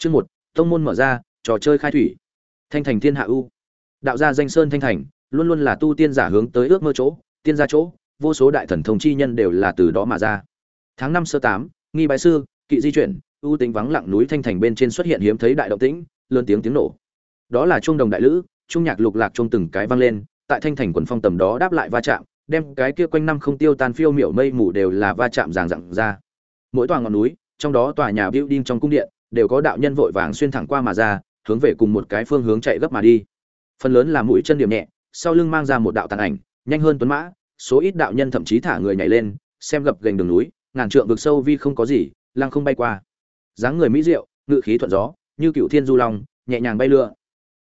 Chương một, tông môn mở ra, trò chơi khai thủy. Thanh thành thiên hạ u. Đạo gia danh sơn thanh thành, luôn luôn là tu tiên giả hướng tới ước mơ chỗ, tiên gia chỗ, vô số đại thần thông chi nhân đều là từ đó mà ra. Tháng năm sơ tám, nghi bái sư, kỵ di chuyển, ưu tính vắng lặng núi thanh thành bên trên xuất hiện hiếm thấy đại động tĩnh, lớn tiếng tiếng nổ. Đó là trung đồng đại lữ, trung nhạc lục lạc trung từng cái vang lên, tại thanh thành quần phong tầm đó đáp lại va chạm, đem cái kia quanh năm không tiêu tan phiêu miểu mây mù đều là va chạm ràng rặng ra. Mỗi tòa ngọn núi, trong đó tòa nhà building trong cung điện, đều có đạo nhân vội vàng xuyên thẳng qua mà ra, hướng về cùng một cái phương hướng chạy gấp mà đi. Phần lớn là mũi chân điểm nhẹ, sau lưng mang ra một đạo tàn ảnh, nhanh hơn tuấn mã, số ít đạo nhân thậm chí thả người nhảy lên, xem gập gành đường núi, ngàn trượng vực sâu vi không có gì, lăng không bay qua. dáng người mỹ diệu, ngự khí thuận gió, như cựu thiên du long, nhẹ nhàng bay lượn.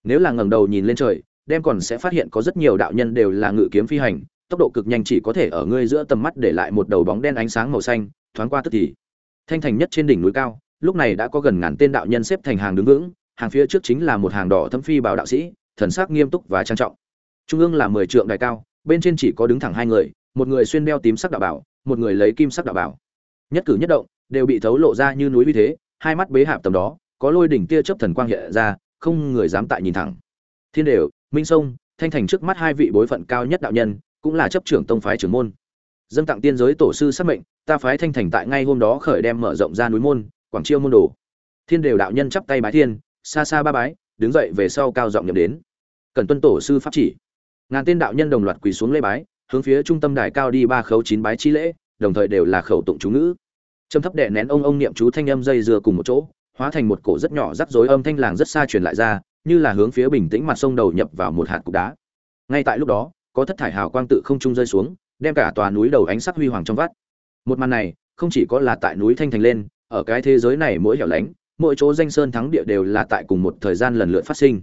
Nếu là ngẩng đầu nhìn lên trời, đem còn sẽ phát hiện có rất nhiều đạo nhân đều là ngự kiếm phi hành, tốc độ cực nhanh chỉ có thể ở ngươi giữa tầm mắt để lại một đầu bóng đen ánh sáng màu xanh, thoáng qua tức thì. Thanh thành nhất trên đỉnh núi cao, lúc này đã có gần ngàn tên đạo nhân xếp thành hàng đứng vững, hàng phía trước chính là một hàng đỏ thâm phi bảo đạo sĩ, thần sắc nghiêm túc và trang trọng. Trung ương là mười trượng đài cao, bên trên chỉ có đứng thẳng hai người, một người xuyên đeo tím sắc đạo bảo, một người lấy kim sắc đạo bảo. Nhất cử nhất động đều bị thấu lộ ra như núi uy thế, hai mắt bế hạp tầm đó, có lôi đỉnh tia chớp thần quang hiện ra, không người dám tại nhìn thẳng. Thiên đều, Minh Sông, Thanh Thành trước mắt hai vị bối phận cao nhất đạo nhân, cũng là chấp trưởng tông phái trưởng môn. Dâng tặng tiên giới tổ sư sắc mệnh, ta phái Thanh Thành tại ngay hôm đó khởi đem mở rộng ra núi môn, quảng chiêu môn đồ. Thiên đều đạo nhân chắp tay bái thiên, xa xa ba bái, đứng dậy về sau cao giọng nhậm đến. Cần tuân tổ sư pháp chỉ. Ngàn tên đạo nhân đồng loạt quỳ xuống lễ bái, hướng phía trung tâm đài cao đi ba khấu chín bái chi lễ, đồng thời đều là khẩu tụng chú ngữ. Trầm thấp đệ nén ông ông niệm chú thanh âm dây dưa cùng một chỗ, hóa thành một cổ rất nhỏ rắc rối âm thanh làng rất xa truyền lại ra, như là hướng phía bình tĩnh mặt sông đầu nhập vào một hạt cục đá. Ngay tại lúc đó, có thất thải hào quang tự không trung rơi xuống, đem cả tòa núi đầu ánh sắc huy hoàng trong vắt. Một màn này, không chỉ có là tại núi Thanh Thành lên, ở cái thế giới này mỗi hẻo lánh, mỗi chỗ danh sơn thắng địa đều là tại cùng một thời gian lần lượt phát sinh.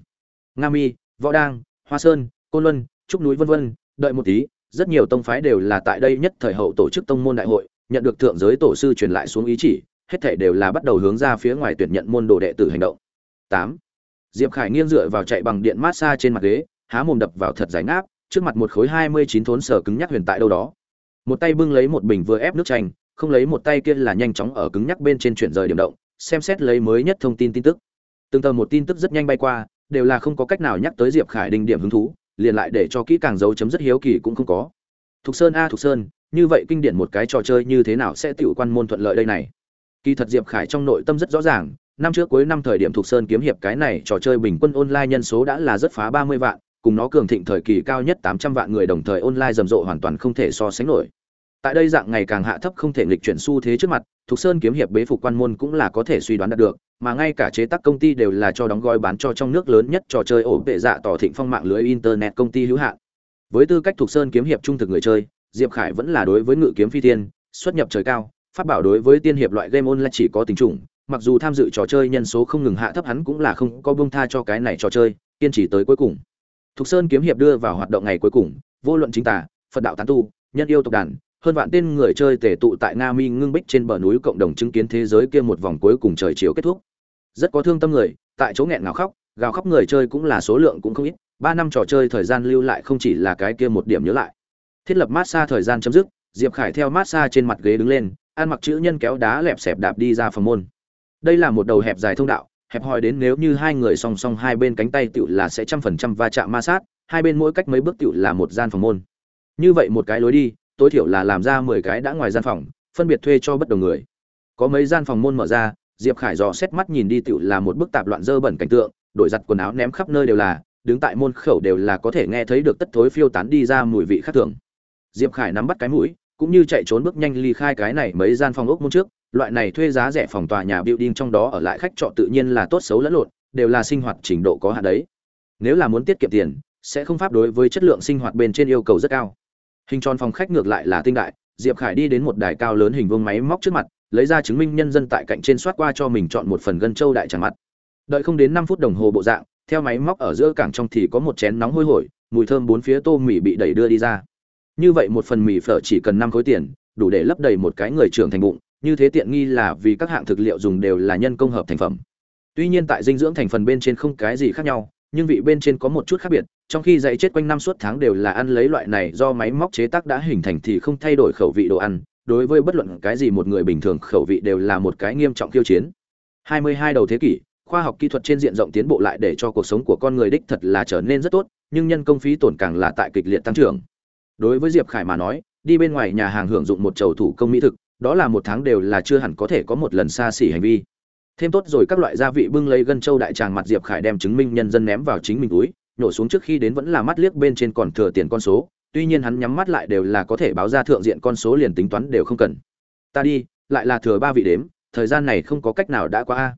Nga Mi, Võ Đang, Hoa Sơn, Côn Luân, Trúc núi vân vân, đợi một tí, rất nhiều tông phái đều là tại đây nhất thời hậu tổ chức tông môn đại hội, nhận được thượng giới tổ sư truyền lại xuống ý chỉ, hết thảy đều là bắt đầu hướng ra phía ngoài tuyển nhận môn đồ đệ tử hành động. Tám. Diệp Khải nghiêng dựa vào chạy bằng điện massage trên mặt ghế, há mồm đập vào thật giải ngáp, trước mặt một khối 29 thốn sở cứng nhắc huyền tại đâu đó. Một tay bưng lấy một bình vừa ép nước chanh, không lấy một tay kia là nhanh chóng ở cứng nhắc bên trên chuyển rời điểm động, xem xét lấy mới nhất thông tin tin tức. Từng tờ một tin tức rất nhanh bay qua, đều là không có cách nào nhắc tới Diệp Khải đình điểm hứng thú, liền lại để cho kỹ càng dấu chấm rất hiếu kỳ cũng không có. Thục Sơn a Thục Sơn, như vậy kinh điển một cái trò chơi như thế nào sẽ tiểu quan môn thuận lợi đây này. Kỳ thật Diệp Khải trong nội tâm rất rõ ràng, năm trước cuối năm thời điểm Thục Sơn kiếm hiệp cái này trò chơi bình quân online nhân số đã là rất phá 30 vạn, cùng nó cường thịnh thời kỳ cao nhất 800 vạn người đồng thời online rầm rộ hoàn toàn không thể so sánh nổi. Tại đây dạng ngày càng hạ thấp không thể nghịch chuyển xu thế trước mặt, Thục Sơn kiếm hiệp bế phục quan môn cũng là có thể suy đoán được, mà ngay cả chế tác công ty đều là cho đóng gói bán cho trong nước lớn nhất trò chơi ổ vệ dạ tỏ thịnh phong mạng lưới internet công ty hữu hạn. Với tư cách Thục Sơn kiếm hiệp trung thực người chơi, Diệp Khải vẫn là đối với ngự kiếm phi tiên, xuất nhập trời cao, phát bảo đối với tiên hiệp loại game online chỉ có tình trùng, mặc dù tham dự trò chơi nhân số không ngừng hạ thấp hắn cũng là không có buông tha cho cái này trò chơi, kiên trì tới cuối cùng. Thục Sơn kiếm hiệp đưa vào hoạt động ngày cuối cùng, vô luận chính tả, Phật đạo tán tu, nhân yêu tộc đàn, hơn vạn tên người chơi tề tụ tại Nga Mi ngưng bích trên bờ núi cộng đồng chứng kiến thế giới kia một vòng cuối cùng trời chiều kết thúc. Rất có thương tâm người, tại chỗ nghẹn ngào khóc, gào khóc người chơi cũng là số lượng cũng không ít, ba năm trò chơi thời gian lưu lại không chỉ là cái kia một điểm nhớ lại. Thiết lập massage thời gian chấm dứt, Diệp Khải theo massage trên mặt ghế đứng lên, ăn mặc chữ nhân kéo đá lẹp xẹp đạp đi ra phòng môn. Đây là một đầu hẹp dài thông đạo, hẹp hòi đến nếu như hai người song song hai bên cánh tay tựu là sẽ trăm phần trăm va chạm ma sát, hai bên mỗi cách mấy bước tựu là một gian phòng môn. Như vậy một cái lối đi, tối thiểu là làm ra mười cái đã ngoài gian phòng, phân biệt thuê cho bất đồng người. Có mấy gian phòng môn mở ra, Diệp Khải dò xét mắt nhìn đi tựu là một bức tạp loạn dơ bẩn cảnh tượng, đổi giặt quần áo ném khắp nơi đều là, đứng tại môn khẩu đều là có thể nghe thấy được tất thối phiêu tán đi ra mùi vị khác thường. Diệp Khải nắm bắt cái mũi, cũng như chạy trốn bước nhanh ly khai cái này mấy gian phòng ốc môn trước, loại này thuê giá rẻ phòng tòa nhà building trong đó ở lại khách trọ tự nhiên là tốt xấu lẫn lộn, đều là sinh hoạt trình độ có hạn đấy. Nếu là muốn tiết kiệm tiền, sẽ không pháp đối với chất lượng sinh hoạt bên trên yêu cầu rất cao. Hình tròn phòng khách ngược lại là tinh đại, Diệp Khải đi đến một đài cao lớn hình vuông máy móc trước mặt, lấy ra chứng minh nhân dân tại cạnh trên soát qua cho mình chọn một phần gân châu đại tràng mặt. Đợi không đến 5 phút đồng hồ bộ dạng, theo máy móc ở giữa cảng trong thì có một chén nóng hôi hổi, mùi thơm bốn phía tô mì bị đẩy đưa đi ra. Như vậy một phần mì phở chỉ cần 5 khối tiền, đủ để lấp đầy một cái người trưởng thành bụng, như thế tiện nghi là vì các hạng thực liệu dùng đều là nhân công hợp thành phẩm. Tuy nhiên tại dinh dưỡng thành phần bên trên không cái gì khác nhau, nhưng vị bên trên có một chút khác biệt, trong khi dạy chết quanh năm suốt tháng đều là ăn lấy loại này do máy móc chế tác đã hình thành thì không thay đổi khẩu vị đồ ăn, đối với bất luận cái gì một người bình thường khẩu vị đều là một cái nghiêm trọng khiêu chiến. 22 đầu thế kỷ, khoa học kỹ thuật trên diện rộng tiến bộ lại để cho cuộc sống của con người đích thật là trở nên rất tốt nhưng nhân công phí tổn càng là tại kịch liệt tăng trưởng. Đối với diệp khải mà nói đi bên ngoài nhà hàng hưởng dụng một chầu thủ công mỹ thực đó là một tháng đều là chưa hẳn có thể có một lần xa xỉ hành vi. Thêm tốt rồi các loại gia vị bưng lấy gân châu đại tràng mặt diệp khải đem chứng minh nhân dân ném vào chính mình túi nhổ xuống trước khi đến vẫn là mắt liếc bên trên còn thừa tiền con số, tuy nhiên hắn nhắm mắt lại đều là có thể báo ra thượng diện con số liền tính toán đều không cần. Ta đi, lại là thừa ba vị đếm, thời gian này không có cách nào đã qua a.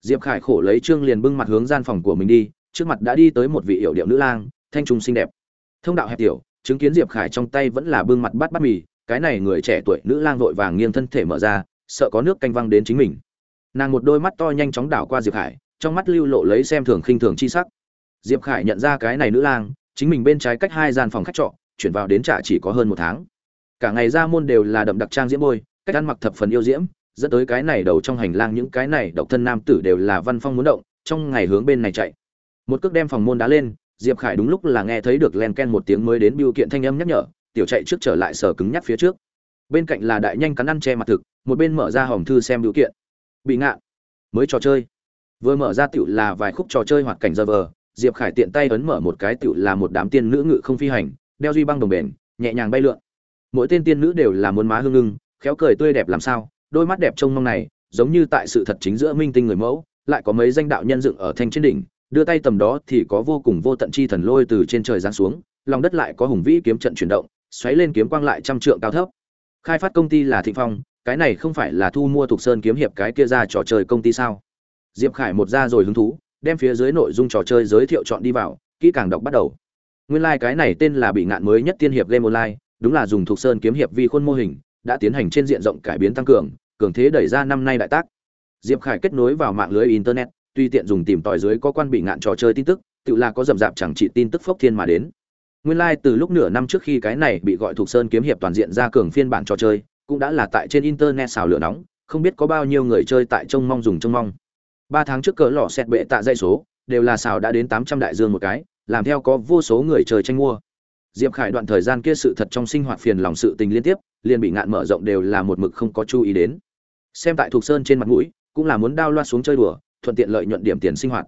Diệp khải khổ lấy trương liền bưng mặt hướng gian phòng của mình đi, trước mặt đã đi tới một vị yểu điệu nữ lang, thanh trung xinh đẹp. Thông đạo hẹp tiểu, chứng kiến diệp khải trong tay vẫn là bưng mặt bắt bắt mì, cái này người trẻ tuổi nữ lang vội vàng nghiêng thân thể mở ra, sợ có nước canh văng đến chính mình. Nàng một đôi mắt to nhanh chóng đảo qua diệp khải, trong mắt lưu lộ lấy xem thường khinh thường chi sắc diệp khải nhận ra cái này nữ lang, chính mình bên trái cách hai gian phòng khách trọ, chuyển vào đến trả chỉ có hơn một tháng. Cả ngày ra môn đều là đậm đặc trang diễm bôi, cách ăn mặc thập phần yêu diễm, dẫn tới cái này đầu trong hành lang những cái này độc thân nam tử đều là văn phong muốn động, trong ngày hướng bên này chạy. Một cước đem phòng môn đá lên, diệp khải đúng lúc là nghe thấy được len ken một tiếng mới đến biểu kiện thanh âm nhắc nhở, tiểu chạy trước trở lại sở cứng nhắc phía trước. Bên cạnh là đại nhanh cắn ăn che mặt thực, một bên mở ra hòm thư xem biểu kiện. Bị ngạn mới trò chơi. Vừa mở ra tiểu là vài khúc trò chơi hoạt cảnh giờ vờ diệp khải tiện tay ấn mở một cái tựu là một đám tiên nữ ngự không phi hành, đeo duy băng đồng bền, nhẹ nhàng bay lượn. Mỗi tên tiên nữ đều là muốn má hương ngưng, khéo cười tươi đẹp làm sao, đôi mắt đẹp trông mong này, giống như tại sự thật chính giữa minh tinh người mẫu, lại có mấy danh đạo nhân dựng ở thanh trên đỉnh, đưa tay tầm đó thì có vô cùng vô tận chi thần lôi từ trên trời giáng xuống, lòng đất lại có hùng vĩ kiếm trận chuyển động, xoáy lên kiếm quang lại trăm trượng cao thấp. Khai phát công ty là thịnh phong, cái này không phải là thu mua thuộc sơn kiếm hiệp cái kia ra trò chơi công ty sao? Diệp khải một ra rồi hứng thú đem phía dưới nội dung trò chơi giới thiệu chọn đi vào, kỹ càng đọc bắt đầu. Nguyên lai、like、cái này tên là bị ngạn mới nhất tiên hiệp game online, đúng là dùng thuộc sơn kiếm hiệp vi khuôn mô hình, đã tiến hành trên diện rộng cải biến tăng cường cường thế đẩy ra năm nay đại tác. Diệp khải kết nối vào mạng lưới internet, tuy tiện dùng tìm tòi dưới có quan bị ngạn trò chơi tin tức, tự là có dầm rạp chẳng trị tin tức phốc thiên mà đến. Nguyên lai từ lúc nửa năm trước khi cái này bị gọi thuộc sơn kiếm hiệp toàn diện ra cường phiên bản trò chơi, cũng đã là tại trên internet xào lửa nóng, không biết có bao nhiêu người chơi tại trông mong dùng trông mong ba tháng trước cỡ lò xét bệ tạ dây số, đều là xào đã đến tám trăm đại dương một cái, làm theo có vô số người trời tranh mua. Diệp khải đoạn thời gian kia sự thật trong sinh hoạt phiền lòng sự tình liên tiếp, liền bị ngạn mở rộng đều là một mực không có chú ý đến. Xem tại thuộc sơn trên mặt mũi, cũng là muốn đao loa xuống chơi đùa, thuận tiện lợi nhuận điểm tiền sinh hoạt.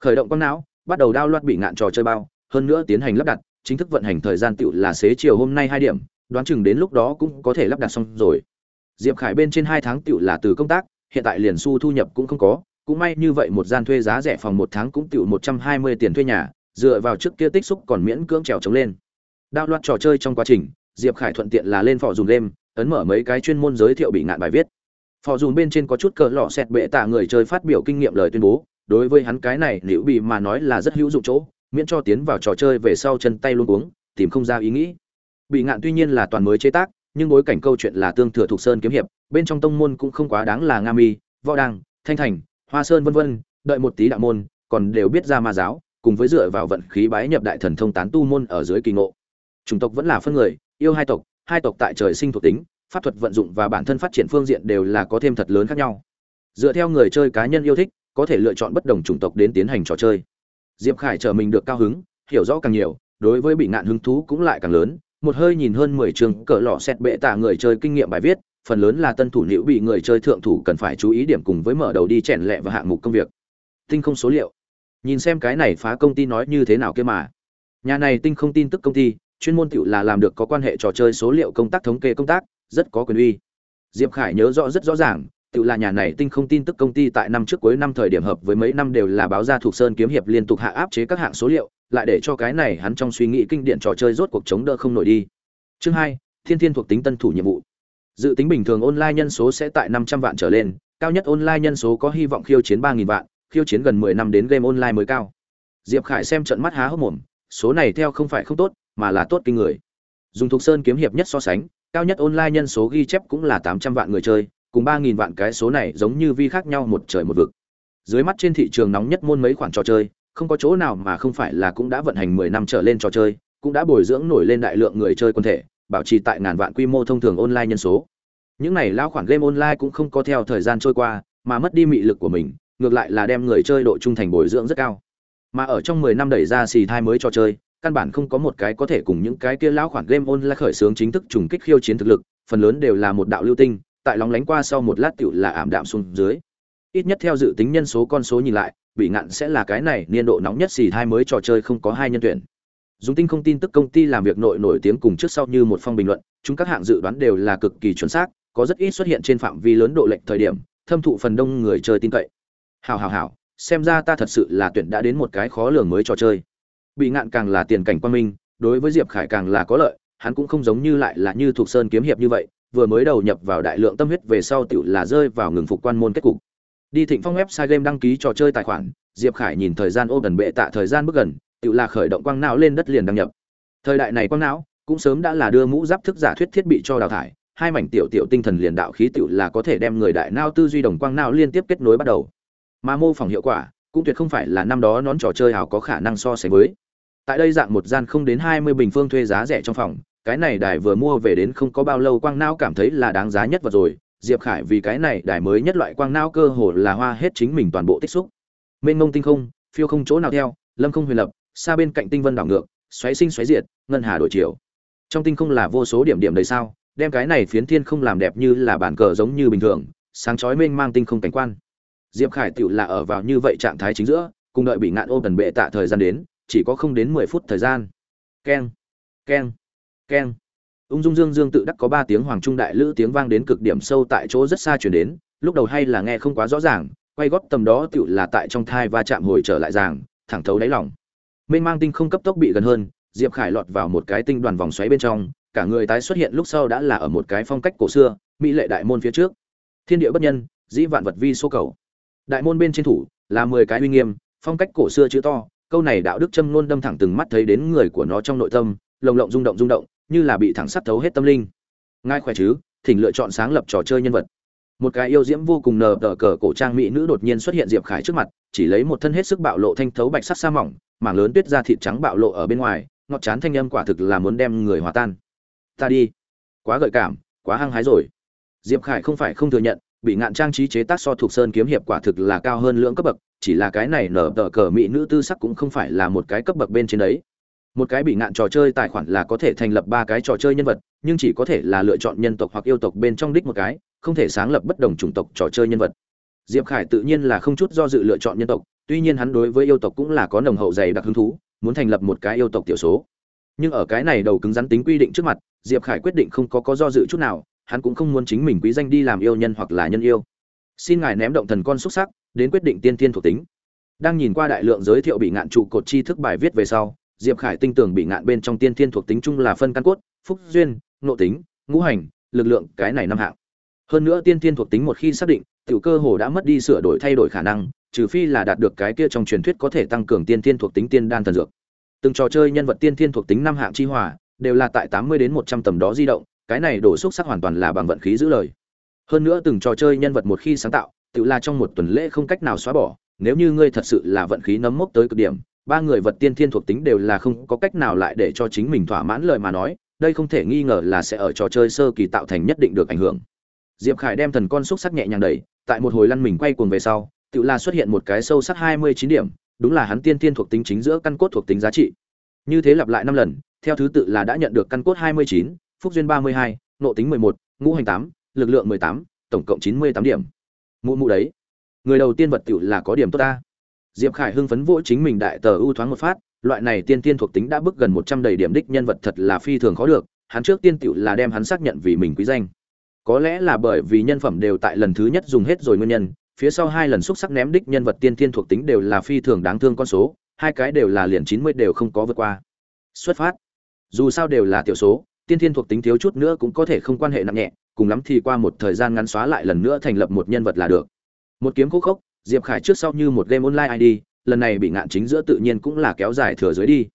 Khởi động con não, bắt đầu đao loạt bị ngạn trò chơi bao, hơn nữa tiến hành lắp đặt, chính thức vận hành thời gian tựu là xế chiều hôm nay hai điểm, đoán chừng đến lúc đó cũng có thể lắp đặt xong rồi. Diệp khải bên trên hai tháng tựu là từ công tác, hiện tại liền xu thu nhập cũng không có cũng may như vậy một gian thuê giá rẻ phòng một tháng cũng tiểu một trăm hai mươi tiền thuê nhà, dựa vào trước kia tích xúc còn miễn cưỡng trèo chống lên. Đao loạt trò chơi trong quá trình, diệp khải thuận tiện là lên phò dùng game, ấn mở mấy cái chuyên môn giới thiệu bị ngạn bài viết. Phò dùng bên trên có chút cờ lọ xẹt bệ tạ người chơi phát biểu kinh nghiệm lời tuyên bố, đối với hắn cái này liễu bị mà nói là rất hữu dụng chỗ, miễn cho tiến vào trò chơi về sau chân tay luôn uống tìm không ra ý nghĩ. Bị ngạn tuy nhiên là toàn mới chế tác, nhưng bối cảnh câu chuyện là tương thừa thuộc sơn kiếm hiệp, bên trong tông môn cũng không quá đáng là nga mi, võ đăng, thanh thành hoa sơn vân vân, đợi một tí đạo môn, còn đều biết ra ma giáo, cùng với dựa vào vận khí bái nhập đại thần thông tán tu môn ở dưới kỳ ngộ. Chủng tộc vẫn là phân người, yêu hai tộc hai tộc tại trời sinh thuộc tính, pháp thuật vận dụng và bản thân phát triển phương diện đều là có thêm thật lớn khác nhau. Dựa theo người chơi cá nhân yêu thích, có thể lựa chọn bất đồng chủng tộc đến tiến hành trò chơi. Diệp khải trở mình được cao hứng, hiểu rõ càng nhiều, đối với bị ngạn hứng thú cũng lại càng lớn. Một hơi nhìn hơn mười trường cỡ lọ xét bệ tạ người chơi kinh nghiệm bài viết phần lớn là tân thủ nữ bị người chơi thượng thủ cần phải chú ý điểm cùng với mở đầu đi chèn lẹ và hạng mục công việc. Tinh không số liệu. Nhìn xem cái này phá công ty nói như thế nào kia mà. Nhà này tinh không tin tức công ty, chuyên môn tiểu là làm được có quan hệ trò chơi số liệu công tác thống kê công tác, rất có quyền uy. Diệp khải nhớ rõ rất rõ ràng tự là nhà này tinh không tin tức công ty tại năm trước cuối năm thời điểm hợp với mấy năm đều là báo ra thuộc sơn kiếm hiệp liên tục hạ áp chế các hạng số liệu, lại để cho cái này hắn trong suy nghĩ kinh điển trò chơi rốt cuộc chống đỡ không nổi đi. Chương hai, thiên thiên thuộc tính tân thủ nhiệm vụ dự tính bình thường online nhân số sẽ tại năm trăm vạn trở lên, cao nhất online nhân số có hy vọng khiêu chiến 3000 vạn, khiêu chiến gần mười năm đến game online mới cao. Diệp khải xem trận mắt há hốc mồm, số này theo không phải không tốt, mà là tốt kinh người. Dùng thuộc sơn kiếm hiệp nhất so sánh, cao nhất online nhân số ghi chép cũng là tám trăm vạn người chơi, cùng 3000 vạn cái số này giống như vi khác nhau một trời một vực. Dưới mắt trên thị trường nóng nhất môn mấy khoản trò chơi, không có chỗ nào mà không phải là cũng đã vận hành mười năm trở lên trò chơi, cũng đã bồi dưỡng nổi lên đại lượng người chơi quân thể bảo trì tại ngàn vạn quy mô thông thường online nhân số. Những này lao khoản game online cũng không có theo thời gian trôi qua mà mất đi mị lực của mình ngược lại là đem người chơi độ trung thành bồi dưỡng rất cao. Mà ở trong mười năm đẩy ra xì thai mới trò chơi căn bản không có một cái có thể cùng những cái kia lão khoản game online khởi xướng chính thức trùng kích khiêu chiến thực lực, phần lớn đều là một đạo lưu tinh, tại lóng lánh qua sau một lát tiểu là ảm đạm xuống dưới. ít nhất theo dự tính nhân số con số nhìn lại bị ngạn sẽ là cái này niên độ nóng nhất xì thai mới trò chơi không có hai nhân tuyển dùng tinh không tin tức công ty làm việc nội nổi tiếng cùng trước sau như một phong bình luận, chúng các hạng dự đoán đều là cực kỳ chuẩn xác, có rất ít xuất hiện trên phạm vi lớn độ lệch thời điểm, thâm thụ phần đông người chơi tin cậy. Hào hào hào xem ra ta thật sự là tuyển đã đến một cái khó lường mới trò chơi. Bị ngạn càng là tiền cảnh quan minh, đối với diệp khải càng là có lợi, hắn cũng không giống như lại là như thuộc sơn kiếm hiệp như vậy, vừa mới đầu nhập vào đại lượng tâm huyết về sau tựu là rơi vào ngừng phục quan môn kết cục. Đi thịnh phong website game đăng ký trò chơi tài khoản, diệp khải nhìn thời gian ô gần bệ tạ thời gian bước gần tiểu là khởi động quang não lên đất liền đăng nhập. Thời đại này quang não, cũng sớm đã là đưa mũ giáp thức giả thuyết thiết bị cho đào thải, hai mảnh tiểu tiểu tinh thần liền đạo khí tiểu là có thể đem người đại não tư duy đồng quang não liên tiếp kết nối bắt đầu. Mà mô phỏng hiệu quả, cũng tuyệt không phải là năm đó nón trò chơi hào có khả năng so sánh với. Tại đây dạng một gian không đến hai mươi bình phương thuê giá rẻ trong phòng, cái này đài vừa mua về đến không có bao lâu quang não cảm thấy là đáng giá nhất vật rồi. Diệp khải vì cái này đài mới nhất loại quang não cơ hồ là hoa hết chính mình toàn bộ tích xúc. Mênh mông tinh không, phiêu không chỗ nào theo, lâm không huyền lập xa bên cạnh tinh vân đảo ngược, xoáy sinh xoáy diệt, ngân hà đổi chiều. Trong tinh không là vô số điểm điểm đầy sao, đem cái này phiến thiên không làm đẹp như là bản cờ giống như bình thường, sáng chói mênh mang tinh không cảnh quan. Diệp khải tựu là ở vào như vậy trạng thái chính giữa, cùng đợi bị ngạn ô tần bệ tạ thời gian đến, chỉ có không đến mười phút thời gian. Keng keng keng. Ung dung dương dương tự đắc có ba tiếng hoàng trung đại lữ tiếng vang đến cực điểm sâu tại chỗ rất xa chuyển đến, lúc đầu hay là nghe không quá rõ ràng, quay góp tầm đó tựu là tại trong thai va chạm hồi trở lại ràng, thẳng thấu đáy lòng mênh mang tinh không cấp tốc bị gần hơn, diệp khải lọt vào một cái tinh đoàn vòng xoáy bên trong, cả người tái xuất hiện lúc sau đã là ở một cái phong cách cổ xưa, mỹ lệ đại môn phía trước. Thiên địa bất nhân, dĩ vạn vật vi số cầu. Đại môn bên trên thủ, là mười cái uy nghiêm, phong cách cổ xưa chữ to, câu này đạo đức châm luôn đâm thẳng từng mắt thấy đến người của nó trong nội tâm, lồng lộng rung động rung động, như là bị thẳng sắt thấu hết tâm linh. Ngài khỏe chứ? Thỉnh lựa chọn sáng lập trò chơi nhân vật. Một cái yêu diễm vô cùng nờ tờ cờ cổ trang mỹ nữ đột nhiên xuất hiện diệp khải trước mặt chỉ lấy một thân hết sức bạo lộ thanh thấu bạch sắc sa mỏng, mảng lớn tuyết ra thịt trắng bạo lộ ở bên ngoài, ngọt chán thanh âm quả thực là muốn đem người hòa tan. Ta đi. Quá gợi cảm, quá hăng hái rồi. Diệp khải không phải không thừa nhận, bị ngạn trang trí chế tác so thuộc sơn kiếm hiệp quả thực là cao hơn lưỡng cấp bậc, chỉ là cái này nở tờ cờ mỹ nữ tư sắc cũng không phải là một cái cấp bậc bên trên đấy. Một cái bị ngạn trò chơi tài khoản là có thể thành lập ba cái trò chơi nhân vật, nhưng chỉ có thể là lựa chọn nhân tộc hoặc yêu tộc bên trong đích một cái, không thể sáng lập bất đồng chủng tộc trò chơi nhân vật diệp khải tự nhiên là không chút do dự lựa chọn nhân tộc, tuy nhiên hắn đối với yêu tộc cũng là có nồng hậu dày đặc hứng thú, muốn thành lập một cái yêu tộc tiểu số. Nhưng ở cái này đầu cứng rắn tính quy định trước mặt, diệp khải quyết định không có có do dự chút nào, hắn cũng không muốn chính mình quý danh đi làm yêu nhân hoặc là nhân yêu. Xin ngài ném động thần con xúc sắc, đến quyết định tiên tiên thuộc tính. Đang nhìn qua đại lượng giới thiệu bị ngạn trụ cột chi thức bài viết về sau, diệp khải tinh tường bị ngạn bên trong tiên thiên thuộc tính chung là phân căn cốt, phúc duyên nội tính, ngũ hành, lực lượng cái này năm hạng hơn nữa tiên thiên thuộc tính một khi xác định, tiểu cơ hồ đã mất đi sửa đổi thay đổi khả năng, trừ phi là đạt được cái kia trong truyền thuyết có thể tăng cường tiên thiên thuộc tính tiên đan thần dược. Từng trò chơi nhân vật tiên thiên thuộc tính năm hạng chi hòa, đều là tại tám mươi đến một trăm tầm đó di động, cái này đổ xúc sắc hoàn toàn là bằng vận khí giữ lời. Hơn nữa từng trò chơi nhân vật một khi sáng tạo tự là trong một tuần lễ không cách nào xóa bỏ, nếu như ngươi thật sự là vận khí nấm mốc tới cực điểm, ba người vật tiên thiên thuộc tính đều là không có cách nào lại để cho chính mình thỏa mãn lời mà nói, đây không thể nghi ngờ là sẽ ở trò chơi sơ kỳ tạo thành nhất định được ảnh hưởng diệp khải đem thần con xúc sắc nhẹ nhàng đẩy, tại một hồi lăn mình quay cuồng về sau tựa là xuất hiện một cái sâu sắc hai mươi chín điểm, đúng là hắn tiên tiên thuộc tính chính giữa căn cốt thuộc tính giá trị. Như thế lặp lại năm lần, theo thứ tự là đã nhận được căn cốt hai mươi chín, phúc duyên ba mươi hai, nộ tính mười một, ngũ hành tám, lực lượng mười tám, tổng cộng chín mươi tám điểm. Mụ mụ đấy, người đầu tiên vật tiểu là có điểm tốt ta. Diệp khải hưng phấn vỗ chính mình đại tờ ưu thoáng một phát, loại này tiên tiên thuộc tính đã bước gần một trăm đầy điểm đích nhân vật thật là phi thường khó được, hắn trước tiên tiểu là đem hắn xác nhận vì mình quý danh có lẽ là bởi vì nhân phẩm đều tại lần thứ nhất dùng hết rồi nguyên nhân, phía sau hai lần xúc sắc ném đích nhân vật tiên tiên thuộc tính đều là phi thường đáng thương con số, hai cái đều là liền chín mươi đều không có vượt qua. Xuất phát. Dù sao đều là tiểu số, tiên thiên thuộc tính thiếu chút nữa cũng có thể không quan hệ nặng nhẹ, cùng lắm thì qua một thời gian ngắn xóa lại lần nữa thành lập một nhân vật là được. Một kiếm khúc khốc, diệp khải trước sau như một game online id lần này bị ngạn chính giữa tự nhiên cũng là kéo dài thừa dưới đi.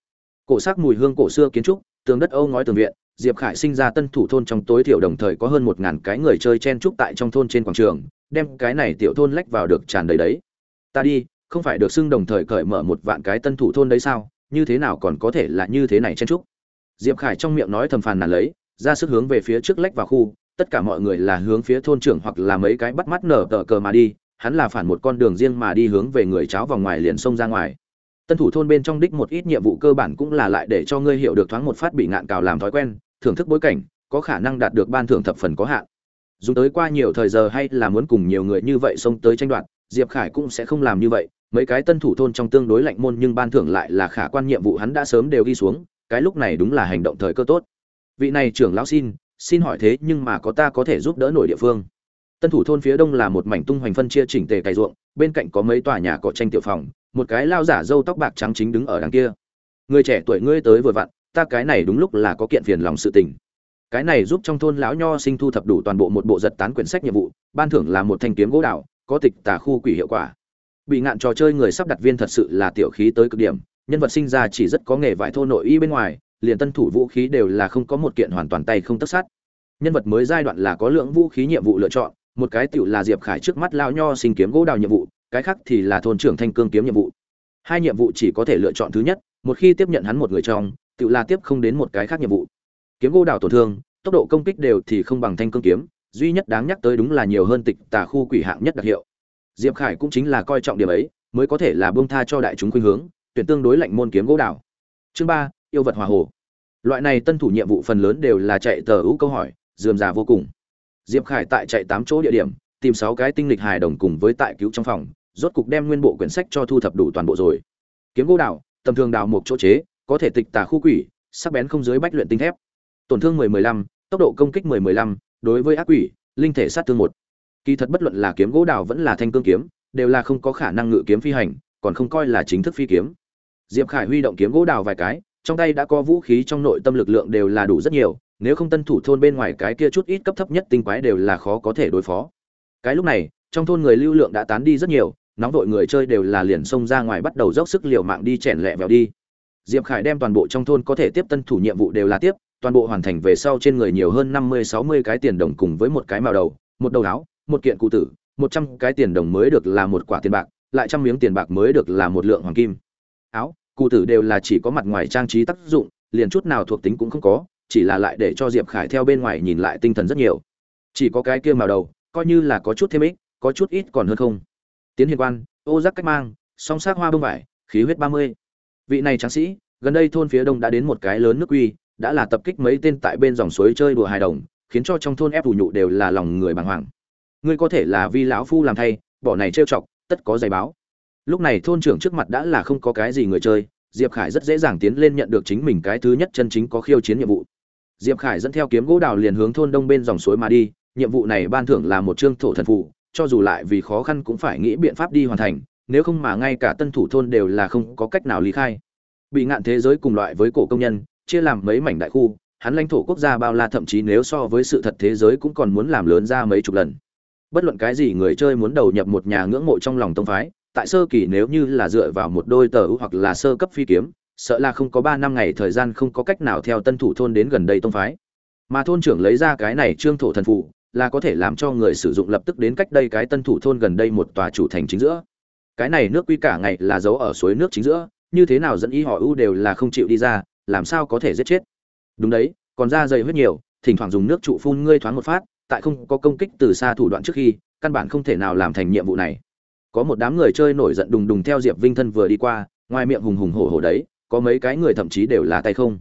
Cổ sắc mùi hương cổ xưa kiến trúc, tường đất âu ngói tường viện diệp khải sinh ra tân thủ thôn trong tối thiểu đồng thời có hơn một ngàn cái người chơi chen trúc tại trong thôn trên quảng trường, đem cái này tiểu thôn lách vào được tràn đầy đấy. Ta đi, không phải được xưng đồng thời cởi mở một vạn cái tân thủ thôn đấy sao? Như thế nào còn có thể là như thế này chen trúc diệp khải trong miệng nói thầm phàn nàn lấy, ra sức hướng về phía trước lách vào khu, tất cả mọi người là hướng phía thôn trưởng hoặc là mấy cái bắt mắt nở tở cờ mà đi, hắn là phản một con đường riêng mà đi hướng về người cháo vòng ngoài liền xông ra ngoài. Tân thủ thôn bên trong đích một ít nhiệm vụ cơ bản cũng là lại để cho ngươi hiểu được thoáng một phát bị ngạn cào làm thói quen thưởng thức bối cảnh, có khả năng đạt được ban thưởng thập phần có hạn. Dùng tới qua nhiều thời giờ hay là muốn cùng nhiều người như vậy xông tới tranh đoạt, diệp khải cũng sẽ không làm như vậy. Mấy cái tân thủ thôn trong tương đối lạnh môn nhưng ban thưởng lại là khả quan nhiệm vụ hắn đã sớm đều ghi xuống, cái lúc này đúng là hành động thời cơ tốt. Vị này trưởng lão xin xin hỏi thế nhưng mà có ta có thể giúp đỡ nổi địa phương. Tân thủ thôn phía đông là một mảnh tung hoành phân chia chỉnh tề cày ruộng, bên cạnh có mấy tòa nhà cọ tranh tiểu phòng, một cái lao giả râu tóc bạc trắng chính đứng ở đằng kia. Người trẻ tuổi ngươi tới vừa vặn ta cái này đúng lúc là có kiện phiền lòng sự tình. Cái này giúp trong thôn lão nho sinh thu thập đủ toàn bộ một bộ giật tán quyển sách nhiệm vụ, ban thưởng là một thanh kiếm gỗ đào, có tịch tà khu quỷ hiệu quả. Bị ngạn trò chơi người sắp đặt viên thật sự là tiểu khí tới cực điểm, nhân vật sinh ra chỉ rất có nghề vải thô nội y bên ngoài, liền tân thủ vũ khí đều là không có một kiện hoàn toàn tay không tất sát. Nhân vật mới giai đoạn là có lượng vũ khí nhiệm vụ lựa chọn, một cái tiểu là diệp khải trước mắt lão nho sinh kiếm gỗ đào nhiệm vụ, cái khác thì là thôn trưởng thanh cương kiếm nhiệm vụ. Hai nhiệm vụ chỉ có thể lựa chọn thứ nhất, một khi tiếp nhận hắn một người trong tự là tiếp không đến một cái khác nhiệm vụ. Kiếm gỗ đào tổn thương, tốc độ công kích đều thì không bằng thanh cương kiếm, duy nhất đáng nhắc tới đúng là nhiều hơn tịch tà khu quỷ hạng nhất đặc hiệu. Diệp khải cũng chính là coi trọng điểm ấy, mới có thể là buông tha cho đại chúng khuynh hướng, tuyển tương đối lạnh môn kiếm gỗ đào. Chương ba, yêu vật hòa hồ. Loại này tân thủ nhiệm vụ phần lớn đều là chạy tờ ưu câu hỏi, dườm già vô cùng. Diệp khải tại chạy tám chỗ địa điểm, tìm sáu cái tinh lịch hài đồng cùng với tại cứu trong phòng, rốt cục đem nguyên bộ quyển sách cho thu thập đủ toàn bộ rồi. Kiếm gỗ đào, tầm thường đào một chỗ chế có thể tịch tà khu quỷ sắc bén không dưới bách luyện tinh thép. Tổn thương 10-15, tốc độ công kích 10-15, đối với ác quỷ linh thể sát thương một. Kỳ thật bất luận là kiếm gỗ đào vẫn là thanh cương kiếm đều là không có khả năng ngự kiếm phi hành còn không coi là chính thức phi kiếm. Diệp khải huy động kiếm gỗ đào vài cái trong tay đã có vũ khí trong nội tâm lực lượng đều là đủ rất nhiều nếu không tân thủ thôn bên ngoài cái kia chút ít cấp thấp nhất tinh quái đều là khó có thể đối phó. Cái lúc này trong thôn người lưu lượng đã tán đi rất nhiều nóng vội người chơi đều là liền xông ra ngoài bắt đầu dốc sức liều mạng đi chèn lẹ vèo đi diệp khải đem toàn bộ trong thôn có thể tiếp tân thủ nhiệm vụ đều là tiếp, toàn bộ hoàn thành về sau trên người nhiều hơn năm mươi, sáu mươi cái tiền đồng cùng với một cái màu đầu, một đầu áo, một kiện cụ tử, một trăm cái tiền đồng mới được là một quả tiền bạc, lại trăm miếng tiền bạc mới được là một lượng hoàng kim. Áo, cụ tử đều là chỉ có mặt ngoài trang trí tác dụng, liền chút nào thuộc tính cũng không có, chỉ là lại để cho diệp khải theo bên ngoài nhìn lại tinh thần rất nhiều. Chỉ có cái kia màu đầu, coi như là có chút thêm ích, có chút ít còn hơn không. Tiến hiền quan, ô giác cách mang, song sắc hoa bông vải, khí huyết ba mươi vị này tráng sĩ, gần đây thôn phía đông đã đến một cái lớn nước quy, đã là tập kích mấy tên tại bên dòng suối chơi đùa hài đồng, khiến cho trong thôn ép ủ nhụ đều là lòng người bàng hoàng. Ngươi có thể là vi lão phu làm thay, bỏ này trêu chọc, tất có giấy báo. Lúc này thôn trưởng trước mặt đã là không có cái gì người chơi, diệp khải rất dễ dàng tiến lên nhận được chính mình cái thứ nhất chân chính có khiêu chiến nhiệm vụ. Diệp khải dẫn theo kiếm gỗ đào liền hướng thôn đông bên dòng suối mà đi, nhiệm vụ này ban thưởng là một chương thổ thần phụ cho dù lại vì khó khăn cũng phải nghĩ biện pháp đi hoàn thành nếu không mà ngay cả tân thủ thôn đều là không có cách nào lý khai. Bị ngạn thế giới cùng loại với cổ công nhân, chia làm mấy mảnh đại khu, hắn lãnh thổ quốc gia bao la thậm chí nếu so với sự thật thế giới cũng còn muốn làm lớn ra mấy chục lần. Bất luận cái gì người chơi muốn đầu nhập một nhà ngưỡng mộ trong lòng tông phái, tại sơ kỳ nếu như là dựa vào một đôi tờ hoặc là sơ cấp phi kiếm, sợ là không có ba năm ngày thời gian không có cách nào theo tân thủ thôn đến gần đây tông phái. Mà thôn trưởng lấy ra cái này trương thổ thần phụ, là có thể làm cho người sử dụng lập tức đến cách đây cái tân thủ thôn gần đây một tòa chủ thành chính giữa cái này nước quy cả ngày là giấu ở suối nước chính giữa, như thế nào dẫn ý họ ưu đều là không chịu đi ra, làm sao có thể giết chết? Đúng đấy, còn da dày huyết nhiều, thỉnh thoảng dùng nước trụ phun ngươi thoáng một phát, tại không có công kích từ xa thủ đoạn trước khi, căn bản không thể nào làm thành nhiệm vụ này. Có một đám người chơi nổi giận đùng đùng theo diệp vinh thân vừa đi qua, ngoài miệng hùng hùng hổ hổ đấy, có mấy cái người thậm chí đều là tay không.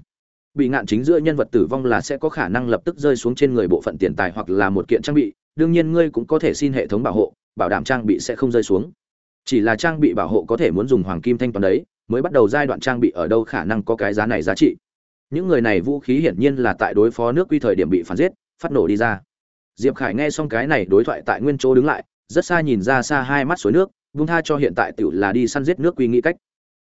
Bị ngạn chính giữa nhân vật tử vong là sẽ có khả năng lập tức rơi xuống trên người bộ phận tiền tài hoặc là một kiện trang bị, đương nhiên ngươi cũng có thể xin hệ thống bảo hộ, bảo đảm trang bị sẽ không rơi xuống chỉ là trang bị bảo hộ có thể muốn dùng hoàng kim thanh toán đấy, mới bắt đầu giai đoạn trang bị ở đâu khả năng có cái giá này giá trị. Những người này vũ khí hiển nhiên là tại đối phó nước quy thời điểm bị phản giết, phát nổ đi ra. Diệp khải nghe xong cái này đối thoại tại nguyên chỗ đứng lại, rất xa nhìn ra xa hai mắt suối nước, vung tha cho hiện tại tiểu là đi săn giết nước quy nghĩ cách.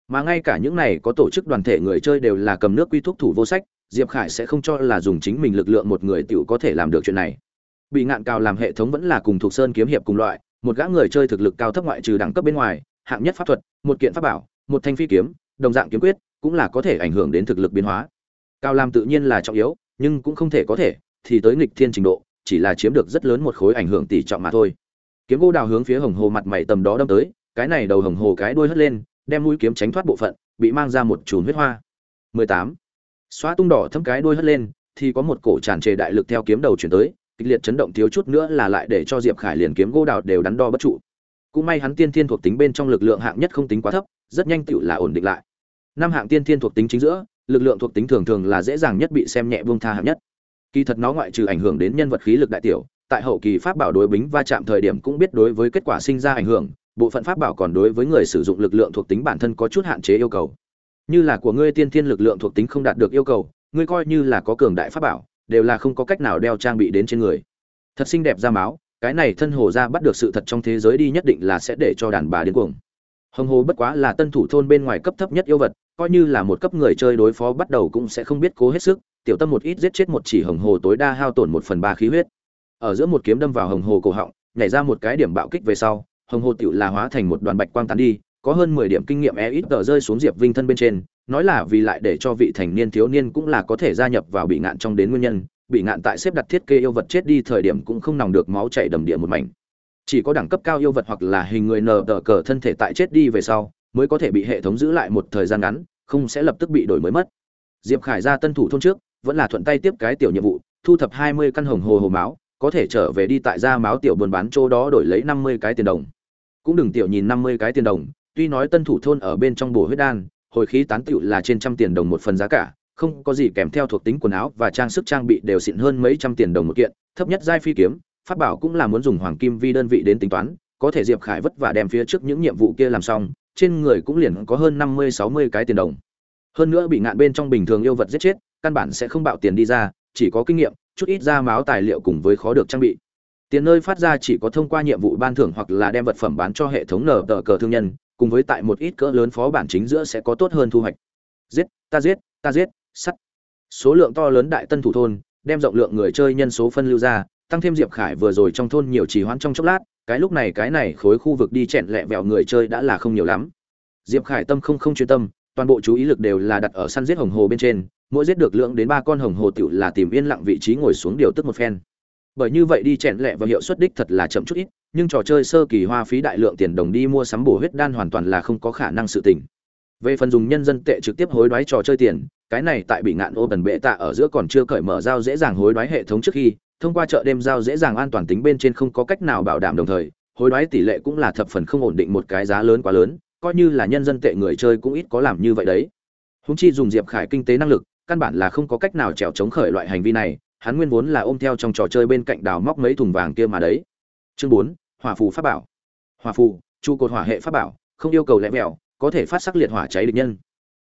Mà ngay cả những này có tổ chức đoàn thể người chơi đều là cầm nước quy thuốc thủ vô sách, diệp khải sẽ không cho là dùng chính mình lực lượng một người tiểu có thể làm được chuyện này. Bị ngạn cao làm hệ thống vẫn là cùng thuộc sơn kiếm hiệp cùng loại một gã người chơi thực lực cao thấp ngoại trừ đẳng cấp bên ngoài, hạng nhất pháp thuật, một kiện pháp bảo, một thanh phi kiếm, đồng dạng kiếm quyết, cũng là có thể ảnh hưởng đến thực lực biến hóa. Cao làm tự nhiên là trọng yếu, nhưng cũng không thể có thể, thì tới nghịch thiên trình độ, chỉ là chiếm được rất lớn một khối ảnh hưởng tỷ trọng mà thôi. Kiếm gỗ đào hướng phía hồng hồ mặt mày tầm đó đâm tới, cái này đầu hồng hồ cái đuôi hất lên, đem mũi kiếm tránh thoát bộ phận, bị mang ra một chùm huyết hoa. 18. xóa tung đỏ thâm cái đuôi hất lên, thì có một cổ tràn trề đại lực theo kiếm đầu chuyển tới kịch liệt chấn động thiếu chút nữa là lại để cho diệp khải liền kiếm gỗ đào đều đắn đo bất trụ. Cũng may hắn tiên thiên thuộc tính bên trong lực lượng hạng nhất không tính quá thấp, rất nhanh tựu là ổn định lại. Năm hạng tiên thiên thuộc tính chính giữa, lực lượng thuộc tính thường thường là dễ dàng nhất bị xem nhẹ buông tha hạng nhất. Kỳ thật nó ngoại trừ ảnh hưởng đến nhân vật khí lực đại tiểu, tại hậu kỳ pháp bảo đối bính va chạm thời điểm cũng biết đối với kết quả sinh ra ảnh hưởng, bộ phận pháp bảo còn đối với người sử dụng lực lượng thuộc tính bản thân có chút hạn chế yêu cầu. Như là của ngươi tiên thiên lực lượng thuộc tính không đạt được yêu cầu, ngươi coi như là có cường đại pháp bảo đều là không có cách nào đeo trang bị đến trên người. Thật xinh đẹp da máu, cái này thân hồ ra bắt được sự thật trong thế giới đi nhất định là sẽ để cho đàn bà điên cuồng. Hồng hồ bất quá là tân thủ thôn bên ngoài cấp thấp nhất yêu vật, coi như là một cấp người chơi đối phó bắt đầu cũng sẽ không biết cố hết sức, tiểu tâm một ít giết chết một chỉ hồng hồ tối đa hao tổn một phần ba khí huyết. Ở giữa một kiếm đâm vào hồng hồ cổ họng, nhảy ra một cái điểm bạo kích về sau, hồng hồ tựu là hóa thành một đoàn bạch quang tán đi có hơn mười điểm kinh nghiệm e ít tờ rơi xuống diệp vinh thân bên trên, nói là vì lại để cho vị thành niên thiếu niên cũng là có thể gia nhập vào bị ngạn trong đến nguyên nhân, bị ngạn tại xếp đặt thiết kế yêu vật chết đi thời điểm cũng không nòng được máu chảy đầm địa một mảnh. Chỉ có đẳng cấp cao yêu vật hoặc là hình người nờ tờ cờ thân thể tại chết đi về sau, mới có thể bị hệ thống giữ lại một thời gian ngắn, không sẽ lập tức bị đổi mới mất. Diệp khải ra tân thủ thôn trước, vẫn là thuận tay tiếp cái tiểu nhiệm vụ, thu thập hai mươi căn hồng hồ hồ máu, có thể trở về đi tại gia máu tiểu buôn bán chỗ đó đổi lấy năm mươi cái tiền đồng. Cũng đừng tiểu nhìn năm mươi cái tiền đồng tuy nói tân thủ thôn ở bên trong bổ huyết đan, hồi khí tán tựu là trên trăm tiền đồng một phần giá cả, không có gì kèm theo thuộc tính quần áo và trang sức trang bị đều xịn hơn mấy trăm tiền đồng một kiện, thấp nhất giai phi kiếm, pháp bảo cũng là muốn dùng hoàng kim vi đơn vị đến tính toán, có thể diệp khải vất vả đem phía trước những nhiệm vụ kia làm xong, trên người cũng liền có hơn năm mươi, sáu mươi cái tiền đồng. Hơn nữa bị ngạn bên trong bình thường yêu vật giết chết, căn bản sẽ không bạo tiền đi ra, chỉ có kinh nghiệm, chút ít ra máu tài liệu cùng với khó được trang bị. Tiền nơi phát ra chỉ có thông qua nhiệm vụ ban thưởng hoặc là đem vật phẩm bán cho hệ thống nở tờ cờ thương nhân cùng với tại một ít cỡ lớn phó bản chính giữa sẽ có tốt hơn thu hoạch. Giết, ta giết ta giết, sắt. Số lượng to lớn đại tân thủ thôn, đem rộng lượng người chơi nhân số phân lưu ra, tăng thêm diệp khải vừa rồi trong thôn nhiều trì hoãn trong chốc lát, cái lúc này cái này khối khu vực đi chẹn lẹ vẹo người chơi đã là không nhiều lắm. Diệp khải tâm không không chuyên tâm, toàn bộ chú ý lực đều là đặt ở săn giết hồng hồ bên trên, mỗi giết được lượng đến ba con hồng hồ tiểu là tìm yên lặng vị trí ngồi xuống điều tức một phen. Bởi như vậy đi chẹn lẹ và hiệu suất đích thật là chậm chút ít nhưng trò chơi sơ kỳ hoa phí đại lượng tiền đồng đi mua sắm bổ huyết đan hoàn toàn là không có khả năng sự tình. Về phần dùng nhân dân tệ trực tiếp hối đoái trò chơi tiền, cái này tại bị ngạn ô tần bệ tạ ở giữa còn chưa cởi mở giao dễ dàng hối đoái hệ thống trước khi, thông qua chợ đêm giao dễ dàng an toàn tính bên trên không có cách nào bảo đảm đồng thời, hối đoái tỷ lệ cũng là thập phần không ổn định một cái giá lớn quá lớn, coi như là nhân dân tệ người chơi cũng ít có làm như vậy đấy. Húng chi dùng diệp khải kinh tế năng lực, căn bản là không có cách nào trèo chống khởi loại hành vi này, hắn nguyên vốn là ôm theo trong trò chơi bên cạnh đào móc mấy thùng vàng kia mà đấy. Chương bốn hỏa phù pháp bảo. Hỏa phù, trụ cột hỏa hệ pháp bảo, không yêu cầu lẽ mẹo có thể phát sắc liệt hỏa cháy địch nhân.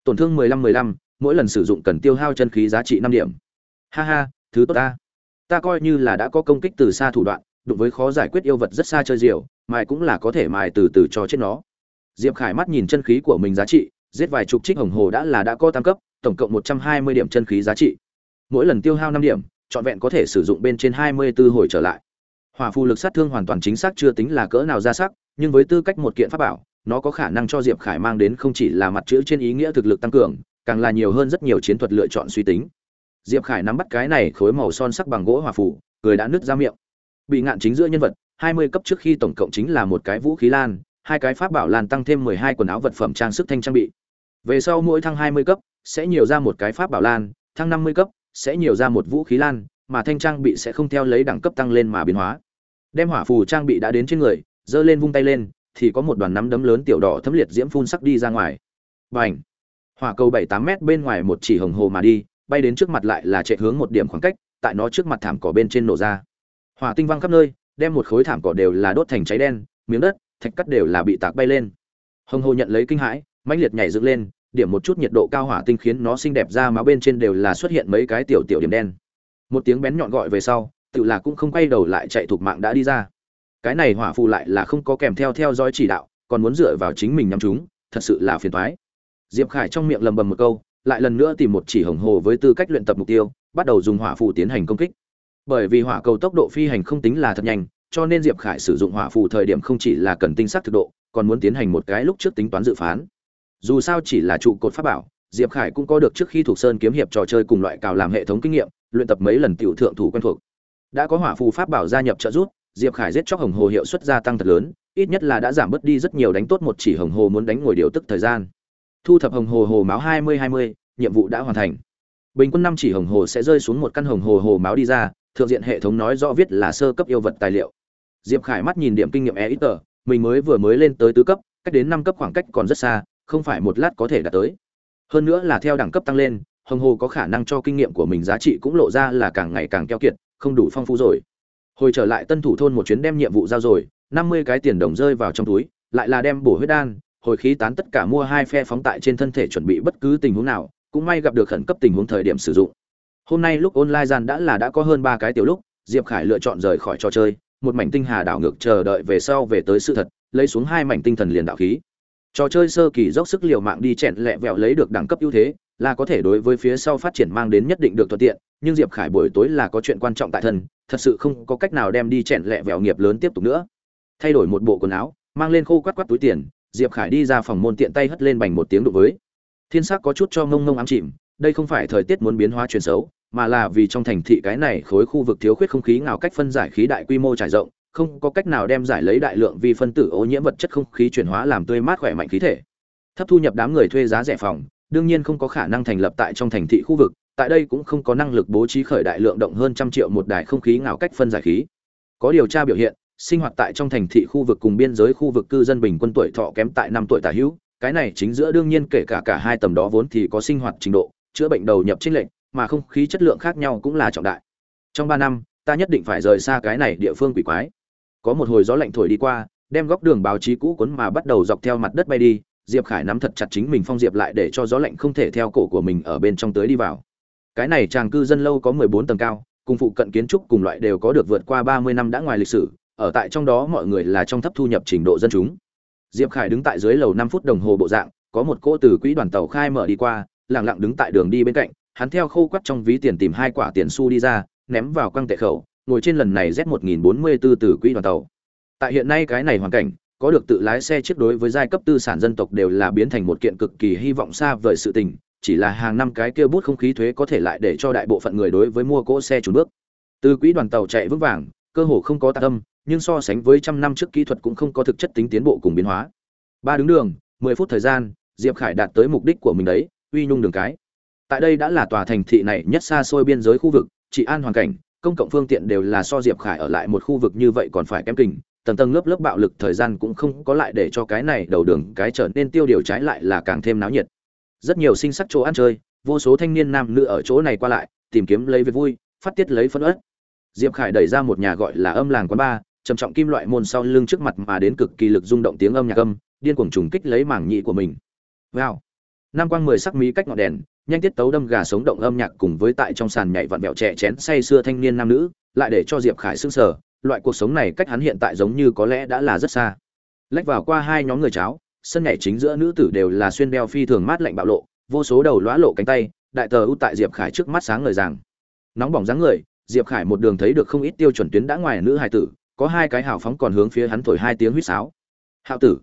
Tổn thương mười lăm mười lăm, mỗi lần sử dụng cần tiêu hao chân khí giá trị năm điểm. Ha ha, thứ tốt ta. Ta coi như là đã có công kích từ xa thủ đoạn, đụng với khó giải quyết yêu vật rất xa chơi diều, mài cũng là có thể mài từ từ cho chết nó. Diệp khải mắt nhìn chân khí của mình giá trị, giết vài chục trích hồng hồ đã là đã có tam cấp, tổng cộng một trăm hai mươi điểm chân khí giá trị. Mỗi lần tiêu hao năm điểm, trọn vẹn có thể sử dụng bên trên hai mươi 24 hồi trở lại. Hỏa phù lực sát thương hoàn toàn chính xác chưa tính là cỡ nào ra sắc, nhưng với tư cách một kiện pháp bảo, nó có khả năng cho Diệp Khải mang đến không chỉ là mặt chữ trên ý nghĩa thực lực tăng cường, càng là nhiều hơn rất nhiều chiến thuật lựa chọn suy tính. Diệp Khải nắm bắt cái này khối màu son sắc bằng gỗ hỏa phù, cười đã nứt ra miệng. Bị ngạn chính giữa nhân vật, hai mươi cấp trước khi tổng cộng chính là một cái vũ khí lan, hai cái pháp bảo lan tăng thêm mười hai quần áo vật phẩm trang sức thanh trang bị. Về sau mỗi thăng hai mươi cấp, sẽ nhiều ra một cái pháp bảo lan, thăng năm mươi cấp, sẽ nhiều ra một vũ khí lan mà thanh trang bị sẽ không theo lấy đẳng cấp tăng lên mà biến hóa đem hỏa phù trang bị đã đến trên người giơ lên vung tay lên thì có một đoàn nắm đấm lớn tiểu đỏ thấm liệt diễm phun sắc đi ra ngoài. Bành, hỏa cầu bảy tám mét bên ngoài một chỉ hồng hồ mà đi bay đến trước mặt lại là chạy hướng một điểm khoảng cách tại nó trước mặt thảm cỏ bên trên nổ ra. Hỏa tinh văng khắp nơi đem một khối thảm cỏ đều là đốt thành cháy đen miếng đất thạch cắt đều là bị tạc bay lên. Hồng hồ nhận lấy kinh hãi mãnh liệt nhảy dựng lên điểm một chút nhiệt độ cao hỏa tinh khiến nó xinh đẹp ra máu bên trên đều là xuất hiện mấy cái tiểu tiểu điểm đen. Một tiếng bén nhọn gọi về sau tự là cũng không quay đầu lại chạy thuộc mạng đã đi ra. Cái này hỏa phù lại là không có kèm theo theo dõi chỉ đạo, còn muốn dựa vào chính mình nhắm chúng, thật sự là phiền toái. Diệp khải trong miệng lầm bầm một câu, lại lần nữa tìm một chỉ hồng hồ với tư cách luyện tập mục tiêu, bắt đầu dùng hỏa phù tiến hành công kích. Bởi vì hỏa cầu tốc độ phi hành không tính là thật nhanh, cho nên diệp khải sử dụng hỏa phù thời điểm không chỉ là cần tinh xác thực độ, còn muốn tiến hành một cái lúc trước tính toán dự phán. Dù sao chỉ là trụ cột pháp bảo, diệp khải cũng có được trước khi thuộc sơn kiếm hiệp trò chơi cùng loại cào làm hệ thống kinh nghiệm, luyện tập mấy lần tiểu thượng thủ quen thuộc đã có hỏa phù pháp bảo gia nhập trợ giúp, diệp khải giết chóc hồng hồ hiệu suất gia tăng thật lớn, ít nhất là đã giảm bớt đi rất nhiều đánh tốt một chỉ hồng hồ muốn đánh ngồi điều tức thời gian. Thu thập hồng hồ hồ máu hai mươi hai mươi, nhiệm vụ đã hoàn thành. Bình quân năm chỉ hồng hồ sẽ rơi xuống một căn hồng hồ hồ máu đi ra, thượng diện hệ thống nói rõ viết là sơ cấp yêu vật tài liệu. Diệp khải mắt nhìn điểm kinh nghiệm e ít tờ mình mới vừa mới lên tới tứ cấp, cách đến năm cấp khoảng cách còn rất xa, không phải một lát có thể đạt tới. Hơn nữa là theo đẳng cấp tăng lên, hồng hồ có khả năng cho kinh nghiệm của mình giá trị cũng lộ ra là càng ngày càng keo kiệt không đủ phong phú rồi. Hồi trở lại tân thủ thôn một chuyến đem nhiệm vụ giao rồi, năm mươi cái tiền đồng rơi vào trong túi, lại là đem bổ huyết đan, hồi khí tán tất cả mua hai phe phóng tại trên thân thể chuẩn bị bất cứ tình huống nào, cũng may gặp được khẩn cấp tình huống thời điểm sử dụng. Hôm nay lúc online gian đã là đã có hơn ba cái tiểu lúc, diệp khải lựa chọn rời khỏi trò chơi, một mảnh tinh hà đảo ngược chờ đợi về sau về tới sự thật, lấy xuống hai mảnh tinh thần liền đạo khí. Trò chơi sơ kỳ dốc sức liều mạng đi chẹn lẹ vẹo lấy được đẳng cấp ưu thế là có thể đối với phía sau phát triển mang đến nhất định được thuận tiện, nhưng diệp khải buổi tối là có chuyện quan trọng tại thân, thật sự không có cách nào đem đi chẹn lẹ vẹo nghiệp lớn tiếp tục nữa. Thay đổi một bộ quần áo, mang lên khô quát quát túi tiền, diệp khải đi ra phòng môn tiện tay hất lên bành một tiếng đụng với. Thiên sắc có chút cho ngông ngông ám chìm, đây không phải thời tiết muốn biến hóa chuyển xấu, mà là vì trong thành thị cái này khối khu vực thiếu khuyết không khí nào cách phân giải khí đại quy mô trải rộng, không có cách nào đem giải lấy đại lượng vi phân tử ô nhiễm vật chất không khí chuyển hóa làm tươi mát khỏe mạnh khí thể. Thấp thu nhập đám người thuê giá rẻ phòng đương nhiên không có khả năng thành lập tại trong thành thị khu vực, tại đây cũng không có năng lực bố trí khởi đại lượng động hơn trăm triệu một đài không khí ngào cách phân giải khí. Có điều tra biểu hiện, sinh hoạt tại trong thành thị khu vực cùng biên giới khu vực cư dân bình quân tuổi thọ kém tại năm tuổi tả hữu, cái này chính giữa đương nhiên kể cả cả hai tầm đó vốn thì có sinh hoạt trình độ, chữa bệnh đầu nhập trích lệnh mà không khí chất lượng khác nhau cũng là trọng đại. Trong ba năm, ta nhất định phải rời xa cái này địa phương quỷ quái. Có một hồi gió lạnh thổi đi qua, đem góc đường báo chí cũ cuốn mà bắt đầu dọc theo mặt đất bay đi diệp khải nắm thật chặt chính mình phong diệp lại để cho gió lạnh không thể theo cổ của mình ở bên trong tới đi vào. Cái này chàng cư dân lâu có mười bốn tầng cao, cùng phụ cận kiến trúc cùng loại đều có được vượt qua ba mươi năm đã ngoài lịch sử, ở tại trong đó mọi người là trong thấp thu nhập trình độ dân chúng. Diệp khải đứng tại dưới lầu năm phút đồng hồ bộ dạng, có một cỗ từ quỹ đoàn tàu khai mở đi qua lẳng lặng đứng tại đường đi bên cạnh, hắn theo khâu quắt trong ví tiền tìm hai quả tiền xu đi ra, ném vào quăng tệ khẩu, ngồi trên lần này z một nghìn bốn mươi bốn từ quỹ đoàn tàu. Tại hiện nay cái này hoàn cảnh có được tự lái xe chiếc đối với giai cấp tư sản dân tộc đều là biến thành một kiện cực kỳ hy vọng xa vời sự tình, chỉ là hàng năm cái kia bút không khí thuế có thể lại để cho đại bộ phận người đối với mua cỗ xe trùn bước. Từ quỹ đoàn tàu chạy vững vàng, cơ hồ không có tạ tâm, nhưng so sánh với trăm năm trước kỹ thuật cũng không có thực chất tính tiến bộ cùng biến hóa. Ba đứng đường, mười phút thời gian, diệp khải đạt tới mục đích của mình đấy, uy nhung đường cái. Tại đây đã là tòa thành thị này nhất xa xôi biên giới khu vực, trị an hoàn cảnh, công cộng phương tiện đều là so diệp khải ở lại một khu vực như vậy còn phải kém kình tầng tầng lớp lớp bạo lực thời gian cũng không có lại để cho cái này đầu đường cái trở nên tiêu điều trái lại là càng thêm náo nhiệt. Rất nhiều sinh sắc chỗ ăn chơi, vô số thanh niên nam nữ ở chỗ này qua lại, tìm kiếm lấy việc vui, phát tiết lấy phân ớt. Diệp khải đẩy ra một nhà gọi là âm làng quán ba, trầm trọng kim loại môn sau lưng trước mặt mà đến cực kỳ lực rung động tiếng âm nhạc âm, điên cuồng trùng kích lấy mảng nhị của mình. Wow. Nam quang mười sắc mí cách ngọn đèn, nhanh tiết tấu đâm gà sống động âm nhạc cùng với tại trong sàn nhảy vặn vẹo trẻ chén say xưa thanh niên nam nữ, lại để cho diệp khải sững sờ loại cuộc sống này cách hắn hiện tại giống như có lẽ đã là rất xa. Lách vào qua hai nhóm người cháo, sân nhảy chính giữa nữ tử đều là xuyên đeo phi thường mát lạnh bạo lộ, vô số đầu lõa lộ cánh tay, đại tờ ưu tại diệp khải trước mắt sáng ngời rằng nóng bỏng dáng người, diệp khải một đường thấy được không ít tiêu chuẩn tuyến đã ngoài nữ hài tử, có hai cái hào phóng còn hướng phía hắn thổi hai tiếng huýt sáo. Hạo tử.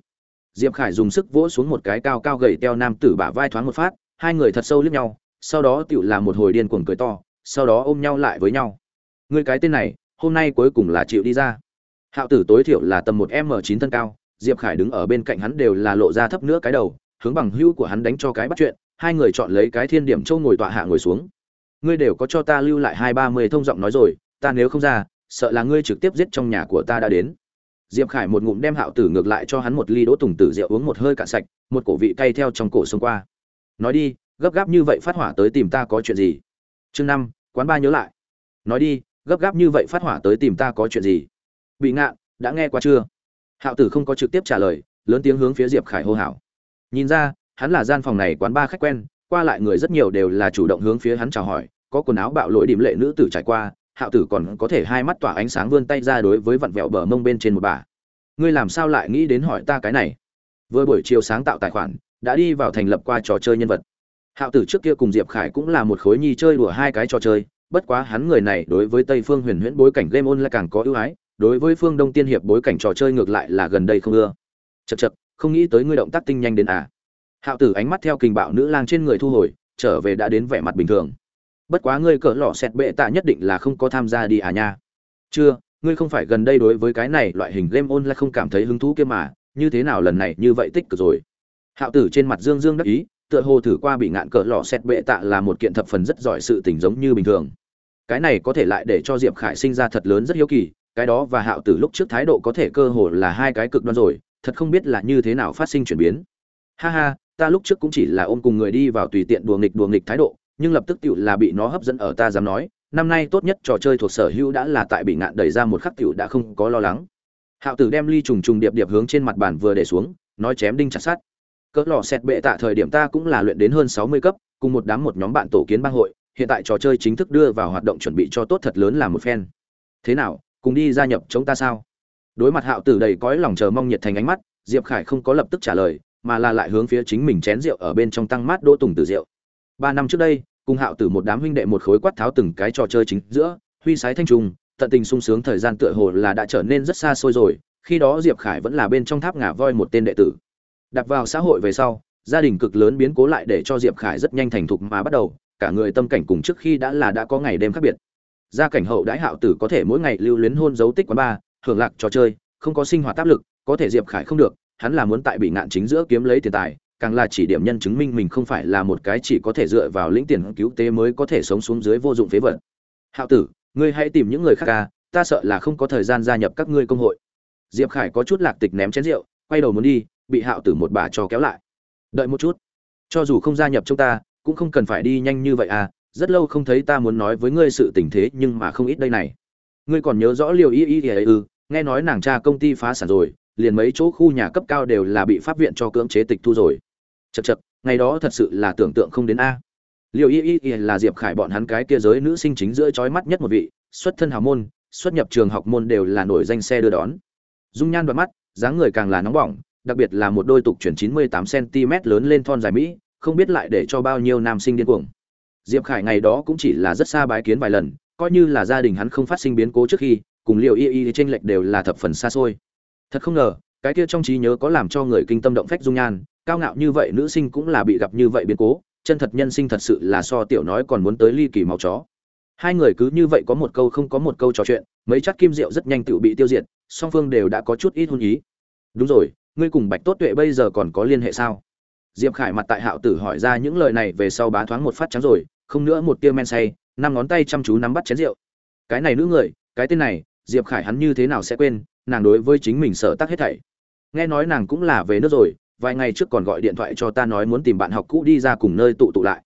Diệp khải dùng sức vỗ xuống một cái cao cao gầy teo nam tử bả vai thoáng một phát, hai người thật sâu liếc nhau, sau đó tựu làm một hồi điên cuồng cười to, sau đó ôm nhau lại với nhau. Người cái tên này hôm nay cuối cùng là chịu đi ra. Hạo tử tối thiểu là tầm một m chín thân cao, diệp khải đứng ở bên cạnh hắn đều là lộ ra thấp nữa cái đầu, hướng bằng hữu của hắn đánh cho cái bắt chuyện, hai người chọn lấy cái thiên điểm châu ngồi tọa hạ ngồi xuống. Ngươi đều có cho ta lưu lại hai ba mươi thông giọng nói rồi, ta nếu không ra, sợ là ngươi trực tiếp giết trong nhà của ta đã đến. Diệp khải một ngụm đem hạo tử ngược lại cho hắn một ly đỗ tùng tử rượu uống một hơi cạn sạch, một cổ vị cay theo trong cổ xông qua. Nói đi, gấp gáp như vậy phát hỏa tới tìm ta có chuyện gì? Chương năm, quán ba nhớ lại. Nói đi gấp gáp như vậy phát hỏa tới tìm ta có chuyện gì? Bị ngạn, đã nghe qua chưa? Hạo tử không có trực tiếp trả lời, lớn tiếng hướng phía diệp khải hô hào. Nhìn ra, hắn là gian phòng này quán ba khách quen, qua lại người rất nhiều đều là chủ động hướng phía hắn chào hỏi, có quần áo bạo lỗi điểm lệ nữ tử trải qua, hạo tử còn có thể hai mắt tỏa ánh sáng vươn tay ra đối với vặn vẹo bờ mông bên trên một bà. Ngươi làm sao lại nghĩ đến hỏi ta cái này? Vừa buổi chiều sáng tạo tài khoản, đã đi vào thành lập qua trò chơi nhân vật. Hạo tử trước kia cùng diệp khải cũng là một khối nhi chơi đùa hai cái trò chơi bất quá hắn người này đối với tây phương huyền huyễn bối cảnh game on lại càng có ưu ái, đối với phương đông tiên hiệp bối cảnh trò chơi ngược lại là gần đây không ưa. Chật chật không nghĩ tới ngươi động tác tinh nhanh đến à. Hạo tử ánh mắt theo kình bạo nữ lang trên người thu hồi, trở về đã đến vẻ mặt bình thường. Bất quá ngươi cỡ lọ xẹt bệ tạ nhất định là không có tham gia đi à nha. Chưa, ngươi không phải gần đây đối với cái này loại hình game on lại không cảm thấy hứng thú kia mà, như thế nào lần này như vậy tích cực rồi. Hạo tử trên mặt dương dương đắc ý tựa hồ thử qua bị ngạn cỡ lọ xét bệ tạ là một kiện thập phần rất giỏi sự tình giống như bình thường. Cái này có thể lại để cho diệp khải sinh ra thật lớn rất hiếu kỳ, cái đó và hạo tử lúc trước thái độ có thể cơ hồ là hai cái cực đoan rồi, thật không biết là như thế nào phát sinh chuyển biến. Ha ha, ta lúc trước cũng chỉ là ôm cùng người đi vào tùy tiện đùa nghịch đùa nghịch thái độ, nhưng lập tức tựu là bị nó hấp dẫn ở ta dám nói, năm nay tốt nhất trò chơi thuộc sở hữu đã là tại bị ngạn đẩy ra một khắc tiểu đã không có lo lắng. Hạo tử đem ly trùng trùng điệp điệp hướng trên mặt bàn vừa để xuống, nói chém đinh chặt sát cỡ lò xẹt bệ tạ thời điểm ta cũng là luyện đến hơn sáu mươi cấp, cùng một đám một nhóm bạn tổ kiến bang hội, hiện tại trò chơi chính thức đưa vào hoạt động chuẩn bị cho tốt thật lớn là một phen. Thế nào, cùng đi gia nhập chúng ta sao? Đối mặt hạo tử đầy cõi lòng chờ mong nhiệt thành ánh mắt, diệp khải không có lập tức trả lời, mà là lại hướng phía chính mình chén rượu ở bên trong tăng mát đỗ tùng từ rượu. Ba năm trước đây, cùng hạo tử một đám huynh đệ một khối quát tháo từng cái trò chơi chính giữa, huy sái thanh trùng, tận tình sung sướng thời gian tựa hồ là đã trở nên rất xa xôi rồi, khi đó diệp khải vẫn là bên trong tháp ngà voi một tên đệ tử đặt vào xã hội về sau, gia đình cực lớn biến cố lại để cho diệp khải rất nhanh thành thục mà bắt đầu, cả người tâm cảnh cùng trước khi đã là đã có ngày đêm khác biệt. Gia cảnh hậu đãi hạo tử có thể mỗi ngày lưu luyến hôn dấu tích quán bar hưởng lạc trò chơi, không có sinh hoạt áp lực, có thể diệp khải không được, hắn là muốn tại bị ngạn chính giữa kiếm lấy tiền tài, càng là chỉ điểm nhân chứng minh mình không phải là một cái chỉ có thể dựa vào lĩnh tiền cứu tế mới có thể sống xuống dưới vô dụng phế vật. Hạo tử, ngươi hãy tìm những người khác ca, ta sợ là không có thời gian gia nhập các ngươi công hội. Diệp khải có chút lạc tịch ném chén rượu, quay đầu muốn đi bị hạo tử một bà cho kéo lại. Đợi một chút. Cho dù không gia nhập chúng ta, cũng không cần phải đi nhanh như vậy à rất lâu không thấy ta muốn nói với ngươi sự tình thế nhưng mà không ít đây này. Ngươi còn nhớ rõ liều y y y ư? Nghe nói nàng cha công ty phá sản rồi, liền mấy chỗ khu nhà cấp cao đều là bị pháp viện cho cưỡng chế tịch thu rồi. Chật chật ngày đó thật sự là tưởng tượng không đến a. Liều y y y là diệp khải bọn hắn cái kia giới nữ sinh chính giữa trói mắt nhất một vị, xuất thân hào môn, xuất nhập trường học môn đều là nổi danh xe đưa đón. Dung nhan đoạt mắt, dáng người càng là nóng bỏng đặc biệt là một đôi tục chuyển 98 cm lớn lên thon dài mỹ, không biết lại để cho bao nhiêu nam sinh điên cuồng. Diệp khải ngày đó cũng chỉ là rất xa bái kiến vài lần, coi như là gia đình hắn không phát sinh biến cố trước khi, cùng liệu y y trên lệch đều là thập phần xa xôi. Thật không ngờ, cái kia trong trí nhớ có làm cho người kinh tâm động phách dung nhan, cao ngạo như vậy nữ sinh cũng là bị gặp như vậy biến cố, chân thật nhân sinh thật sự là so tiểu nói còn muốn tới ly kỳ máu chó. Hai người cứ như vậy có một câu không có một câu trò chuyện, mấy chát kim rượu rất nhanh tựu bị tiêu diệt, song phương đều đã có chút ít hôn ý. Đúng rồi ngươi cùng bạch tốt tuệ bây giờ còn có liên hệ sao? Diệp khải mặt tại hạo tử hỏi ra những lời này về sau bá thoáng một phát trắng rồi, không nữa một tia men say, năm ngón tay chăm chú nắm bắt chén rượu. Cái này nữ người, cái tên này, diệp khải hắn như thế nào sẽ quên, nàng đối với chính mình sợ tắc hết thảy. Nghe nói nàng cũng là về nước rồi, vài ngày trước còn gọi điện thoại cho ta nói muốn tìm bạn học cũ đi ra cùng nơi tụ tụ lại.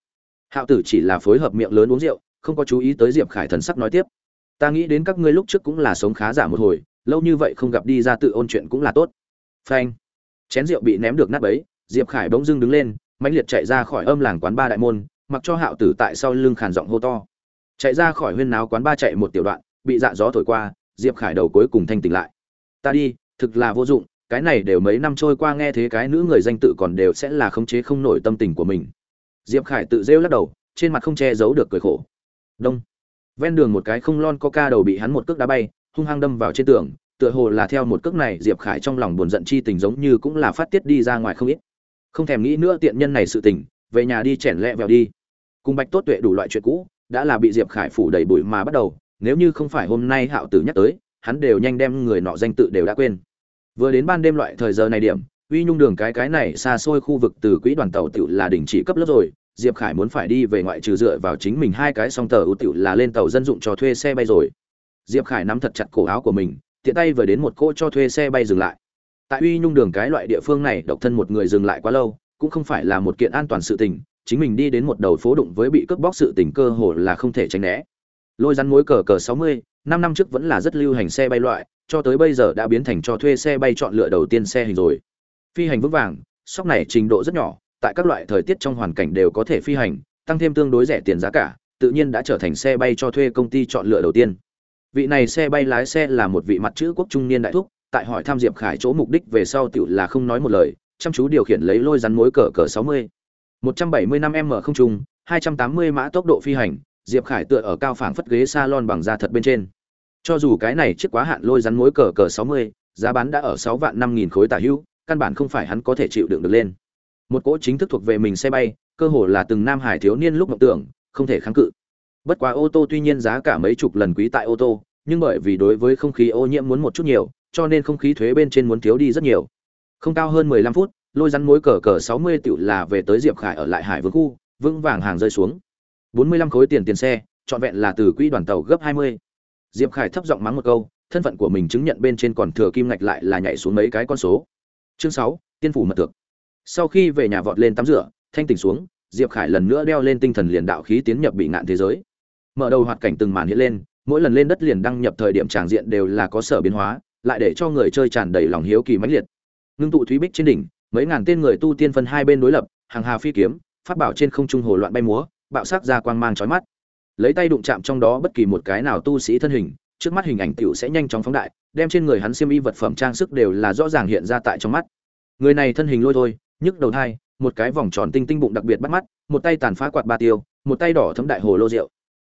Hạo tử chỉ là phối hợp miệng lớn uống rượu, không có chú ý tới diệp khải thần sắc nói tiếp. Ta nghĩ đến các ngươi lúc trước cũng là sống khá giả một hồi, lâu như vậy không gặp đi ra tự ôn chuyện cũng là tốt phanh. Chén rượu bị ném được nát ấy diệp khải bỗng dưng đứng lên, mãnh liệt chạy ra khỏi âm làng quán ba đại môn, mặc cho hạo tử tại sau lưng khàn giọng hô to. Chạy ra khỏi huyên náo quán ba chạy một tiểu đoạn, bị dạ gió thổi qua, diệp khải đầu cuối cùng thanh tỉnh lại. Ta đi, thực là vô dụng, cái này đều mấy năm trôi qua nghe thế cái nữ người danh tự còn đều sẽ là khống chế không nổi tâm tình của mình. Diệp khải tự rêu lắc đầu, trên mặt không che giấu được cười khổ. Đông. Ven đường một cái không lon coca đầu bị hắn một cước đá bay, hung hăng đâm vào trên tường tựa hồ là theo một cước này, diệp khải trong lòng buồn giận chi tình giống như cũng là phát tiết đi ra ngoài không ít. Không thèm nghĩ nữa tiện nhân này sự tình, về nhà đi chèn lẹ vẹo đi. Cùng bạch tốt tuệ đủ loại chuyện cũ, đã là bị diệp khải phủ đầy bụi mà bắt đầu, nếu như không phải hôm nay hạo tử nhắc tới, hắn đều nhanh đem người nọ danh tự đều đã quên. Vừa đến ban đêm loại thời giờ này điểm, uy nhung đường cái cái này xa xôi khu vực từ quỹ đoàn tàu tự là đình chỉ cấp lớp rồi, diệp khải muốn phải đi về ngoại trừ dựa vào chính mình hai cái song tờ ưu tiểu là lên tàu dân dụng cho thuê xe bay rồi. Diệp khải nắm thật chặt cổ áo của mình tiện tay vừa đến một cô cho thuê xe bay dừng lại. Tại uy nhung đường cái loại địa phương này, độc thân một người dừng lại quá lâu, cũng không phải là một kiện an toàn sự tình, chính mình đi đến một đầu phố đụng với bị cướp bóc sự tình cơ hồ là không thể tránh né. Lôi rắn mối cờ cờ sáu mươi, năm năm trước vẫn là rất lưu hành xe bay loại, cho tới bây giờ đã biến thành cho thuê xe bay chọn lựa đầu tiên xe hình rồi. Phi hành vững vàng, sóc này trình độ rất nhỏ, tại các loại thời tiết trong hoàn cảnh đều có thể phi hành, tăng thêm tương đối rẻ tiền giá cả, tự nhiên đã trở thành xe bay cho thuê công ty chọn lựa đầu tiên vị này xe bay lái xe là một vị mặt chữ quốc trung niên đại thúc, tại hỏi tham diệp khải chỗ mục đích về sau tựu là không nói một lời, chăm chú điều khiển lấy lôi rắn mối cờ cờ sáu mươi. Một trăm bảy mươi năm m không trung, hai trăm tám mươi mã tốc độ phi hành, diệp khải tựa ở cao phảng phất ghế salon bằng da thật bên trên. Cho dù cái này chiếc quá hạn lôi rắn mối cờ cờ sáu mươi, giá bán đã ở sáu vạn năm nghìn khối tả hữu căn bản không phải hắn có thể chịu đựng được lên. Một cỗ chính thức thuộc về mình xe bay, cơ hồ là từng nam hải thiếu niên lúc mộng tưởng, không thể kháng cự bất quá ô tô tuy nhiên giá cả mấy chục lần quý tại ô tô, nhưng bởi vì đối với không khí ô nhiễm muốn một chút nhiều, cho nên không khí thuế bên trên muốn thiếu đi rất nhiều. Không cao hơn mười lăm phút, lôi rắn mối cờ cờ sáu mươi tựu là về tới diệp khải ở lại hải vương khu, vững vàng hàng rơi xuống. Bốn mươi lăm khối tiền tiền xe, trọn vẹn là từ quỹ đoàn tàu gấp hai mươi. Diệp khải thấp giọng mắng một câu, thân phận của mình chứng nhận bên trên còn thừa kim ngạch lại là nhảy xuống mấy cái con số. Chương sáu, tiên phủ mật tược sau khi về nhà vọt lên tắm rửa, thanh tỉnh xuống, diệp khải lần nữa đeo lên tinh thần liền đạo khí tiến nhập bị ngạn thế giới mở đầu hoạt cảnh từng màn hiện lên, mỗi lần lên đất liền đăng nhập thời điểm tràng diện đều là có sở biến hóa, lại để cho người chơi tràn đầy lòng hiếu kỳ mãnh liệt. Ngưng tụ thúy bích trên đỉnh, mấy ngàn tên người tu tiên phân hai bên đối lập, hàng hà phi kiếm phát bảo trên không trung hồ loạn bay múa, bạo sắc ra quang mang chói mắt. Lấy tay đụng chạm trong đó bất kỳ một cái nào tu sĩ thân hình, trước mắt hình ảnh tiểu sẽ nhanh chóng phóng đại, đem trên người hắn xiêm y vật phẩm trang sức đều là rõ ràng hiện ra tại trong mắt. Người này thân hình lôi thôi, nhức đầu thai, một cái vòng tròn tinh tinh bụng đặc biệt bắt mắt, một tay tàn phá quạt ba tiêu, một tay đỏ thấm đại hồ lô rượu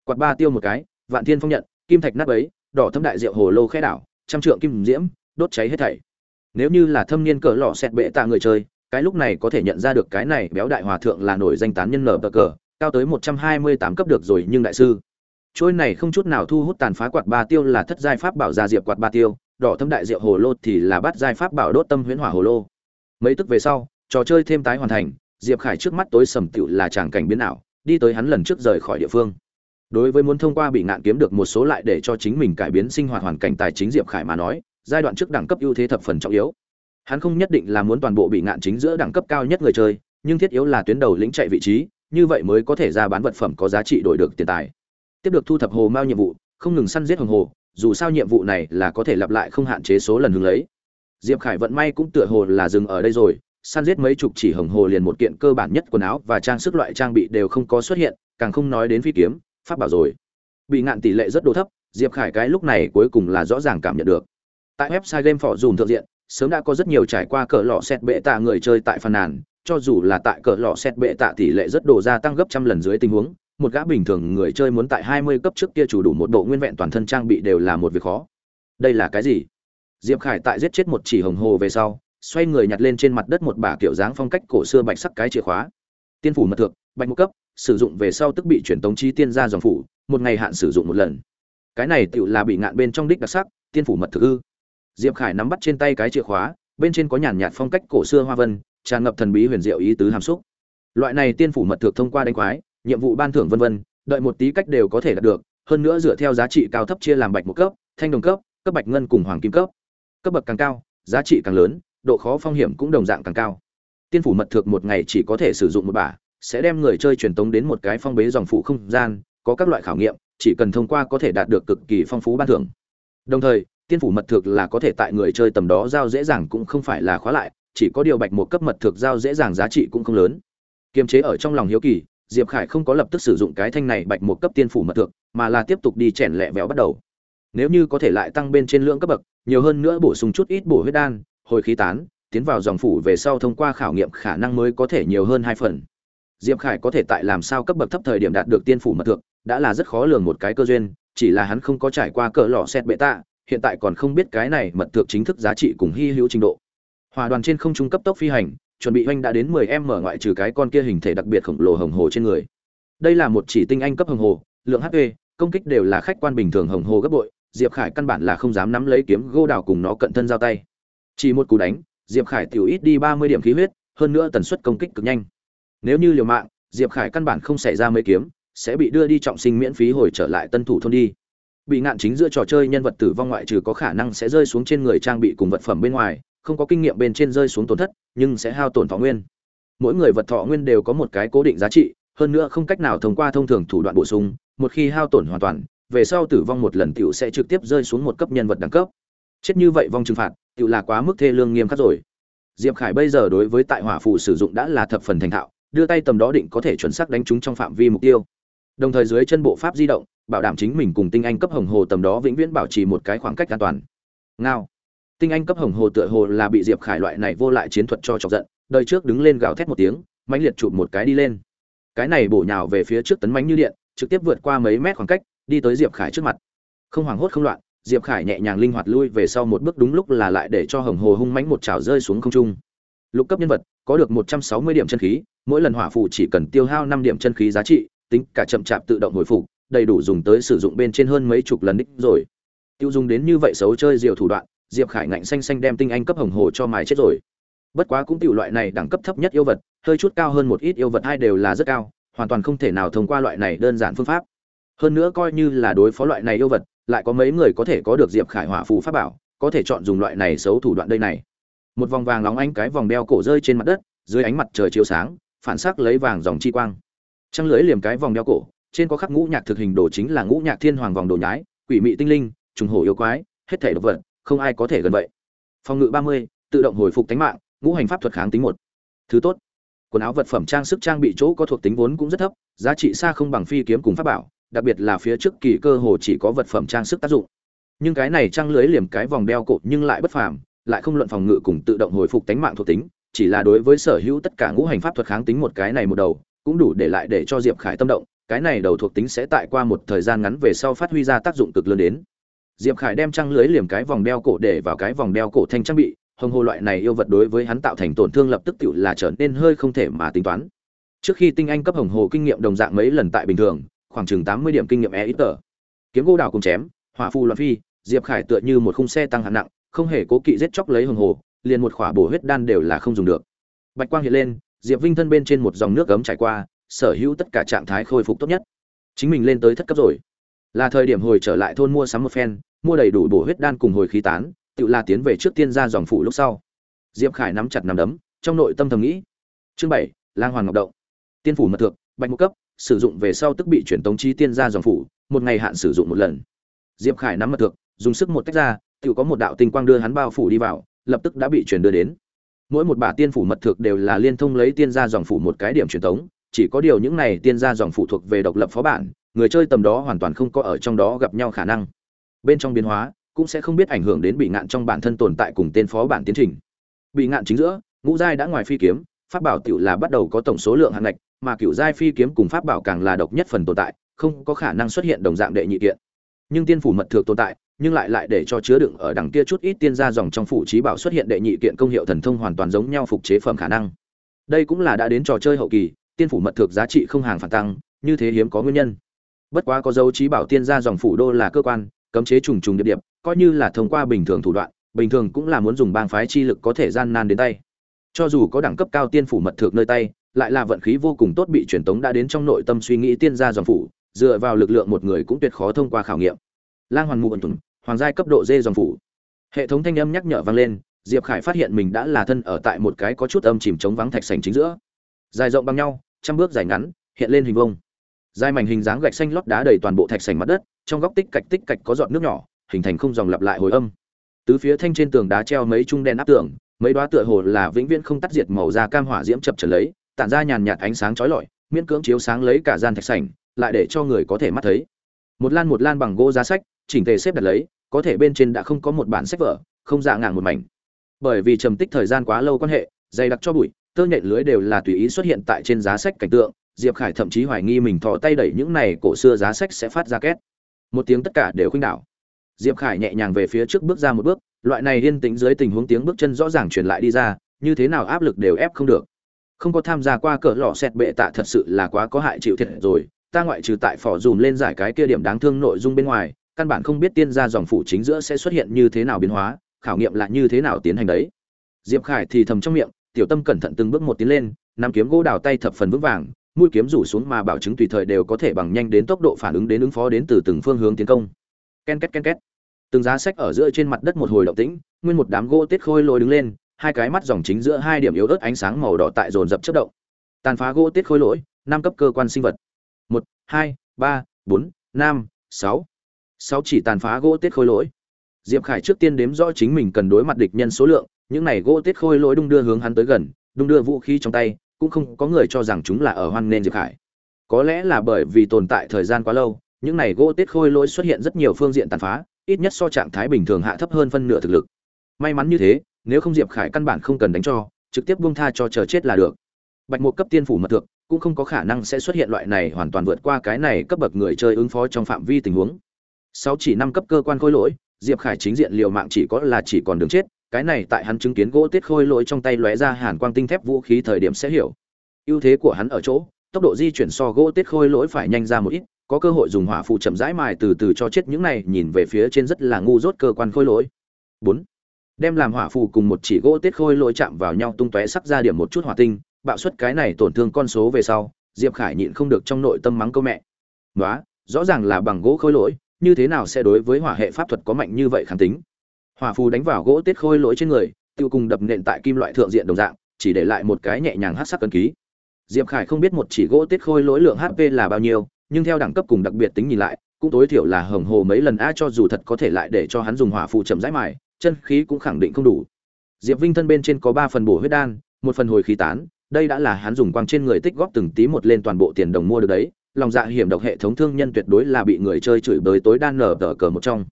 quạt ba tiêu một cái, vạn thiên phong nhận, kim thạch nát ấy, đỏ Thâm đại rượu hồ lô khẽ đảo, trăm trượng kim diễm, đốt cháy hết thảy. Nếu như là thâm niên cỡ lọ xẹt bệ tạ người chơi, cái lúc này có thể nhận ra được cái này béo đại hòa thượng là nổi danh tán nhân nở bờ cờ, cao tới một trăm hai mươi tám cấp được rồi nhưng đại sư. Trôi này không chút nào thu hút tàn phá quạt ba tiêu là thất giai pháp bảo gia diệp quạt ba tiêu, đỏ thâm đại diệu hồ lô thì là bát giai pháp bảo đốt tâm huyễn hỏa hồ lô. Mấy tức về sau, trò chơi thêm tái hoàn thành, diệp khải trước mắt tối sầm tựu là tràng cảnh biến ảo, đi tới hắn lần trước rời khỏi địa phương đối với muốn thông qua bị ngạn kiếm được một số lại để cho chính mình cải biến sinh hoạt hoàn cảnh tài chính diệp khải mà nói, giai đoạn trước đẳng cấp ưu thế thập phần trọng yếu. Hắn không nhất định là muốn toàn bộ bị ngạn chính giữa đẳng cấp cao nhất người chơi, nhưng thiết yếu là tuyến đầu lĩnh chạy vị trí, như vậy mới có thể ra bán vật phẩm có giá trị đổi được tiền tài. Tiếp được thu thập hồ mao nhiệm vụ, không ngừng săn giết hồng hồ, dù sao nhiệm vụ này là có thể lặp lại không hạn chế số lần hướng lấy. Diệp khải vận may cũng tựa hồ là dừng ở đây rồi, săn giết mấy chục chỉ hồng hồ liền một kiện cơ bản nhất quần áo và trang sức loại trang bị đều không có xuất hiện, càng không nói đến phi kiếm pháp bảo rồi bị ngạn tỷ lệ rất đồ thấp diệp khải cái lúc này cuối cùng là rõ ràng cảm nhận được tại website game phỏ dùm thượng diện sớm đã có rất nhiều trải qua cỡ lọ xét bệ tạ người chơi tại phàn nàn cho dù là tại cỡ lọ xét bệ tạ tỷ lệ rất đồ gia tăng gấp trăm lần dưới tình huống một gã bình thường người chơi muốn tại 20 cấp trước kia chủ đủ một bộ nguyên vẹn toàn thân trang bị đều là một việc khó. Đây là cái gì? Diệp Khải tại giết chết một chỉ hồng hồ về sau, xoay người nhặt lên trên mặt đất một bả kiểu dáng phong cách cổ xưa bạch sắc cái chìa khóa. Tiên phủ mật thượng, bạch một cấp, sử dụng về sau tức bị chuyển tống chi tiên ra dòng phủ, một ngày hạn sử dụng một lần. Cái này tựu là bị ngạn bên trong đích đặc sắc, tiên phủ mật thực ư? Diệp Khải nắm bắt trên tay cái chìa khóa, bên trên có nhàn nhạt phong cách cổ xưa hoa vân, tràn ngập thần bí huyền diệu ý tứ hàm xúc. Loại này tiên phủ mật thực thông qua đánh quái, nhiệm vụ ban thưởng vân vân, đợi một tí cách đều có thể đạt được, hơn nữa dựa theo giá trị cao thấp chia làm bạch một cấp, thanh đồng cấp, cấp bạch ngân cùng hoàng kim cấp. Cấp bậc càng cao, giá trị càng lớn, độ khó phong hiểm cũng đồng dạng càng cao. Tiên phủ mật thực một ngày chỉ có thể sử dụng một bả, sẽ đem người chơi truyền tống đến một cái phong bế dòng phụ không gian, có các loại khảo nghiệm, chỉ cần thông qua có thể đạt được cực kỳ phong phú ban thưởng. Đồng thời, tiên phủ mật thực là có thể tại người chơi tầm đó giao dễ dàng cũng không phải là khóa lại, chỉ có điều bạch một cấp mật thực giao dễ dàng giá trị cũng không lớn. Kiềm chế ở trong lòng hiếu kỳ, diệp khải không có lập tức sử dụng cái thanh này bạch một cấp tiên phủ mật thượng mà là tiếp tục đi chèn lẹ vẹo bắt đầu nếu như có thể lại tăng bên trên lượng cấp bậc nhiều hơn nữa bổ sung chút ít bổ huyết đan hồi khí tán tiến vào dòng phủ về sau thông qua khảo nghiệm khả năng mới có thể nhiều hơn hai phần diệp khải có thể tại làm sao cấp bậc thấp thời điểm đạt được tiên phủ mật thượng đã là rất khó lường một cái cơ duyên chỉ là hắn không có trải qua cỡ lọ xét bệ tạ hiện tại còn không biết cái này mật thượng chính thức giá trị cùng hi hữu trình độ hòa đoàn trên không trung cấp tốc phi hành chuẩn bị oanh đã đến 10 em mở ngoại trừ cái con kia hình thể đặc biệt khổng lồ hồng hồ trên người. Đây là một chỉ tinh anh cấp hồng hồ, lượng HP, công kích đều là khách quan bình thường hồng hồ gấp bội, Diệp Khải căn bản là không dám nắm lấy kiếm gô đào cùng nó cận thân giao tay. Chỉ một cú đánh, Diệp Khải tiểu ít đi 30 điểm khí huyết, hơn nữa tần suất công kích cực nhanh. Nếu như liều mạng, Diệp Khải căn bản không xảy ra mấy kiếm, sẽ bị đưa đi trọng sinh miễn phí hồi trở lại tân thủ thôn đi. Bị ngạn chính giữa trò chơi nhân vật tử vong ngoại trừ có khả năng sẽ rơi xuống trên người trang bị cùng vật phẩm bên ngoài, không có kinh nghiệm bên trên rơi xuống tổn thất, nhưng sẽ hao tổn thọ nguyên. Mỗi người vật thọ nguyên đều có một cái cố định giá trị, hơn nữa không cách nào thông qua thông thường thủ đoạn bổ sung, một khi hao tổn hoàn toàn, về sau tử vong một lần tiểu sẽ trực tiếp rơi xuống một cấp nhân vật đẳng cấp. Chết như vậy vong trừng phạt, tiểu là quá mức thê lương nghiêm khắc rồi. Diệp Khải bây giờ đối với tại hỏa phụ sử dụng đã là thập phần thành thạo, đưa tay tầm đó định có thể chuẩn xác đánh trúng trong phạm vi mục tiêu. Đồng thời dưới chân bộ pháp di động, bảo đảm chính mình cùng tinh anh cấp hồng hồ tầm đó vĩnh viễn bảo trì một cái khoảng cách an toàn. Ngao tinh anh cấp hồng hồ tựa hồ là bị diệp khải loại này vô lại chiến thuật cho chọc giận đời trước đứng lên gào thét một tiếng mãnh liệt chụp một cái đi lên cái này bổ nhào về phía trước tấn mánh như điện trực tiếp vượt qua mấy mét khoảng cách đi tới diệp khải trước mặt không hoảng hốt không loạn diệp khải nhẹ nhàng linh hoạt lui về sau một bước đúng lúc là lại để cho hồng hồ hung mánh một trào rơi xuống không trung lục cấp nhân vật, có được một trăm sáu mươi điểm chân khí, mỗi lần hỏa phù chỉ cần tiêu hao năm điểm chân khí giá trị, tính cả chậm chạp tự động hồi phục, đầy đủ dùng tới sử dụng bên trên hơn mấy chục lần đích rồi. Tiêu dùng đến như vậy xấu chơi diều thủ đoạn, diệp khải ngạnh xanh xanh đem tinh anh cấp hồng hồ cho mài chết rồi. Bất quá cũng tiểu loại này đẳng cấp thấp nhất yêu vật, hơi chút cao hơn một ít yêu vật hai đều là rất cao, hoàn toàn không thể nào thông qua loại này đơn giản phương pháp. Hơn nữa coi như là đối phó loại này yêu vật, lại có mấy người có thể có được diệp khải hỏa phù pháp bảo, có thể chọn dùng loại này xấu thủ đoạn đây này một vòng vàng nóng ánh cái vòng đeo cổ rơi trên mặt đất, dưới ánh mặt trời chiếu sáng, phản sắc lấy vàng dòng chi quang. Trăng lưới liềm cái vòng đeo cổ, trên có khắc ngũ nhạc thực hình đồ chính là ngũ nhạc thiên hoàng vòng đồ nhái, quỷ mị tinh linh, trùng hổ yêu quái, hết thể độc vật, không ai có thể gần vậy. Phòng ngự ba mươi, tự động hồi phục tánh mạng, ngũ hành pháp thuật kháng tính một. Thứ tốt, quần áo vật phẩm trang sức trang bị chỗ có thuộc tính vốn cũng rất thấp, giá trị xa không bằng phi kiếm cùng pháp bảo, đặc biệt là phía trước kỳ cơ hồ chỉ có vật phẩm trang sức tác dụng. Nhưng cái này trang lưới liềm cái vòng đeo cổ nhưng lại bất phàm lại không luận phòng ngự cùng tự động hồi phục tính mạng thuộc tính, chỉ là đối với sở hữu tất cả ngũ hành pháp thuật kháng tính một cái này một đầu, cũng đủ để lại để cho diệp khải tâm động, cái này đầu thuộc tính sẽ tại qua một thời gian ngắn về sau phát huy ra tác dụng cực lớn đến. Diệp khải đem trang lưới liềm cái vòng đeo cổ để vào cái vòng đeo cổ thanh trang bị, hồng hồ loại này yêu vật đối với hắn tạo thành tổn thương lập tức tự là trở nên hơi không thể mà tính toán. Trước khi tinh anh cấp hồng hồ kinh nghiệm đồng dạng mấy lần tại bình thường, khoảng chừng tám mươi điểm kinh nghiệm e ít tờ. Kiếm gỗ đào cùng chém, hỏa phu loạn phi, diệp khải tựa như một khung xe tăng hạng nặng không hề cố kỵ giết chóc lấy hồng hồ, liền một khỏa bổ huyết đan đều là không dùng được. Bạch quang hiện lên, diệp vinh thân bên trên một dòng nước cấm trải qua, sở hữu tất cả trạng thái khôi phục tốt nhất. Chính mình lên tới thất cấp rồi. Là thời điểm hồi trở lại thôn mua sắm một phen, mua đầy đủ bổ huyết đan cùng hồi khí tán, tự là tiến về trước tiên ra dòng phủ lúc sau. Diệp khải nắm chặt nắm đấm, trong nội tâm thầm nghĩ. Chương bảy, lang hoàng ngọc động. Tiên phủ mật thượng, bạch một cấp, sử dụng về sau tức bị chuyển tống chi tiên ra dòng phủ, một ngày hạn sử dụng một lần. Diệp khải nắm mật thượng, dùng sức một tách ra tự có một đạo tinh quang đưa hắn bao phủ đi vào, lập tức đã bị truyền đưa đến. Mỗi một bả tiên phủ mật thực đều là liên thông lấy tiên gia dòng phủ một cái điểm truyền tống chỉ có điều những này tiên gia dòng phủ thuộc về độc lập phó bản, người chơi tầm đó hoàn toàn không có ở trong đó gặp nhau khả năng. Bên trong biến hóa, cũng sẽ không biết ảnh hưởng đến bị ngạn trong bản thân tồn tại cùng tên phó bản tiến trình. Bị ngạn chính giữa, ngũ giai đã ngoài phi kiếm, pháp bảo tiểu là bắt đầu có tổng số lượng hạng ngạch, mà cựu giai phi kiếm cùng pháp bảo càng là độc nhất phần tồn tại, không có khả năng xuất hiện đồng dạng đệ nhị kiện. Nhưng tiên phủ mật thực tồn tại nhưng lại lại để cho chứa đựng ở đằng kia chút ít tiên gia dòng trong phủ trí bảo xuất hiện đệ nhị kiện công hiệu thần thông hoàn toàn giống nhau phục chế phẩm khả năng. Đây cũng là đã đến trò chơi hậu kỳ, tiên phủ mật thực giá trị không hàng phản tăng, như thế hiếm có nguyên nhân. Bất quá có dấu trí bảo tiên gia dòng phủ đô là cơ quan, cấm chế trùng trùng điệp điệp, coi như là thông qua bình thường thủ đoạn, bình thường cũng là muốn dùng bang phái chi lực có thể gian nan đến tay. Cho dù có đẳng cấp cao tiên phủ mật thực nơi tay, lại là vận khí vô cùng tốt bị truyền tống đã đến trong nội tâm suy nghĩ tiên gia dòng phủ, dựa vào lực lượng một người cũng tuyệt khó thông qua khảo nghiệm. Lang hoàn mù ẩn tuần hoàng giai cấp độ dê dòng phủ. Hệ thống thanh âm nhắc nhở vang lên, diệp khải phát hiện mình đã là thân ở tại một cái có chút âm chìm chống vắng thạch sành chính giữa. Dài rộng bằng nhau, trăm bước dài ngắn, hiện lên hình vông dài mảnh hình dáng gạch xanh lót đá đầy toàn bộ thạch sành mặt đất, trong góc tích cạch tích cạch có giọt nước nhỏ, hình thành không dòng lặp lại hồi âm. Tứ phía thanh trên tường đá treo mấy trung đen áp tường, mấy đoá tựa hồ là vĩnh viễn không tắt diệt màu da cam hỏa diễm chập trở lấy, tản ra nhàn nhạt ánh sáng chói lọi, miễn cưỡng chiếu sáng lấy cả gian thạch sành lại để cho người có thể mắt thấy. Một lan một lan bằng gỗ giá sách chỉnh tề xếp đặt lấy, có thể bên trên đã không có một bản sách vở, không dạ ngàng một mảnh. Bởi vì trầm tích thời gian quá lâu quan hệ, dày đặc cho bụi, tơ nhện lưới đều là tùy ý xuất hiện tại trên giá sách cảnh tượng, diệp khải thậm chí hoài nghi mình thò tay đẩy những này cổ xưa giá sách sẽ phát ra két. Một tiếng tất cả đều khuynh đảo. Diệp khải nhẹ nhàng về phía trước bước ra một bước, loại này yên tĩnh dưới tình huống tiếng bước chân rõ ràng truyền lại đi ra, như thế nào áp lực đều ép không được. Không có tham gia qua cỡ lọ xẹt bệ tạ thật sự là quá có hại chịu thiệt rồi, ta ngoại trừ tại phỏ dùm lên giải cái kia điểm đáng thương nội dung bên ngoài căn bản không biết tiên gia dòng phủ chính giữa sẽ xuất hiện như thế nào biến hóa, khảo nghiệm lại như thế nào tiến hành đấy. Diệp khải thì thầm trong miệng, tiểu tâm cẩn thận từng bước một tiến lên, nắm kiếm gỗ đào tay thập phần vững vàng, mũi kiếm rủ xuống mà bảo chứng tùy thời đều có thể bằng nhanh đến tốc độ phản ứng đến ứng phó đến từ từng phương hướng tiến công. Ken két ken két. Từng giá sách ở giữa trên mặt đất một hồi động tĩnh, nguyên một đám gỗ tiết khôi lôi đứng lên, hai cái mắt dòng chính giữa hai điểm yếu ớt ánh sáng màu đỏ tại dồn dập chớp động. Tàn phá gỗ tiết khôi lỗi, năm cấp cơ quan sinh vật. Một, hai, ba, bốn, năm, sáu sáu chỉ tàn phá gỗ tiết khôi lỗi. Diệp khải trước tiên đếm rõ chính mình cần đối mặt địch nhân số lượng, những này gỗ tiết khôi lỗi đung đưa hướng hắn tới gần, đung đưa vũ khí trong tay, cũng không có người cho rằng chúng là ở hoan nên diệp khải. Có lẽ là bởi vì tồn tại thời gian quá lâu, những này gỗ tiết khôi lỗi xuất hiện rất nhiều phương diện tàn phá, ít nhất so trạng thái bình thường hạ thấp hơn phân nửa thực lực. May mắn như thế, nếu không diệp khải căn bản không cần đánh cho, trực tiếp buông tha cho chờ chết là được. Bạch một cấp tiên phủ mật thượng, cũng không có khả năng sẽ xuất hiện loại này hoàn toàn vượt qua cái này cấp bậc người chơi ứng phó trong phạm vi tình huống sáu chỉ năm cấp cơ quan khôi lỗi, diệp khải chính diện liều mạng chỉ có là chỉ còn đường chết, cái này tại hắn chứng kiến gỗ tiết khôi lỗi trong tay lóe ra hàn quang tinh thép vũ khí thời điểm sẽ hiểu. Ưu thế của hắn ở chỗ, tốc độ di chuyển so gỗ tiết khôi lỗi phải nhanh ra một ít, có cơ hội dùng hỏa phụ chậm rãi mài từ từ cho chết những này, nhìn về phía trên rất là ngu dốt cơ quan khôi lỗi. Bốn, đem làm hỏa phù cùng một chỉ gỗ tiết khôi lỗi chạm vào nhau tung tóe sắc ra điểm một chút hỏa tinh, bạo suất cái này tổn thương con số về sau, diệp khải nhịn không được trong nội tâm mắng câu mẹ. Nói rõ ràng là bằng gỗ khôi lỗi như thế nào sẽ đối với hỏa hệ pháp thuật có mạnh như vậy kháng tính? Hỏa phù đánh vào gỗ tiết khôi lỗi trên người, tiêu cùng đập nện tại kim loại thượng diện đồng dạng, chỉ để lại một cái nhẹ nhàng hát sắc cân ký. Diệp khải không biết một chỉ gỗ tiết khôi lỗi lượng hp là bao nhiêu, nhưng theo đẳng cấp cùng đặc biệt tính nhìn lại, cũng tối thiểu là hồng hồ mấy lần a cho dù thật có thể lại để cho hắn dùng hỏa phù chậm rãi mài, chân khí cũng khẳng định không đủ. Diệp vinh thân bên trên có ba phần bổ huyết đan, một phần hồi khí tán, đây đã là hắn dùng quang trên người tích góp từng tí một lên toàn bộ tiền đồng mua được đấy lòng dạ hiểm độc hệ thống thương nhân tuyệt đối là bị người chơi chửi bới tối đan nở tờ cờ một trong.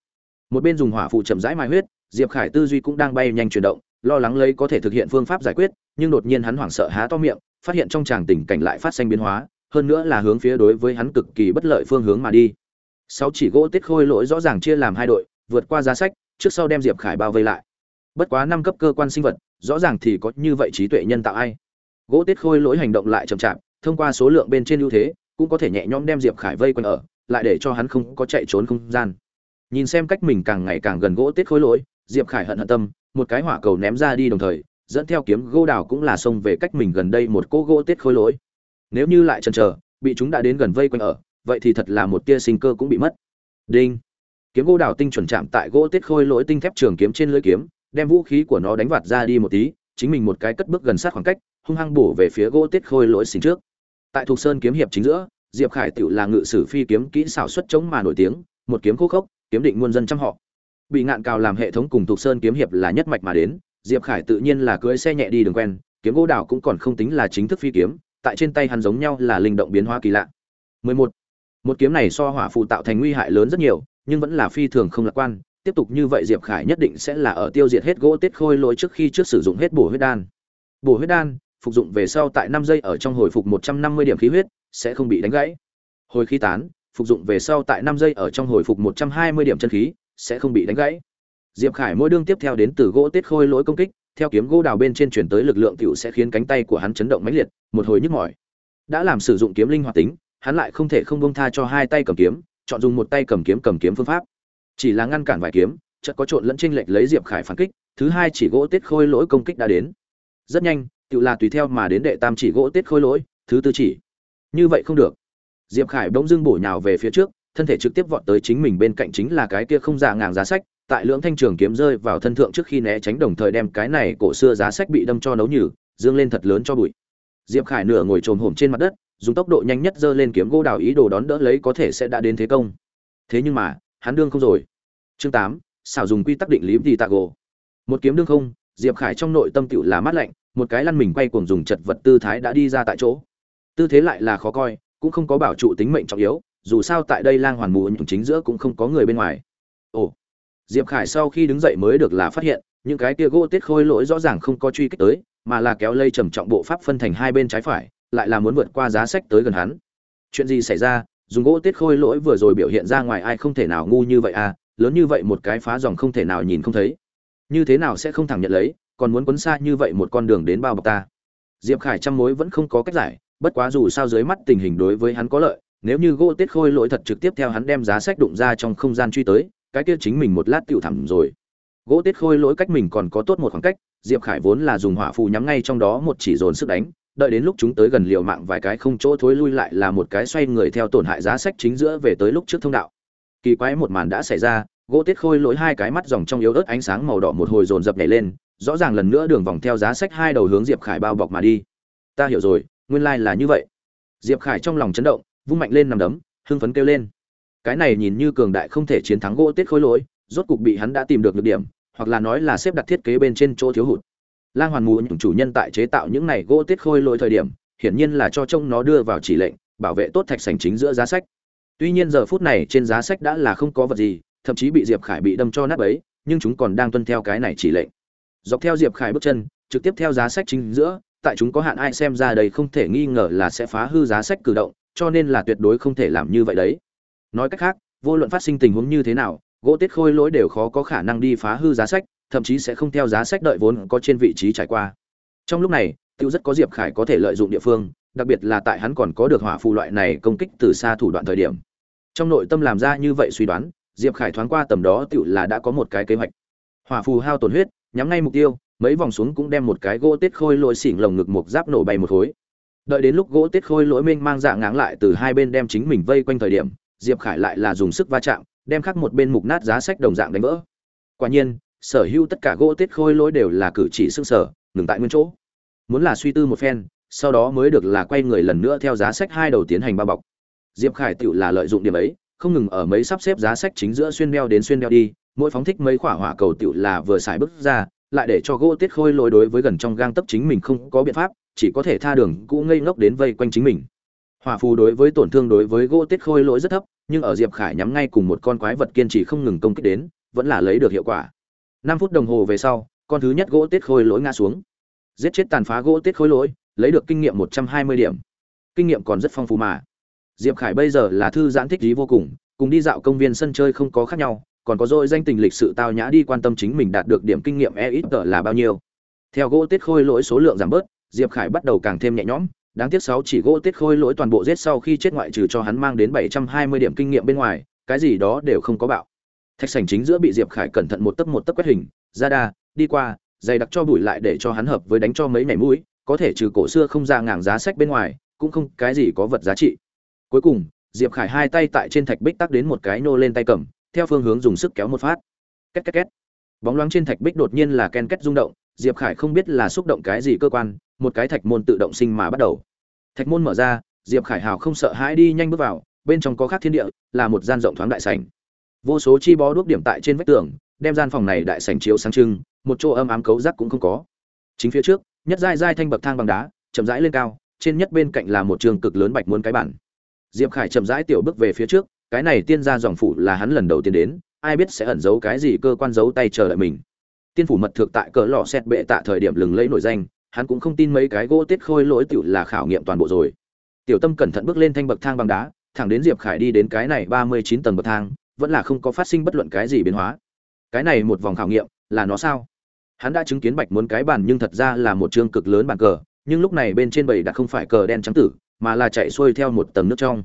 Một bên dùng hỏa phụ chậm rãi mài huyết, diệp khải tư duy cũng đang bay nhanh chuyển động, lo lắng lấy có thể thực hiện phương pháp giải quyết, nhưng đột nhiên hắn hoảng sợ há to miệng, phát hiện trong tràng tình cảnh lại phát sinh biến hóa, hơn nữa là hướng phía đối với hắn cực kỳ bất lợi phương hướng mà đi. Sáu chỉ gỗ tiết khôi lỗi rõ ràng chia làm hai đội, vượt qua giá sách, trước sau đem diệp khải bao vây lại. Bất quá năm cấp cơ quan sinh vật, rõ ràng thì có như vậy trí tuệ nhân tạo ai? Gỗ tiết khôi lỗi hành động lại chậm chạp, thông qua số lượng bên trên ưu thế cũng có thể nhẹ nhõm đem diệp khải vây quanh ở, lại để cho hắn không có chạy trốn không gian. Nhìn xem cách mình càng ngày càng gần gỗ tiết Khối lỗi, diệp khải hận hận tâm, một cái hỏa cầu ném ra đi đồng thời, dẫn theo kiếm gỗ đào cũng là xông về cách mình gần đây một cỗ gỗ tiết Khối lỗi. Nếu như lại chần chờ, bị chúng đã đến gần vây quanh ở, vậy thì thật là một tia sinh cơ cũng bị mất. Đinh. Kiếm gỗ đào tinh chuẩn chạm tại gỗ tiết khôi lỗi tinh thép trường kiếm trên lưỡi kiếm, đem vũ khí của nó đánh vạt ra đi một tí, chính mình một cái cất bước gần sát khoảng cách, hung hăng bổ về phía gỗ tiết khôi lỗi xình trước tại thuộc sơn kiếm hiệp chính giữa, diệp khải tự là ngự sử phi kiếm kỹ xảo xuất chống mà nổi tiếng, một kiếm khô khốc, kiếm định muôn dân trăm họ. Bị ngạn cào làm hệ thống cùng thuộc sơn kiếm hiệp là nhất mạch mà đến, diệp khải tự nhiên là cưỡi xe nhẹ đi đường quen, kiếm gỗ đào cũng còn không tính là chính thức phi kiếm, tại trên tay hắn giống nhau là linh động biến hóa kỳ lạ. 11. một. Kiếm này so hỏa phụ tạo thành nguy hại lớn rất nhiều, nhưng vẫn là phi thường không lạc quan, tiếp tục như vậy diệp khải nhất định sẽ là ở tiêu diệt hết gỗ tiết khôi lỗi trước khi trước sử dụng hết bổ huyết đan. Bổ huyết đan phục dụng về sau tại năm giây ở trong hồi phục 150 điểm khí huyết, sẽ không bị đánh gãy. Hồi khí tán, phục dụng về sau tại năm giây ở trong hồi phục 120 điểm chân khí, sẽ không bị đánh gãy. Diệp khải mỗi đương tiếp theo đến từ gỗ tiết khôi lỗi công kích, theo kiếm gỗ đào bên trên truyền tới lực lượng tiểu sẽ khiến cánh tay của hắn chấn động mãnh liệt, một hồi nhức mỏi. Đã làm sử dụng kiếm linh hoạt tính, hắn lại không thể không buông tha cho hai tay cầm kiếm, chọn dùng một tay cầm kiếm cầm kiếm phương pháp. Chỉ là ngăn cản vài kiếm, chợt có trộn lẫn chênh lệch lấy diệp khải phản kích, thứ hai chỉ gỗ tiết khôi lỗi công kích đã đến. Rất nhanh tự là tùy theo mà đến đệ tam chỉ gỗ tiết khôi lỗi, thứ tư chỉ. Như vậy không được. Diệp khải bỗng dưng bổ nhào về phía trước, thân thể trực tiếp vọt tới chính mình bên cạnh chính là cái kia không giả ngàng giá sách, tại lưỡng thanh trường kiếm rơi vào thân thượng trước khi né tránh đồng thời đem cái này cổ xưa giá sách bị đâm cho nấu nhừ, dương lên thật lớn cho bụi. Diệp khải nửa ngồi trồm hổm trên mặt đất, dùng tốc độ nhanh nhất giơ lên kiếm gỗ đào ý đồ đón đỡ lấy có thể sẽ đã đến thế công. Thế nhưng mà, hắn đương không rồi. Chương tám, xảo dùng quy tắc định lý thì tạc gỗ một kiếm đương không, diệp khải trong nội tâm tựu là mát lạnh một cái lăn mình quay cuồng dùng chật vật tư thái đã đi ra tại chỗ. Tư thế lại là khó coi, cũng không có bảo trụ tính mệnh trọng yếu, dù sao tại đây lang hoàn mù chính giữa cũng không có người bên ngoài. Ồ, diệp khải sau khi đứng dậy mới được là phát hiện, những cái kia gỗ tiết khôi lỗi rõ ràng không có truy kích tới, mà là kéo lây trầm trọng bộ pháp phân thành hai bên trái phải, lại là muốn vượt qua giá sách tới gần hắn. Chuyện gì xảy ra? Dùng gỗ tiết khôi lỗi vừa rồi biểu hiện ra ngoài ai không thể nào ngu như vậy à? Lớn như vậy một cái phá dòng không thể nào nhìn không thấy. Như thế nào sẽ không thẳng nhận lấy? Còn muốn quấn xa như vậy một con đường đến bao bọc ta. Diệp khải trăm mối vẫn không có cách giải, bất quá dù sao dưới mắt tình hình đối với hắn có lợi, nếu như gỗ tiết khôi lỗi thật trực tiếp theo hắn đem giá sách đụng ra trong không gian truy tới, cái kia chính mình một lát tiểu thẳm rồi. Gỗ tiết khôi lỗi cách mình còn có tốt một khoảng cách, diệp khải vốn là dùng hỏa phù nhắm ngay trong đó một chỉ dồn sức đánh, đợi đến lúc chúng tới gần liều mạng vài cái không chỗ thối lui lại là một cái xoay người theo tổn hại giá sách chính giữa về tới lúc trước thông đạo. Kỳ quái một màn đã xảy ra, gỗ tiết khôi lỗi hai cái mắt dòng trong yếu ớt ánh sáng màu đỏ một hồi dồn dập nhảy lên rõ ràng lần nữa đường vòng theo giá sách hai đầu hướng diệp khải bao bọc mà đi. Ta hiểu rồi, nguyên lai là như vậy. Diệp khải trong lòng chấn động, vung mạnh lên nằm đấm, hưng phấn kêu lên. Cái này nhìn như cường đại không thể chiến thắng gỗ tiết khối lỗi, rốt cục bị hắn đã tìm được được điểm, hoặc là nói là xếp đặt thiết kế bên trên chỗ thiếu hụt. Lang hoàn mù những chủ nhân tại chế tạo những này gỗ tiết khôi lỗi thời điểm, hiển nhiên là cho trông nó đưa vào chỉ lệnh, bảo vệ tốt thạch sành chính giữa giá sách. Tuy nhiên giờ phút này trên giá sách đã là không có vật gì, thậm chí bị diệp khải bị đâm cho nát ấy nhưng chúng còn đang tuân theo cái này chỉ lệnh dọc theo diệp khải bước chân, trực tiếp theo giá sách chính giữa, tại chúng có hạn ai xem ra đây không thể nghi ngờ là sẽ phá hư giá sách cử động, cho nên là tuyệt đối không thể làm như vậy đấy. Nói cách khác, vô luận phát sinh tình huống như thế nào, gỗ tiết khôi lỗi đều khó có khả năng đi phá hư giá sách, thậm chí sẽ không theo giá sách đợi vốn có trên vị trí trải qua. Trong lúc này, tiêu rất có diệp khải có thể lợi dụng địa phương, đặc biệt là tại hắn còn có được hỏa phù loại này công kích từ xa thủ đoạn thời điểm. Trong nội tâm làm ra như vậy suy đoán, diệp khải thoáng qua tầm đó tựu là đã có một cái kế hoạch. Hỏa phù hao tổn huyết nhắm ngay mục tiêu, mấy vòng xuống cũng đem một cái gỗ tiết khôi lỗi xỉn lồng ngực một giáp nổ bay một khối. Đợi đến lúc gỗ tiết khôi lỗi minh mang dạ ngáng lại từ hai bên đem chính mình vây quanh thời điểm, diệp khải lại là dùng sức va chạm, đem khắc một bên mục nát giá sách đồng dạng đánh vỡ. Quả nhiên, sở hữu tất cả gỗ tiết khôi lỗi đều là cử chỉ xương sở ngừng tại nguyên chỗ. Muốn là suy tư một phen, sau đó mới được là quay người lần nữa theo giá sách hai đầu tiến hành bao bọc. Diệp khải tựu là lợi dụng điểm ấy, không ngừng ở mấy sắp xếp giá sách chính giữa xuyên đeo đến xuyên đeo đi mỗi phóng thích mấy quả hỏa cầu tiểu là vừa xài bước ra, lại để cho gỗ tiết khôi lỗi đối với gần trong gang tấc chính mình không có biện pháp, chỉ có thể tha đường cũ ngây ngốc đến vây quanh chính mình. Hỏa phù đối với tổn thương đối với gỗ tiết khôi lỗi rất thấp, nhưng ở diệp khải nhắm ngay cùng một con quái vật kiên trì không ngừng công kích đến, vẫn là lấy được hiệu quả. Năm phút đồng hồ về sau, con thứ nhất gỗ tiết khôi lỗi ngã xuống. Giết chết tàn phá gỗ tiết khôi lỗi, lấy được kinh nghiệm một trăm hai mươi điểm. Kinh nghiệm còn rất phong phú mà. Diệp khải bây giờ là thư giãn thích trí vô cùng cùng đi dạo công viên sân chơi không có khác nhau còn có dội danh tình lịch sự tao nhã đi quan tâm chính mình đạt được điểm kinh nghiệm e ít tờ là bao nhiêu. Theo gỗ tiết khôi lỗi số lượng giảm bớt, diệp khải bắt đầu càng thêm nhẹ nhõm. Đáng tiếc sáu chỉ gỗ tiết khôi lỗi toàn bộ giết sau khi chết ngoại trừ cho hắn mang đến bảy trăm hai mươi điểm kinh nghiệm bên ngoài, cái gì đó đều không có bạo. Thạch sảnh chính giữa bị diệp khải cẩn thận một tấc một tấc quét hình, ra đa, đi qua, dày đặc cho bụi lại để cho hắn hợp với đánh cho mấy nhảy mũi, có thể trừ cổ xưa không ra ngàng giá sách bên ngoài, cũng không cái gì có vật giá trị. Cuối cùng, diệp khải hai tay tại trên thạch bích tắc đến một cái nô lên tay cầm theo phương hướng dùng sức kéo một phát. Két két két. Bóng loáng trên thạch bích đột nhiên là ken két rung động, diệp khải không biết là xúc động cái gì cơ quan, một cái thạch môn tự động sinh mà bắt đầu. Thạch môn mở ra, diệp khải hào không sợ hãi đi nhanh bước vào, bên trong có khác thiên địa, là một gian rộng thoáng đại sảnh. Vô số chi bó đuốc điểm tại trên vách tường, đem gian phòng này đại sảnh chiếu sáng trưng, một chỗ âm ám cấu rác cũng không có. Chính phía trước, nhất giai giai thanh bậc thang bằng đá, chậm rãi lên cao, trên nhất bên cạnh là một trường cực lớn bạch muôn cái bản. Diệp khải chậm rãi tiểu bước về phía trước cái này tiên gia dòng phủ là hắn lần đầu tiên đến, ai biết sẽ ẩn giấu cái gì cơ quan giấu tay chờ đợi mình. Tiên phủ mật thực tại cỡ lò xét bệ tạ thời điểm lừng lẫy nổi danh, hắn cũng không tin mấy cái gỗ tiết khôi lỗi tiểu là khảo nghiệm toàn bộ rồi. Tiểu tâm cẩn thận bước lên thanh bậc thang bằng đá, thẳng đến diệp khải đi đến cái này ba mươi chín tầng bậc thang, vẫn là không có phát sinh bất luận cái gì biến hóa. Cái này một vòng khảo nghiệm, là nó sao? Hắn đã chứng kiến bạch muốn cái bàn nhưng thật ra là một chương cực lớn bàn cờ, nhưng lúc này bên trên bầy đã không phải cờ đen trắng tử, mà là chạy xuôi theo một tầng nước trong.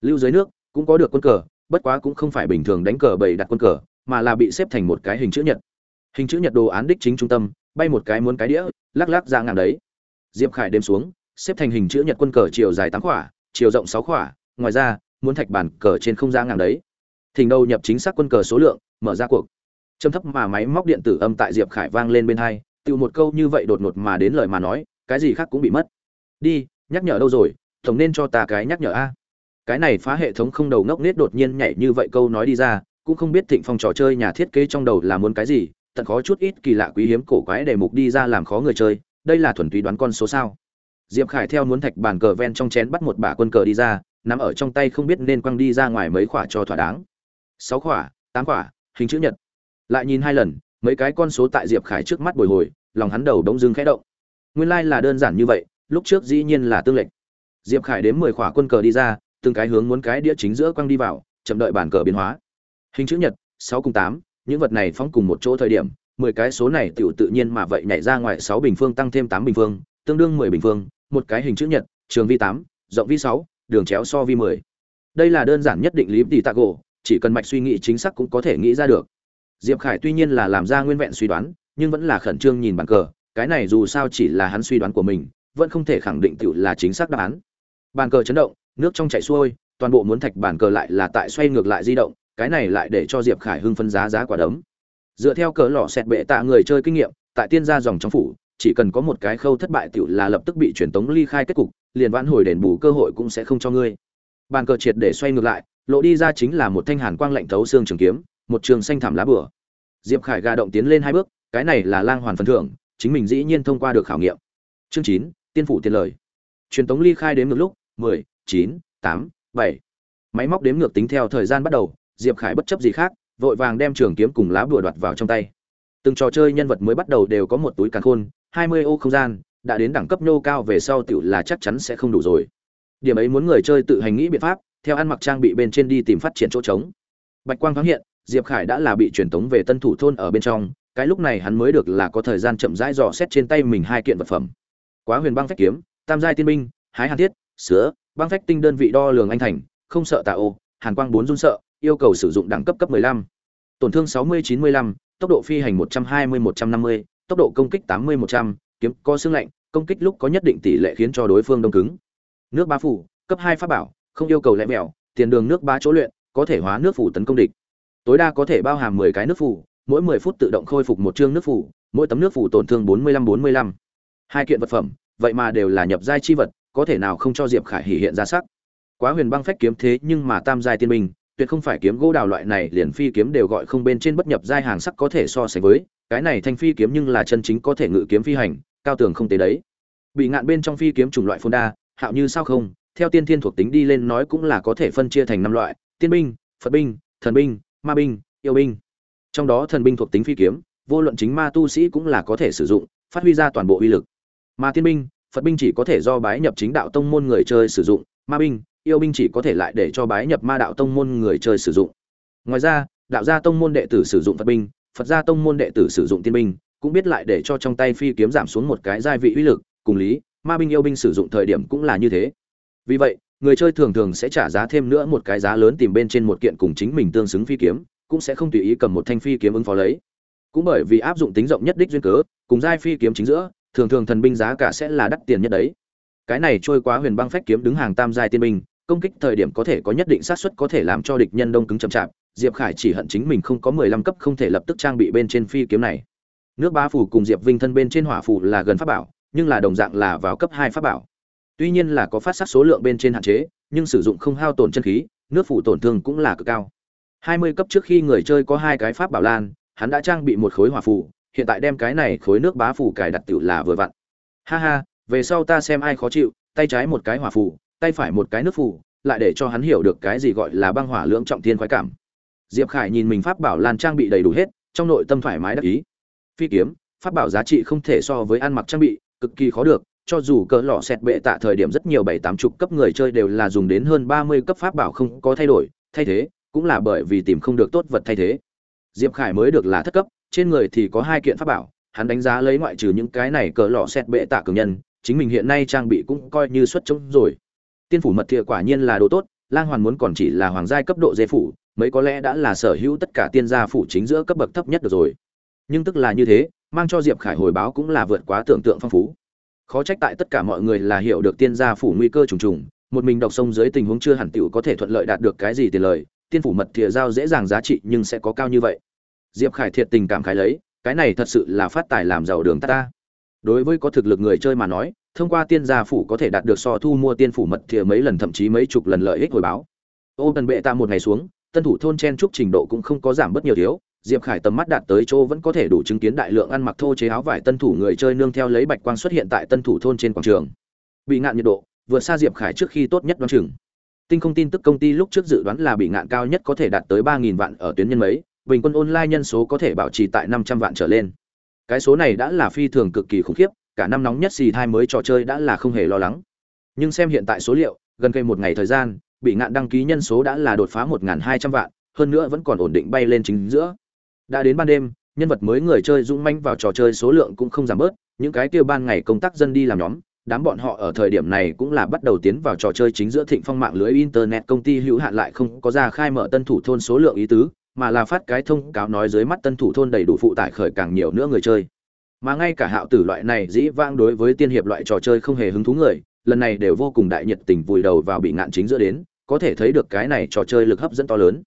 Lưu dưới nước cũng có được quân cờ, bất quá cũng không phải bình thường đánh cờ bày đặt quân cờ, mà là bị xếp thành một cái hình chữ nhật. Hình chữ nhật đồ án đích chính trung tâm, bay một cái muốn cái đĩa, lắc lắc ra ngang đấy. Diệp khải đêm xuống, xếp thành hình chữ nhật quân cờ chiều dài tám khỏa, chiều rộng sáu khỏa, ngoài ra, muốn thạch bản cờ trên không gian ngang đấy. Thỉnh đầu nhập chính xác quân cờ số lượng, mở ra cuộc. Châm thấp mà máy móc điện tử âm tại diệp khải vang lên bên hai, tự một câu như vậy đột ngột mà đến lời mà nói, cái gì khác cũng bị mất. Đi, nhắc nhở đâu rồi, tổng nên cho ta cái nhắc nhở a cái này phá hệ thống không đầu ngốc nết đột nhiên nhảy như vậy câu nói đi ra, cũng không biết thịnh phong trò chơi nhà thiết kế trong đầu là muốn cái gì, tận khó chút ít kỳ lạ quý hiếm cổ quái đề mục đi ra làm khó người chơi, đây là thuần túy đoán con số sao. Diệp khải theo muốn thạch bàn cờ ven trong chén bắt một bả quân cờ đi ra nằm ở trong tay không biết nên quăng đi ra ngoài mấy khỏa cho thỏa đáng. Sáu khỏa, tám khỏa, hình chữ nhật. Lại nhìn hai lần, mấy cái con số tại diệp khải trước mắt bồi hồi, lòng hắn đầu đống dưng khẽ động. Nguyên lai、like、là đơn giản như vậy, lúc trước dĩ nhiên là tương lệch. Diệp khải đếm mười khỏa quân cờ đi ra từng cái hướng muốn cái đĩa chính giữa quăng đi vào, chậm đợi bản cờ biến hóa. Hình chữ nhật, sáu cùng tám, những vật này phóng cùng một chỗ thời điểm, mười cái số này tựu tự nhiên mà vậy nhảy ra ngoài sáu bình phương tăng thêm tám bình phương, tương đương mười bình phương, một cái hình chữ nhật, trường vi tám, rộng vi sáu, đường chéo so vi mười. Đây là đơn giản nhất định lý tỉ tạ gỗ, chỉ cần mạch suy nghĩ chính xác cũng có thể nghĩ ra được. Diệp khải tuy nhiên là làm ra nguyên vẹn suy đoán, nhưng vẫn là khẩn trương nhìn bàn cờ, cái này dù sao chỉ là hắn suy đoán của mình, vẫn không thể khẳng định tiểu là chính xác đáp án. Bàn cờ chấn động nước trong chảy xuôi, toàn bộ muốn thạch bản cờ lại là tại xoay ngược lại di động, cái này lại để cho diệp khải hưng phân giá giá quả đấm. Dựa theo cờ lò xẹt bệ tạ người chơi kinh nghiệm, tại tiên gia dòng trong phủ, chỉ cần có một cái khâu thất bại tiểu là lập tức bị truyền tống ly khai kết cục, liền vãn hồi đền bù cơ hội cũng sẽ không cho ngươi. Bàn cờ triệt để xoay ngược lại, lộ đi ra chính là một thanh hàn quang lạnh thấu xương trường kiếm, một trường xanh thảm lá bửa. Diệp khải gà động tiến lên hai bước, cái này là lang hoàn phần thưởng, chính mình dĩ nhiên thông qua được khảo nghiệm. Chương chín, tiên phủ tiền lời. Truyền tống ly khai đến ngược lúc, mười chín, tám, bảy. Máy móc đếm ngược tính theo thời gian bắt đầu, diệp khải bất chấp gì khác, vội vàng đem trường kiếm cùng lá bùa đoạt vào trong tay. Từng trò chơi nhân vật mới bắt đầu đều có một túi càn khôn, hai mươi ô không gian, đã đến đẳng cấp nô cao về sau tiểu là chắc chắn sẽ không đủ rồi. Điểm ấy muốn người chơi tự hành nghĩ biện pháp, theo ăn mặc trang bị bên trên đi tìm phát triển chỗ trống. Bạch quang thoáng hiện, diệp khải đã là bị truyền tống về tân thủ thôn ở bên trong, cái lúc này hắn mới được là có thời gian chậm rãi dò xét trên tay mình hai kiện vật phẩm. Quá huyền băng phách kiếm, tam giai tiên binh, hái hàn thiết sứa băng phách tinh đơn vị đo lường anh thành không sợ tà ô hàn quang bốn run sợ yêu cầu sử dụng đẳng cấp cấp 15. tổn thương 60-95, tốc độ phi hành 120-150, tốc độ công kích 80-100, kiếm có xương lạnh công kích lúc có nhất định tỷ lệ khiến cho đối phương đông cứng nước ba phủ cấp hai pháp bảo không yêu cầu lẽ mèo tiền đường nước ba chỗ luyện có thể hóa nước phủ tấn công địch tối đa có thể bao hàm 10 cái nước phủ mỗi 10 phút tự động khôi phục một chương nước phủ mỗi tấm nước phủ tổn thương 45-45. hai kiện vật phẩm vậy mà đều là nhập giai chi vật có thể nào không cho diệp khải hỉ hiện ra sắc? Quá huyền băng phách kiếm thế nhưng mà tam giai tiên binh, tuyệt không phải kiếm gỗ đào loại này liền phi kiếm đều gọi không bên trên bất nhập giai hàng sắc có thể so sánh với, cái này thanh phi kiếm nhưng là chân chính có thể ngự kiếm phi hành, cao tường không tế đấy. Bị ngạn bên trong phi kiếm chủng loại phôn đa, hạo như sao không, theo tiên thiên thuộc tính đi lên nói cũng là có thể phân chia thành năm loại, tiên binh, phật binh, thần binh, ma binh, yêu binh. Trong đó thần binh thuộc tính phi kiếm, vô luận chính ma tu sĩ cũng là có thể sử dụng, phát huy ra toàn bộ uy lực. Mà tiên binh phật binh chỉ có thể do bái nhập chính đạo tông môn người chơi sử dụng, ma binh, yêu binh chỉ có thể lại để cho bái nhập ma đạo tông môn người chơi sử dụng. Ngoài ra, đạo gia tông môn đệ tử sử dụng phật binh, phật gia tông môn đệ tử sử dụng tiên binh, cũng biết lại để cho trong tay phi kiếm giảm xuống một cái giai vị uy lực, cùng lý, ma binh yêu binh sử dụng thời điểm cũng là như thế. Vì vậy, người chơi thường thường sẽ trả giá thêm nữa một cái giá lớn tìm bên trên một kiện cùng chính mình tương xứng phi kiếm, cũng sẽ không tùy ý cầm một thanh phi kiếm ứng phó lấy. Cũng bởi vì áp dụng tính rộng nhất đích duyên cớ, cùng giai phi kiếm chính giữa thường thường thần binh giá cả sẽ là đắt tiền nhất đấy. Cái này trôi quá huyền băng phách kiếm đứng hàng tam giai tiên binh, công kích thời điểm có thể có nhất định xác suất có thể làm cho địch nhân đông cứng chậm chạp, diệp khải chỉ hận chính mình không có mười lăm cấp không thể lập tức trang bị bên trên phi kiếm này. Nước bá phủ cùng diệp vinh thân bên trên hỏa phủ là gần pháp bảo, nhưng là đồng dạng là vào cấp hai pháp bảo. Tuy nhiên là có phát sát số lượng bên trên hạn chế, nhưng sử dụng không hao tổn chân khí, nước phủ tổn thương cũng là cực cao. Hai mươi cấp trước khi người chơi có hai cái pháp bảo lan, hắn đã trang bị một khối hỏa phủ hiện tại đem cái này khối nước bá phủ cài đặt tiểu là vừa vặn. Ha ha, về sau ta xem ai khó chịu, tay trái một cái hỏa phủ tay phải một cái nước phủ lại để cho hắn hiểu được cái gì gọi là băng hỏa lưỡng trọng thiên khoái cảm. Diệp khải nhìn mình pháp bảo lan trang bị đầy đủ hết, trong nội tâm thoải mái đắc ý. Phi kiếm, pháp bảo giá trị không thể so với ăn mặc trang bị, cực kỳ khó được, cho dù cỡ lọ xẹt bệ tạ thời điểm rất nhiều bảy tám chục cấp người chơi đều là dùng đến hơn ba mươi cấp pháp bảo không có thay đổi, thay thế, cũng là bởi vì tìm không được tốt vật thay thế. Diệp khải mới được là thất cấp trên người thì có hai kiện pháp bảo, hắn đánh giá lấy ngoại trừ những cái này cỡ lọ xét bệ tạ cường nhân, chính mình hiện nay trang bị cũng coi như xuất trống rồi. Tiên phủ mật thiệ quả nhiên là đồ tốt, lang hoàn muốn còn chỉ là hoàng giai cấp độ dê phủ, mấy có lẽ đã là sở hữu tất cả tiên gia phủ chính giữa cấp bậc thấp nhất được rồi. Nhưng tức là như thế, mang cho diệp khải hồi báo cũng là vượt quá tưởng tượng phong phú. Khó trách tại tất cả mọi người là hiểu được tiên gia phủ nguy cơ trùng trùng, một mình đọc sông dưới tình huống chưa hẳn tiểu có thể thuận lợi đạt được cái gì tiền lời, tiên phủ mật thìa giao dễ dàng giá trị nhưng sẽ có cao như vậy diệp khải thiệt tình cảm khái lấy cái này thật sự là phát tài làm giàu đường ta, ta. Đối với có thực lực người chơi mà nói thông qua tiên gia phủ có thể đạt được so thu mua tiên phủ mật thìa mấy lần thậm chí mấy chục lần lợi ích hồi báo. Ô tần bệ ta một ngày xuống tân thủ thôn chen trúc trình độ cũng không có giảm bớt nhiều thiếu. Diệp khải tầm mắt đạt tới chỗ vẫn có thể đủ chứng kiến đại lượng ăn mặc thô chế áo vải tân thủ người chơi nương theo lấy bạch quang xuất hiện tại tân thủ thôn trên quảng trường. Bị ngạn nhiệt độ vượt xa diệp khải trước khi tốt nhất đoán chừng. Tinh không tin tức công ty lúc trước dự đoán là bị ngạn cao nhất có thể đạt tới ba nghìn vạn ở tuyến nhân mấy bình quân online nhân số có thể bảo trì tại năm trăm vạn trở lên. Cái số này đã là phi thường cực kỳ khủng khiếp, cả năm nóng nhất xì thai mới trò chơi đã là không hề lo lắng. Nhưng xem hiện tại số liệu, gần cây một ngày thời gian, bị ngạn đăng ký nhân số đã là đột phá một hai trăm vạn, hơn nữa vẫn còn ổn định bay lên chính giữa. Đã đến ban đêm, nhân vật mới người chơi dũng manh vào trò chơi số lượng cũng không giảm bớt, những cái kia ban ngày công tác dân đi làm nhóm, đám bọn họ ở thời điểm này cũng là bắt đầu tiến vào trò chơi chính giữa thịnh phong mạng lưới internet công ty hữu hạn lại không có ra khai mở tân thủ thôn số lượng ý tứ mà là phát cái thông cáo nói dưới mắt tân thủ thôn đầy đủ phụ tải khởi càng nhiều nữa người chơi. Mà ngay cả hạo tử loại này dĩ vang đối với tiên hiệp loại trò chơi không hề hứng thú người, lần này đều vô cùng đại nhiệt tình vùi đầu vào bị ngạn chính giữa đến, có thể thấy được cái này trò chơi lực hấp dẫn to lớn.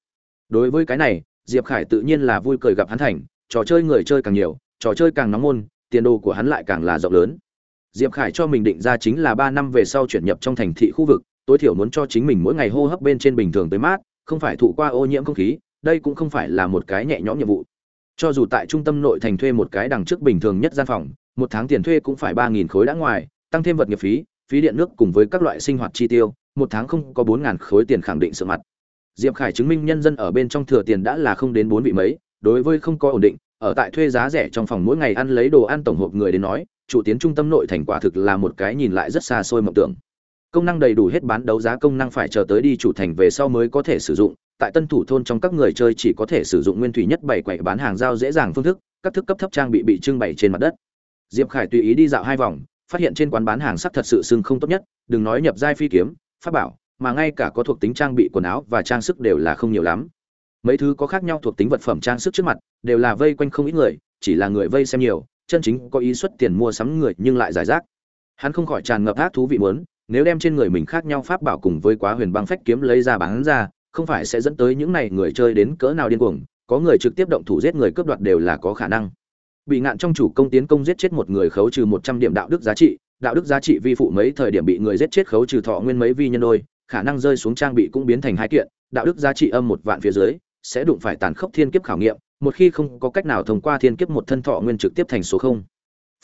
Đối với cái này, diệp khải tự nhiên là vui cười gặp hắn thành, trò chơi người chơi càng nhiều, trò chơi càng nóng môn, tiền đồ của hắn lại càng là rộng lớn. Diệp khải cho mình định ra chính là ba năm về sau chuyển nhập trong thành thị khu vực, tối thiểu muốn cho chính mình mỗi ngày hô hấp bên trên bình thường tới mát, không phải thụ qua ô nhiễm không khí đây cũng không phải là một cái nhẹ nhõm nhiệm vụ. Cho dù tại trung tâm nội thành thuê một cái đằng trước bình thường nhất gian phòng, một tháng tiền thuê cũng phải ba nghìn khối đã ngoài, tăng thêm vật nghiệp phí phí điện nước cùng với các loại sinh hoạt chi tiêu, một tháng không có bốn ngàn khối tiền khẳng định sự mặt. Diệp khải chứng minh nhân dân ở bên trong thừa tiền đã là không đến bốn vị mấy, đối với không có ổn định, ở tại thuê giá rẻ trong phòng mỗi ngày ăn lấy đồ ăn tổng hộp người đến nói, chủ tiến trung tâm nội thành quả thực là một cái nhìn lại rất xa xôi mộng tưởng. Công năng đầy đủ hết bán đấu giá công năng phải chờ tới đi chủ thành về sau mới có thể sử dụng tại tân thủ thôn trong các người chơi chỉ có thể sử dụng nguyên thủy nhất bảy quầy bán hàng giao dễ dàng phương thức, các thức cấp thấp trang bị bị trưng bày trên mặt đất. Diệp khải tùy ý đi dạo hai vòng, phát hiện trên quán bán hàng sắc thật sự sưng không tốt nhất, đừng nói nhập giai phi kiếm, pháp bảo, mà ngay cả có thuộc tính trang bị quần áo và trang sức đều là không nhiều lắm. Mấy thứ có khác nhau thuộc tính vật phẩm trang sức trước mặt, đều là vây quanh không ít người, chỉ là người vây xem nhiều, chân chính có ý xuất tiền mua sắm người nhưng lại giải rác. Hắn không khỏi tràn ngập ác thú vị muốn, nếu đem trên người mình khác nhau pháp bảo cùng với quá huyền băng phách kiếm lấy ra bán ra không phải sẽ dẫn tới những này người chơi đến cỡ nào điên cuồng, có người trực tiếp động thủ giết người cướp đoạt đều là có khả năng. Bị ngạn trong chủ công tiến công giết chết một người khấu trừ một trăm điểm đạo đức giá trị, đạo đức giá trị vi phụ mấy thời điểm bị người giết chết khấu trừ thọ nguyên mấy vi nhân đôi, khả năng rơi xuống trang bị cũng biến thành hai kiện, đạo đức giá trị âm một vạn phía dưới, sẽ đụng phải tàn khốc thiên kiếp khảo nghiệm, một khi không có cách nào thông qua thiên kiếp một thân thọ nguyên trực tiếp thành số không.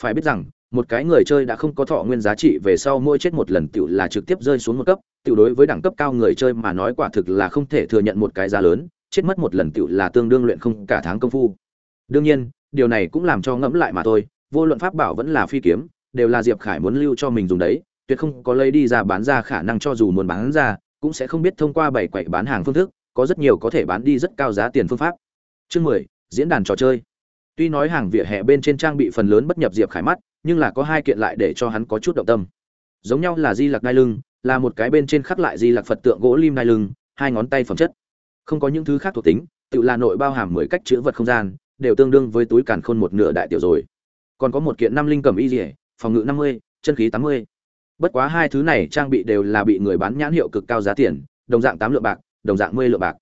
Phải biết rằng một cái người chơi đã không có thọ nguyên giá trị về sau mỗi chết một lần tiểu là trực tiếp rơi xuống một cấp, tiểu đối với đẳng cấp cao người chơi mà nói quả thực là không thể thừa nhận một cái giá lớn, chết mất một lần tiểu là tương đương luyện không cả tháng công phu. Đương nhiên, điều này cũng làm cho ngẫm lại mà thôi, vô luận pháp bảo vẫn là phi kiếm, đều là diệp khải muốn lưu cho mình dùng đấy, tuyệt không có lấy đi ra bán ra khả năng cho dù muốn bán ra, cũng sẽ không biết thông qua bảy quậy bán hàng phương thức, có rất nhiều có thể bán đi rất cao giá tiền phương pháp. Chương mười, diễn đàn trò chơi. Tuy nói hàng vỉa hè bên trên trang bị phần lớn bất nhập diệp khải mắt nhưng là có hai kiện lại để cho hắn có chút động tâm. Giống nhau là di lặc đai lưng, là một cái bên trên khắc lại di lặc phật tượng gỗ lim đai lưng, hai ngón tay phẩm chất. Không có những thứ khác thuộc tính, tự là nội bao hàm mười cách chữ vật không gian, đều tương đương với túi càn khôn một nửa đại tiểu rồi. Còn có một kiện năm linh cầm y dỉa phòng ngự năm mươi, chân khí tám mươi. Bất quá hai thứ này trang bị đều là bị người bán nhãn hiệu cực cao giá tiền, đồng dạng tám lượng bạc, đồng dạng mươi lượng bạc.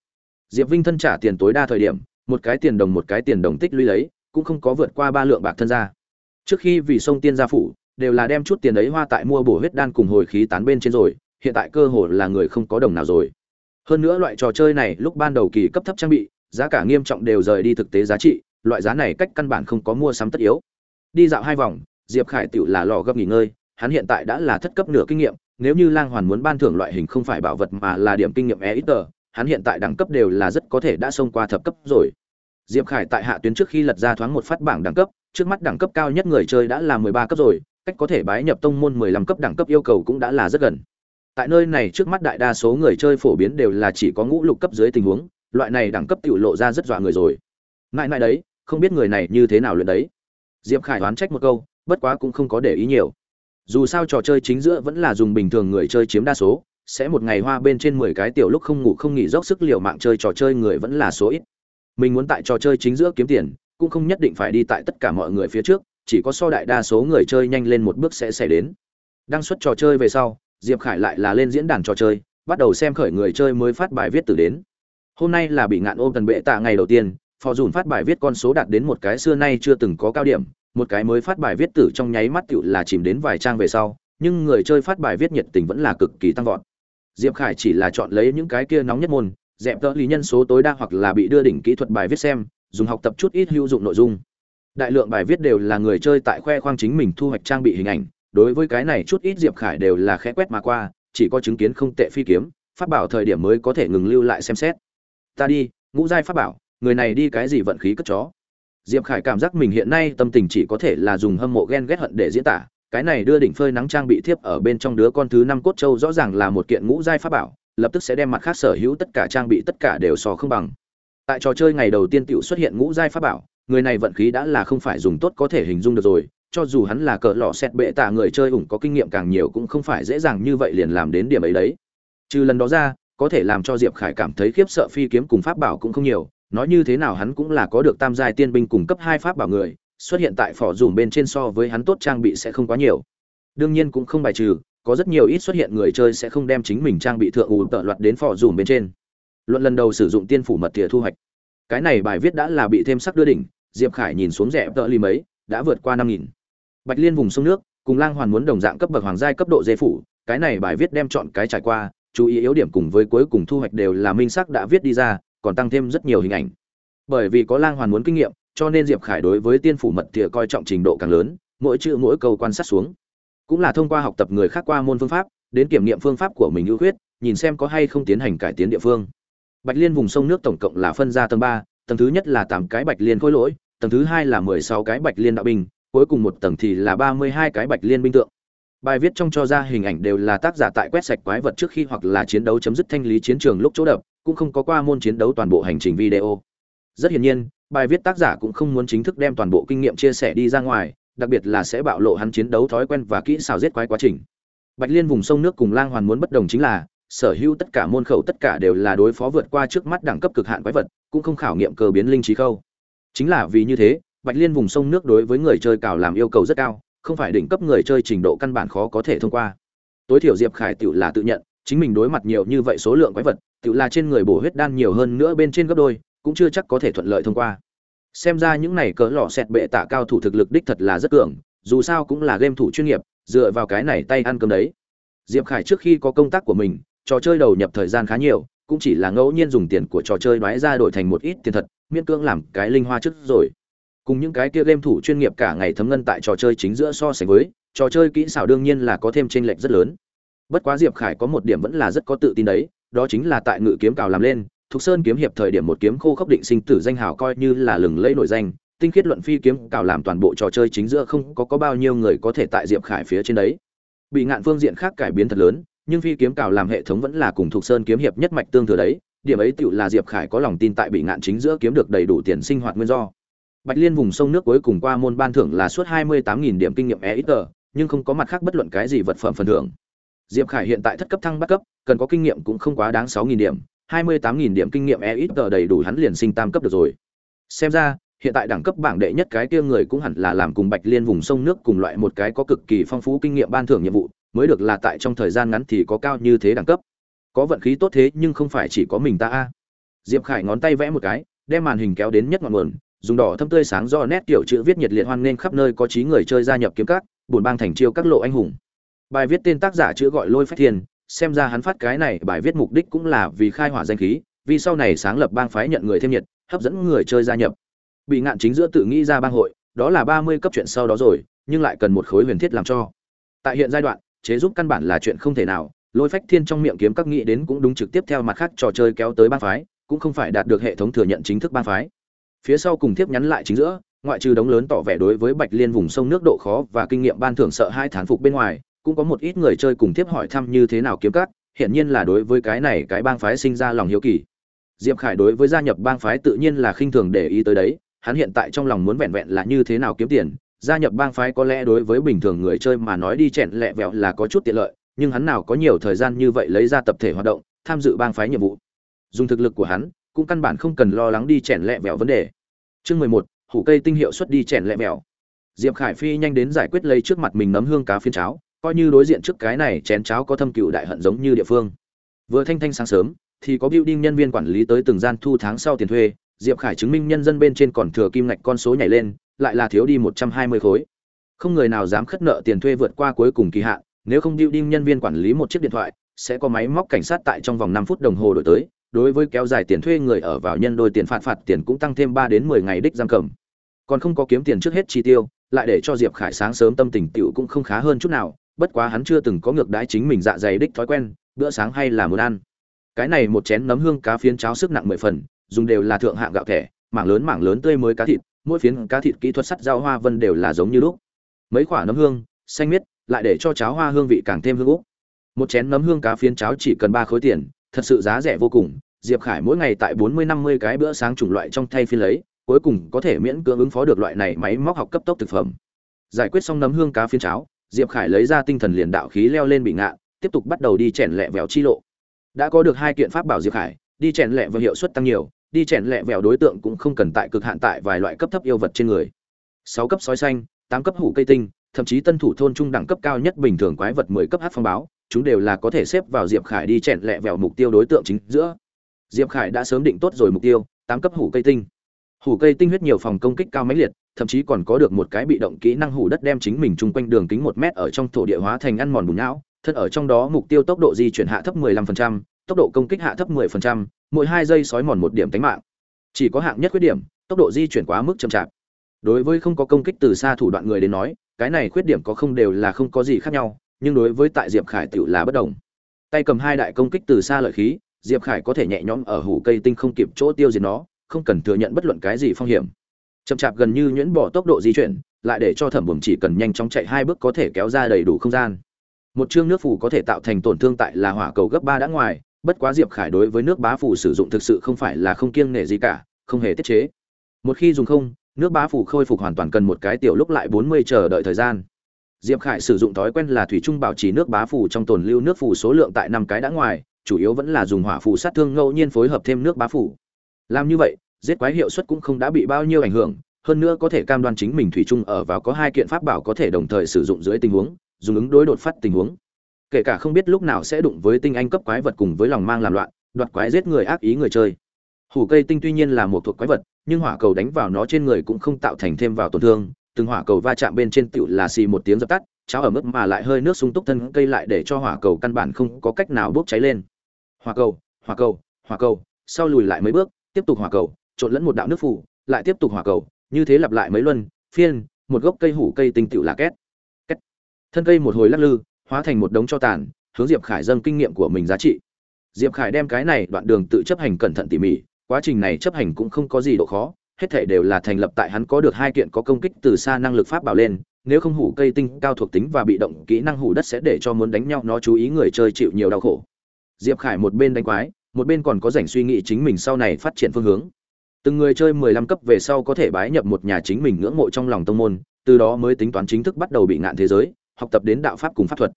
Diệp vinh thân trả tiền tối đa thời điểm, một cái tiền đồng một cái tiền đồng tích lũy lấy, cũng không có vượt qua ba lượng bạc thân ra trước khi vì sông tiên gia phủ, đều là đem chút tiền ấy hoa tại mua bổ huyết đan cùng hồi khí tán bên trên rồi, hiện tại cơ hội là người không có đồng nào rồi. Hơn nữa loại trò chơi này lúc ban đầu kỳ cấp thấp trang bị, giá cả nghiêm trọng đều rời đi thực tế giá trị, loại giá này cách căn bản không có mua sắm tất yếu. Đi dạo hai vòng, diệp khải tựu là lò gấp nghỉ ngơi, hắn hiện tại đã là thất cấp nửa kinh nghiệm, nếu như lang hoàn muốn ban thưởng loại hình không phải bảo vật mà là điểm kinh nghiệm e ít tờ hắn hiện tại đẳng cấp đều là rất có thể đã xông qua thập cấp rồi. Diệp khải tại hạ tuyến trước khi lật ra thoáng một phát bảng đẳng cấp trước mắt đẳng cấp cao nhất người chơi đã là mười ba cấp rồi, cách có thể bái nhập tông môn mười lăm cấp đẳng cấp yêu cầu cũng đã là rất gần. Tại nơi này trước mắt đại đa số người chơi phổ biến đều là chỉ có ngũ lục cấp dưới tình huống, loại này đẳng cấp tiểu lộ ra rất dọa người rồi. Ngại ngại đấy, không biết người này như thế nào luyện đấy. Diệp khải đoán trách một câu, bất quá cũng không có để ý nhiều. Dù sao trò chơi chính giữa vẫn là dùng bình thường người chơi chiếm đa số, sẽ một ngày hoa bên trên mười cái tiểu lúc không ngủ không nghỉ dốc sức liệu mạng chơi trò chơi người vẫn là số ít. Mình muốn tại trò chơi chính giữa kiếm tiền cũng không nhất định phải đi tại tất cả mọi người phía trước, chỉ có so đại đa số người chơi nhanh lên một bước sẽ xảy đến. Đăng xuất trò chơi về sau, diệp khải lại là lên diễn đàn trò chơi, bắt đầu xem khởi người chơi mới phát bài viết từ đến. Hôm nay là bị ngạn ôm tần bệ tạ ngày đầu tiên, phò dùn phát bài viết con số đạt đến một cái xưa nay chưa từng có cao điểm, một cái mới phát bài viết tử trong nháy mắt tựu là chìm đến vài trang về sau, nhưng người chơi phát bài viết nhiệt tình vẫn là cực kỳ tăng vọt. Diệp khải chỉ là chọn lấy những cái kia nóng nhất môn, dẹp tợ lý nhân số tối đa hoặc là bị đưa đỉnh kỹ thuật bài viết xem dùng học tập chút ít hữu dụng nội dung. Đại lượng bài viết đều là người chơi tại khoe khoang chính mình thu hoạch trang bị hình ảnh, đối với cái này chút ít diệp khải đều là khẽ quét mà qua, chỉ có chứng kiến không tệ phi kiếm phát bảo thời điểm mới có thể ngừng lưu lại xem xét. Ta đi, ngũ giai phát bảo, người này đi cái gì vận khí cất chó. Diệp khải cảm giác mình hiện nay tâm tình chỉ có thể là dùng hâm mộ ghen ghét hận để diễn tả, cái này đưa đỉnh phơi nắng trang bị thiếp ở bên trong đứa con thứ năm cốt châu rõ ràng là một kiện ngũ giai pháp bảo, lập tức sẽ đem mặt khác sở hữu tất cả trang bị tất cả đều so không bằng tại trò chơi ngày đầu tiên tiểu xuất hiện ngũ giai pháp bảo, người này vận khí đã là không phải dùng tốt có thể hình dung được rồi, cho dù hắn là cỡ lọ xét bệ tạ người chơi ủng có kinh nghiệm càng nhiều cũng không phải dễ dàng như vậy liền làm đến điểm ấy đấy. Trừ lần đó ra, có thể làm cho diệp khải cảm thấy khiếp sợ phi kiếm cùng pháp bảo cũng không nhiều, nói như thế nào hắn cũng là có được tam giai tiên binh cùng cấp hai pháp bảo người, xuất hiện tại phỏ dùm bên trên so với hắn tốt trang bị sẽ không quá nhiều. Đương nhiên cũng không bài trừ, có rất nhiều ít xuất hiện người chơi sẽ không đem chính mình trang bị thượng ủ tợ loạt đến phỏ dùm bên trên luận lần đầu sử dụng tiên phủ mật tỉa thu hoạch. Cái này bài viết đã là bị thêm sắc đưa đỉnh, diệp khải nhìn xuống rẻ tợ ly mấy, đã vượt qua năm nghìn. Bạch liên vùng sông nước, cùng lang hoàn muốn đồng dạng cấp bậc hoàng giai cấp độ dê phủ, cái này bài viết đem chọn cái trải qua, chú ý yếu điểm cùng với cuối cùng thu hoạch đều là minh sắc đã viết đi ra, còn tăng thêm rất nhiều hình ảnh. Bởi vì có lang hoàn muốn kinh nghiệm, cho nên diệp khải đối với tiên phủ mật tỉa coi trọng trình độ càng lớn, mỗi chữ mỗi câu quan sát xuống. Cũng là thông qua học tập người khác qua môn phương pháp, đến kiểm nghiệm phương pháp của mình ưu khuyết, nhìn xem có hay không tiến hành cải tiến địa phương bạch liên vùng sông nước tổng cộng là phân ra tầng ba, tầng thứ nhất là tám cái bạch liên khối lỗi, tầng thứ hai là mười sáu cái bạch liên đạo binh, cuối cùng một tầng thì là ba mươi hai cái bạch liên binh tượng. Bài viết trong cho ra hình ảnh đều là tác giả tại quét sạch quái vật trước khi hoặc là chiến đấu chấm dứt thanh lý chiến trường lúc chỗ đập, cũng không có qua môn chiến đấu toàn bộ hành trình video. Rất hiển nhiên, bài viết tác giả cũng không muốn chính thức đem toàn bộ kinh nghiệm chia sẻ đi ra ngoài, đặc biệt là sẽ bạo lộ hắn chiến đấu thói quen và kỹ xảo giết quái quá trình. Bạch liên vùng sông nước cùng lang hoàn muốn bất đồng chính là sở hữu tất cả môn khẩu tất cả đều là đối phó vượt qua trước mắt đẳng cấp cực hạn quái vật, cũng không khảo nghiệm cơ biến linh trí khâu. Chính là vì như thế, bạch liên vùng sông nước đối với người chơi cào làm yêu cầu rất cao, không phải đỉnh cấp người chơi trình độ căn bản khó có thể thông qua. Tối thiểu diệp khải tự là tự nhận, chính mình đối mặt nhiều như vậy số lượng quái vật tự là trên người bổ huyết đan nhiều hơn nữa bên trên gấp đôi, cũng chưa chắc có thể thuận lợi thông qua. Xem ra những này cỡ lọ xẹt bệ tạ cao thủ thực lực đích thật là rất cường, dù sao cũng là game thủ chuyên nghiệp, dựa vào cái này tay ăn cơm đấy. Diệp khải trước khi có công tác của mình trò chơi đầu nhập thời gian khá nhiều, cũng chỉ là ngẫu nhiên dùng tiền của trò chơi đoái ra đổi thành một ít tiền thật, miễn cưỡng làm cái linh hoa trước rồi. Cùng những cái kia game thủ chuyên nghiệp cả ngày thấm ngân tại trò chơi chính giữa so sánh với, trò chơi kỹ xảo đương nhiên là có thêm chênh lệch rất lớn. Bất quá diệp khải có một điểm vẫn là rất có tự tin đấy, đó chính là tại ngự kiếm cào làm lên, thục sơn kiếm hiệp thời điểm một kiếm khô khốc định sinh tử danh hào coi như là lừng lẫy nổi danh, tinh khiết luận phi kiếm cào làm toàn bộ trò chơi chính giữa không có có bao nhiêu người có thể tại diệp khải phía trên đấy. Bị ngạn phương diện khác cải biến thật lớn nhưng phi kiếm cào làm hệ thống vẫn là cùng thuộc sơn kiếm hiệp nhất mạch tương thừa đấy, điểm ấy tựu là diệp khải có lòng tin tại bị ngạn chính giữa kiếm được đầy đủ tiền sinh hoạt nguyên do. Bạch liên vùng sông nước cuối cùng qua môn ban thưởng là suốt hai mươi tám nghìn điểm kinh nghiệm e ít tờ nhưng không có mặt khác bất luận cái gì vật phẩm phần thưởng. Diệp khải hiện tại thất cấp thăng bắt cấp, cần có kinh nghiệm cũng không quá đáng sáu nghìn điểm, hai mươi tám nghìn điểm kinh nghiệm e ít tờ đầy đủ hắn liền sinh tam cấp được rồi. Xem ra, hiện tại đẳng cấp bảng đệ nhất cái kia người cũng hẳn là làm cùng bạch liên vùng sông nước cùng loại một cái có cực kỳ phong phú kinh nghiệm ban thưởng nhiệm vụ mới được là tại trong thời gian ngắn thì có cao như thế đẳng cấp. Có vận khí tốt thế nhưng không phải chỉ có mình ta a. Diệp khải ngón tay vẽ một cái, đem màn hình kéo đến nhất ngọn nguồn, dùng đỏ thâm tươi sáng do nét kiểu chữ viết nhiệt liệt hoan nghênh khắp nơi có trí người chơi gia nhập kiếm các buồn bang thành chiêu các lộ anh hùng. Bài viết tên tác giả chữ gọi lôi phách thiên, xem ra hắn phát cái này bài viết mục đích cũng là vì khai hỏa danh khí, vì sau này sáng lập bang phái nhận người thêm nhiệt, hấp dẫn người chơi gia nhập. Bị ngạn chính giữa tự nghĩ ra bang hội, đó là ba mươi cấp chuyện sau đó rồi, nhưng lại cần một khối huyền thiết làm cho. Tại hiện giai đoạn chế giúp căn bản là chuyện không thể nào, lôi phách thiên trong miệng kiếm các nghĩ đến cũng đúng trực tiếp theo mặt khác trò chơi kéo tới bang phái, cũng không phải đạt được hệ thống thừa nhận chính thức bang phái. Phía sau cùng tiếp nhắn lại chính giữa, ngoại trừ đống lớn tỏ vẻ đối với bạch liên vùng sông nước độ khó và kinh nghiệm ban thưởng sợ hai thán phục bên ngoài, cũng có một ít người chơi cùng tiếp hỏi thăm như thế nào kiếm các hiện nhiên là đối với cái này cái bang phái sinh ra lòng hiếu kỳ. Diệp khải đối với gia nhập bang phái tự nhiên là khinh thường để ý tới đấy, hắn hiện tại trong lòng muốn vẹn vẹn là như thế nào kiếm tiền gia nhập bang phái có lẽ đối với bình thường người chơi mà nói đi chèn lẹ vẹo là có chút tiện lợi, nhưng hắn nào có nhiều thời gian như vậy lấy ra tập thể hoạt động, tham dự bang phái nhiệm vụ. Dùng thực lực của hắn, cũng căn bản không cần lo lắng đi chèn lẹ vẹo vấn đề. Chương mười một, hủ cây tinh hiệu xuất đi chèn lẹ vẹo. Diệp khải phi nhanh đến giải quyết lấy trước mặt mình nấm hương cá phiên cháo, coi như đối diện trước cái này chén cháo có thâm cựu đại hận giống như địa phương. Vừa thanh thanh sáng sớm, thì có building nhân viên quản lý tới từng gian thu tháng sau tiền thuê, diệp khải chứng minh nhân dân bên trên còn thừa kim ngạch con số nhảy lên lại là thiếu đi một trăm hai mươi khối. Không người nào dám khất nợ tiền thuê vượt qua cuối cùng kỳ hạn, nếu không building nhân viên quản lý một chiếc điện thoại, sẽ có máy móc cảnh sát tại trong vòng năm phút đồng hồ đổi tới, đối với kéo dài tiền thuê người ở vào nhân đôi tiền phạt phạt tiền cũng tăng thêm ba đến mười ngày đích giam cầm. Còn không có kiếm tiền trước hết chi tiêu, lại để cho diệp khải sáng sớm tâm tình tiểu cũng không khá hơn chút nào, bất quá hắn chưa từng có ngược đãi chính mình dạ dày đích thói quen, bữa sáng hay là muốn ăn. Cái này một chén nấm hương cá phiến cháo sức nặng mười phần, dùng đều là thượng hạng gạo thẻ, mảng lớn mảng lớn tươi mới cá thịt mỗi phiến cá thịt kỹ thuật sắt rau hoa vân đều là giống như lúc. Mấy quả nấm hương, xanh miết, lại để cho cháo hoa hương vị càng thêm hương úc. Một chén nấm hương cá phiến cháo chỉ cần ba khối tiền, thật sự giá rẻ vô cùng. Diệp khải mỗi ngày tại bốn mươi, năm mươi cái bữa sáng chủng loại trong thay phiên lấy, cuối cùng có thể miễn cưỡng ứng phó được loại này máy móc học cấp tốc thực phẩm. Giải quyết xong nấm hương cá phiến cháo, diệp khải lấy ra tinh thần liền đạo khí leo lên bị ngạ, tiếp tục bắt đầu đi chèn lẹ vẹo chi lộ. Đã có được hai kiện pháp bảo diệp khải, đi chèn lẹ và hiệu suất tăng nhiều đi chèn lẹ vẹo đối tượng cũng không cần tại cực hạn tại vài loại cấp thấp yêu vật trên người. Sáu cấp sói xanh tám cấp hủ cây tinh thậm chí tân thủ thôn trung đẳng cấp cao nhất bình thường quái vật mười cấp hát phong báo chúng đều là có thể xếp vào diệp khải đi chèn lẹ vẹo mục tiêu đối tượng chính giữa. Diệp khải đã sớm định tốt rồi mục tiêu tám cấp hủ cây tinh. Hủ cây tinh huyết nhiều phòng công kích cao mãnh liệt thậm chí còn có được một cái bị động kỹ năng hủ đất đem chính mình chung quanh đường kính một mét ở trong thổ địa hóa thành ăn mòn bùn não thân ở trong đó mục tiêu tốc độ di chuyển hạ thấp 15%, tốc độ công kích hạ thấp 10%, mỗi hai giây sói mòn một điểm tính mạng. Chỉ có hạng nhất khuyết điểm, tốc độ di chuyển quá mức chậm chạp. Đối với không có công kích từ xa thủ đoạn người đến nói, cái này khuyết điểm có không đều là không có gì khác nhau, nhưng đối với tại Diệp Khải tiểu là bất đồng. Tay cầm hai đại công kích từ xa lợi khí, Diệp Khải có thể nhẹ nhõm ở hủ cây tinh không kịp chỗ tiêu diệt nó, không cần thừa nhận bất luận cái gì phong hiểm. Chậm chạp gần như nhuyễn bỏ tốc độ di chuyển, lại để cho Thẩm Bẩm chỉ cần nhanh chóng chạy hai bước có thể kéo ra đầy đủ không gian một chương nước phủ có thể tạo thành tổn thương tại là hỏa cầu gấp ba đã ngoài bất quá diệp khải đối với nước bá phủ sử dụng thực sự không phải là không kiêng nể gì cả, không hề tiết chế. Một khi dùng không, nước bá phủ khôi phục hoàn toàn cần một cái tiểu lúc lại bốn mươi chờ đợi thời gian. Diệp khải sử dụng thói quen là thủy trung bảo trì nước bá phủ trong tồn lưu nước phủ số lượng tại năm cái đã ngoài, chủ yếu vẫn là dùng hỏa phủ sát thương ngẫu nhiên phối hợp thêm nước bá phủ. Làm như vậy, giết quái hiệu suất cũng không đã bị bao nhiêu ảnh hưởng, hơn nữa có thể cam đoan chính mình thủy chung ở vào có hai kiện pháp bảo có thể đồng thời sử dụng dưới tình huống, dùng ứng đối đột phát tình huống kể cả không biết lúc nào sẽ đụng với tinh anh cấp quái vật cùng với lòng mang làm loạn, đoạt quái giết người ác ý người chơi. Hủ cây tinh tuy nhiên là một thuộc quái vật, nhưng hỏa cầu đánh vào nó trên người cũng không tạo thành thêm vào tổn thương. Từng hỏa cầu va chạm bên trên tựu là xì một tiếng dập tắt, cháo ở mức mà lại hơi nước sung túc thân cây lại để cho hỏa cầu căn bản không có cách nào bốc cháy lên. Hỏa cầu hỏa cầu hỏa cầu, sau lùi lại mấy bước, tiếp tục hỏa cầu, trộn lẫn một đạo nước phủ, lại tiếp tục hỏa cầu, như thế lặp lại mấy luân, phiên, một gốc cây hủ cây tinh tựu là két. Két. Thân cây một hồi lắc lư hóa thành một đống cho tàn, hướng diệp khải dâng kinh nghiệm của mình giá trị. Diệp khải đem cái này đoạn đường tự chấp hành cẩn thận tỉ mỉ, quá trình này chấp hành cũng không có gì độ khó, hết thể đều là thành lập tại hắn có được hai kiện có công kích từ xa năng lực pháp bảo lên, nếu không hủ cây tinh cao thuộc tính và bị động kỹ năng hủ đất sẽ để cho muốn đánh nhau nó chú ý người chơi chịu nhiều đau khổ. Diệp khải một bên đánh quái, một bên còn có rảnh suy nghĩ chính mình sau này phát triển phương hướng. Từng người chơi mười lăm cấp về sau có thể bái nhập một nhà chính mình ngưỡng mộ trong lòng tông môn, từ đó mới tính toán chính thức bắt đầu bị ngạn thế giới, học tập đến đạo pháp cùng pháp thuật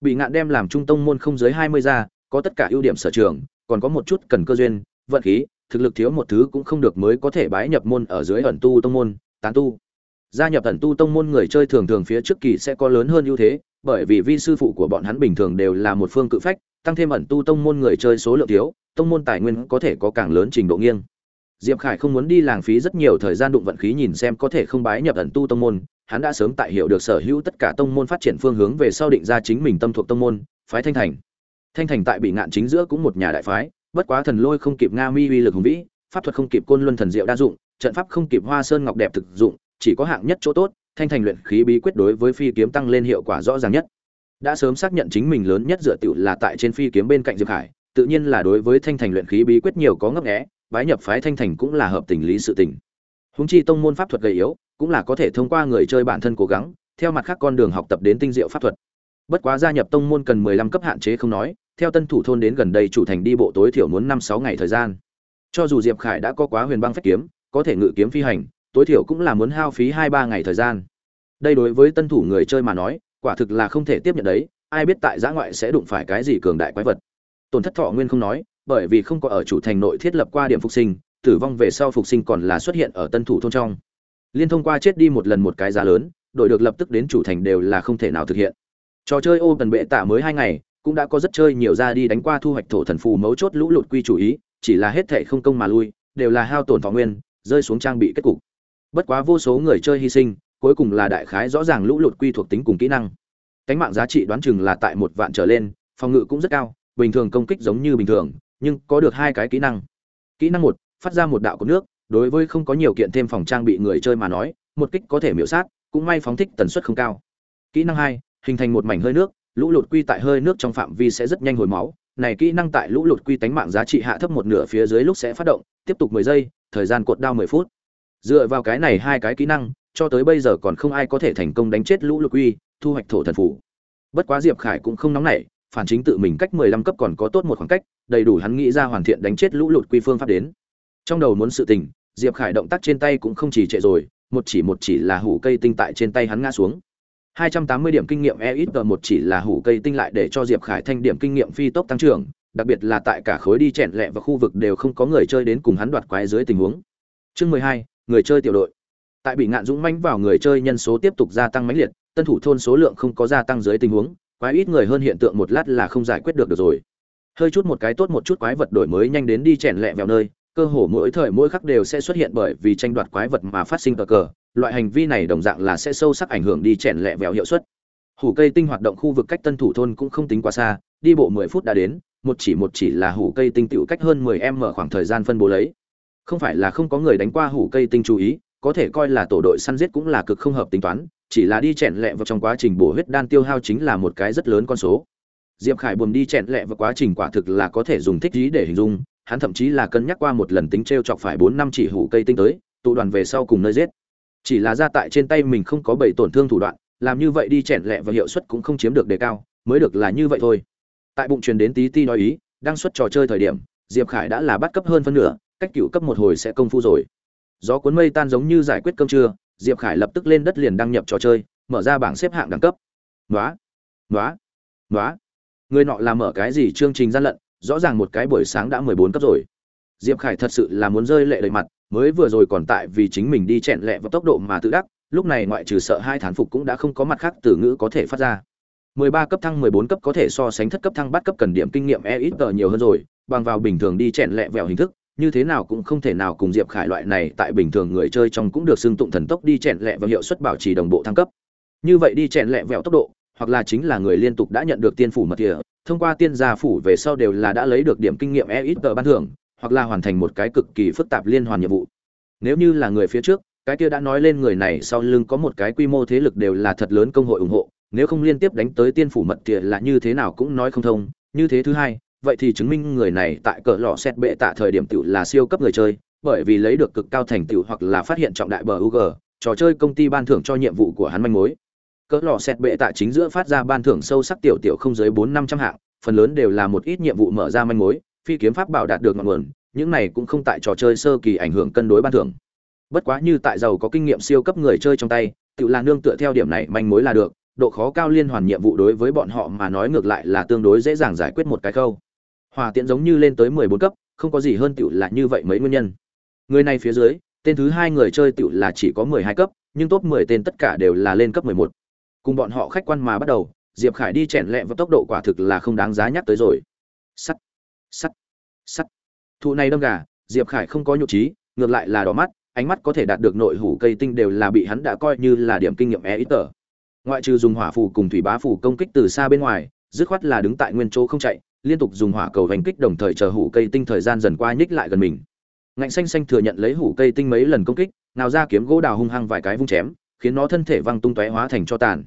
bị ngạn đem làm trung tông môn không dưới hai mươi gia, có tất cả ưu điểm sở trường, còn có một chút cần cơ duyên, vận khí, thực lực thiếu một thứ cũng không được mới có thể bái nhập môn ở dưới ẩn tu tông môn, tán tu. Gia nhập ẩn tu tông môn người chơi thường thường phía trước kỳ sẽ có lớn hơn ưu thế, bởi vì vi sư phụ của bọn hắn bình thường đều là một phương cự phách, tăng thêm ẩn tu tông môn người chơi số lượng thiếu, tông môn tài nguyên có thể có càng lớn trình độ nghiêng. Diệp khải không muốn đi lãng phí rất nhiều thời gian đụng vận khí nhìn xem có thể không bái nhập ẩn tu tông môn hắn đã sớm tại hiểu được sở hữu tất cả tông môn phát triển phương hướng về sau định ra chính mình tâm thuộc tông môn, phái thanh thành. Thanh thành tại bị ngạn chính giữa cũng một nhà đại phái, bất quá thần lôi không kịp nga mi uy lực hùng vĩ, pháp thuật không kịp côn luân thần diệu đa dụng, trận pháp không kịp hoa sơn ngọc đẹp thực dụng, chỉ có hạng nhất chỗ tốt, thanh thành luyện khí bí quyết đối với phi kiếm tăng lên hiệu quả rõ ràng nhất. Đã sớm xác nhận chính mình lớn nhất dựa tiểu là tại trên phi kiếm bên cạnh diệp hải, tự nhiên là đối với thanh thành luyện khí bí quyết nhiều có ngấp nghé, bái nhập phái thanh thành cũng là hợp tình lý sự tình. Húng chi tông môn pháp thuật gầy yếu cũng là có thể thông qua người chơi bản thân cố gắng, theo mặt khác con đường học tập đến tinh diệu pháp thuật. Bất quá gia nhập tông môn cần mười lăm cấp hạn chế không nói, theo tân thủ thôn đến gần đây chủ thành đi bộ tối thiểu muốn năm sáu ngày thời gian. Cho dù diệp khải đã có quá huyền băng phách kiếm, có thể ngự kiếm phi hành, tối thiểu cũng là muốn hao phí hai ba ngày thời gian. Đây đối với tân thủ người chơi mà nói, quả thực là không thể tiếp nhận đấy, ai biết tại giã ngoại sẽ đụng phải cái gì cường đại quái vật. Tổn thất thọ nguyên không nói, bởi vì không có ở chủ thành nội thiết lập qua điểm phục sinh, tử vong về sau phục sinh còn là xuất hiện ở tân thủ thôn trong liên thông qua chết đi một lần một cái giá lớn đội được lập tức đến chủ thành đều là không thể nào thực hiện. Trò chơi ô tần bệ tạ mới hai ngày, cũng đã có rất chơi nhiều ra đi đánh qua thu hoạch thổ thần phù mấu chốt lũ lụt quy chủ ý, chỉ là hết thệ không công mà lui, đều là hao tổn thọ nguyên, rơi xuống trang bị kết cục. Bất quá vô số người chơi hy sinh, cuối cùng là đại khái rõ ràng lũ lụt quy thuộc tính cùng kỹ năng. Cánh mạng giá trị đoán chừng là tại một vạn trở lên, phòng ngự cũng rất cao, bình thường công kích giống như bình thường, nhưng có được hai cái kỹ năng. Kỹ năng một, phát ra một đạo của nước đối với không có nhiều kiện thêm phòng trang bị người chơi mà nói, một kích có thể miễu sát, cũng may phóng thích tần suất không cao. Kỹ năng hai, hình thành một mảnh hơi nước, lũ lụt quy tại hơi nước trong phạm vi sẽ rất nhanh hồi máu. Này kỹ năng tại lũ lụt quy tánh mạng giá trị hạ thấp một nửa phía dưới lúc sẽ phát động, tiếp tục 10 giây, thời gian cột đao 10 phút. Dựa vào cái này hai cái kỹ năng, cho tới bây giờ còn không ai có thể thành công đánh chết lũ lụt quy, thu hoạch thổ thần phủ. Bất quá diệp khải cũng không nóng nảy, phản chính tự mình cách 15 cấp còn có tốt một khoảng cách, đầy đủ hắn nghĩ ra hoàn thiện đánh chết lũ lụt quy phương pháp đến. Trong đầu muốn sự tình diệp khải động tác trên tay cũng không chỉ trệ rồi một chỉ một chỉ là hủ cây tinh tại trên tay hắn ngã xuống 280 điểm kinh nghiệm EXP một chỉ là hủ cây tinh lại để cho Diệp Khải thanh điểm kinh nghiệm phi tốc tăng trưởng, đặc biệt là tại cả khối đi chèn lẹ và khu vực đều không có người chơi đến cùng hắn đoạt quái dưới tình huống. Chương 12, người chơi tiểu đội. Tại bị ngạn dũng mãnh vào người chơi nhân số tiếp tục gia tăng mãnh liệt, tân thủ thôn số lượng không có gia tăng dưới tình huống, quái ít người hơn hiện tượng một lát là không giải quyết được được rồi. Hơi chút một cái tốt một chút quái vật đổi mới nhanh đến đi chèn lẹ vào nơi, cơ hồ mỗi thời mỗi khắc đều sẽ xuất hiện bởi vì tranh đoạt quái vật mà phát sinh cờ cờ, loại hành vi này đồng dạng là sẽ sâu sắc ảnh hưởng đi chèn lẹ vẹo hiệu suất. Hủ cây tinh hoạt động khu vực cách tân thủ thôn cũng không tính quá xa đi bộ mười phút đã đến một chỉ một chỉ là hủ cây tinh tựu cách hơn mười em mở khoảng thời gian phân bố lấy. Không phải là không có người đánh qua hủ cây tinh chú ý có thể coi là tổ đội săn giết cũng là cực không hợp tính toán chỉ là đi chèn lẹ vào trong quá trình bổ huyết đan tiêu hao chính là một cái rất lớn con số. Diệp khải buồm đi chèn lẹ vào quá trình quả thực là có thể dùng thích ý để hình dung hắn thậm chí là cân nhắc qua một lần tính t chọc phải bốn năm chỉ hủ cây tinh tới, tụ đoàn về sau cùng nơi giết. Chỉ là ra tại trên tay mình không có bảy tổn thương thủ đoạn, làm như vậy đi chèn lẹ và hiệu suất cũng không chiếm được đề cao, mới được là như vậy thôi. Tại bụng truyền đến tí ti nói ý, đang xuất trò chơi thời điểm, diệp khải đã là bắt cấp hơn phân nửa, cách cựu cấp một hồi sẽ công phu rồi. Gió cuốn mây tan giống như giải quyết cơm trưa, diệp khải lập tức lên đất liền đăng nhập trò chơi, mở ra bảng xếp hạng đẳng cấp. Nói nói nói người nọ làm mở cái gì chương trình gian lận rõ ràng một cái buổi sáng đã mười bốn cấp rồi. Diệp khải thật sự là muốn rơi lệ đầy mặt, mới vừa rồi còn tại vì chính mình đi chẹn lẹ vào tốc độ mà tự đắc, lúc này ngoại trừ sợ hai thán phục cũng đã không có mặt khác từ ngữ có thể phát ra. 13 cấp thăng 14 cấp có thể so sánh thất cấp thăng bát cấp cần điểm kinh nghiệm e ít tờ nhiều hơn rồi, bằng vào bình thường đi chẹn lẹ vẹo hình thức, như thế nào cũng không thể nào cùng diệp khải loại này tại bình thường người chơi trong cũng được xưng tụng thần tốc đi chẹn lẹ và hiệu suất bảo trì đồng bộ thăng cấp. Như vậy đi chẹn lẹ vẹo tốc độ hoặc là chính là người liên tục đã nhận được tiên phủ mật địa thông qua tiên gia phủ về sau đều là đã lấy được điểm kinh nghiệm EXP ban thưởng hoặc là hoàn thành một cái cực kỳ phức tạp liên hoàn nhiệm vụ nếu như là người phía trước cái kia đã nói lên người này sau lưng có một cái quy mô thế lực đều là thật lớn công hội ủng hộ nếu không liên tiếp đánh tới tiên phủ mật địa là như thế nào cũng nói không thông như thế thứ hai vậy thì chứng minh người này tại cỡ lọ xét bệ tạ thời điểm tiểu là siêu cấp người chơi bởi vì lấy được cực cao thành tựu hoặc là phát hiện trọng đại bờ UG, trò chơi công ty ban thưởng cho nhiệm vụ của hắn manh mối. Cỡ lò xét bệ tạ chính giữa phát ra ban thưởng sâu sắc tiểu tiểu không dưới bốn năm trăm hạng, phần lớn đều là một ít nhiệm vụ mở ra manh mối, phi kiếm pháp bảo đạt được ngọn nguồn, những này cũng không tại trò chơi sơ kỳ ảnh hưởng cân đối ban thưởng. Bất quá như tại giàu có kinh nghiệm siêu cấp người chơi trong tay, tự là nương tựa theo điểm này manh mối là được, độ khó cao liên hoàn nhiệm vụ đối với bọn họ mà nói ngược lại là tương đối dễ dàng giải quyết một cái câu. Hòa tiện giống như lên tới mười bốn cấp, không có gì hơn tiểu là như vậy mấy nguyên nhân. Người này phía dưới, tên thứ hai người chơi tiểu là chỉ có mười hai cấp, nhưng top mười tên tất cả đều là lên cấp mười một. Cùng bọn họ khách quan mà bắt đầu, Diệp Khải đi chèn lẹ với tốc độ quả thực là không đáng giá nhắc tới rồi. Sắt, sắt, sắt. Thụ này đâm gà, Diệp Khải không có nhụ trí, ngược lại là đỏ mắt, ánh mắt có thể đạt được nội hủ cây tinh đều là bị hắn đã coi như là điểm kinh nghiệm e ít tờ. Ngoại trừ dùng hỏa phù cùng thủy bá phù công kích từ xa bên ngoài, dứt khoát là đứng tại nguyên chỗ không chạy, liên tục dùng hỏa cầu hành kích đồng thời chờ hủ cây tinh thời gian dần qua nhích lại gần mình ngạnh xanh xanh thừa nhận lấy hủ cây tinh mấy lần công kích nào ra kiếm gỗ đào hung hăng vài cái vung chém khiến nó thân thể văng tung tóe hóa thành cho tàn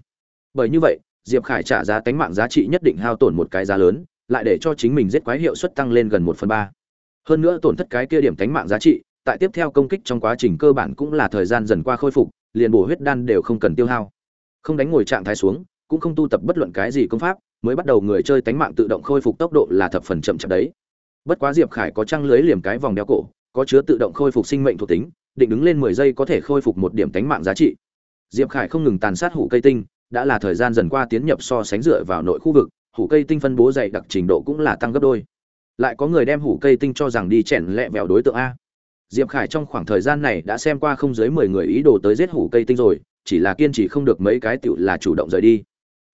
bởi như vậy, diệp khải trả giá tánh mạng giá trị nhất định hao tổn một cái giá lớn, lại để cho chính mình giết quái hiệu suất tăng lên gần một phần ba. Hơn nữa tổn thất cái kia điểm tánh mạng giá trị, tại tiếp theo công kích trong quá trình cơ bản cũng là thời gian dần qua khôi phục, liền bổ huyết đan đều không cần tiêu hao. Không đánh ngồi trạng thái xuống, cũng không tu tập bất luận cái gì công pháp, mới bắt đầu người chơi tánh mạng tự động khôi phục tốc độ là thập phần chậm chậm đấy. Bất quá diệp khải có trăng lưới liềm cái vòng đeo cổ, có chứa tự động khôi phục sinh mệnh thuộc tính, định đứng lên mười giây có thể khôi phục một điểm tánh mạng giá trị. Diệp khải không ngừng tàn sát hủ cây tinh đã là thời gian dần qua tiến nhập so sánh dựa vào nội khu vực hủ cây tinh phân bố dày đặc trình độ cũng là tăng gấp đôi. Lại có người đem hủ cây tinh cho rằng đi chèn lẹ vẹo đối tượng a. Diệp khải trong khoảng thời gian này đã xem qua không dưới mười người ý đồ tới giết hủ cây tinh rồi chỉ là kiên trì không được mấy cái tựu là chủ động rời đi.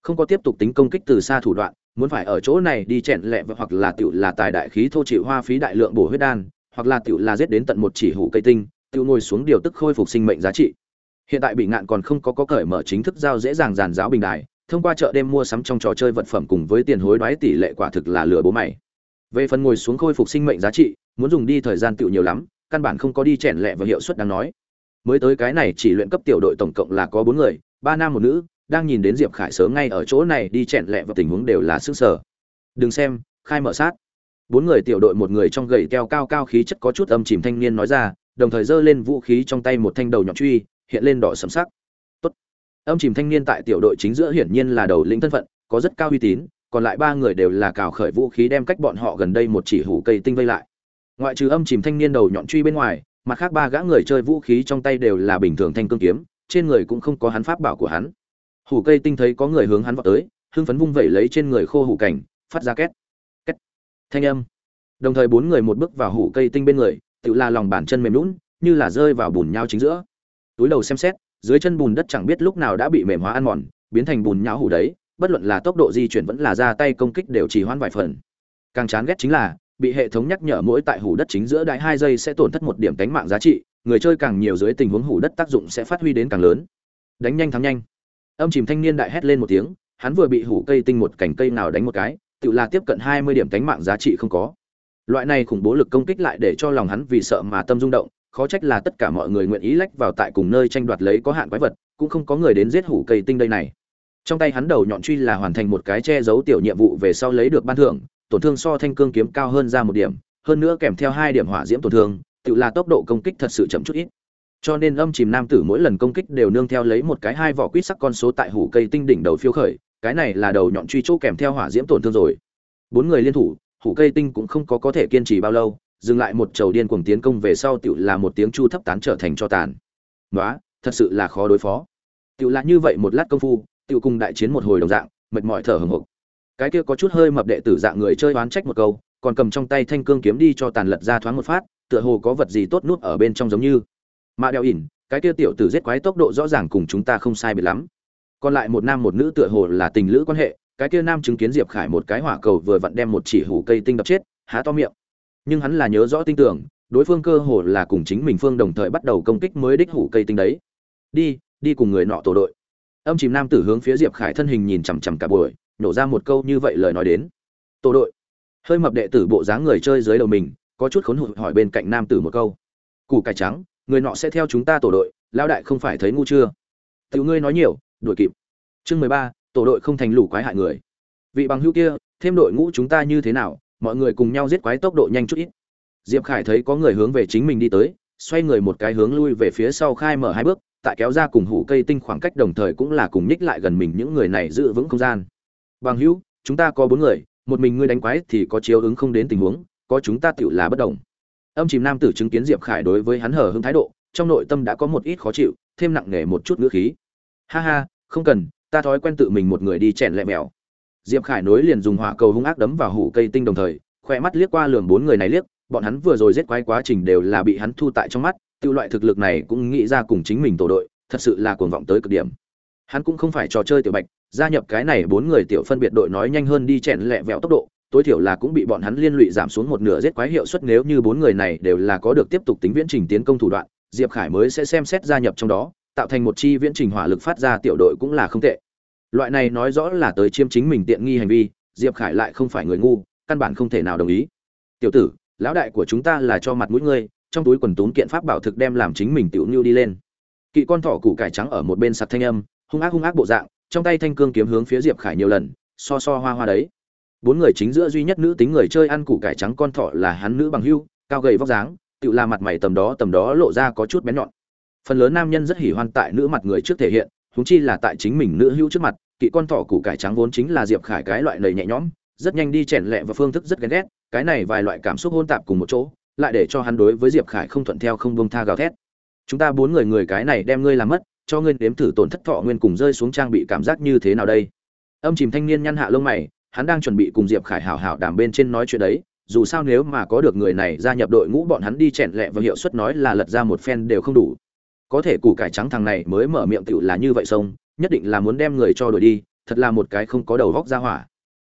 Không có tiếp tục tính công kích từ xa thủ đoạn muốn phải ở chỗ này đi chèn lẹ hoặc là tựu là tài đại khí thô chịu hoa phí đại lượng bổ huyết đan hoặc là tiểu là giết đến tận một chỉ hủ cây tinh, tiểu ngồi xuống điều tức khôi phục sinh mệnh giá trị. Hiện tại bị ngạn còn không có có cởi mở chính thức giao dễ dàng giàn giáo bình đài, thông qua chợ đêm mua sắm trong trò chơi vật phẩm cùng với tiền hối đoái tỷ lệ quả thực là lừa bố mày. Về phần ngồi xuống khôi phục sinh mệnh giá trị, muốn dùng đi thời gian tựu nhiều lắm, căn bản không có đi chèn lẹ và hiệu suất đáng nói. Mới tới cái này chỉ luyện cấp tiểu đội tổng cộng là có bốn người, ba nam một nữ, đang nhìn đến Diệp Khải sớm ngay ở chỗ này đi chèn lẹ và tình huống đều là sức sở. Đừng xem, khai mở sát bốn người tiểu đội một người trong gầy keo cao cao khí chất có chút âm chìm thanh niên nói ra đồng thời giơ lên vũ khí trong tay một thanh đầu nhọn truy hiện lên đỏ sầm sắc. Tốt. Âm chìm thanh niên tại tiểu đội chính giữa hiển nhiên là đầu lĩnh thân phận có rất cao uy tín còn lại ba người đều là cào khởi vũ khí đem cách bọn họ gần đây một chỉ hủ cây tinh vây lại. Ngoại trừ âm chìm thanh niên đầu nhọn truy bên ngoài mặt khác ba gã người chơi vũ khí trong tay đều là bình thường thanh cương kiếm trên người cũng không có hắn pháp bảo của hắn. Hủ cây tinh thấy có người hướng hắn vọt tới hưng phấn vung vẩy lấy trên người khô hủ cảnh phát ra két thanh âm. Đồng thời bốn người một bước vào hủ cây tinh bên người tự là lòng bàn chân mềm nhũn, như là rơi vào bùn nhau chính giữa túi đầu xem xét dưới chân bùn đất chẳng biết lúc nào đã bị mềm hóa ăn mòn biến thành bùn nhão hủ đấy bất luận là tốc độ di chuyển vẫn là ra tay công kích đều chỉ hoãn vài phần. Càng chán ghét chính là bị hệ thống nhắc nhở mỗi tại hủ đất chính giữa đại hai giây sẽ tổn thất một điểm tánh mạng giá trị người chơi càng nhiều dưới tình huống hủ đất tác dụng sẽ phát huy đến càng lớn. Đánh nhanh thắng nhanh. Âm chìm thanh niên đại hét lên một tiếng hắn vừa bị hủ cây tinh một cành cây nào đánh một cái tự là tiếp cận 20 điểm tánh mạng giá trị không có. Loại này khủng bố lực công kích lại để cho lòng hắn vì sợ mà tâm rung động, khó trách là tất cả mọi người nguyện ý lách vào tại cùng nơi tranh đoạt lấy có hạn quái vật, cũng không có người đến giết hủ cây tinh đây này. Trong tay hắn đầu nhọn truy là hoàn thành một cái che giấu tiểu nhiệm vụ về sau lấy được ban thưởng, tổn thương so thanh cương kiếm cao hơn ra một điểm, hơn nữa kèm theo hai điểm hỏa diễm tổn thương, tự là tốc độ công kích thật sự chậm chút ít. Cho nên âm chìm nam tử mỗi lần công kích đều nương theo lấy một cái hai vỏ quýt sắc con số tại hủ cây tinh đỉnh đầu phiêu khởi, cái này là đầu nhọn truy chỗ kèm theo hỏa diễm tổn thương rồi bốn người liên thủ hủ cây tinh cũng không có có thể kiên trì bao lâu dừng lại một chầu điên cuồng tiến công về sau tựu là một tiếng chu thấp tán trở thành cho tàn. Nói thật sự là khó đối phó. Tựu là như vậy một lát công phu tựu cùng đại chiến một hồi đồng dạng, mệt mỏi thở hừng hực cái kia có chút hơi mập đệ tử dạng người chơi oán trách một câu, còn cầm trong tay thanh cương kiếm đi cho tàn lật ra thoáng một phát, tựa hồ có vật gì tốt nuốt ở bên trong giống như. Mà đeo ỉn, cái kia tiểu tử giết quái tốc độ rõ ràng cùng chúng ta không sai biệt lắm. Còn lại một nam một nữ tựa hồ là tình lữ quan hệ, cái kia nam chứng kiến diệp khải một cái hỏa cầu vừa vặn đem một chỉ hủ cây tinh đập chết, há to miệng nhưng hắn là nhớ rõ tin tưởng, đối phương cơ hồ là cùng chính mình phương đồng thời bắt đầu công kích mới đích hủ cây tinh đấy. Đi đi cùng người nọ tổ đội. Âm chìm nam tử hướng phía diệp khải thân hình nhìn chằm chằm cả buổi, nổ ra một câu như vậy lời nói đến. Tổ đội. Hơi mập đệ tử bộ dáng người chơi dưới đầu mình, có chút khốn hụt hỏi bên cạnh nam tử một câu. Củ cải trắng, người nọ sẽ theo chúng ta tổ đội, lão đại không phải thấy ngu chưa? Tiểu ngươi nói nhiều, đuổi kịp. Chương mười ba, tổ đội không thành lũ quái hại người. Vị bằng hữu kia, thêm đội ngũ chúng ta như thế nào mọi người cùng nhau giết quái tốc độ nhanh chút ít. Diệp khải thấy có người hướng về chính mình đi tới, xoay người một cái hướng lui về phía sau khai mở hai bước, tại kéo ra cùng hủ cây tinh khoảng cách đồng thời cũng là cùng nhích lại gần mình những người này giữ vững không gian. Bằng hữu, chúng ta có bốn người, một mình ngươi đánh quái thì có chiếu ứng không đến tình huống, có chúng ta tựu là bất đồng. Âm chìm nam tử chứng kiến diệp khải đối với hắn hở hưng thái độ, trong nội tâm đã có một ít khó chịu, thêm nặng nề một chút ngữ khí. Ha ha, không cần, ta thói quen tự mình một người đi chèn lẹ mèo diệp khải nối liền dùng hỏa cầu hung ác đấm vào hủ cây tinh đồng thời, khoe mắt liếc qua lường bốn người này liếc, bọn hắn vừa rồi giết quái quá trình đều là bị hắn thu tại trong mắt, tiêu loại thực lực này cũng nghĩ ra cùng chính mình tổ đội, thật sự là cuồng vọng tới cực điểm. Hắn cũng không phải trò chơi tiểu bạch, gia nhập cái này bốn người tiểu phân biệt đội nói nhanh hơn đi chèn lẹ vẹo tốc độ, tối thiểu là cũng bị bọn hắn liên lụy giảm xuống một nửa giết quái hiệu suất nếu như bốn người này đều là có được tiếp tục tính viễn trình tiến công thủ đoạn, diệp khải mới sẽ xem xét gia nhập trong đó, tạo thành một chi viễn trình hỏa lực phát ra tiểu đội cũng là không tệ loại này nói rõ là tới chiếm chính mình tiện nghi hành vi, diệp khải lại không phải người ngu, căn bản không thể nào đồng ý. Tiểu tử, lão đại của chúng ta là cho mặt mũi ngươi, trong túi quần túm kiện pháp bảo thực đem làm chính mình tiểu nhu đi lên. Kỵ con thỏ củ cải trắng ở một bên sặc thanh âm, hung ác hung ác bộ dạng, trong tay thanh cương kiếm hướng phía diệp khải nhiều lần, so so hoa hoa đấy. Bốn người chính giữa duy nhất nữ tính người chơi ăn củ cải trắng con thỏ là hắn nữ bằng hưu, cao gầy vóc dáng, tự là mặt mày tầm đó tầm đó lộ ra có chút bén nhọn. Phần lớn nam nhân rất hỉ hoan tại nữ mặt người trước thể hiện húng chi là tại chính mình nữ hưu trước mặt kỵ con thỏ củ cải trắng vốn chính là diệp khải cái loại lầy nhẹ nhõm, rất nhanh đi chèn lẹ và phương thức rất ghen ghét, cái này vài loại cảm xúc hôn tạp cùng một chỗ, lại để cho hắn đối với diệp khải không thuận theo không bông tha gào thét. Chúng ta bốn người người cái này đem ngươi làm mất, cho ngươi đếm thử tổn thất thọ nguyên cùng rơi xuống trang bị cảm giác như thế nào đây? Âm chìm thanh niên nhăn hạ lông mày, hắn đang chuẩn bị cùng diệp khải hảo hảo đàm bên trên nói chuyện đấy, dù sao nếu mà có được người này gia nhập đội ngũ bọn hắn đi chèn lẹ và hiệu suất nói là lật ra một phen đều không đủ. Có thể củ cải trắng thằng này mới mở miệng tựu là như vậy sông nhất định là muốn đem người cho đuổi đi, thật là một cái không có đầu góc ra hỏa.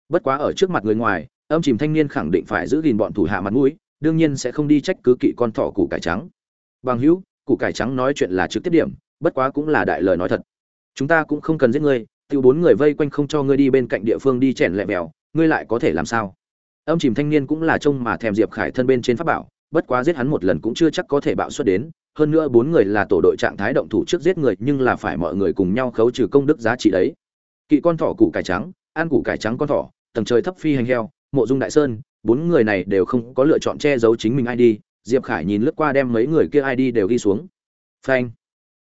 Bất quá ở trước mặt người ngoài, âm chìm thanh niên khẳng định phải giữ gìn bọn thủ hạ mặt mũi, đương nhiên sẽ không đi trách cứ kỵ con thỏ củ cải trắng. Bằng hữu, củ cải trắng nói chuyện là trực tiếp điểm, bất quá cũng là đại lời nói thật. Chúng ta cũng không cần giết ngươi tiêu bốn người vây quanh không cho ngươi đi bên cạnh địa phương đi chèn lẹ mèo ngươi lại có thể làm sao? Âm chìm thanh niên cũng là trông mà thèm diệp khải thân bên trên pháp bảo, bất quá giết hắn một lần cũng chưa chắc có thể bạo xuất đến hơn nữa bốn người là tổ đội trạng thái động thủ trước giết người, nhưng là phải mọi người cùng nhau khấu trừ công đức giá trị đấy. Kỵ con thỏ củ cải trắng, ăn củ cải trắng con thỏ, tầng trời thấp phi hành heo, mộ dung đại sơn, bốn người này đều không có lựa chọn che giấu chính mình id diệp khải nhìn lướt qua đem mấy người kia id đều ghi xuống. Phanh.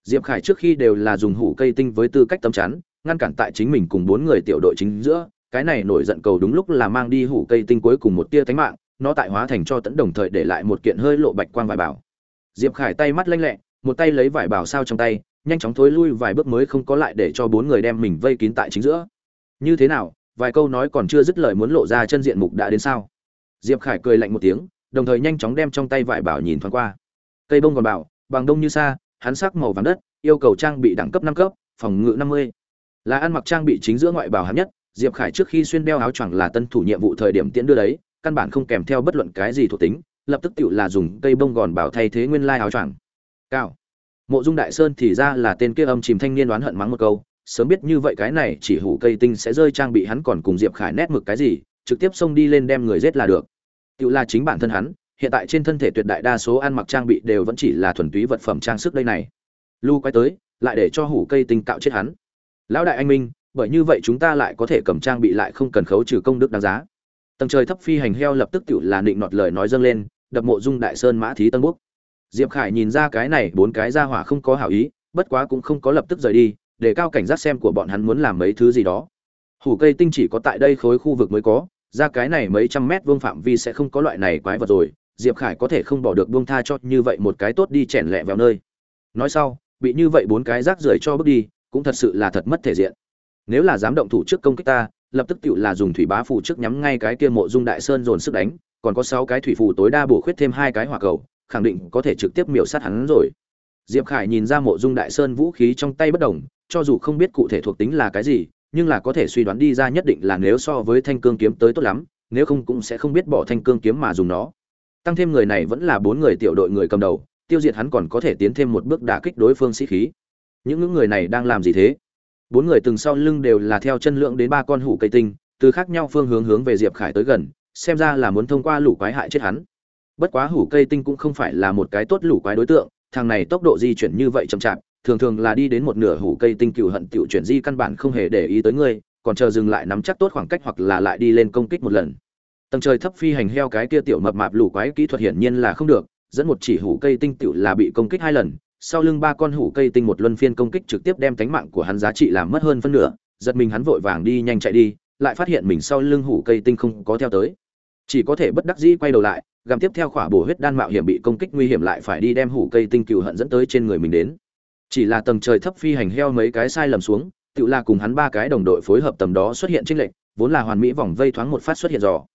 Diệp khải trước khi đều là dùng hủ cây tinh với tư cách tấm chắn, ngăn cản tại chính mình cùng bốn người tiểu đội chính giữa. Cái này nổi giận cầu đúng lúc là mang đi hủ cây tinh cuối cùng một tia tánh mạng, nó tại hóa thành cho tẫn đồng thời để lại một kiện hơi lộ bạch quang vải bảo diệp khải tay mắt lanh lẹ, một tay lấy vải bảo sao trong tay, nhanh chóng thối lui vài bước mới không có lại để cho bốn người đem mình vây kín tại chính giữa. Như thế nào, vài câu nói còn chưa dứt lời muốn lộ ra chân diện mục đã đến sao? Diệp khải cười lạnh một tiếng, đồng thời nhanh chóng đem trong tay vải bảo nhìn thoáng qua. Cây bông còn bảo, bằng đông như xa hắn sắc màu vàng đất, yêu cầu trang bị đẳng cấp năm cấp, phòng ngự năm mươi. Là ăn mặc trang bị chính giữa ngoại bảo hắn nhất, diệp khải trước khi xuyên đeo áo choàng là tân thủ nhiệm vụ thời điểm tiễn đưa đấy, căn bản không kèm theo bất luận cái gì thuộc tính lập tức tự là dùng cây bông gòn bảo thay thế nguyên lai áo choàng. Cao mộ dung đại sơn thì ra là tên kia âm chìm thanh niên đoán hận mắng một câu, sớm biết như vậy cái này chỉ hủ cây tinh sẽ rơi trang bị hắn còn cùng diệp khải nét mực cái gì, trực tiếp xông đi lên đem người giết là được. Tự là chính bản thân hắn, hiện tại trên thân thể tuyệt đại đa số ăn mặc trang bị đều vẫn chỉ là thuần túy vật phẩm trang sức đây này. Lưu quay tới, lại để cho hủ cây tinh cạo chết hắn. Lão đại anh minh, bởi như vậy chúng ta lại có thể cầm trang bị lại không cần khấu trừ công đức đáng giá. Tầng trời thấp phi hành heo lập tức tự là định nọt lời nói dâng lên đập mộ dung đại sơn mã thí tân quốc. Diệp khải nhìn ra cái này bốn cái ra hỏa không có hảo ý, bất quá cũng không có lập tức rời đi, để cao cảnh giác xem của bọn hắn muốn làm mấy thứ gì đó. Hủ cây tinh chỉ có tại đây khối khu vực mới có, ra cái này mấy trăm mét vuông phạm vi sẽ không có loại này quái vật rồi, diệp khải có thể không bỏ được buông tha cho như vậy một cái tốt đi chèn lẹ vào nơi. Nói sau, bị như vậy bốn cái rác rưởi cho bước đi, cũng thật sự là thật mất thể diện. Nếu là dám động thủ trước công kích ta, lập tức tựu là dùng thủy bá phù trước nhắm ngay cái kia mộ dung đại sơn dồn sức đánh còn có sáu cái thủy phù tối đa bổ khuyết thêm hai cái hỏa cầu, khẳng định có thể trực tiếp miểu sát hắn rồi. Diệp khải nhìn ra mộ dung đại sơn vũ khí trong tay bất đồng, cho dù không biết cụ thể thuộc tính là cái gì, nhưng là có thể suy đoán đi ra nhất định là nếu so với thanh cương kiếm tới tốt lắm, nếu không cũng sẽ không biết bỏ thanh cương kiếm mà dùng nó. Tăng thêm người này vẫn là bốn người tiểu đội người cầm đầu, tiêu diệt hắn còn có thể tiến thêm một bước đả kích đối phương sĩ khí. Những người này đang làm gì thế? Bốn người từng sau lưng đều là theo chân lượng đến ba con hủ cây tinh, từ khác nhau phương hướng hướng về diệp khải tới gần xem ra là muốn thông qua lũ quái hại chết hắn. Bất quá hủ cây tinh cũng không phải là một cái tốt lũ quái đối tượng, thằng này tốc độ di chuyển như vậy chậm chạp, thường thường là đi đến một nửa hủ cây tinh cựu hận tiểu chuyển di căn bản không hề để ý tới ngươi còn chờ dừng lại nắm chắc tốt khoảng cách hoặc là lại đi lên công kích một lần. Tầng trời thấp phi hành heo cái kia tiểu mập mạp lũ quái kỹ thuật hiển nhiên là không được, dẫn một chỉ hủ cây tinh tiểu là bị công kích hai lần, sau lưng ba con hủ cây tinh một luân phiên công kích trực tiếp đem cánh mạng của hắn giá trị làm mất hơn phân nửa, giật mình hắn vội vàng đi nhanh chạy đi lại phát hiện mình sau lưng hủ cây tinh không có theo tới. Chỉ có thể bất đắc dĩ quay đầu lại, gặm tiếp theo khỏa bổ huyết đan mạo hiểm bị công kích nguy hiểm lại phải đi đem hủ cây tinh cựu hận dẫn tới trên người mình đến. Chỉ là tầng trời thấp phi hành heo mấy cái sai lầm xuống, tự là cùng hắn ba cái đồng đội phối hợp tầm đó xuất hiện trích lệnh vốn là hoàn mỹ vòng vây thoáng một phát xuất hiện dò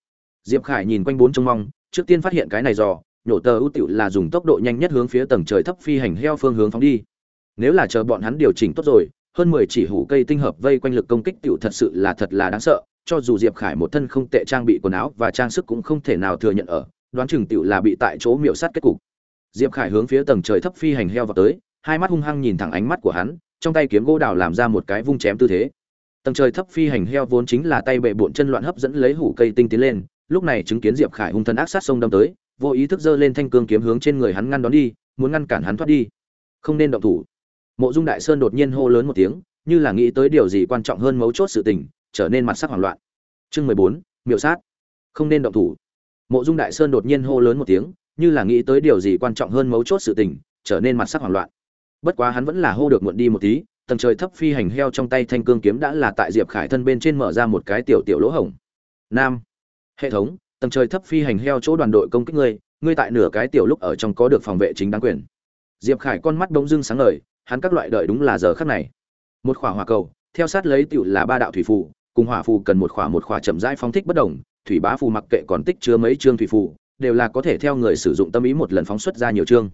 diệp khải nhìn quanh bốn trông mong, trước tiên phát hiện cái này dò nhổ tờ ưu tiểu là dùng tốc độ nhanh nhất hướng phía tầng trời thấp phi hành heo phương hướng phóng đi. Nếu là chờ bọn hắn điều chỉnh tốt rồi hơn mười chỉ hủ cây tinh hợp vây quanh lực công kích tiểu thật sự là thật là đáng sợ, cho dù diệp khải một thân không tệ trang bị quần áo và trang sức cũng không thể nào thừa nhận ở, đoán chừng tiểu là bị tại chỗ miểu sát kết cục. Diệp khải hướng phía tầng trời thấp phi hành heo vào tới, hai mắt hung hăng nhìn thẳng ánh mắt của hắn, trong tay kiếm gỗ đào làm ra một cái vung chém tư thế. Tầng trời thấp phi hành heo vốn chính là tay bệ bộn chân loạn hấp dẫn lấy hủ cây tinh tiến lên, lúc này chứng kiến diệp khải hung thân ác sát sông đâm tới, vô ý thức giơ lên thanh cương kiếm hướng trên người hắn ngăn đón đi, muốn ngăn cản hắn thoát đi. Không nên động thủ mộ dung đại sơn đột nhiên hô lớn một tiếng, như là nghĩ tới điều gì quan trọng hơn mấu chốt sự tình, trở nên mặt sắc hoảng loạn. Chương mười bốn, miểu sát. Không nên động thủ. Mộ dung đại sơn đột nhiên hô lớn một tiếng, như là nghĩ tới điều gì quan trọng hơn mấu chốt sự tình, trở nên mặt sắc hoảng loạn. Bất quá hắn vẫn là hô được muộn đi một tí, tầng trời thấp phi hành heo trong tay thanh cương kiếm đã là tại diệp khải thân bên trên mở ra một cái tiểu tiểu lỗ hổng. Nam. Hệ thống, tầng trời thấp phi hành heo chỗ đoàn đội công kích ngươi ngươi tại nửa cái tiểu lúc ở trong có được phòng vệ chính đáng quyền. Diệp khải con mắt Đông dưng sáng ngời hắn các loại đợi đúng là giờ khắc này. Một khỏa hỏa cầu, theo sát lấy tiểu là ba đạo thủy phù, cùng hỏa phù cần một khỏa một khỏa chậm rãi phóng thích bất đồng thủy bá phù mặc kệ còn tích chứa mấy chương thủy phù, đều là có thể theo người sử dụng tâm ý một lần phóng xuất ra nhiều chương.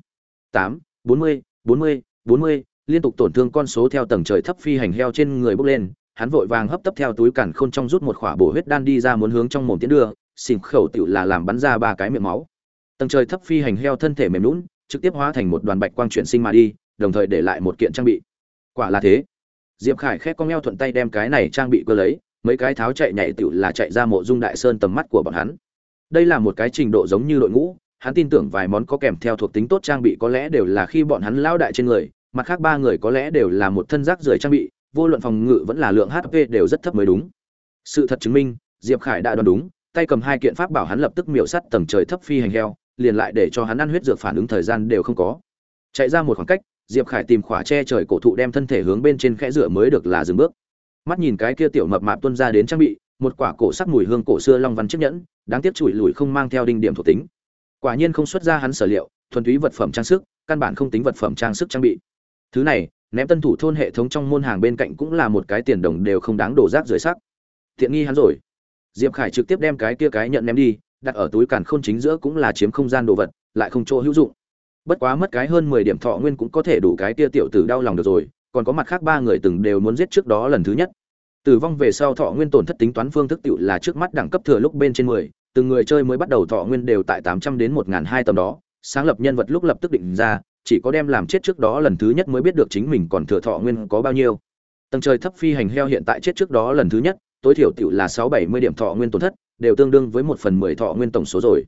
Tám, bốn mươi bốn mươi bốn mươi, liên tục tổn thương con số theo tầng trời thấp phi hành heo trên người bốc lên, hắn vội vàng hấp tấp theo túi cản khôn trong rút một khỏa bổ huyết đan đi ra muốn hướng trong mồm tiến đưa, xỉn khẩu tiểu là làm bắn ra ba cái miệng máu. Tầng trời thấp phi hành heo thân thể mềm lún trực tiếp hóa thành một đoàn bạch quang chuyển sinh mà đi đồng thời để lại một kiện trang bị. Quả là thế. Diệp khải khét con eo thuận tay đem cái này trang bị cơ lấy, mấy cái tháo chạy nhảy tựu là chạy ra mộ dung đại sơn tầm mắt của bọn hắn. Đây là một cái trình độ giống như đội ngũ, hắn tin tưởng vài món có kèm theo thuộc tính tốt trang bị có lẽ đều là khi bọn hắn lao đại trên người, mặt khác ba người có lẽ đều là một thân rác rưởi trang bị, vô luận phòng ngự vẫn là lượng hp đều rất thấp mới đúng. Sự thật chứng minh, diệp khải đã đoán đúng, tay cầm hai kiện pháp bảo hắn lập tức miểu sắt tầng trời thấp phi hành heo, liền lại để cho hắn ăn huyết dược phản ứng thời gian đều không có. Chạy ra một khoảng cách diệp khải tìm khỏa che trời cổ thụ đem thân thể hướng bên trên khẽ rửa mới được là dừng bước. Mắt nhìn cái kia tiểu mập mạp tuân ra đến trang bị, một quả cổ sắc mùi hương cổ xưa long văn chiếc nhẫn, đáng tiếc chùi lùi không mang theo đinh điểm thuộc tính. Quả nhiên không xuất ra hắn sở liệu, thuần túy vật phẩm trang sức, căn bản không tính vật phẩm trang sức trang bị. Thứ này, ném tân thủ thôn hệ thống trong môn hàng bên cạnh cũng là một cái tiền đồng đều không đáng đổ rác rưởi sắc. Thiện nghi hắn rồi. Diệp khải trực tiếp đem cái kia cái nhận ném đi, đặt ở túi càn khôn chính giữa cũng là chiếm không gian đồ vật, lại không chỗ hữu dụng bất quá mất cái hơn mười điểm thọ nguyên cũng có thể đủ cái kia tiểu tử đau lòng được rồi, còn có mặt khác ba người từng đều muốn giết trước đó lần thứ nhất. Tử vong về sau thọ nguyên tổn thất tính toán phương thức tiểu là trước mắt đẳng cấp thừa lúc bên trên mười, từng người chơi mới bắt đầu thọ nguyên đều tại tám trăm đến một hai tầm đó, sáng lập nhân vật lúc lập tức định ra, chỉ có đem làm chết trước đó lần thứ nhất mới biết được chính mình còn thừa thọ nguyên có bao nhiêu. Tầng trời thấp phi hành heo hiện tại chết trước đó lần thứ nhất, tối thiểu tiểu là sáu bảy mươi điểm thọ nguyên tổn thất, đều tương đương với một phần mười thọ nguyên tổng số rồi.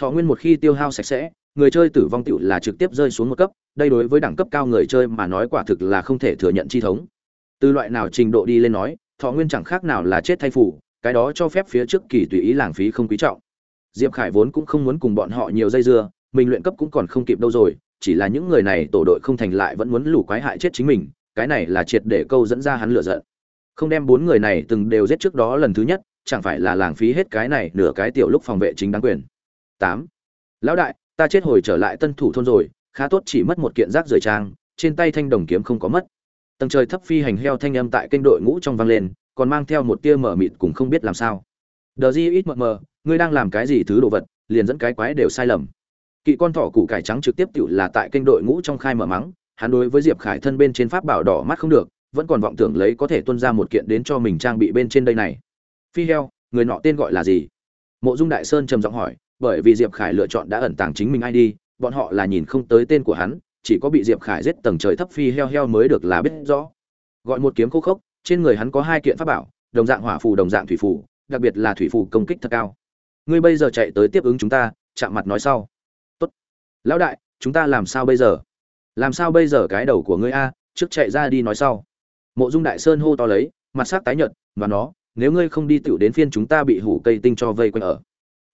Thọ nguyên một khi tiêu hao sạch sẽ người chơi tử vong tựu là trực tiếp rơi xuống một cấp, đây đối với đẳng cấp cao người chơi mà nói quả thực là không thể thừa nhận chi thống. Từ loại nào trình độ đi lên nói, thọ nguyên chẳng khác nào là chết thay phủ cái đó cho phép phía trước kỳ tùy ý lãng phí không quý trọng. Diệp khải vốn cũng không muốn cùng bọn họ nhiều dây dưa, mình luyện cấp cũng còn không kịp đâu rồi, chỉ là những người này tổ đội không thành lại vẫn muốn lũ quái hại chết chính mình, cái này là triệt để câu dẫn ra hắn lựa giận. Không đem bốn người này từng đều giết trước đó lần thứ nhất, chẳng phải là lãng phí hết cái này nửa cái tiểu lúc phòng vệ chính đáng quyền. Tám. Lão đại ta chết hồi trở lại tân thủ thôn rồi, khá tốt chỉ mất một kiện rác rời trang, trên tay thanh đồng kiếm không có mất. Tầng trời thấp phi hành heo thanh âm tại kênh đội ngũ trong vang lên, còn mang theo một tia mở mịt cũng không biết làm sao. Đờ di ít mờ mờ, ngươi đang làm cái gì thứ đồ vật, liền dẫn cái quái đều sai lầm. Kỵ con thỏ củ cải trắng trực tiếp tự là tại kênh đội ngũ trong khai mở mắng, hắn đối với diệp khải thân bên trên pháp bảo đỏ mắt không được, vẫn còn vọng tưởng lấy có thể tuân ra một kiện đến cho mình trang bị bên trên đây này. Phi heo, người nọ tên gọi là gì? Mộ dung đại sơn trầm giọng hỏi bởi vì diệp khải lựa chọn đã ẩn tàng chính mình ai đi, bọn họ là nhìn không tới tên của hắn, chỉ có bị diệp khải giết tầng trời thấp phi heo heo mới được là biết rõ. Gọi một kiếm khô khốc, trên người hắn có hai kiện pháp bảo, đồng dạng hỏa phù, đồng dạng thủy phù, đặc biệt là thủy phù công kích thật cao. Ngươi bây giờ chạy tới tiếp ứng chúng ta, chạm mặt nói sau. Tốt. Lão đại, chúng ta làm sao bây giờ? Làm sao bây giờ cái đầu của ngươi a? Trước chạy ra đi nói sau. Mộ dung đại sơn hô to lấy, mặt sắc tái nhợt, và nó, nếu ngươi không đi tựu đến phiên chúng ta bị hủ cây tinh cho vây quanh ở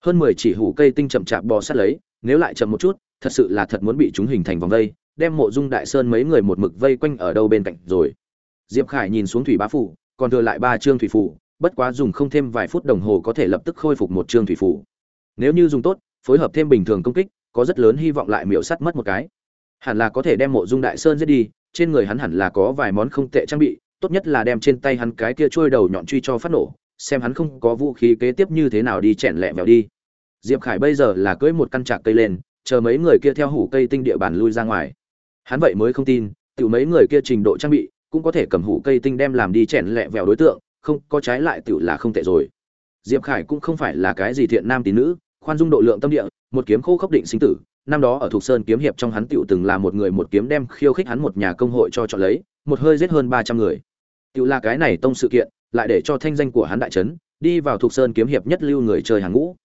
hơn mười chỉ hủ cây tinh chậm chạp bò sát lấy, nếu lại chậm một chút, thật sự là thật muốn bị chúng hình thành vòng vây, đem mộ dung đại sơn mấy người một mực vây quanh ở đâu bên cạnh rồi. Diệp khải nhìn xuống thủy bá phủ, còn thừa lại ba chương thủy phủ, bất quá dùng không thêm vài phút đồng hồ có thể lập tức khôi phục một chương thủy phủ. Nếu như dùng tốt, phối hợp thêm bình thường công kích, có rất lớn hy vọng lại miểu sắt mất một cái. Hẳn là có thể đem mộ dung đại sơn giết đi, trên người hắn hẳn là có vài món không tệ trang bị, tốt nhất là đem trên tay hắn cái kia trôi đầu nhọn truy cho phát nổ, xem hắn không có vũ khí kế tiếp như thế nào đi chèn lẹ mèo đi diệp khải bây giờ là cưỡi một căn trạc cây lên, chờ mấy người kia theo hủ cây tinh địa bàn lui ra ngoài. Hắn vậy mới không tin tự mấy người kia trình độ trang bị, cũng có thể cầm hủ cây tinh đem làm đi chèn lẹ vẹo đối tượng, không, có trái lại tự là không tệ rồi. Diệp khải cũng không phải là cái gì thiện nam tín nữ, khoan dung độ lượng tâm địa, một kiếm khô khốc định sinh tử, năm đó ở thuộc sơn kiếm hiệp trong hắn tựu từng là một người một kiếm đem khiêu khích hắn một nhà công hội cho chọn lấy, một hơi giết hơn ba trăm người. Tựu là cái này tông sự kiện, lại để cho thanh danh của hắn đại trấn đi vào thuộc sơn kiếm hiệp nhất lưu người chơi hàng ngũ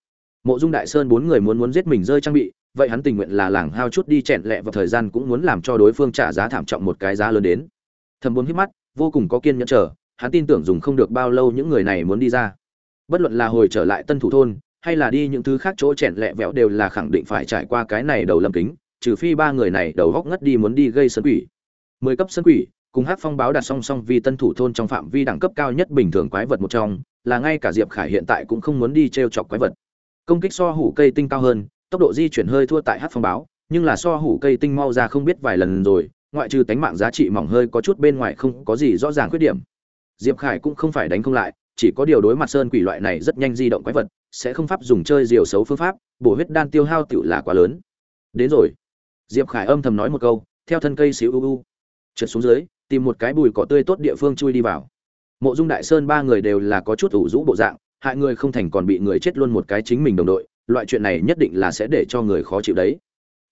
mộ dung đại sơn bốn người muốn muốn giết mình rơi trang bị, vậy hắn tình nguyện là làng hao chút đi chẹn lẹ vào thời gian cũng muốn làm cho đối phương trả giá thảm trọng một cái giá lớn đến. Thầm buồn hít mắt, vô cùng có kiên nhẫn chờ, hắn tin tưởng dùng không được bao lâu những người này muốn đi ra. Bất luận là hồi trở lại tân thủ thôn, hay là đi những thứ khác chỗ chèn lẹ vẹo đều là khẳng định phải trải qua cái này đầu lâm kính, trừ phi ba người này đầu góc ngất đi muốn đi gây sân quỷ. Mười cấp sân quỷ, cùng hát phong báo đặt song song vì tân thủ thôn trong phạm vi đẳng cấp cao nhất bình thường quái vật một trong, là ngay cả diệp khải hiện tại cũng không muốn đi t r e o chọc quái vật công kích so hủ cây tinh cao hơn, tốc độ di chuyển hơi thua tại hát phong báo, nhưng là so hủ cây tinh mau ra không biết vài lần rồi, ngoại trừ tánh mạng giá trị mỏng hơi có chút bên ngoài không có gì rõ ràng khuyết điểm. Diệp khải cũng không phải đánh không lại, chỉ có điều đối mặt sơn quỷ loại này rất nhanh di động quái vật, sẽ không pháp dùng chơi diều xấu phương pháp, bổ huyết đan tiêu hao tựu là quá lớn. Đến rồi. Diệp khải âm thầm nói một câu, theo thân cây xíu u u. Trượt xuống dưới, tìm một cái bùi cỏ tươi tốt địa phương chui đi vào. Mộ dung đại sơn ba người đều là có chút ủ rũ bộ dạng hại người không thành còn bị người chết luôn một cái chính mình đồng đội, loại chuyện này nhất định là sẽ để cho người khó chịu đấy.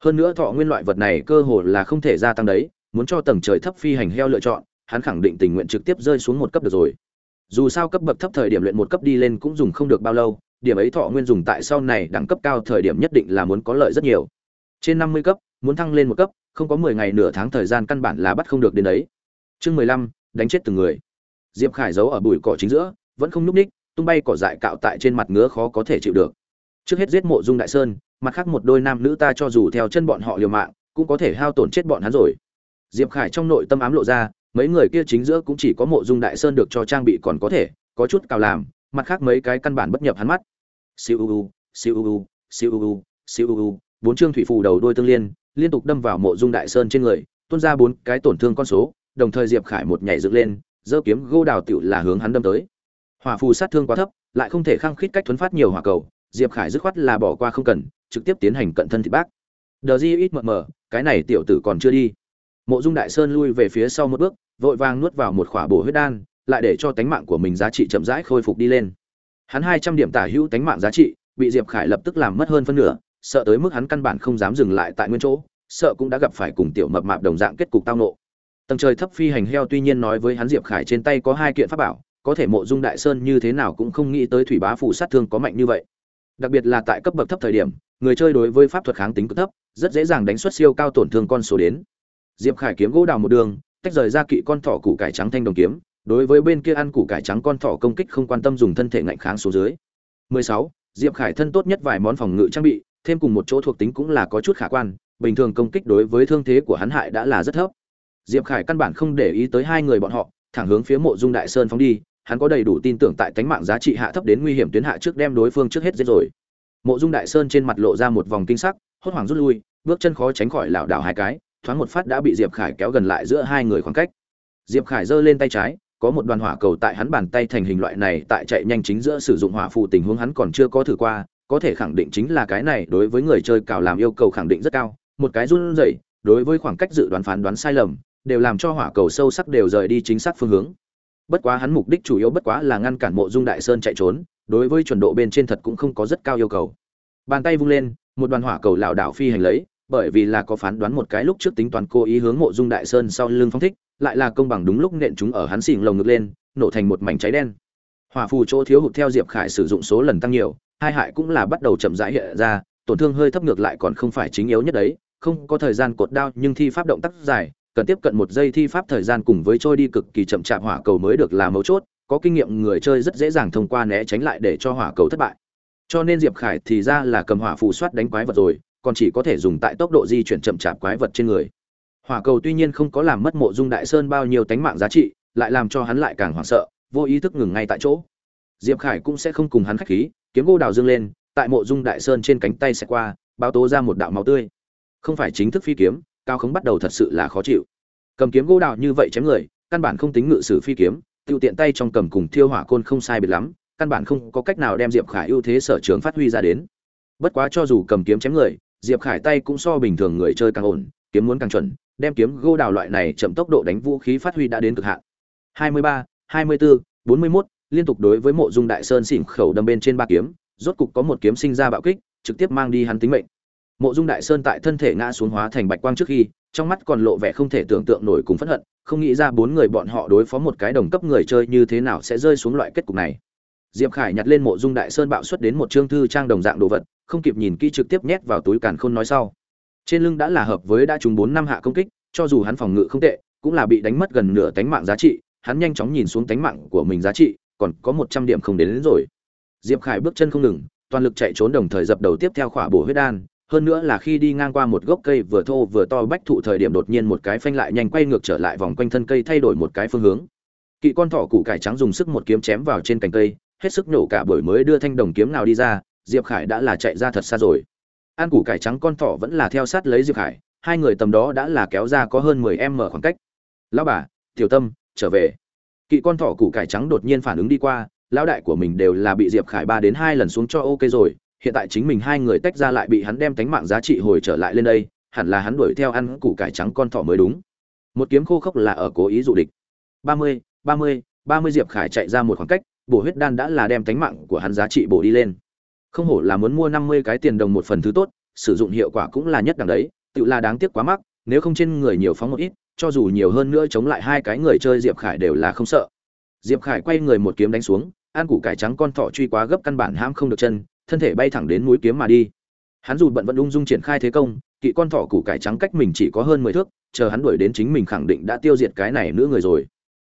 Hơn nữa thọ nguyên loại vật này cơ hồ là không thể gia tăng đấy, muốn cho tầng trời thấp phi hành heo lựa chọn, hắn khẳng định tình nguyện trực tiếp rơi xuống một cấp được rồi. Dù sao cấp bậc thấp thời điểm luyện một cấp đi lên cũng dùng không được bao lâu, điểm ấy thọ nguyên dùng tại sau này đẳng cấp cao thời điểm nhất định là muốn có lợi rất nhiều. Trên năm mươi cấp, muốn thăng lên một cấp, không có mười ngày nửa tháng thời gian căn bản là bắt không được đến đấy. Chương mười lăm, đánh chết từng người. Diệp khải giấu ở bụi cỏ chính giữa, vẫn không núp ních tung bay cỏ dại cạo tại trên mặt ngứa khó có thể chịu được. Trước hết giết mộ dung đại sơn, mặt khác một đôi nam nữ ta cho dù theo chân bọn họ liều mạng, cũng có thể hao tổn chết bọn hắn rồi. Diệp khải trong nội tâm ám lộ ra, mấy người kia chính giữa cũng chỉ có mộ dung đại sơn được cho trang bị còn có thể, có chút cào làm, mặt khác mấy cái căn bản bất nhập hắn mắt. Siêu u siêu u siêu u siêu u bốn chương thủy phù đầu đôi tương liên liên tục đâm vào mộ dung đại sơn trên người, tuôn ra bốn cái tổn thương con số, đồng thời diệp khải một nhảy dựng lên, giơ kiếm gô đào tựu là hướng hắn đâm tới hỏa phù sát thương quá thấp, lại không thể khăng khít cách thuấn phát nhiều hỏa cầu, diệp khải dứt khoát là bỏ qua không cần, trực tiếp tiến hành cận thân thị bác. Đờ di ít mờ mờ, cái này tiểu tử còn chưa đi. Mộ dung đại sơn lui về phía sau một bước, vội vàng nuốt vào một khỏa bổ huyết đan, lại để cho tánh mạng của mình giá trị chậm rãi khôi phục đi lên. Hắn hai trăm điểm tả hữu tánh mạng giá trị, bị diệp khải lập tức làm mất hơn phân nửa, sợ tới mức hắn căn bản không dám dừng lại tại nguyên chỗ, sợ cũng đã gặp phải cùng tiểu mập mạp đồng dạng kết cục tao nộ. Tầng trời thấp phi hành heo tuy nhiên nói với hắn diệp khải trên tay có hai kiện pháp bảo có thể mộ dung đại sơn như thế nào cũng không nghĩ tới thủy bá phủ sát thương có mạnh như vậy. Đặc biệt là tại cấp bậc thấp thời điểm, người chơi đối với pháp thuật kháng tính cực thấp, rất dễ dàng đánh xuất siêu cao tổn thương con số đến. Diệp khải kiếm gỗ đào một đường, tách rời ra kỵ con thỏ củ cải trắng thanh đồng kiếm, đối với bên kia ăn củ cải trắng con thỏ công kích không quan tâm dùng thân thể ngạnh kháng số dưới. 16. diệp khải thân tốt nhất vài món phòng ngự trang bị, thêm cùng một chỗ thuộc tính cũng là có chút khả quan, bình thường công kích đối với thương thế của hắn hại đã là rất thấp. Diệp khải căn bản không để ý tới hai người bọn họ, thẳng hướng phía mộ dung đại sơn phóng đi hắn có đầy đủ tin tưởng tại tánh mạng giá trị hạ thấp đến nguy hiểm tuyến hạ trước đem đối phương trước hết giết rồi. Mộ dung đại sơn trên mặt lộ ra một vòng kinh sắc, hốt hoảng rút lui, bước chân khó tránh khỏi lảo đảo hai cái, thoáng một phát đã bị diệp khải kéo gần lại giữa hai người khoảng cách. Diệp khải giơ lên tay trái, có một đoàn hỏa cầu tại hắn bàn tay thành hình loại này, tại chạy nhanh chính giữa sử dụng hỏa phụ tình huống hắn còn chưa có thử qua, có thể khẳng định chính là cái này đối với người chơi cào làm yêu cầu khẳng định rất cao, một cái run rẩy, đối với khoảng cách dự đoán phán đoán sai lầm, đều làm cho hỏa cầu sâu sắc đều rời đi chính xác phương hướng bất quá hắn mục đích chủ yếu bất quá là ngăn cản mộ dung đại sơn chạy trốn, đối với chuẩn độ bên trên thật cũng không có rất cao yêu cầu. Bàn tay vung lên, một đoàn hỏa cầu lảo đảo phi hành lấy, bởi vì là có phán đoán một cái lúc trước tính toán cố ý hướng mộ dung đại sơn sau lưng phong thích, lại là công bằng đúng lúc nện chúng ở hắn xỉn lồng ngực lên, nổ thành một mảnh cháy đen. Hỏa phù chỗ thiếu hụt theo diệp khải sử dụng số lần tăng nhiều, hai hại cũng là bắt đầu chậm rãi hiện ra, tổn thương hơi thấp ngược lại còn không phải chính yếu nhất đấy, không có thời gian cột đao nhưng thi pháp động tác dài cần tiếp cận một giây thi pháp thời gian cùng với trôi đi cực kỳ chậm chạp hỏa cầu mới được là mấu chốt, có kinh nghiệm người chơi rất dễ dàng thông qua né tránh lại để cho hỏa cầu thất bại. Cho nên diệp khải thì ra là cầm hỏa phù soát đánh quái vật rồi, còn chỉ có thể dùng tại tốc độ di chuyển chậm chạp quái vật trên người. Hỏa cầu tuy nhiên không có làm mất mộ dung đại sơn bao nhiêu tánh mạng giá trị, lại làm cho hắn lại càng hoảng sợ, vô ý thức ngừng ngay tại chỗ. Diệp khải cũng sẽ không cùng hắn khách khí, kiếm gô đào dương lên, tại mộ dung đại sơn trên cánh tay sẽ qua, báo tố ra một đạo máu tươi. Không phải chính thức phi kiếm, cao khống bắt đầu thật sự là khó chịu cầm kiếm gỗ đào như vậy chém người căn bản không tính ngự sử phi kiếm tiêu tiện tay trong cầm cùng thiêu hỏa côn không sai biệt lắm căn bản không có cách nào đem diệp khải ưu thế sở trường phát huy ra đến. Bất quá cho dù cầm kiếm chém người diệp khải tay cũng so bình thường người chơi càng ổn kiếm muốn càng chuẩn đem kiếm gỗ đào loại này chậm tốc độ đánh vũ khí phát huy đã đến cực hạn. 23, 24, 41, liên tục đối với mộ dung đại sơn xỉn khẩu đâm bên trên ba kiếm rốt cục có một kiếm sinh ra bạo kích trực tiếp mang đi hắn tính mệnh mộ dung đại sơn tại thân thể ngã xuống hóa thành bạch quang trước khi trong mắt còn lộ vẻ không thể tưởng tượng nổi cùng phẫn hận không nghĩ ra bốn người bọn họ đối phó một cái đồng cấp người chơi như thế nào sẽ rơi xuống loại kết cục này. Diệp khải nhặt lên mộ dung đại sơn bạo xuất đến một chương thư trang đồng dạng đồ vật không kịp nhìn kỹ trực tiếp nhét vào túi càn khôn nói sau. Trên lưng đã là hợp với đã trúng bốn năm hạ công kích cho dù hắn phòng ngự không tệ cũng là bị đánh mất gần nửa tánh mạng giá trị hắn nhanh chóng nhìn xuống tánh mạng của mình giá trị còn có một trăm điểm không đến, đến rồi. Diệp khải bước chân không ngừng toàn lực chạy trốn đồng thời dập đầu tiếp theo khỏa bổ huyết đan hơn nữa là khi đi ngang qua một gốc cây vừa thô vừa to bách thụ thời điểm đột nhiên một cái phanh lại nhanh quay ngược trở lại vòng quanh thân cây thay đổi một cái phương hướng. Kỵ con thỏ củ cải trắng dùng sức một kiếm chém vào trên cành cây, hết sức nổ cả bởi mới đưa thanh đồng kiếm nào đi ra, diệp khải đã là chạy ra thật xa rồi. An củ cải trắng con thỏ vẫn là theo sát lấy diệp khải, hai người tầm đó đã là kéo ra có hơn mười em mở khoảng cách. Lão bà, tiểu tâm, trở về. Kỵ con thỏ củ cải trắng đột nhiên phản ứng đi qua, lão đại của mình đều là bị diệp khải ba đến hai lần xuống cho ok rồi hiện tại chính mình hai người tách ra lại bị hắn đem tánh mạng giá trị hồi trở lại lên đây, hẳn là hắn đuổi theo ăn củ cải trắng con thỏ mới đúng. Một kiếm khô khốc là ở cố ý dụ địch. Ba mươi ba mươi ba mươi diệp khải chạy ra một khoảng cách, bổ huyết đan đã là đem tánh mạng của hắn giá trị bổ đi lên. Không hổ là muốn mua năm mươi cái tiền đồng một phần thứ tốt, sử dụng hiệu quả cũng là nhất đẳng đấy, tự là đáng tiếc quá mắc, nếu không trên người nhiều phóng một ít, cho dù nhiều hơn nữa chống lại hai cái người chơi diệp khải đều là không sợ. Diệp khải quay người một kiếm đánh xuống, ăn củ cải trắng con thỏ truy quá gấp căn bản ham không được chân thân thể bay thẳng đến mũi kiếm mà đi. Hắn dù bận vận ung dung triển khai thế công, kỵ con thỏ củ cải trắng cách mình chỉ có hơn mười thước, chờ hắn đuổi đến chính mình khẳng định đã tiêu diệt cái này nữa người rồi.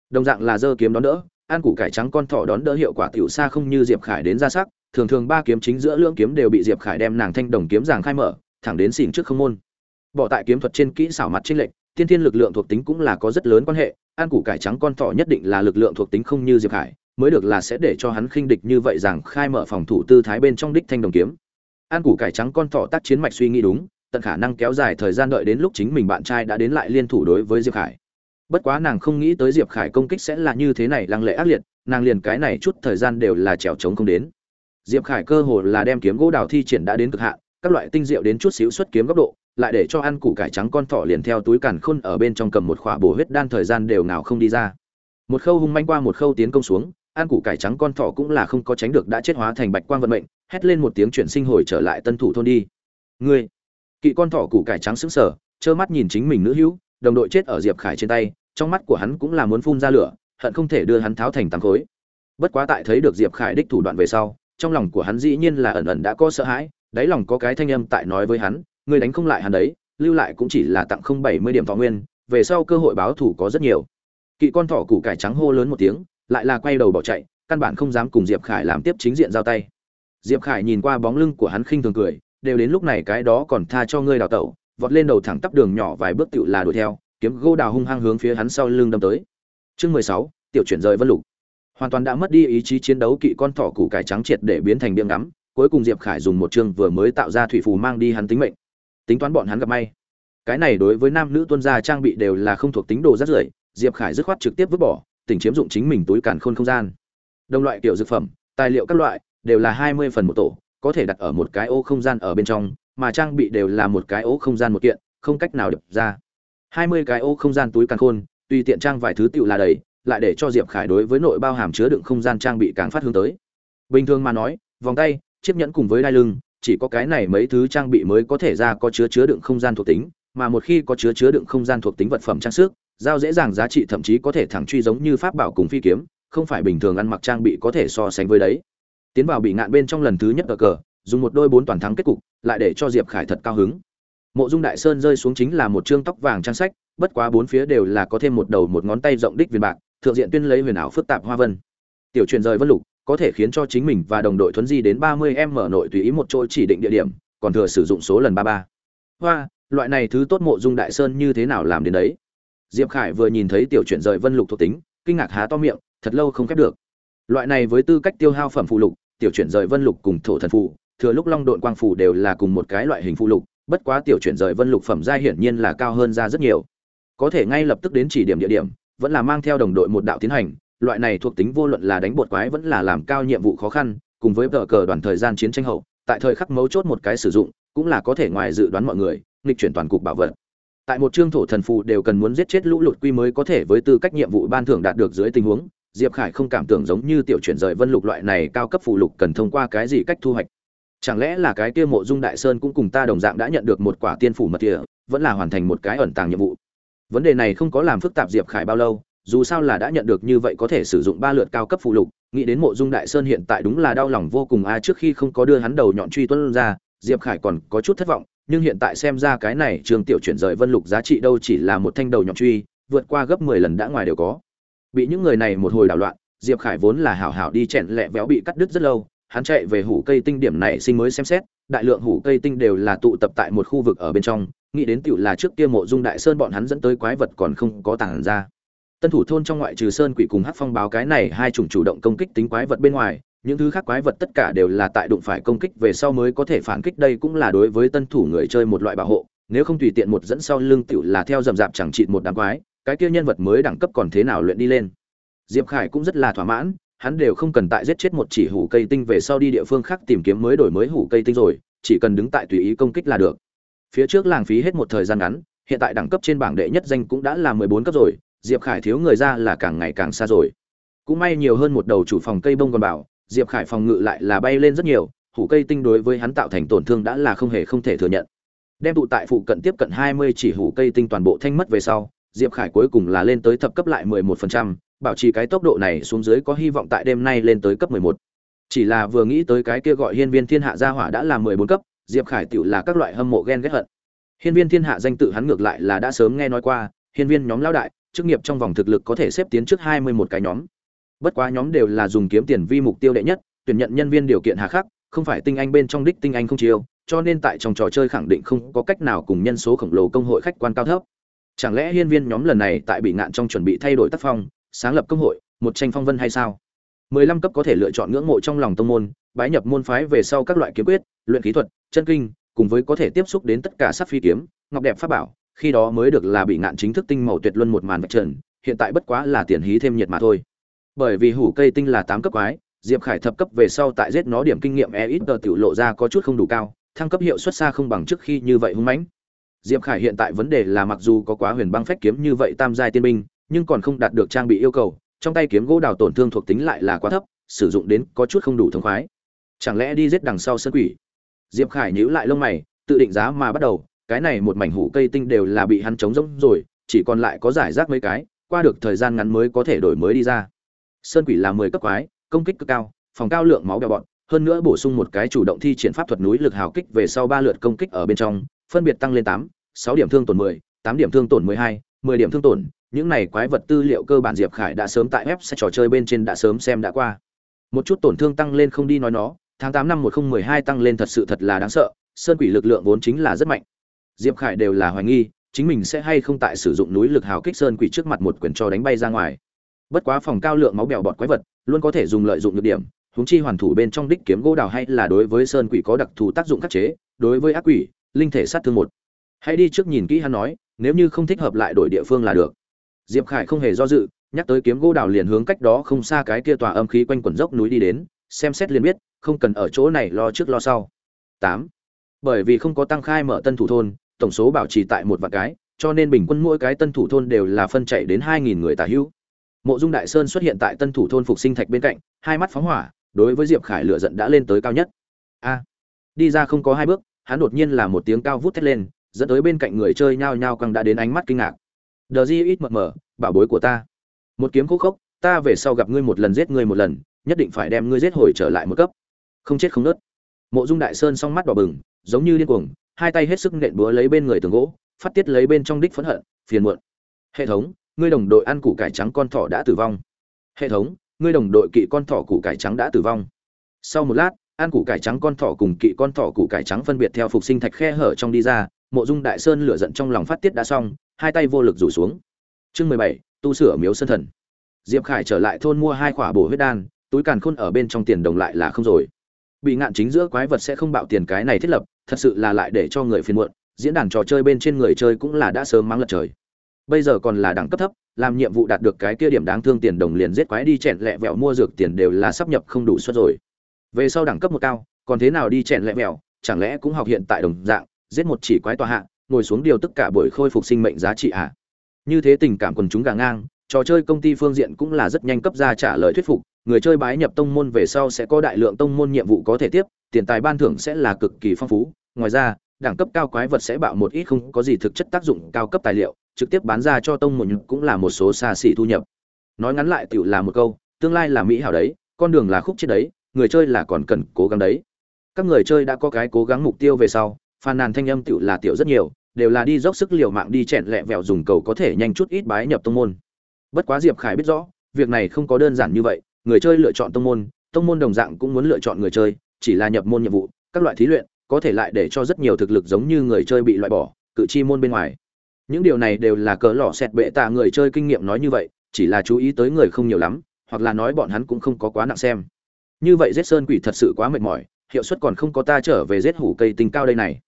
Đồng dạng là giơ kiếm đón đỡ an củ cải trắng con thỏ đón đỡ hiệu quả tiểu xa không như diệp khải đến ra sắc, thường thường ba kiếm chính giữa lưỡng kiếm đều bị diệp khải đem nàng thanh đồng kiếm giảng khai mở, thẳng đến xỉn trước không môn. Bỏ tại kiếm thuật trên kỹ xảo mặt trinh lệnh, tiên thiên lực lượng thuộc tính cũng là có rất lớn quan hệ An củ cải trắng con thỏ nhất định là lực lượng thuộc tính không như diệp khải mới được là sẽ để cho hắn khinh địch như vậy rằng khai mở phòng thủ tư thái bên trong đích thanh đồng kiếm. An củ cải trắng con thỏ tác chiến mạch suy nghĩ đúng, tận khả năng kéo dài thời gian đợi đến lúc chính mình bạn trai đã đến lại liên thủ đối với diệp khải. Bất quá nàng không nghĩ tới diệp khải công kích sẽ là như thế này lăng lệ ác liệt, nàng liền cái này chút thời gian đều là trèo trống không đến. Diệp khải cơ hồ là đem kiếm gỗ đào thi triển đã đến cực hạn, các loại tinh diệu đến chút xíu xuất kiếm góc độ, lại để cho ăn củ cải trắng con thỏ liền theo túi càn khôn ở bên trong cầm một khỏa bổ huyết đan thời gian đều nào không đi ra. Một khâu hung manh qua một khâu tiến công xuống ăn củ cải trắng con thỏ cũng là không có tránh được đã chết hóa thành bạch quang vận mệnh, hét lên một tiếng chuyển sinh hồi trở lại tân thủ thôn đi. Ngươi, kỵ con thỏ củ cải trắng sững sờ, trơ mắt nhìn chính mình nữ hữu, đồng đội chết ở diệp khải trên tay, trong mắt của hắn cũng là muốn phun ra lửa, hận không thể đưa hắn tháo thành tám khối. Bất quá tại thấy được diệp khải đích thủ đoạn về sau, trong lòng của hắn dĩ nhiên là ẩn ẩn đã có sợ hãi, đáy lòng có cái thanh âm tại nói với hắn, ngươi đánh không lại hắn đấy, lưu lại cũng chỉ là tặng không bảy mươi điểm thọ nguyên, về sau cơ hội báo thủ có rất nhiều. Kỵ con thỏ củ cải trắng hô lớn một tiếng lại là quay đầu bỏ chạy, căn bản không dám cùng diệp khải làm tiếp chính diện giao tay. Diệp khải nhìn qua bóng lưng của hắn khinh thường cười, đều đến lúc này cái đó còn tha cho ngươi đào tẩu, vọt lên đầu thẳng tắp đường nhỏ vài bước tựu là đuổi theo, kiếm gô đào hung hăng hướng phía hắn sau lưng đâm tới. Chương mười sáu, tiểu chuyển rời vân lục. Hoàn toàn đã mất đi ý chí chiến đấu kỵ con thỏ củ cải trắng triệt để biến thành biếng ngắm, cuối cùng diệp khải dùng một chương vừa mới tạo ra thủy phù mang đi hắn tính mệnh. Tính toán bọn hắn gặp may. Cái này đối với nam nữ tuân gia trang bị đều là không thuộc tính đồ rất rưởi, diệp khải dứt khoát trực tiếp vứt bỏ tỉnh chiếm dụng chính mình túi càn khôn không gian. Đồng loại kiểu dược phẩm, tài liệu các loại, đều là hai mươi phần một tổ, có thể đặt ở một cái ô không gian ở bên trong, mà trang bị đều là một cái ô không gian một kiện, không cách nào đập ra. Hai mươi cái ô không gian túi càn khôn, tùy tiện trang vài thứ tựu là đầy, lại để cho diệp khải đối với nội bao hàm chứa đựng không gian trang bị càng phát hướng tới. Bình thường mà nói, vòng tay, chiếc nhẫn cùng với đai lưng, chỉ có cái này mấy thứ trang bị mới có thể ra có chứa chứa đựng không gian thuộc tính, mà một khi có chứa chứa đựng không gian thuộc tính vật phẩm trang sức giao dễ dàng giá trị thậm chí có thể thẳng truy giống như pháp bảo cùng phi kiếm, không phải bình thường ăn mặc trang bị có thể so sánh với đấy. Tiến vào bị ngạn bên trong lần thứ nhất ở cờ, dùng một đôi bốn toàn thắng kết cục, lại để cho diệp khải thật cao hứng. Mộ dung đại sơn rơi xuống chính là một chương tóc vàng trang sách, bất quá bốn phía đều là có thêm một đầu một ngón tay rộng đích viên bạc, thượng diện tuyên lấy huyền ảo phức tạp hoa vân. Tiểu truyền rời vân lục, có thể khiến cho chính mình và đồng đội thuấn di đến ba mươi m nội tùy ý một chỗ chỉ định địa điểm, còn thừa sử dụng số lần ba ba. Hoa, loại này thứ tốt mộ dung đại sơn như thế nào làm đến đấy? Diệp khải vừa nhìn thấy tiểu chuyển rời vân lục thuộc tính, kinh ngạc há to miệng, thật lâu không khép được. Loại này với tư cách tiêu hao phẩm phụ lục, tiểu chuyển rời vân lục cùng thổ thần phụ, thừa lúc long độn quang phủ đều là cùng một cái loại hình phụ lục, bất quá tiểu chuyển rời vân lục phẩm giai hiển nhiên là cao hơn ra rất nhiều. Có thể ngay lập tức đến chỉ điểm địa điểm, vẫn là mang theo đồng đội một đạo tiến hành, loại này thuộc tính vô luận là đánh bột quái vẫn là làm cao nhiệm vụ khó khăn, cùng với vợ cờ đoàn thời gian chiến tranh hậu, tại thời khắc mấu chốt một cái sử dụng, cũng là có thể ngoài dự đoán mọi người, nghịch chuyển toàn cục bảo vật tại một chương thổ thần phù đều cần muốn giết chết lũ lụt quy mới có thể với tư cách nhiệm vụ ban thưởng đạt được dưới tình huống, diệp khải không cảm tưởng giống như tiểu chuyển rời vân lục loại này cao cấp phù lục cần thông qua cái gì cách thu hoạch. Chẳng lẽ là cái kia mộ dung đại sơn cũng cùng ta đồng dạng đã nhận được một quả tiên phủ mật địa, vẫn là hoàn thành một cái ẩn tàng nhiệm vụ? Vấn đề này không có làm phức tạp diệp khải bao lâu, dù sao là đã nhận được như vậy có thể sử dụng ba lượt cao cấp phụ lục, nghĩ đến mộ dung đại sơn hiện tại đúng là đau lòng vô cùng a trước khi không có đưa hắn đầu nhọn truy tuân ra, diệp khải còn có chút thất vọng nhưng hiện tại xem ra cái này trường tiểu chuyển rời vân lục giá trị đâu chỉ là một thanh đầu nhọn truy, vượt qua gấp mười lần đã ngoài đều có. Bị những người này một hồi đảo loạn, diệp khải vốn là hảo hảo đi chẹn lẹ véo bị cắt đứt rất lâu, hắn chạy về hủ cây tinh điểm này sinh mới xem xét, đại lượng hủ cây tinh đều là tụ tập tại một khu vực ở bên trong, nghĩ đến tựu là trước kia mộ dung đại sơn bọn hắn dẫn tới quái vật còn không có tàng ra. Tân thủ thôn trong ngoại trừ sơn quỷ cùng hắc phong báo cái này hai chủng chủ động công kích tính quái vật bên ngoài những thứ khác quái vật tất cả đều là tại đụng phải công kích về sau mới có thể phản kích, đây cũng là đối với tân thủ người chơi một loại bảo hộ. Nếu không tùy tiện một dẫn sau lưng tựu là theo dầm dạp chẳng chịt một đám quái, cái kia nhân vật mới đẳng cấp còn thế nào luyện đi lên? Diệp khải cũng rất là thỏa mãn, hắn đều không cần tại giết chết một chỉ hủ cây tinh về sau đi địa phương khác tìm kiếm mới đổi mới hủ cây tinh rồi, chỉ cần đứng tại tùy ý công kích là được. Phía trước làng phí hết một thời gian ngắn, hiện tại đẳng cấp trên bảng đệ nhất danh cũng đã là mười bốn cấp rồi, diệp khải thiếu người ra là càng ngày càng xa rồi. Cũng may nhiều hơn một đầu chủ phòng cây bông còn bảo diệp khải phòng ngự lại là bay lên rất nhiều hủ cây tinh đối với hắn tạo thành tổn thương đã là không hề không thể thừa nhận đem tụ tại phụ cận tiếp cận hai mươi chỉ hủ cây tinh toàn bộ thanh mất về sau diệp khải cuối cùng là lên tới thập cấp lại mười một phần trăm bảo trì cái tốc độ này xuống dưới có hy vọng tại đêm nay lên tới cấp 11. Chỉ là vừa nghĩ tới cái kia gọi Hiên Viên Thiên Hạ gia hỏa đã là 14 cấp, Diệp Khải tiểu là các loại hâm mộ ghen ghét hận. Hiên Viên Thiên Hạ danh tự hắn ngược lại là đã sớm nghe nói qua, hiên viên nhóm lão đại, chức nghiệp trong vòng thực lực có thể xếp tiến trước 21 cái nhóm. Bất quá nhóm đều là dùng kiếm tiền vi mục tiêu đệ nhất, tuyển nhận nhân viên điều kiện hà khắc, không phải tinh anh bên trong đích tinh anh không chiêu, cho nên tại trong trò chơi khẳng định không có cách nào cùng nhân số khổng lồ công hội khách quan cao thấp. Chẳng lẽ hiên viên nhóm lần này tại bị ngạn trong chuẩn bị thay đổi tác phong, sáng lập công hội, một tranh phong vân hay sao? 15 cấp có thể lựa chọn ngưỡng mộ trong lòng tông môn, bái nhập môn phái về sau các loại kiếm quyết, luyện kỹ thuật, chân kinh, cùng với có thể tiếp xúc đến tất cả sắc phi kiếm, ngọc đẹp pháp bảo, khi đó mới được là bị ngạn chính thức tinh màu tuyệt luân một màn vạch trần, hiện tại bất quá là tiền hí thêm nhiệt mà thôi. Bởi vì hủ cây tinh là 8 cấp quái, Diệp Khải thập cấp về sau tại giết nó điểm kinh nghiệm e ít tiểu lộ ra có chút không đủ cao, thăng cấp hiệu suất xa không bằng trước khi như vậy hung mãnh. Diệp Khải hiện tại vấn đề là mặc dù có quá huyền băng phách kiếm như vậy tam giai tiên binh, nhưng còn không đạt được trang bị yêu cầu trong tay kiếm gỗ đào tổn thương thuộc tính lại là quá thấp sử dụng đến có chút không đủ thông khoái. Chẳng lẽ đi giết đằng sau sân quỷ? Diệp khải nhíu lại lông mày tự định giá mà bắt đầu cái này một mảnh hủ cây tinh đều là bị hắn chống rỗng rồi chỉ còn lại có giải rác mấy cái qua được thời gian ngắn mới có thể đổi mới đi ra sơn quỷ là mười cấp quái, công kích cực cao, phòng cao lượng máu bèo bọn hơn nữa bổ sung một cái chủ động thi triển pháp thuật núi lực hào kích về sau ba lượt công kích ở bên trong, phân biệt tăng lên tám, sáu điểm thương tổn mười, tám điểm thương tổn mười hai, mười điểm thương tổn. Những này quái vật tư liệu cơ bản diệp khải đã sớm tại web sẽ trò chơi bên trên đã sớm xem đã qua. Một chút tổn thương tăng lên không đi nói nó, tháng tám năm một nghìn mười hai tăng lên thật sự thật là đáng sợ, sơn quỷ lực lượng vốn chính là rất mạnh. Diệp khải đều là hoài nghi, chính mình sẽ hay không tại sử dụng núi lực hào kích sơn quỷ trước mặt một quyền cho đánh bay ra ngoài bất quá phòng cao lượng máu bèo bọt quái vật, luôn có thể dùng lợi dụng được điểm húng chi hoàn thủ bên trong đích kiếm gỗ đào hay là đối với sơn quỷ có đặc thù tác dụng khắc chế, đối với ác quỷ, linh thể sát thương một. Hãy đi trước nhìn kỹ hắn nói, nếu như không thích hợp lại đổi địa phương là được. Diệp khải không hề do dự, nhắc tới kiếm gỗ đào liền hướng cách đó không xa cái kia tòa âm khí quanh quẩn dốc núi đi đến, xem xét liền biết, không cần ở chỗ này lo trước lo sau. Tám. Bởi vì không có tăng khai mở tân thủ thôn, tổng số bảo trì tại một vạn cái, cho nên bình quân mỗi cái tân thủ thôn đều là phân chạy đến hai nghìn người tả hữu mộ dung đại sơn xuất hiện tại tân thủ thôn phục sinh thạch bên cạnh, hai mắt phóng hỏa, đối với diệp khải lửa giận đã lên tới cao nhất. A! Đi ra không có hai bước, hắn đột nhiên là một tiếng cao vút thét lên, dẫn tới bên cạnh người chơi nhao nhao căng đã đến ánh mắt kinh ngạc. Đờ di ít mờ mờ, bảo bối của ta. Một kiếm khúc khốc, ta về sau gặp ngươi một lần giết ngươi một lần, nhất định phải đem ngươi giết hồi trở lại một cấp. Không chết không nớt. Mộ dung đại sơn song mắt đỏ bừng, giống như điên cuồng, hai tay hết sức nện búa lấy bên người tường gỗ, phát tiết lấy bên trong đích phẫn hận, phiền muộn. Hệ thống ngươi đồng đội ăn củ cải trắng con thỏ đã tử vong. Hệ thống, ngươi đồng đội kỵ con thỏ củ cải trắng đã tử vong. Sau một lát, ăn củ cải trắng con thỏ cùng kỵ con thỏ củ cải trắng phân biệt theo phục sinh thạch khe hở trong đi ra, mộ dung đại sơn lửa giận trong lòng phát tiết đã xong, hai tay vô lực rủ xuống. Chương mười bảy, tu sửa miếu sơn thần. Diệp khải trở lại thôn mua hai quả bổ huyết đan, túi càn khôn ở bên trong tiền đồng lại là không rồi. Bị ngạn chính giữa quái vật sẽ không bạo tiền cái này thiết lập, thật sự là lại để cho người phiền muộn, diễn đàn trò chơi bên trên người chơi cũng là đã sớm mắng lật trời bây giờ còn là đẳng cấp thấp, làm nhiệm vụ đạt được cái kia điểm đáng thương tiền đồng liền giết quái đi chèn lẹ vẹo mua dược tiền đều là sắp nhập không đủ suất rồi về sau đẳng cấp một cao, còn thế nào đi chèn lẹ vẹo, chẳng lẽ cũng học hiện tại đồng dạng, giết một chỉ quái tòa hạ, ngồi xuống điều tất cả buổi khôi phục sinh mệnh giá trị ạ à? như thế tình cảm quần chúng gà ngang, trò chơi công ty phương diện cũng là rất nhanh cấp ra trả lời thuyết phục, người chơi bái nhập tông môn về sau sẽ có đại lượng tông môn nhiệm vụ có thể tiếp, tiền tài ban thưởng sẽ là cực kỳ phong phú ngoài ra, đẳng cấp cao quái vật sẽ bạo một ít không có gì thực chất tác dụng cao cấp tài liệu trực tiếp bán ra cho tông môn cũng là một số xa xỉ thu nhập. Nói ngắn lại tiểu là một câu, tương lai là mỹ hảo đấy, con đường là khúc chết đấy, người chơi là còn cần cố gắng đấy. Các người chơi đã có cái cố gắng mục tiêu về sau, phàn nàn thanh âm tiểu là tiểu rất nhiều, đều là đi dốc sức liều mạng đi chẹn lẹ vẹo dùng cầu có thể nhanh chút ít bái nhập tông môn. Bất quá diệp khải biết rõ, việc này không có đơn giản như vậy, người chơi lựa chọn tông môn tông môn đồng dạng cũng muốn lựa chọn người chơi, chỉ là nhập môn nhiệm vụ, các loại thí luyện, có thể lại để cho rất nhiều thực lực giống như người chơi bị loại bỏ cự chi môn bên ngoài những điều này đều là cỡ lọ xẹt bệ tạ người chơi kinh nghiệm nói như vậy, chỉ là chú ý tới người không nhiều lắm, hoặc là nói bọn hắn cũng không có quá nặng xem. Như vậy giết sơn quỷ thật sự quá mệt mỏi, hiệu suất còn không có ta trở về giết hủ cây tinh cao đây này.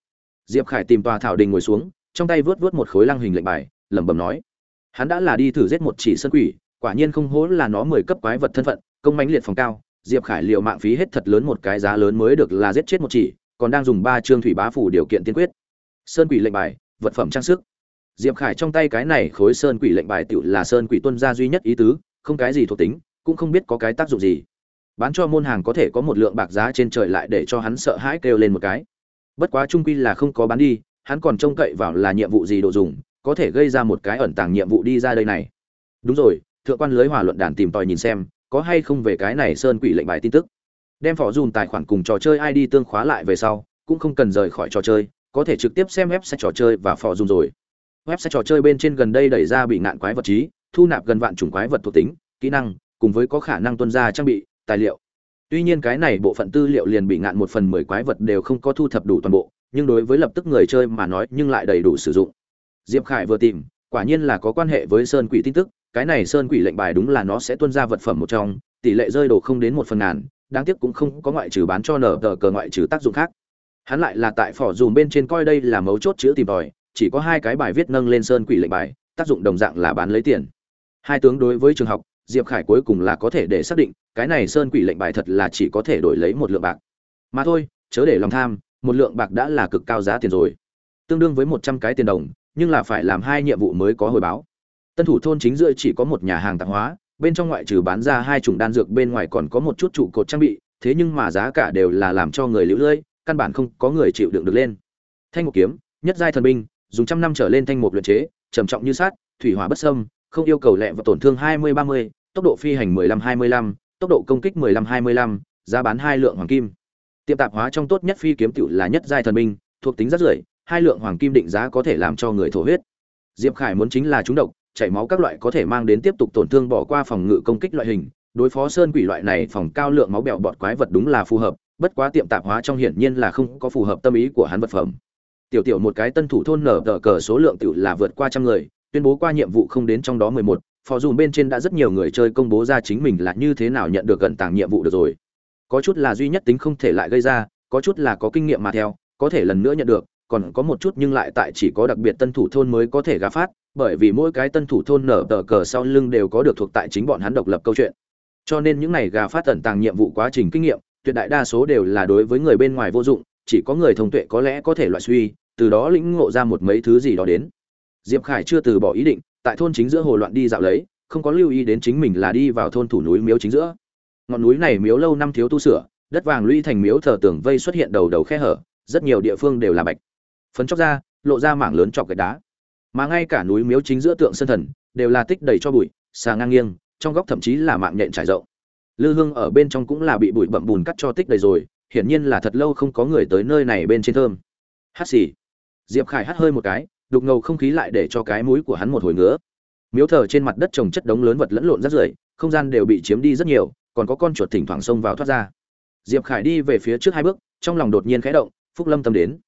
Diệp khải tìm tòa thảo đình ngồi xuống, trong tay vớt vớt một khối lăng hình lệnh bài, lẩm bẩm nói, hắn đã là đi thử giết một chỉ sơn quỷ, quả nhiên không hố là nó mười cấp quái vật thân phận, công mãnh liệt phòng cao, diệp khải liệu mạng phí hết thật lớn một cái giá lớn mới được là giết chết một chỉ, còn đang dùng ba chương thủy bá phủ điều kiện tiên quyết. Sơn quỷ lệnh bài, vật phẩm trang sức diệp khải trong tay cái này khối sơn quỷ lệnh bài tựu là sơn quỷ tuân gia duy nhất ý tứ, không cái gì thuộc tính, cũng không biết có cái tác dụng gì. Bán cho môn hàng có thể có một lượng bạc giá trên trời lại để cho hắn sợ hãi kêu lên một cái. Bất quá trung quy là không có bán đi, hắn còn trông cậy vào là nhiệm vụ gì đồ dùng, có thể gây ra một cái ẩn tàng nhiệm vụ đi ra đây này. Đúng rồi, thượng quan lưới hòa luận đàn tìm tòi nhìn xem, có hay không về cái này sơn quỷ lệnh bài tin tức. Đem phỏ dùn tài khoản cùng trò chơi id tương khóa lại về sau, cũng không cần rời khỏi trò chơi, có thể trực tiếp xem website trò chơi và phỏ dùn rồi website trò chơi bên trên gần đây đẩy ra bị ngạn quái vật trí, thu nạp gần vạn chủng quái vật thuộc tính, kỹ năng, cùng với có khả năng tuân ra trang bị, tài liệu. Tuy nhiên cái này bộ phận tư liệu liền bị ngạn một phần mười quái vật đều không có thu thập đủ toàn bộ, nhưng đối với lập tức người chơi mà nói nhưng lại đầy đủ sử dụng. Diệp khải vừa tìm, quả nhiên là có quan hệ với sơn quỷ tin tức, cái này sơn quỷ lệnh bài đúng là nó sẽ tuân ra vật phẩm một trong, tỷ lệ rơi đồ không đến một phần ngàn, đáng tiếc cũng không có ngoại trừ bán cho nở tờ cờ ngoại trừ tác dụng khác. Hắn lại là tại phỏ dùm bên trên coi đây là mấu chốt chữ tìm tòi chỉ có hai cái bài viết nâng lên sơn quỷ lệnh bài, tác dụng đồng dạng là bán lấy tiền. Hai tướng đối với trường học, diệp khải cuối cùng là có thể để xác định, cái này sơn quỷ lệnh bài thật là chỉ có thể đổi lấy một lượng bạc. Mà thôi, chớ để lòng tham, một lượng bạc đã là cực cao giá tiền rồi. Tương đương với một trăm cái tiền đồng, nhưng là phải làm hai nhiệm vụ mới có hồi báo. Tân thủ thôn chính giữa chỉ có một nhà hàng tạp hóa, bên trong ngoại trừ bán ra hai chủng đan dược, bên ngoài còn có một chút trụ cột trang bị, thế nhưng mà giá cả đều là làm cho người liễu lưỡi căn bản không có người chịu đựng được lên. Thanh một kiếm, nhất giai thần binh dùng trăm năm trở lên thanh mục luyện chế, trầm trọng như sát thủy hỏa bất sâm không yêu cầu lẹ và tổn thương hai mươi ba mươi, tốc độ phi hành mười lăm hai mươi lăm, tốc độ công kích mười lăm hai mươi lăm, giá bán hai lượng hoàng kim. Tiệm tạp hóa trong tốt nhất phi kiếm tiểu là nhất giai thần binh, thuộc tính rất rưỡi, hai lượng hoàng kim định giá có thể làm cho người thổ huyết. Diệp khải muốn chính là trúng độc, chảy máu các loại có thể mang đến tiếp tục tổn thương bỏ qua phòng ngự công kích loại hình. Đối phó sơn quỷ loại này phòng cao lượng máu bẹo bọt quái vật đúng là phù hợp, bất quá tiệm tạp hóa trong hiển nhiên là không có phù hợp tâm ý của hắn vật phẩm tiểu tiểu một cái tân thủ thôn nở tờ cờ số lượng tiểu là vượt qua trăm người, tuyên bố qua nhiệm vụ không đến trong đó mười một, phò dùm bên trên đã rất nhiều người chơi công bố ra chính mình là như thế nào nhận được gần tàng nhiệm vụ được rồi. Có chút là duy nhất tính không thể lại gây ra, có chút là có kinh nghiệm mà theo, có thể lần nữa nhận được, còn có một chút nhưng lại tại chỉ có đặc biệt tân thủ thôn mới có thể gá phát, bởi vì mỗi cái tân thủ thôn nở tờ cờ sau lưng đều có được thuộc tại chính bọn hắn độc lập câu chuyện. Cho nên những này gà phát tẩn tàng nhiệm vụ quá trình kinh nghiệm, tuyệt đại đa số đều là đối với người bên ngoài vô dụng, chỉ có người thông tuệ có lẽ có thể loại suy từ đó lĩnh ngộ ra một mấy thứ gì đó đến. Diệp khải chưa từ bỏ ý định, tại thôn chính giữa hồ loạn đi dạo lấy, không có lưu ý đến chính mình là đi vào thôn thủ núi miếu chính giữa. Ngọn núi này miếu lâu năm thiếu tu sửa, đất vàng lũy thành miếu thờ tường vây xuất hiện đầu đầu khe hở, rất nhiều địa phương đều là bạch. Phấn chóc ra, lộ ra mảng lớn chọc gạch đá. Mà ngay cả núi miếu chính giữa tượng sơn thần, đều là tích đầy cho bụi, xà ngang nghiêng, trong góc thậm chí là mạng nhện trải rộng. Lư hương ở bên trong cũng là bị bụi bậm bùn cắt cho tích đầy rồi, hiển nhiên là thật lâu không có người tới nơi này bên trên thơm. Hát xì diệp khải hắt hơi một cái, đục ngầu không khí lại để cho cái mũi của hắn một hồi ngứa. Miếu thờ trên mặt đất trồng chất đống lớn vật lẫn lộn rất rưởi, không gian đều bị chiếm đi rất nhiều, còn có con chuột thỉnh thoảng xông vào thoát ra. Diệp khải đi về phía trước hai bước, trong lòng đột nhiên khẽ động, phúc lâm tâm đến.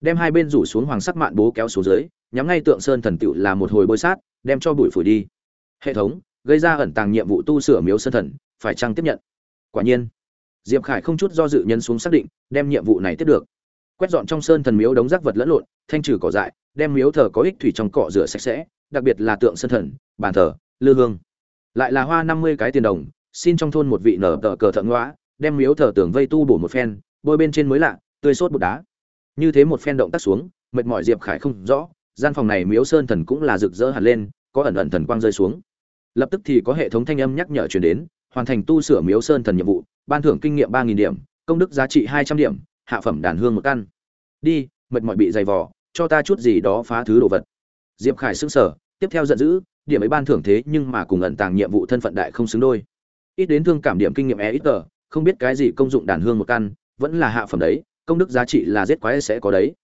Đem hai bên rủ xuống hoàng sắc mạn bố kéo xuống dưới, nhắm ngay tượng sơn thần tựu là một hồi bôi sát, đem cho bụi phủi đi. Hệ thống, gây ra ẩn tàng nhiệm vụ tu sửa miếu sơn thần, phải chăng tiếp nhận? Quả nhiên. Diệp khải không chút do dự nhân xuống xác định, đem nhiệm vụ này tiếp được quét dọn trong sơn thần miếu đống rác vật lẫn lộn, thanh trừ cỏ dại, đem miếu thờ có ích thủy trong cỏ rửa sạch sẽ, đặc biệt là tượng sơn thần, bàn thờ, lư hương. Lại là hoa năm mươi cái tiền đồng, xin trong thôn một vị nở tờ cờ thợ ngõa đem miếu thờ tường vây tu bổ một phen, bôi bên trên mới lạ, tươi sốt bột đá. Như thế một phen động tác xuống, mệt mỏi diệp khải không rõ, gian phòng này miếu sơn thần cũng là rực rỡ hẳn lên, có ẩn ẩn thần quang rơi xuống. Lập tức thì có hệ thống thanh âm nhắc nhở truyền đến, hoàn thành tu sửa miếu sơn thần nhiệm vụ, ban thưởng kinh nghiệm ba nghìn điểm, công đức giá trị hai trăm điểm hạ phẩm đàn hương một căn. Đi, mệt mỏi bị dày vò, cho ta chút gì đó phá thứ đồ vật. Diệp khải xứng sở tiếp theo giận dữ, điểm ấy ban thưởng thế nhưng mà cùng ẩn tàng nhiệm vụ thân phận đại không xứng đôi. Ít đến thương cảm điểm kinh nghiệm e ít tờ, không biết cái gì công dụng đàn hương một căn, vẫn là hạ phẩm đấy, công đức giá trị là giết quái sẽ có đấy.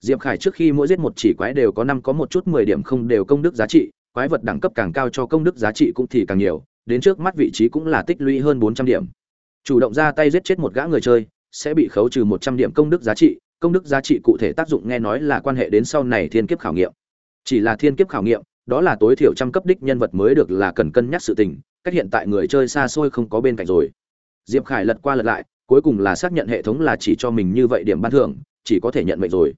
Diệp khải trước khi mỗi giết một chỉ quái đều có năm có một chút mười điểm không đều công đức giá trị, quái vật đẳng cấp càng cao cho công đức giá trị cũng thì càng nhiều, đến trước mắt vị trí cũng là tích lũy hơn bốn trăm điểm. Chủ động ra tay giết chết một gã người chơi sẽ bị khấu trừ một trăm điểm công đức giá trị. Công đức giá trị cụ thể tác dụng nghe nói là quan hệ đến sau này thiên kiếp khảo nghiệm. Chỉ là thiên kiếp khảo nghiệm, đó là tối thiểu trăm cấp đích nhân vật mới được là cần cân nhắc sự tình, cách hiện tại người chơi xa xôi không có bên cạnh rồi. Diệp khải lật qua lật lại, cuối cùng là xác nhận hệ thống là chỉ cho mình như vậy điểm ban thưởng, chỉ có thể nhận mệnh rồi.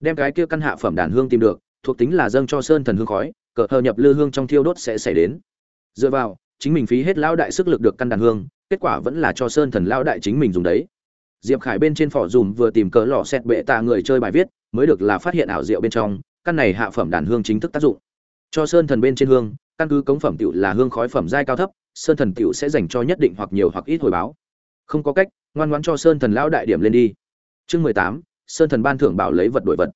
Đem cái kia căn hạ phẩm đàn hương tìm được, thuộc tính là dâng cho sơn thần hương khói cỡ hờ nhập lư hương trong thiêu đốt sẽ xảy đến. Dựa vào, chính mình phí hết lão đại sức lực được căn đàn hương, kết quả vẫn là cho sơn thần lão đại chính mình dùng đấy diệp khải bên trên phỏ dùm vừa tìm cờ lò xét bệ tạ người chơi bài viết, mới được là phát hiện ảo diệu bên trong, căn này hạ phẩm đàn hương chính thức tác dụng. Cho sơn thần bên trên hương, căn cứ cống phẩm tiểu là hương khói phẩm giai cao thấp, sơn thần tiểu sẽ dành cho nhất định hoặc nhiều hoặc ít hồi báo. Không có cách, ngoan ngoãn cho sơn thần lão đại điểm lên đi. Chương mười tám, sơn thần ban thưởng bảo lấy vật đổi vật.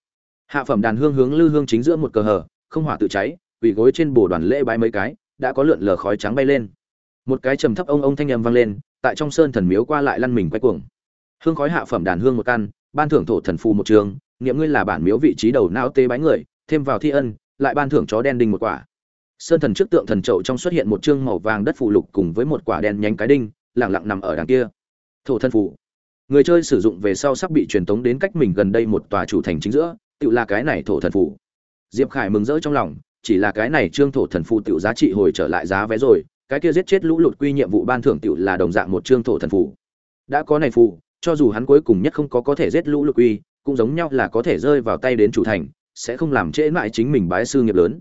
Hạ phẩm đàn hương hướng lư hương chính giữa một cờ hở, không hỏa tự cháy, quỳ gối trên bồ đoàn lễ bái mấy cái, đã có lượn lờ khói trắng bay lên. Một cái trầm thấp ông ông thanh âm vang lên, tại trong sơn thần miếu qua lại lăn mình quay cuồng hương khói hạ phẩm đàn hương một căn, ban thưởng thổ thần phù một trường nghiệm ngươi là bản miếu vị trí đầu não tê bái người, thêm vào thi ân, lại ban thưởng chó đen đinh một quả. Sơn thần trước tượng thần trậu trong xuất hiện một chương màu vàng đất phù lục cùng với một quả đen nhánh cái đinh, lẳng lặng nằm ở đằng kia. Thổ thần phù. Người chơi sử dụng về sau sắp bị truyền tống đến cách mình gần đây một tòa chủ thành chính giữa tự là cái này thổ thần phù. Diệp khải mừng rỡ trong lòng, chỉ là cái này trương thổ thần phù tự giá trị hồi trở lại giá vé rồi, cái kia giết chết lũ lụt quy nhiệm vụ ban thưởng tự là đồng dạng một trương thổ thần phù. Đã có này phù cho dù hắn cuối cùng nhất không có có thể giết lũ lục uy cũng giống nhau là có thể rơi vào tay đến chủ thành sẽ không làm trễ mãi chính mình bái sư nghiệp lớn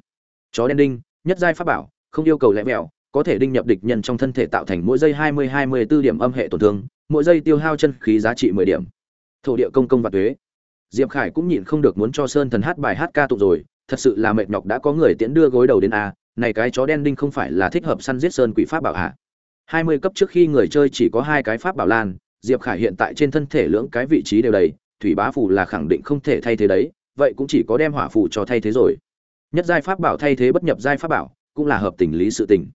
chó đen đinh nhất giai pháp bảo không yêu cầu lẽ mẹo có thể đinh nhập địch nhân trong thân thể tạo thành mỗi giây 20-24 điểm âm hệ tổn thương, mỗi giây tiêu hao chân khí giá trị 10 điểm. Thổ địa công công và tuế. Diệp Khải cũng nhịn không được muốn cho Sơn Thần hát bài hát ca tụng rồi, thật sự là mệt nhọc đã có người tiễn đưa gối đầu đến a, này cái chó đen đinh không phải là thích hợp săn giết sơn quỷ pháp bảo hạ. 20 cấp trước khi người chơi chỉ có hai cái pháp bảo lan, Diệp Khải hiện tại trên thân thể lưỡng cái vị trí đều đầy, thủy bá phù là khẳng định không thể thay thế đấy, vậy cũng chỉ có đem hỏa phù cho thay thế rồi. Nhất giai pháp bảo thay thế bất nhập giai pháp bảo, cũng là hợp tình lý sự tình.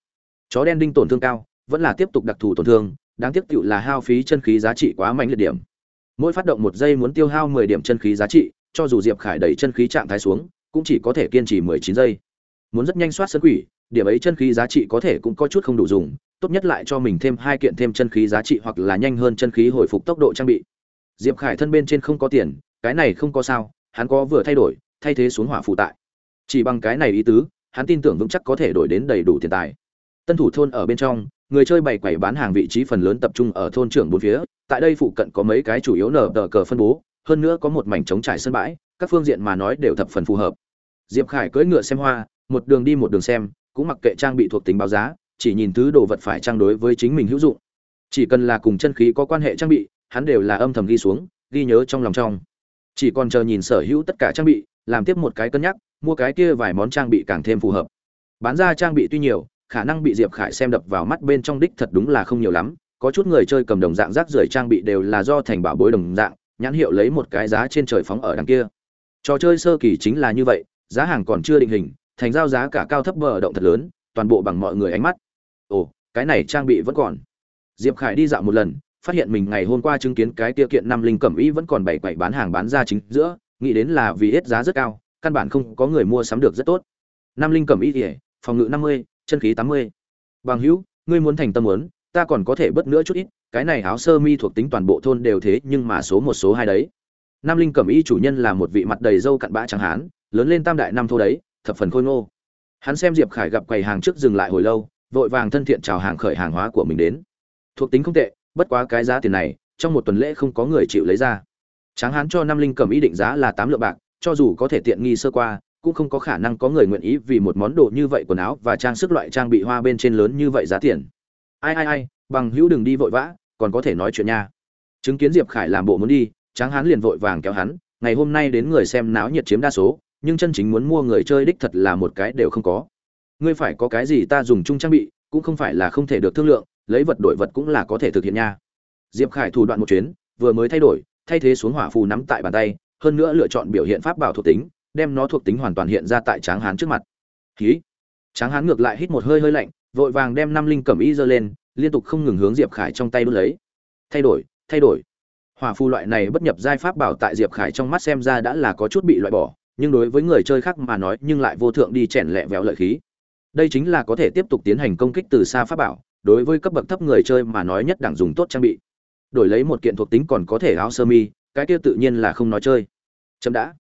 Chó đen đinh tổn thương cao vẫn là tiếp tục đặc thù tổn thương đáng tiếc tựu là hao phí chân khí giá trị quá mạnh liệt điểm. Mỗi phát động một giây muốn tiêu hao mười điểm chân khí giá trị cho dù diệp khải đẩy chân khí trạng thái xuống cũng chỉ có thể kiên trì mười chín giây. Muốn rất nhanh soát sân quỷ điểm ấy chân khí giá trị có thể cũng có chút không đủ dùng tốt nhất lại cho mình thêm hai kiện thêm chân khí giá trị hoặc là nhanh hơn chân khí hồi phục tốc độ trang bị. Diệp khải thân bên trên không có tiền cái này không có sao hắn có vừa thay đổi thay thế xuống hỏa phụ tại. Chỉ bằng cái này ý tứ hắn tin tưởng vững chắc có thể đổi đến đầy đủ tiền tài. Tân thủ thôn ở bên trong, người chơi bày quầy bán hàng vị trí phần lớn tập trung ở thôn trưởng bốn phía, tại đây phụ cận có mấy cái chủ yếu nở tờ cờ phân bố, hơn nữa có một mảnh trống trải sân bãi, các phương diện mà nói đều thập phần phù hợp. Diệp Khải cưỡi ngựa xem hoa, một đường đi một đường xem, cũng mặc kệ trang bị thuộc tính báo giá, chỉ nhìn thứ đồ vật phải trang đối với chính mình hữu dụng. Chỉ cần là cùng chân khí có quan hệ trang bị, hắn đều là âm thầm ghi xuống, ghi nhớ trong lòng trong. Chỉ còn chờ nhìn sở hữu tất cả trang bị, làm tiếp một cái cân nhắc, mua cái kia vài món trang bị càng thêm phù hợp. Bán ra trang bị tuy nhiều, khả năng bị diệp khải xem đập vào mắt bên trong đích thật đúng là không nhiều lắm có chút người chơi cầm đồng dạng rác rưởi trang bị đều là do thành bảo bối đồng dạng nhãn hiệu lấy một cái giá trên trời phóng ở đằng kia trò chơi sơ kỳ chính là như vậy giá hàng còn chưa định hình thành giao giá cả cao thấp bờ động thật lớn toàn bộ bằng mọi người ánh mắt ồ, cái này trang bị vẫn còn. Diệp khải đi dạo một lần, phát hiện mình ngày hôm qua chứng kiến cái tiêu kiện năm linh cẩm y vẫn còn bảy quậy bán hàng bán ra chính giữa, nghĩ đến là vì hết giá rất cao, căn bản không có người mua sắm được rất tốt. Năm linh cẩm y thì, phòng ngự năm mươi, chân khí tám mươi. Bằng hữu, ngươi muốn thành tâm muốn, ta còn có thể bớt nữa chút ít, cái này áo sơ mi thuộc tính toàn bộ thôn đều thế nhưng mà số một, số hai đấy. Nam linh cẩm y chủ nhân là một vị mặt đầy râu cặn bã trắng hán, lớn lên tam đại năm thô đấy, thập phần khôi ngô. Hắn xem diệp khải gặp quầy hàng trước dừng lại hồi lâu vội vàng thân thiện chào hàng khởi hàng hóa của mình đến. Thuộc tính không tệ, bất quá cái giá tiền này, trong một tuần lễ không có người chịu lấy ra. Tráng hán cho năm linh cầm ý định giá là tám lượng bạc, cho dù có thể tiện nghi sơ qua, cũng không có khả năng có người nguyện ý vì một món đồ như vậy quần áo và trang sức loại trang bị hoa bên trên lớn như vậy giá tiền. Ai ai ai, bằng hữu đừng đi vội vã, còn có thể nói chuyện nha. Chứng kiến diệp khải làm bộ muốn đi, tráng hán liền vội vàng kéo hắn, ngày hôm nay đến người xem náo nhiệt chiếm đa số, nhưng chân chính muốn mua người chơi đích thật là một cái đều không có ngươi phải có cái gì ta dùng chung trang bị, cũng không phải là không thể được thương lượng, lấy vật đổi vật cũng là có thể thực hiện nha. Diệp khải thủ đoạn một chuyến, vừa mới thay đổi, thay thế xuống hỏa phù nắm tại bàn tay, hơn nữa lựa chọn biểu hiện pháp bảo thuộc tính, đem nó thuộc tính hoàn toàn hiện ra tại tráng hán trước mặt. Khí tráng hán ngược lại hít một hơi hơi lạnh, vội vàng đem năm linh cẩm y giơ lên, liên tục không ngừng hướng diệp khải trong tay đút lấy. Thay đổi thay đổi. Hỏa phù loại này bất nhập giai pháp bảo tại diệp khải trong mắt xem ra đã là có chút bị loại bỏ, nhưng đối với người chơi khác mà nói, nhưng lại vô thượng đi chèn lẹ véo lợi khí đây chính là có thể tiếp tục tiến hành công kích từ xa pháp bảo, đối với cấp bậc thấp người chơi mà nói nhất đẳng dùng tốt trang bị. Đổi lấy một kiện thuộc tính còn có thể áo sơ mi, cái kia tự nhiên là không nói chơi. Chậm đã.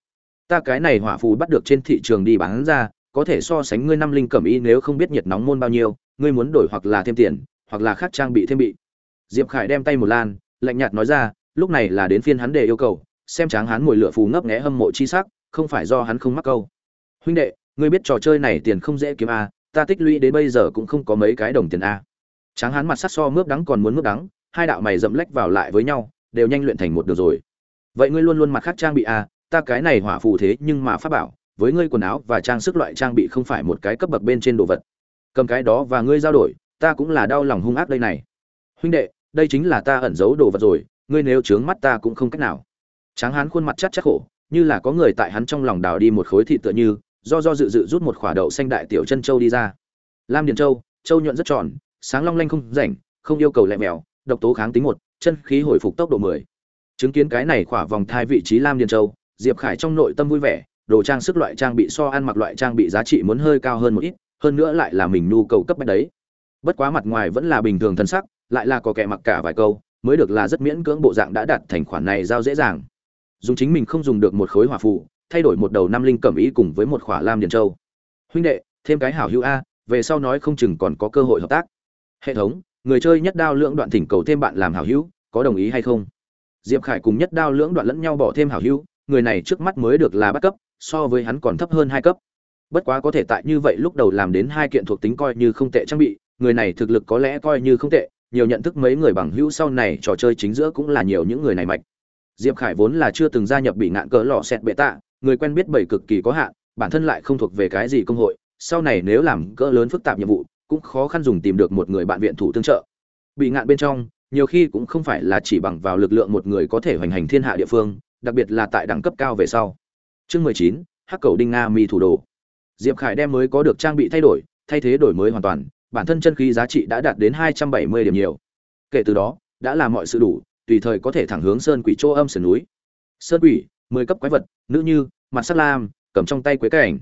Ta cái này hỏa phù bắt được trên thị trường đi bán ra, có thể so sánh ngươi năm linh cẩm y nếu không biết nhiệt nóng môn bao nhiêu, ngươi muốn đổi hoặc là thêm tiền, hoặc là khác trang bị thêm bị. Diệp khải đem tay một lan, lạnh nhạt nói ra, lúc này là đến phiên hắn để yêu cầu, xem tráng hắn mồi lửa phù ngấp nghé hâm mộ chi sắc, không phải do hắn không mắc câu. Huynh đệ, ngươi biết trò chơi này tiền không dễ kiếm à? Ta tích lũy đến bây giờ cũng không có mấy cái đồng tiền a. Tráng hán mặt sắt so mướp đắng còn muốn mướp đắng, hai đạo mày dậm lách vào lại với nhau, đều nhanh luyện thành một được rồi. Vậy ngươi luôn luôn mặt khác trang bị a, ta cái này hỏa phù thế nhưng mà pháp bảo, với ngươi quần áo và trang sức loại trang bị không phải một cái cấp bậc bên trên đồ vật. Cầm cái đó và ngươi giao đổi, ta cũng là đau lòng hung ác đây này. Huynh đệ, đây chính là ta ẩn giấu đồ vật rồi, ngươi nếu trướng mắt ta cũng không cách nào. Tráng hán khuôn mặt chắc chắc khổ, như là có người tại hắn trong lòng đào đi một khối thịt tựa như do do dự dự rút một khỏa đậu xanh đại tiểu chân châu đi ra. Lam điền châu châu nhuận rất tròn, sáng long lanh không rảnh, không yêu cầu lẹ mèo, độc tố kháng tính một, chân khí hồi phục tốc độ mười. Chứng kiến cái này khỏa vòng thai vị trí lam điền châu, diệp khải trong nội tâm vui vẻ, đồ trang sức loại trang bị so ăn mặc loại trang bị giá trị muốn hơi cao hơn một ít, hơn nữa lại là mình nhu cầu cấp bách đấy. Bất quá mặt ngoài vẫn là bình thường thân sắc, lại là có kẻ mặc cả vài câu, mới được là rất miễn cưỡng bộ dạng đã đạt thành khoản này giao dễ dàng. Dùng chính mình không dùng được một khối hỏa phụ thay đổi một đầu năm linh cẩm ý cùng với một khỏa lam điền châu. Huynh đệ, thêm cái hảo hữu a, về sau nói không chừng còn có cơ hội hợp tác. Hệ thống, người chơi nhất đao lưỡng đoạn thỉnh cầu thêm bạn làm hảo hữu, có đồng ý hay không? Diệp khải cùng nhất đao lưỡng đoạn lẫn nhau bỏ thêm hảo hữu, người này trước mắt mới được là bắt cấp, so với hắn còn thấp hơn hai cấp. Bất quá có thể tại như vậy lúc đầu làm đến hai kiện thuộc tính coi như không tệ trang bị, người này thực lực có lẽ coi như không tệ, nhiều nhận thức mấy người bằng hữu sau này trò chơi chính giữa cũng là nhiều những người này mạch diệp khải vốn là chưa từng gia nhập bị ngạn cỡ lò xẹt bệ tạ người quen biết bảy cực kỳ có hạn, bản thân lại không thuộc về cái gì công hội, sau này nếu làm cỡ lớn phức tạp nhiệm vụ, cũng khó khăn dùng tìm được một người bạn viện thủ tương trợ. Bị ngạn bên trong, nhiều khi cũng không phải là chỉ bằng vào lực lượng một người có thể hoành hành thiên hạ địa phương, đặc biệt là tại đẳng cấp cao về sau. Chương mười chín, hắc cầu đinh nga mi thủ đồ. Diệp khải đem mới có được trang bị thay đổi, thay thế đổi mới hoàn toàn, bản thân chân khí giá trị đã đạt đến hai trăm bảy mươi điểm nhiều. Kể từ đó, đã làm mọi sự đủ, tùy thời có thể thẳng hướng sơn quỷ chỗ âm sườn núi. Sơn quỷ mười cấp quái vật, nữ như, mặt sắt lam, cầm trong tay quế cảnh.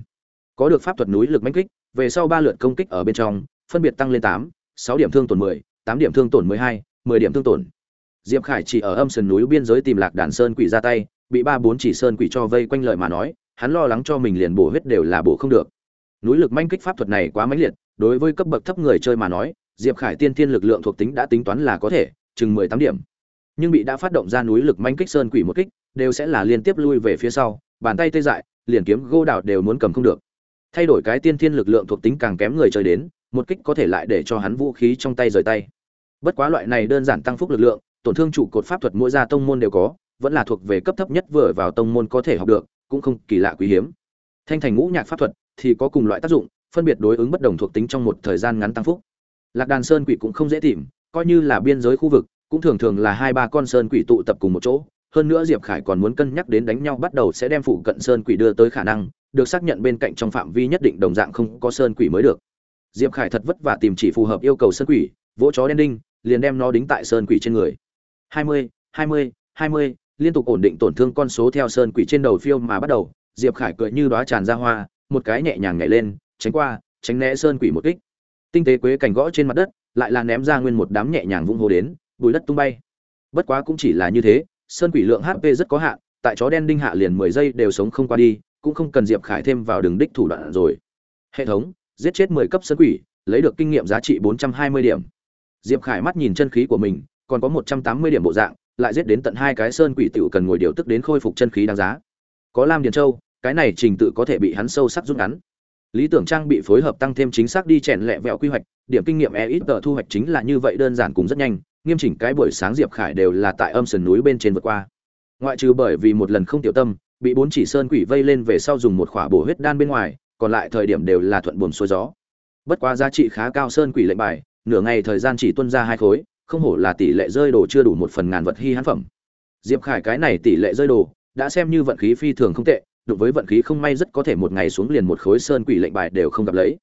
Có được pháp thuật núi lực mãnh kích, về sau ba lượt công kích ở bên trong, phân biệt tăng lên tám, sáu điểm thương tổn mười, tám điểm thương tổn mười hai, mười điểm thương tổn. Diệp khải chỉ ở âm sườn núi biên giới tìm lạc đàn sơn quỷ ra tay, bị ba bốn chỉ sơn quỷ cho vây quanh lợi mà nói, hắn lo lắng cho mình liền bổ huyết đều là bổ không được. Núi lực manh kích pháp thuật này quá mãnh liệt, đối với cấp bậc thấp người chơi mà nói, diệp khải tiên tiên lực lượng thuộc tính đã tính toán là có thể, chừng mười tám điểm. Nhưng bị đã phát động ra núi lực manh kích sơn quỷ một kích đều sẽ là liên tiếp lui về phía sau, bàn tay tê dại, liền kiếm gô đào đều muốn cầm không được. Thay đổi cái tiên thiên lực lượng thuộc tính càng kém người chơi đến, một kích có thể lại để cho hắn vũ khí trong tay rời tay. Bất quá loại này đơn giản tăng phúc lực lượng, tổn thương trụ cột pháp thuật mỗi gia tông môn đều có, vẫn là thuộc về cấp thấp nhất vừa vào tông môn có thể học được, cũng không kỳ lạ quý hiếm. Thanh thành ngũ nhạc pháp thuật thì có cùng loại tác dụng, phân biệt đối ứng bất đồng thuộc tính trong một thời gian ngắn tăng phúc. Lạc đàn sơn quỷ cũng không dễ tìm, coi như là biên giới khu vực, cũng thường thường là hai ba con sơn quỷ tụ tập cùng một chỗ hơn nữa diệp khải còn muốn cân nhắc đến đánh nhau bắt đầu sẽ đem phụ cận sơn quỷ đưa tới khả năng, được xác nhận bên cạnh trong phạm vi nhất định đồng dạng không có sơn quỷ mới được. Diệp khải thật vất vả tìm chỉ phù hợp yêu cầu sơn quỷ, vỗ chó đen đinh, liền đem nó đính tại sơn quỷ trên người. Hai mươi hai mươi hai mươi, liên tục ổn định tổn thương con số theo sơn quỷ trên đầu phiêu mà bắt đầu, diệp khải cười như đóa tràn ra hoa, một cái nhẹ nhàng nhảy lên, tránh qua, tránh né sơn quỷ một kích. Tinh tế quế cành gõ trên mặt đất, lại là ném ra nguyên một đám nhẹ nhàng vung hồ đến, bùi đất tung bay. Bất quá cũng chỉ là như thế sơn quỷ lượng hp rất có hạn, tại chó đen đinh hạ liền mười giây đều sống không qua đi, cũng không cần diệp khải thêm vào đường đích thủ đoạn rồi. Hệ thống, giết chết mười cấp sơn quỷ, lấy được kinh nghiệm giá trị bốn trăm hai mươi điểm. Diệp khải mắt nhìn chân khí của mình, còn có một trăm tám mươi điểm bộ dạng, lại giết đến tận hai cái sơn quỷ tiểu cần ngồi điều tức đến khôi phục chân khí đáng giá. Có lam điền châu, cái này trình tự có thể bị hắn sâu sắc rút ngắn. Lý tưởng trang bị phối hợp tăng thêm chính xác đi chèn lẹ vẹo quy hoạch điểm kinh nghiệm e ít tờ thu hoạch chính là như vậy đơn giản cũng rất nhanh, nghiêm chỉnh cái buổi sáng diệp khải đều là tại âm sườn núi bên trên vượt qua. Ngoại trừ bởi vì một lần không tiểu tâm, bị bốn chỉ sơn quỷ vây lên về sau dùng một khỏa bổ huyết đan bên ngoài, còn lại thời điểm đều là thuận buồm xuôi gió. Bất quá giá trị khá cao sơn quỷ lệnh bài, nửa ngày thời gian chỉ tuân ra hai khối, không hổ là tỷ lệ rơi đồ chưa đủ một phần ngàn vật hy hãn phẩm. Diệp khải cái này tỷ lệ rơi đồ, đã xem như vận khí phi thường không tệ, đụng với vận khí không may rất có thể một ngày xuống liền một khối sơn quỷ lệnh bài đều không gặp lấy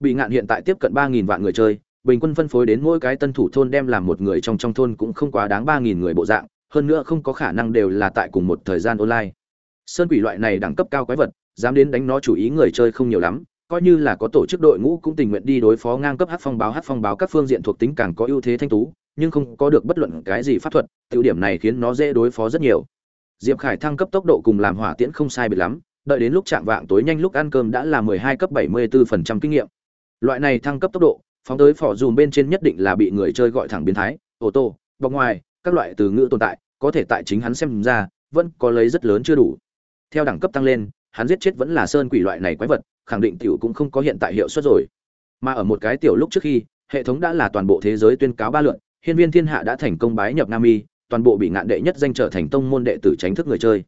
bị ngạn hiện tại tiếp cận ba nghìn vạn người chơi, bình quân phân phối đến mỗi cái tân thủ thôn đem làm một người trong trong thôn cũng không quá đáng ba nghìn người bộ dạng, hơn nữa không có khả năng đều là tại cùng một thời gian online. Sơn quỷ loại này đẳng cấp cao quái vật, dám đến đánh nó chủ ý người chơi không nhiều lắm, coi như là có tổ chức đội ngũ cũng tình nguyện đi đối phó ngang cấp hát phong báo hát phong báo các phương diện thuộc tính càng có ưu thế thanh tú, nhưng không có được bất luận cái gì pháp thuật tiêu điểm này khiến nó dễ đối phó rất nhiều. Diệp khải thăng cấp tốc độ cùng làm hỏa tiễn không sai biệt lắm, đợi đến lúc chạm vạng tối nhanh lúc ăn cơm đã là mười hai cấp bảy mươi 74% kinh nghiệm loại này thăng cấp tốc độ, phóng tới phỏ dùm bên trên nhất định là bị người chơi gọi thẳng biến thái, ô tô, bọc ngoài, các loại từ ngữ tồn tại, có thể tại chính hắn xem ra, vẫn có lấy rất lớn chưa đủ. Theo đẳng cấp tăng lên, hắn giết chết vẫn là sơn quỷ loại này quái vật, khẳng định tiểu cũng không có hiện tại hiệu suất rồi. Mà ở một cái tiểu lúc trước khi, hệ thống đã là toàn bộ thế giới tuyên cáo ba lượn, hiên viên thiên hạ đã thành công bái nhập nam y toàn bộ bị ngạn đệ nhất danh trở thành tông môn đệ tử tránh thức người chơi.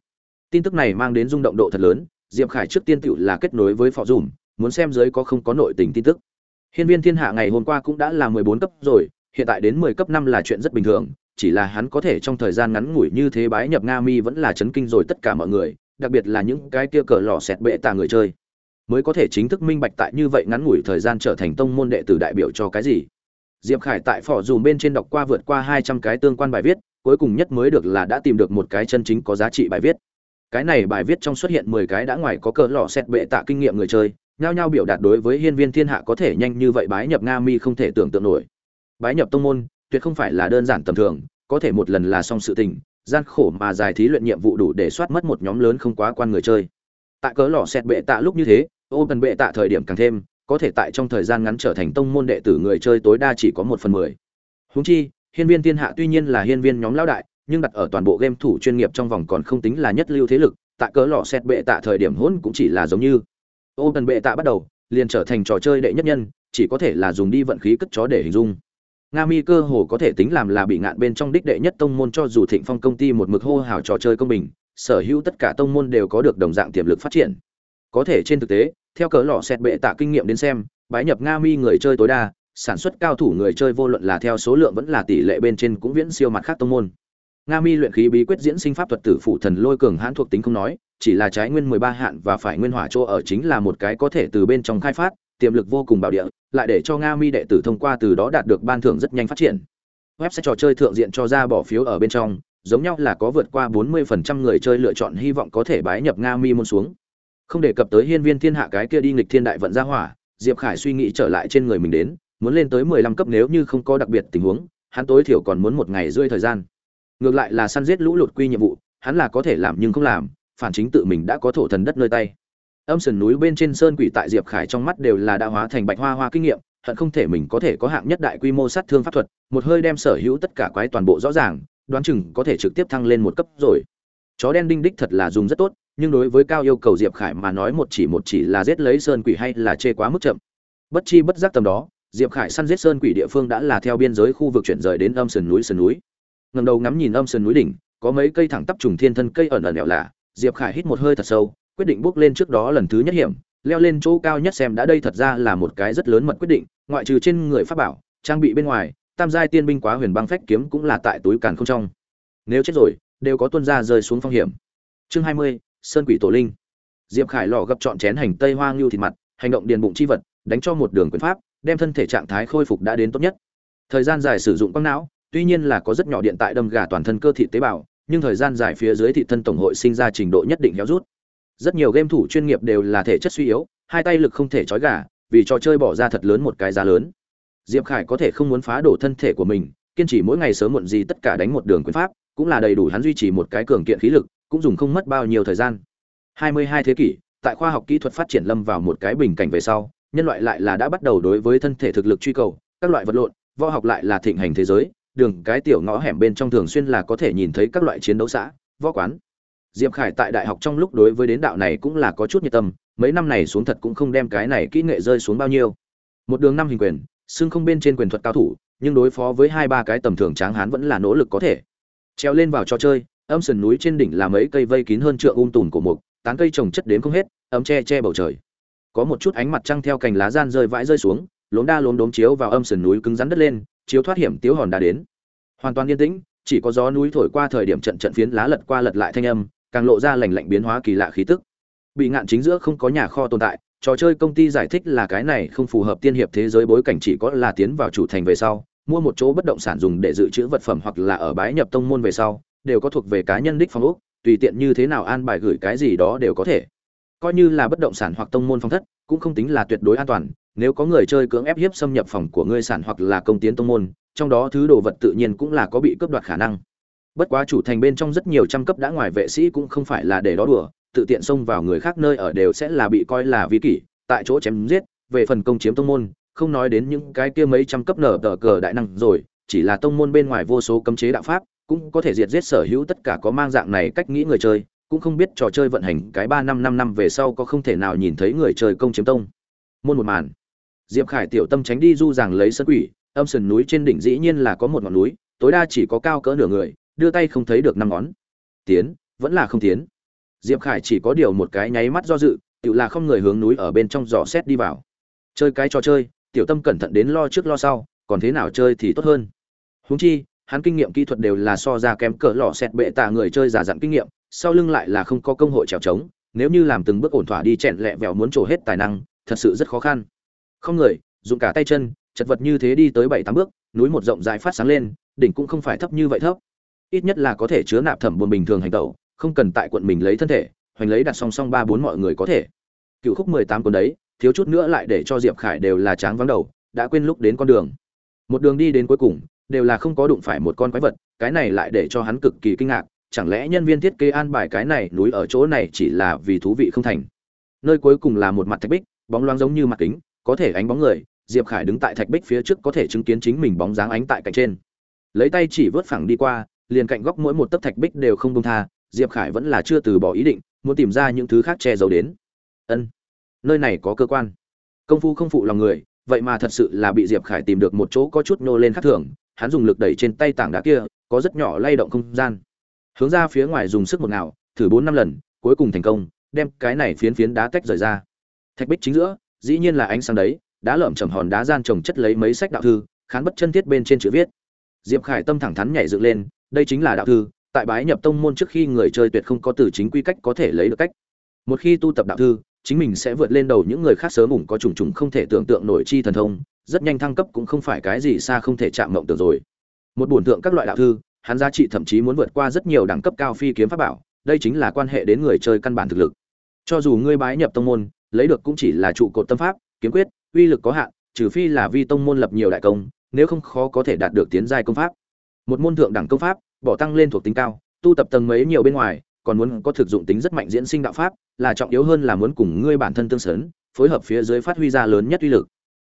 Tin tức này mang đến rung động độ thật lớn, diệp khải trước tiên tựu là kết nối với phò dùm muốn xem giới có không có nội tình tin tức. Hiên viên thiên hạ ngày hôm qua cũng đã là mười bốn cấp rồi, hiện tại đến mười cấp năm là chuyện rất bình thường, chỉ là hắn có thể trong thời gian ngắn ngủi như thế bái nhập nga mi vẫn là chấn kinh rồi tất cả mọi người, đặc biệt là những cái kia cờ lò xẹt bệ tà người chơi. Mới có thể chính thức minh bạch tại như vậy ngắn ngủi thời gian trở thành tông môn đệ tử đại biểu cho cái gì. Diệp khải tại phỏ dùm bên trên đọc qua vượt qua hai trăm cái tương quan bài viết, cuối cùng nhất mới được là đã tìm được một cái chân chính có giá trị bài viết. Cái này bài viết trong xuất hiện mười cái đã ngoài có cờ lọ xét bệ tạ kinh nghiệm người chơi nhao nhao biểu đạt đối với hiên viên thiên hạ có thể nhanh như vậy bái nhập nga mi không thể tưởng tượng nổi. Bái nhập tông môn, tuyệt không phải là đơn giản tầm thường, có thể một lần là xong sự tình, gian khổ mà dài thí luyện nhiệm vụ đủ để soát mất một nhóm lớn không quá quan người chơi. Tại cớ lò xét bệ tạ lúc như thế ô cần bệ tạ thời điểm càng thêm, có thể tại trong thời gian ngắn trở thành tông môn đệ tử người chơi tối đa chỉ có một phần mười. Húng chi, hiên viên thiên hạ tuy nhiên là hiên viên nhóm lão đại, nhưng đặt ở toàn bộ game thủ chuyên nghiệp trong vòng còn không tính là nhất lưu thế lực, tại cớ lò xét bệ tạ thời điểm hỗn cũng chỉ là giống như ô tần bệ tạ bắt đầu, liền trở thành trò chơi đệ nhất nhân, chỉ có thể là dùng đi vận khí cất chó để hình dung. Nga mi cơ hồ có thể tính làm là bị ngạn bên trong đích đệ nhất tông môn cho dù thịnh phong công ty một mực hô hào trò chơi công bình, sở hữu tất cả tông môn đều có được đồng dạng tiềm lực phát triển. Có thể trên thực tế, theo cỡ lọ xét bệ tạ kinh nghiệm đến xem, bái nhập nga mi người chơi tối đa, sản xuất cao thủ người chơi vô luận là theo số lượng vẫn là tỷ lệ bên trên cũng viễn siêu mặt khác tông môn nga mi luyện khí bí quyết diễn sinh pháp thuật tử phụ thần lôi cường hãn thuộc tính không nói, chỉ là trái nguyên mười ba hạn và phải nguyên hỏa chỗ ở chính là một cái có thể từ bên trong khai phát, tiềm lực vô cùng bảo địa, lại để cho nga mi đệ tử thông qua từ đó đạt được ban thưởng rất nhanh phát triển. Website trò chơi thượng diện cho ra bỏ phiếu ở bên trong, giống nhau là có vượt qua 40% người chơi lựa chọn hy vọng có thể bái nhập nga mi môn xuống. Không đề cập tới hiên viên thiên hạ cái kia đi nghịch thiên đại vận ra hỏa, diệp khải suy nghĩ trở lại trên người mình đến, muốn lên tới 15 cấp nếu như không có đặc biệt tình huống, hắn tối thiểu còn muốn một ngày rơi thời gian ngược lại là săn giết lũ lụt quy nhiệm vụ, hắn là có thể làm nhưng không làm, phản chính tự mình đã có thổ thần đất nơi tay. Âm sườn núi bên trên sơn quỷ tại diệp khải trong mắt đều là đã hóa thành bạch hoa hoa kinh nghiệm, hận không thể mình có thể có hạng nhất đại quy mô sát thương pháp thuật, một hơi đem sở hữu tất cả quái toàn bộ rõ ràng, đoán chừng có thể trực tiếp thăng lên một cấp rồi. Chó đen đinh đích thật là dùng rất tốt, nhưng đối với cao yêu cầu diệp khải mà nói một chỉ một chỉ là giết lấy sơn quỷ hay là chê quá mức chậm. Bất chi bất giác tầm đó, diệp khải săn giết sơn quỷ địa phương đã là theo biên giới khu vực chuyển rời đến âm sườn núi sườn núi ngầm đầu ngắm nhìn âm sườn núi đỉnh, có mấy cây thẳng tắp trùng thiên thân cây ẩn ẩn đèo lạ, diệp khải hít một hơi thật sâu, quyết định bước lên trước đó lần thứ nhất hiểm, leo lên chỗ cao nhất xem đã đây thật ra là một cái rất lớn mật quyết định, ngoại trừ trên người pháp bảo, trang bị bên ngoài, tam giai tiên binh quá huyền băng phách kiếm cũng là tại túi càn không trong. Nếu chết rồi, đều có tuân ra rơi xuống phong hiểm. Chương hai mươi, sơn quỷ tổ linh. Diệp khải lò gập chọn chén hành tây hoa ngưu thịt mặt, hành động điền bụng chi vật, đánh cho một đường quyền pháp, đem thân thể trạng thái khôi phục đã đến tốt nhất. Thời gian dài sử dụng quang não tuy nhiên là có rất nhỏ điện tại đâm gà toàn thân cơ thị tế bào, nhưng thời gian dài phía dưới thị thân tổng hội sinh ra trình độ nhất định héo rút. Rất nhiều game thủ chuyên nghiệp đều là thể chất suy yếu, hai tay lực không thể trói gà, vì trò chơi bỏ ra thật lớn một cái giá lớn. Diệp khải có thể không muốn phá đổ thân thể của mình, kiên trì mỗi ngày sớm muộn gì tất cả đánh một đường quyền pháp, cũng là đầy đủ hắn duy trì một cái cường kiện khí lực, cũng dùng không mất bao nhiêu thời gian. 22 thế kỷ, tại khoa học kỹ thuật phát triển lâm vào một cái bình cảnh về sau, nhân loại lại là đã bắt đầu đối với thân thể thực lực truy cầu, các loại vật lộn, võ học lại là thịnh hành thế giới đường cái tiểu ngõ hẻm bên trong thường xuyên là có thể nhìn thấy các loại chiến đấu xã, võ quán. Diệp khải tại đại học trong lúc đối với đến đạo này cũng là có chút nhiệt tâm, mấy năm này xuống thật cũng không đem cái này kỹ nghệ rơi xuống bao nhiêu. Một đường năm hình quyền, xưng không bên trên quyền thuật cao thủ, nhưng đối phó với hai ba cái tầm thường tráng hán vẫn là nỗ lực có thể. Treo lên vào trò chơi, âm sườn núi trên đỉnh là mấy cây vây kín hơn trượng ung um tùn của mục, tán cây trồng chất đến không hết, ấm che che bầu trời. Có một chút ánh mặt trăng theo cành lá gian rơi vãi rơi xuống, lốm đa lốm đốm chiếu vào âm sườn núi cứng rắn đất lên chiếu thoát hiểm tiếu hòn đá đến. Hoàn toàn yên tĩnh, chỉ có gió núi thổi qua thời điểm trận trận phiến lá lật qua lật lại thanh âm, càng lộ ra lành lạnh biến hóa kỳ lạ khí tức. Bị ngạn chính giữa không có nhà kho tồn tại, trò chơi công ty giải thích là cái này không phù hợp tiên hiệp thế giới bối cảnh chỉ có là tiến vào chủ thành về sau, mua một chỗ bất động sản dùng để dự trữ vật phẩm hoặc là ở bái nhập tông môn về sau, đều có thuộc về cá nhân đích phong úc tùy tiện như thế nào an bài gửi cái gì đó đều có thể. Coi như là bất động sản hoặc tông môn phong thất, cũng không tính là tuyệt đối an toàn nếu có người chơi cưỡng ép hiếp xâm nhập phòng của ngươi sản hoặc là công tiến tông môn, trong đó thứ đồ vật tự nhiên cũng là có bị cướp đoạt khả năng. Bất quá chủ thành bên trong rất nhiều trăm cấp đã ngoài vệ sĩ cũng không phải là để đó đùa, tự tiện xông vào người khác nơi ở đều sẽ là bị coi là vi kỷ, tại chỗ chém giết, về phần công chiếm tông môn, không nói đến những cái kia mấy trăm cấp nở tờ cờ đại năng rồi, chỉ là tông môn bên ngoài vô số cấm chế đạo pháp, cũng có thể diệt giết sở hữu tất cả có mang dạng này cách nghĩ người chơi, cũng không biết trò chơi vận hành cái ba năm năm năm về sau có không thể nào nhìn thấy người chơi công chiếm tông. Môn một màn diệp khải tiểu tâm tránh đi du rằng lấy sân quỷ, âm sườn núi trên đỉnh dĩ nhiên là có một ngọn núi, tối đa chỉ có cao cỡ nửa người, đưa tay không thấy được năm ngón. Tiến, vẫn là không tiến. Diệp khải chỉ có điều một cái nháy mắt do dự tự là không người hướng núi ở bên trong dò xét đi vào. Chơi cái trò chơi, tiểu tâm cẩn thận đến lo trước lo sau, còn thế nào chơi thì tốt hơn. Húng chi, hắn kinh nghiệm kỹ thuật đều là so ra kém cỡ lò xét bệ tạ người chơi giả dặn kinh nghiệm, sau lưng lại là không có công hội trèo trống, nếu như làm từng bước ổn thỏa đi chẹn lẹ vẹo muốn trổ hết tài năng, thật sự rất khó khăn không người, dùng cả tay chân, chật vật như thế đi tới bảy tám bước, núi một rộng dài phát sáng lên, đỉnh cũng không phải thấp như vậy thấp. Ít nhất là có thể chứa nạp thẩm buồn bình thường hành tẩu, không cần tại quận mình lấy thân thể, hoành lấy đặt song song ba bốn mọi người có thể. Cựu khúc mười tám cuốn đấy, thiếu chút nữa lại để cho diệp khải đều là tráng vắng đầu, đã quên lúc đến con đường. Một đường đi đến cuối cùng, đều là không có đụng phải một con quái vật, cái này lại để cho hắn cực kỳ kinh ngạc, chẳng lẽ nhân viên thiết kế an bài cái này núi ở chỗ này chỉ là vì thú vị không thành? Nơi cuối cùng là một mặt thạch bích, bóng loáng giống như mặt kính có thể ánh bóng người, diệp khải đứng tại thạch bích phía trước có thể chứng kiến chính mình bóng dáng ánh tại cạnh trên. Lấy tay chỉ vớt phẳng đi qua, liền cạnh góc mỗi một tấc thạch bích đều không buông tha, diệp khải vẫn là chưa từ bỏ ý định, muốn tìm ra những thứ khác che giấu đến. Ân, nơi này có cơ quan. Công phu không phụ lòng người, vậy mà thật sự là bị diệp khải tìm được một chỗ có chút nô lên khác thường, hắn dùng lực đẩy trên tay tảng đá kia, có rất nhỏ lay động không gian. Hướng ra phía ngoài dùng sức một nào thử bốn năm lần, cuối cùng thành công, đem cái này phiến phiến đá tách rời ra. Thạch bích chính giữa dĩ nhiên là ánh sáng đấy, đá lởm chầm hòn đá gian trồng chất lấy mấy sách đạo thư, khán bất chân thiết bên trên chữ viết. Diệp khải tâm thẳng thắn nhảy dựng lên, đây chính là đạo thư, tại bái nhập tông môn trước khi người chơi tuyệt không có từ chính quy cách có thể lấy được cách. Một khi tu tập đạo thư, chính mình sẽ vượt lên đầu những người khác sớm ủng có trùng trùng không thể tưởng tượng nổi chi thần thông, rất nhanh thăng cấp cũng không phải cái gì xa không thể chạm mộng tưởng rồi. Một bổn tượng các loại đạo thư, hắn giá trị thậm chí muốn vượt qua rất nhiều đẳng cấp cao phi kiếm pháp bảo, đây chính là quan hệ đến người chơi căn bản thực lực. Cho dù ngươi bái nhập tông môn lấy được cũng chỉ là trụ cột tâm pháp, kiếm quyết, uy lực có hạn, trừ phi là vi tông môn lập nhiều đại công, nếu không khó có thể đạt được tiến giai công pháp. Một môn thượng đẳng công pháp, bỏ tăng lên thuộc tính cao, tu tập tầng mấy nhiều bên ngoài, còn muốn có thực dụng tính rất mạnh diễn sinh đạo pháp, là trọng yếu hơn là muốn cùng ngươi bản thân tương sớn phối hợp phía dưới phát huy ra lớn nhất uy lực.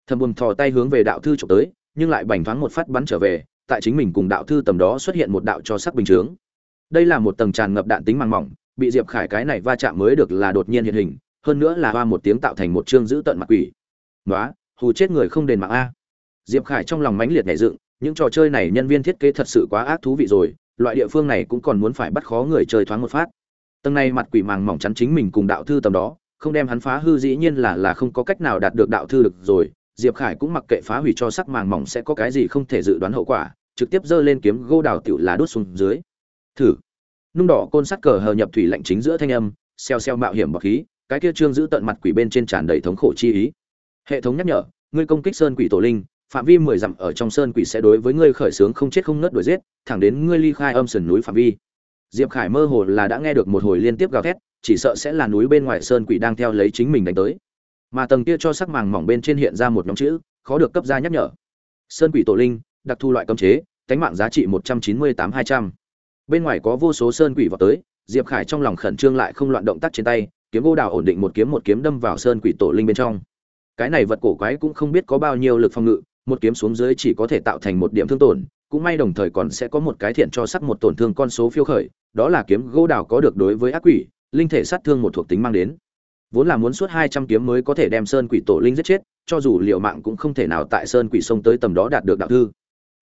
Thầm buồn thò tay hướng về đạo thư trộm tới, nhưng lại bành thoáng một phát bắn trở về, tại chính mình cùng đạo thư tầm đó xuất hiện một đạo cho sắc bình chướng. Đây là một tầng tràn ngập đạn tính màng mỏng, bị diệp khải cái này va chạm mới được là đột nhiên hiện hình hơn nữa là hoa một tiếng tạo thành một chương giữ tận mặt quỷ. Nói hù chết người không đền mạng a. Diệp khải trong lòng mãnh liệt nảy dựng, những trò chơi này nhân viên thiết kế thật sự quá ác thú vị rồi, loại địa phương này cũng còn muốn phải bắt khó người chơi thoáng một phát. Tầng này mặt quỷ màng mỏng chắn chính mình cùng đạo thư tầm đó, không đem hắn phá hư dĩ nhiên là là không có cách nào đạt được đạo thư được rồi, diệp khải cũng mặc kệ phá hủy cho sắc màng mỏng sẽ có cái gì không thể dự đoán hậu quả, trực tiếp giơ lên kiếm gô đào tiểu là đốt xuống dưới. Thử. Nung đỏ côn sắt cờ hờ nhập thủy lạnh chính giữa thanh âm, xeo xeo mạo hiểm bọc khí cái kia trương giữ tận mặt quỷ bên trên tràn đầy thống khổ chi ý. Hệ thống nhắc nhở, ngươi công kích sơn quỷ tổ linh, phạm vi mười dặm ở trong sơn quỷ sẽ đối với ngươi khởi sướng không chết không nớt đuổi giết, thẳng đến ngươi ly khai âm sườn núi phạm vi. Diệp khải mơ hồ là đã nghe được một hồi liên tiếp gào thét, chỉ sợ sẽ là núi bên ngoài sơn quỷ đang theo lấy chính mình đánh tới. Mà tầng kia cho sắc màng mỏng bên trên hiện ra một nhóm chữ, khó được cấp ra nhắc nhở. Sơn quỷ tổ linh, đặc thu loại cấm chế cánh mạng giá trị một trăm chín mươi tám hai trăm. Bên ngoài có vô số sơn quỷ vào tới, diệp khải trong lòng khẩn trương lại không loạn động tác trên tay kiếm gỗ đào ổn định một kiếm một kiếm đâm vào sơn quỷ tổ linh bên trong. Cái này vật cổ quái cũng không biết có bao nhiêu lực phòng ngự, một kiếm xuống dưới chỉ có thể tạo thành một điểm thương tổn, cũng may đồng thời còn sẽ có một cái thiện cho sắc một tổn thương con số phiêu khởi, đó là kiếm gỗ đào có được đối với ác quỷ, linh thể sát thương một thuộc tính mang đến. Vốn là muốn suốt hai trăm kiếm mới có thể đem sơn quỷ tổ linh giết chết, cho dù liệu mạng cũng không thể nào tại sơn quỷ sông tới tầm đó đạt được đạo thư.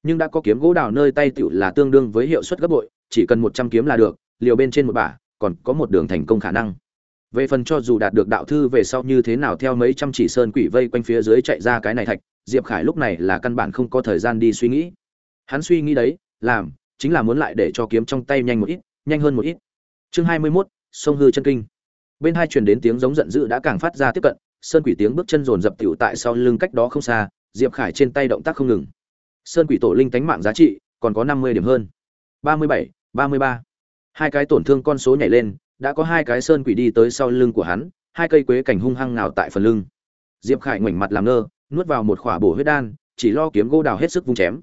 Nhưng đã có kiếm gỗ đào nơi tay tựu là tương đương với hiệu suất gấp bội, chỉ cần một trăm kiếm là được, liều bên trên một bả, còn có một đường thành công khả năng về phần cho dù đạt được đạo thư về sau như thế nào theo mấy trăm chỉ sơn quỷ vây quanh phía dưới chạy ra cái này thạch, diệp khải lúc này là căn bản không có thời gian đi suy nghĩ. Hắn suy nghĩ đấy, làm, chính là muốn lại để cho kiếm trong tay nhanh một ít, nhanh hơn một ít. Chương hai mươi mốt, sông hư chân kinh. Bên hai truyền đến tiếng giống giận dữ đã càng phát ra tiếp cận, sơn quỷ tiếng bước chân rồn dập tiểu tại sau lưng cách đó không xa, diệp khải trên tay động tác không ngừng. Sơn quỷ tổ linh tánh mạng giá trị còn có năm mươi điểm hơn. ba mươi bảy, ba mươi ba. Hai cái tổn thương con số nhảy lên đã có hai cái sơn quỷ đi tới sau lưng của hắn, hai cây quế cảnh hung hăng nào tại phần lưng. Diệp khải ngoảnh mặt làm ngơ, nuốt vào một khỏa bổ huyết đan, chỉ lo kiếm gỗ đào hết sức vung chém.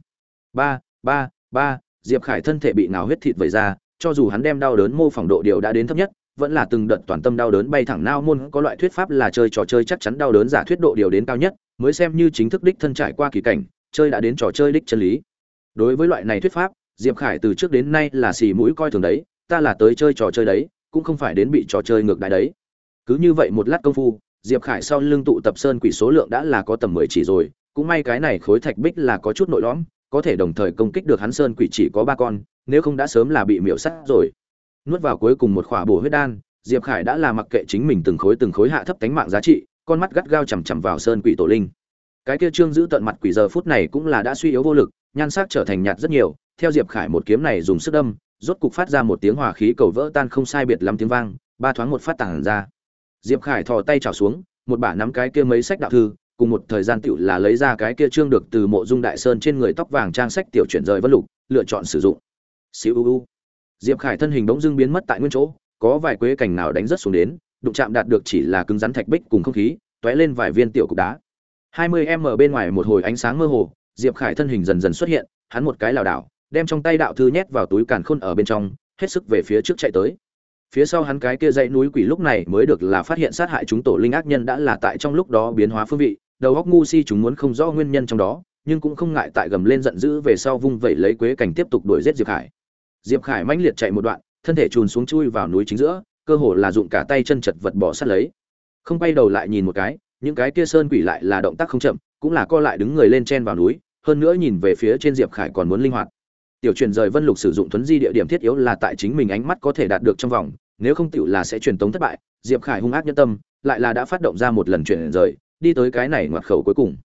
Ba ba ba, diệp khải thân thể bị nào huyết thịt vẩy ra, cho dù hắn đem đau đớn mô phỏng độ điều đã đến thấp nhất, vẫn là từng đợt toàn tâm đau đớn bay thẳng nao môn, có loại thuyết pháp là chơi trò chơi chắc chắn đau đớn giả thuyết độ điều đến cao nhất, mới xem như chính thức đích thân trải qua kỳ cảnh, chơi đã đến trò chơi đích chân lý. Đối với loại này thuyết pháp, diệp khải từ trước đến nay là xì mũi coi thường đấy, ta là tới chơi trò chơi đấy cũng không phải đến bị trò chơi ngược đáy đấy. Cứ như vậy một lát công phu, diệp khải sau lưng tụ tập sơn quỷ số lượng đã là có tầm mười chỉ rồi, cũng may cái này khối thạch bích là có chút nội lõm, có thể đồng thời công kích được hắn sơn quỷ chỉ có ba con, nếu không đã sớm là bị miễu sắt rồi. Nuốt vào cuối cùng một khỏa bổ huyết đan, diệp khải đã là mặc kệ chính mình từng khối từng khối hạ thấp tánh mạng giá trị, con mắt gắt gao chằm chằm vào sơn quỷ tổ linh. Cái kia trương giữ tận mặt quỷ giờ phút này cũng là đã suy yếu vô lực, nhan sắc trở thành nhạt rất nhiều, theo diệp khải một kiếm này dùng sức đâm rốt cục phát ra một tiếng hòa khí cầu vỡ tan không sai biệt lắm tiếng vang, ba thoáng một phát tản ra. Diệp khải thò tay chảo xuống, một bả nắm cái kia mấy sách đạo thư, cùng một thời gian tựu là lấy ra cái kia trương được từ mộ dung đại sơn trên người tóc vàng trang sách tiểu chuyển rời vân lục, lựa chọn sử dụng. Siêu u diệp khải thân hình bỗng dưng biến mất tại nguyên chỗ, có vài quế cảnh nào đánh rất xuống đến, đụng chạm đạt được chỉ là cứng rắn thạch bích cùng không khí, tóe lên vài viên tiểu cục đá. Hai mươi em ở bên ngoài một hồi ánh sáng mơ hồ, diệp khải thân hình dần dần xuất hiện, hắn một cái lảo đảo đem trong tay đạo thư nhét vào túi càn khôn ở bên trong, hết sức về phía trước chạy tới. Phía sau hắn cái kia dãy núi quỷ lúc này mới được là phát hiện sát hại chúng tổ linh ác nhân đã là tại trong lúc đó biến hóa phương vị, đầu óc ngu si chúng muốn không rõ nguyên nhân trong đó, nhưng cũng không ngại tại gầm lên giận dữ về sau vung vẩy lấy quế cảnh tiếp tục đuổi giết diệp khải. Diệp khải mãnh liệt chạy một đoạn, thân thể trùn xuống chui vào núi chính giữa, cơ hồ là dụng cả tay chân chật vật bỏ sát lấy. Không quay đầu lại nhìn một cái, những cái kia sơn quỷ lại là động tác không chậm, cũng là co lại đứng người lên chen vào núi, hơn nữa nhìn về phía trên diệp khải còn muốn linh hoạt tiểu truyền rời vân lục sử dụng thuấn di địa điểm thiết yếu là tại chính mình ánh mắt có thể đạt được trong vòng, nếu không tiểu là sẽ truyền tống thất bại. Diệp khải hung ác nhân tâm, lại là đã phát động ra một lần chuyển rời, đi tới cái này ngoặt khẩu cuối cùng.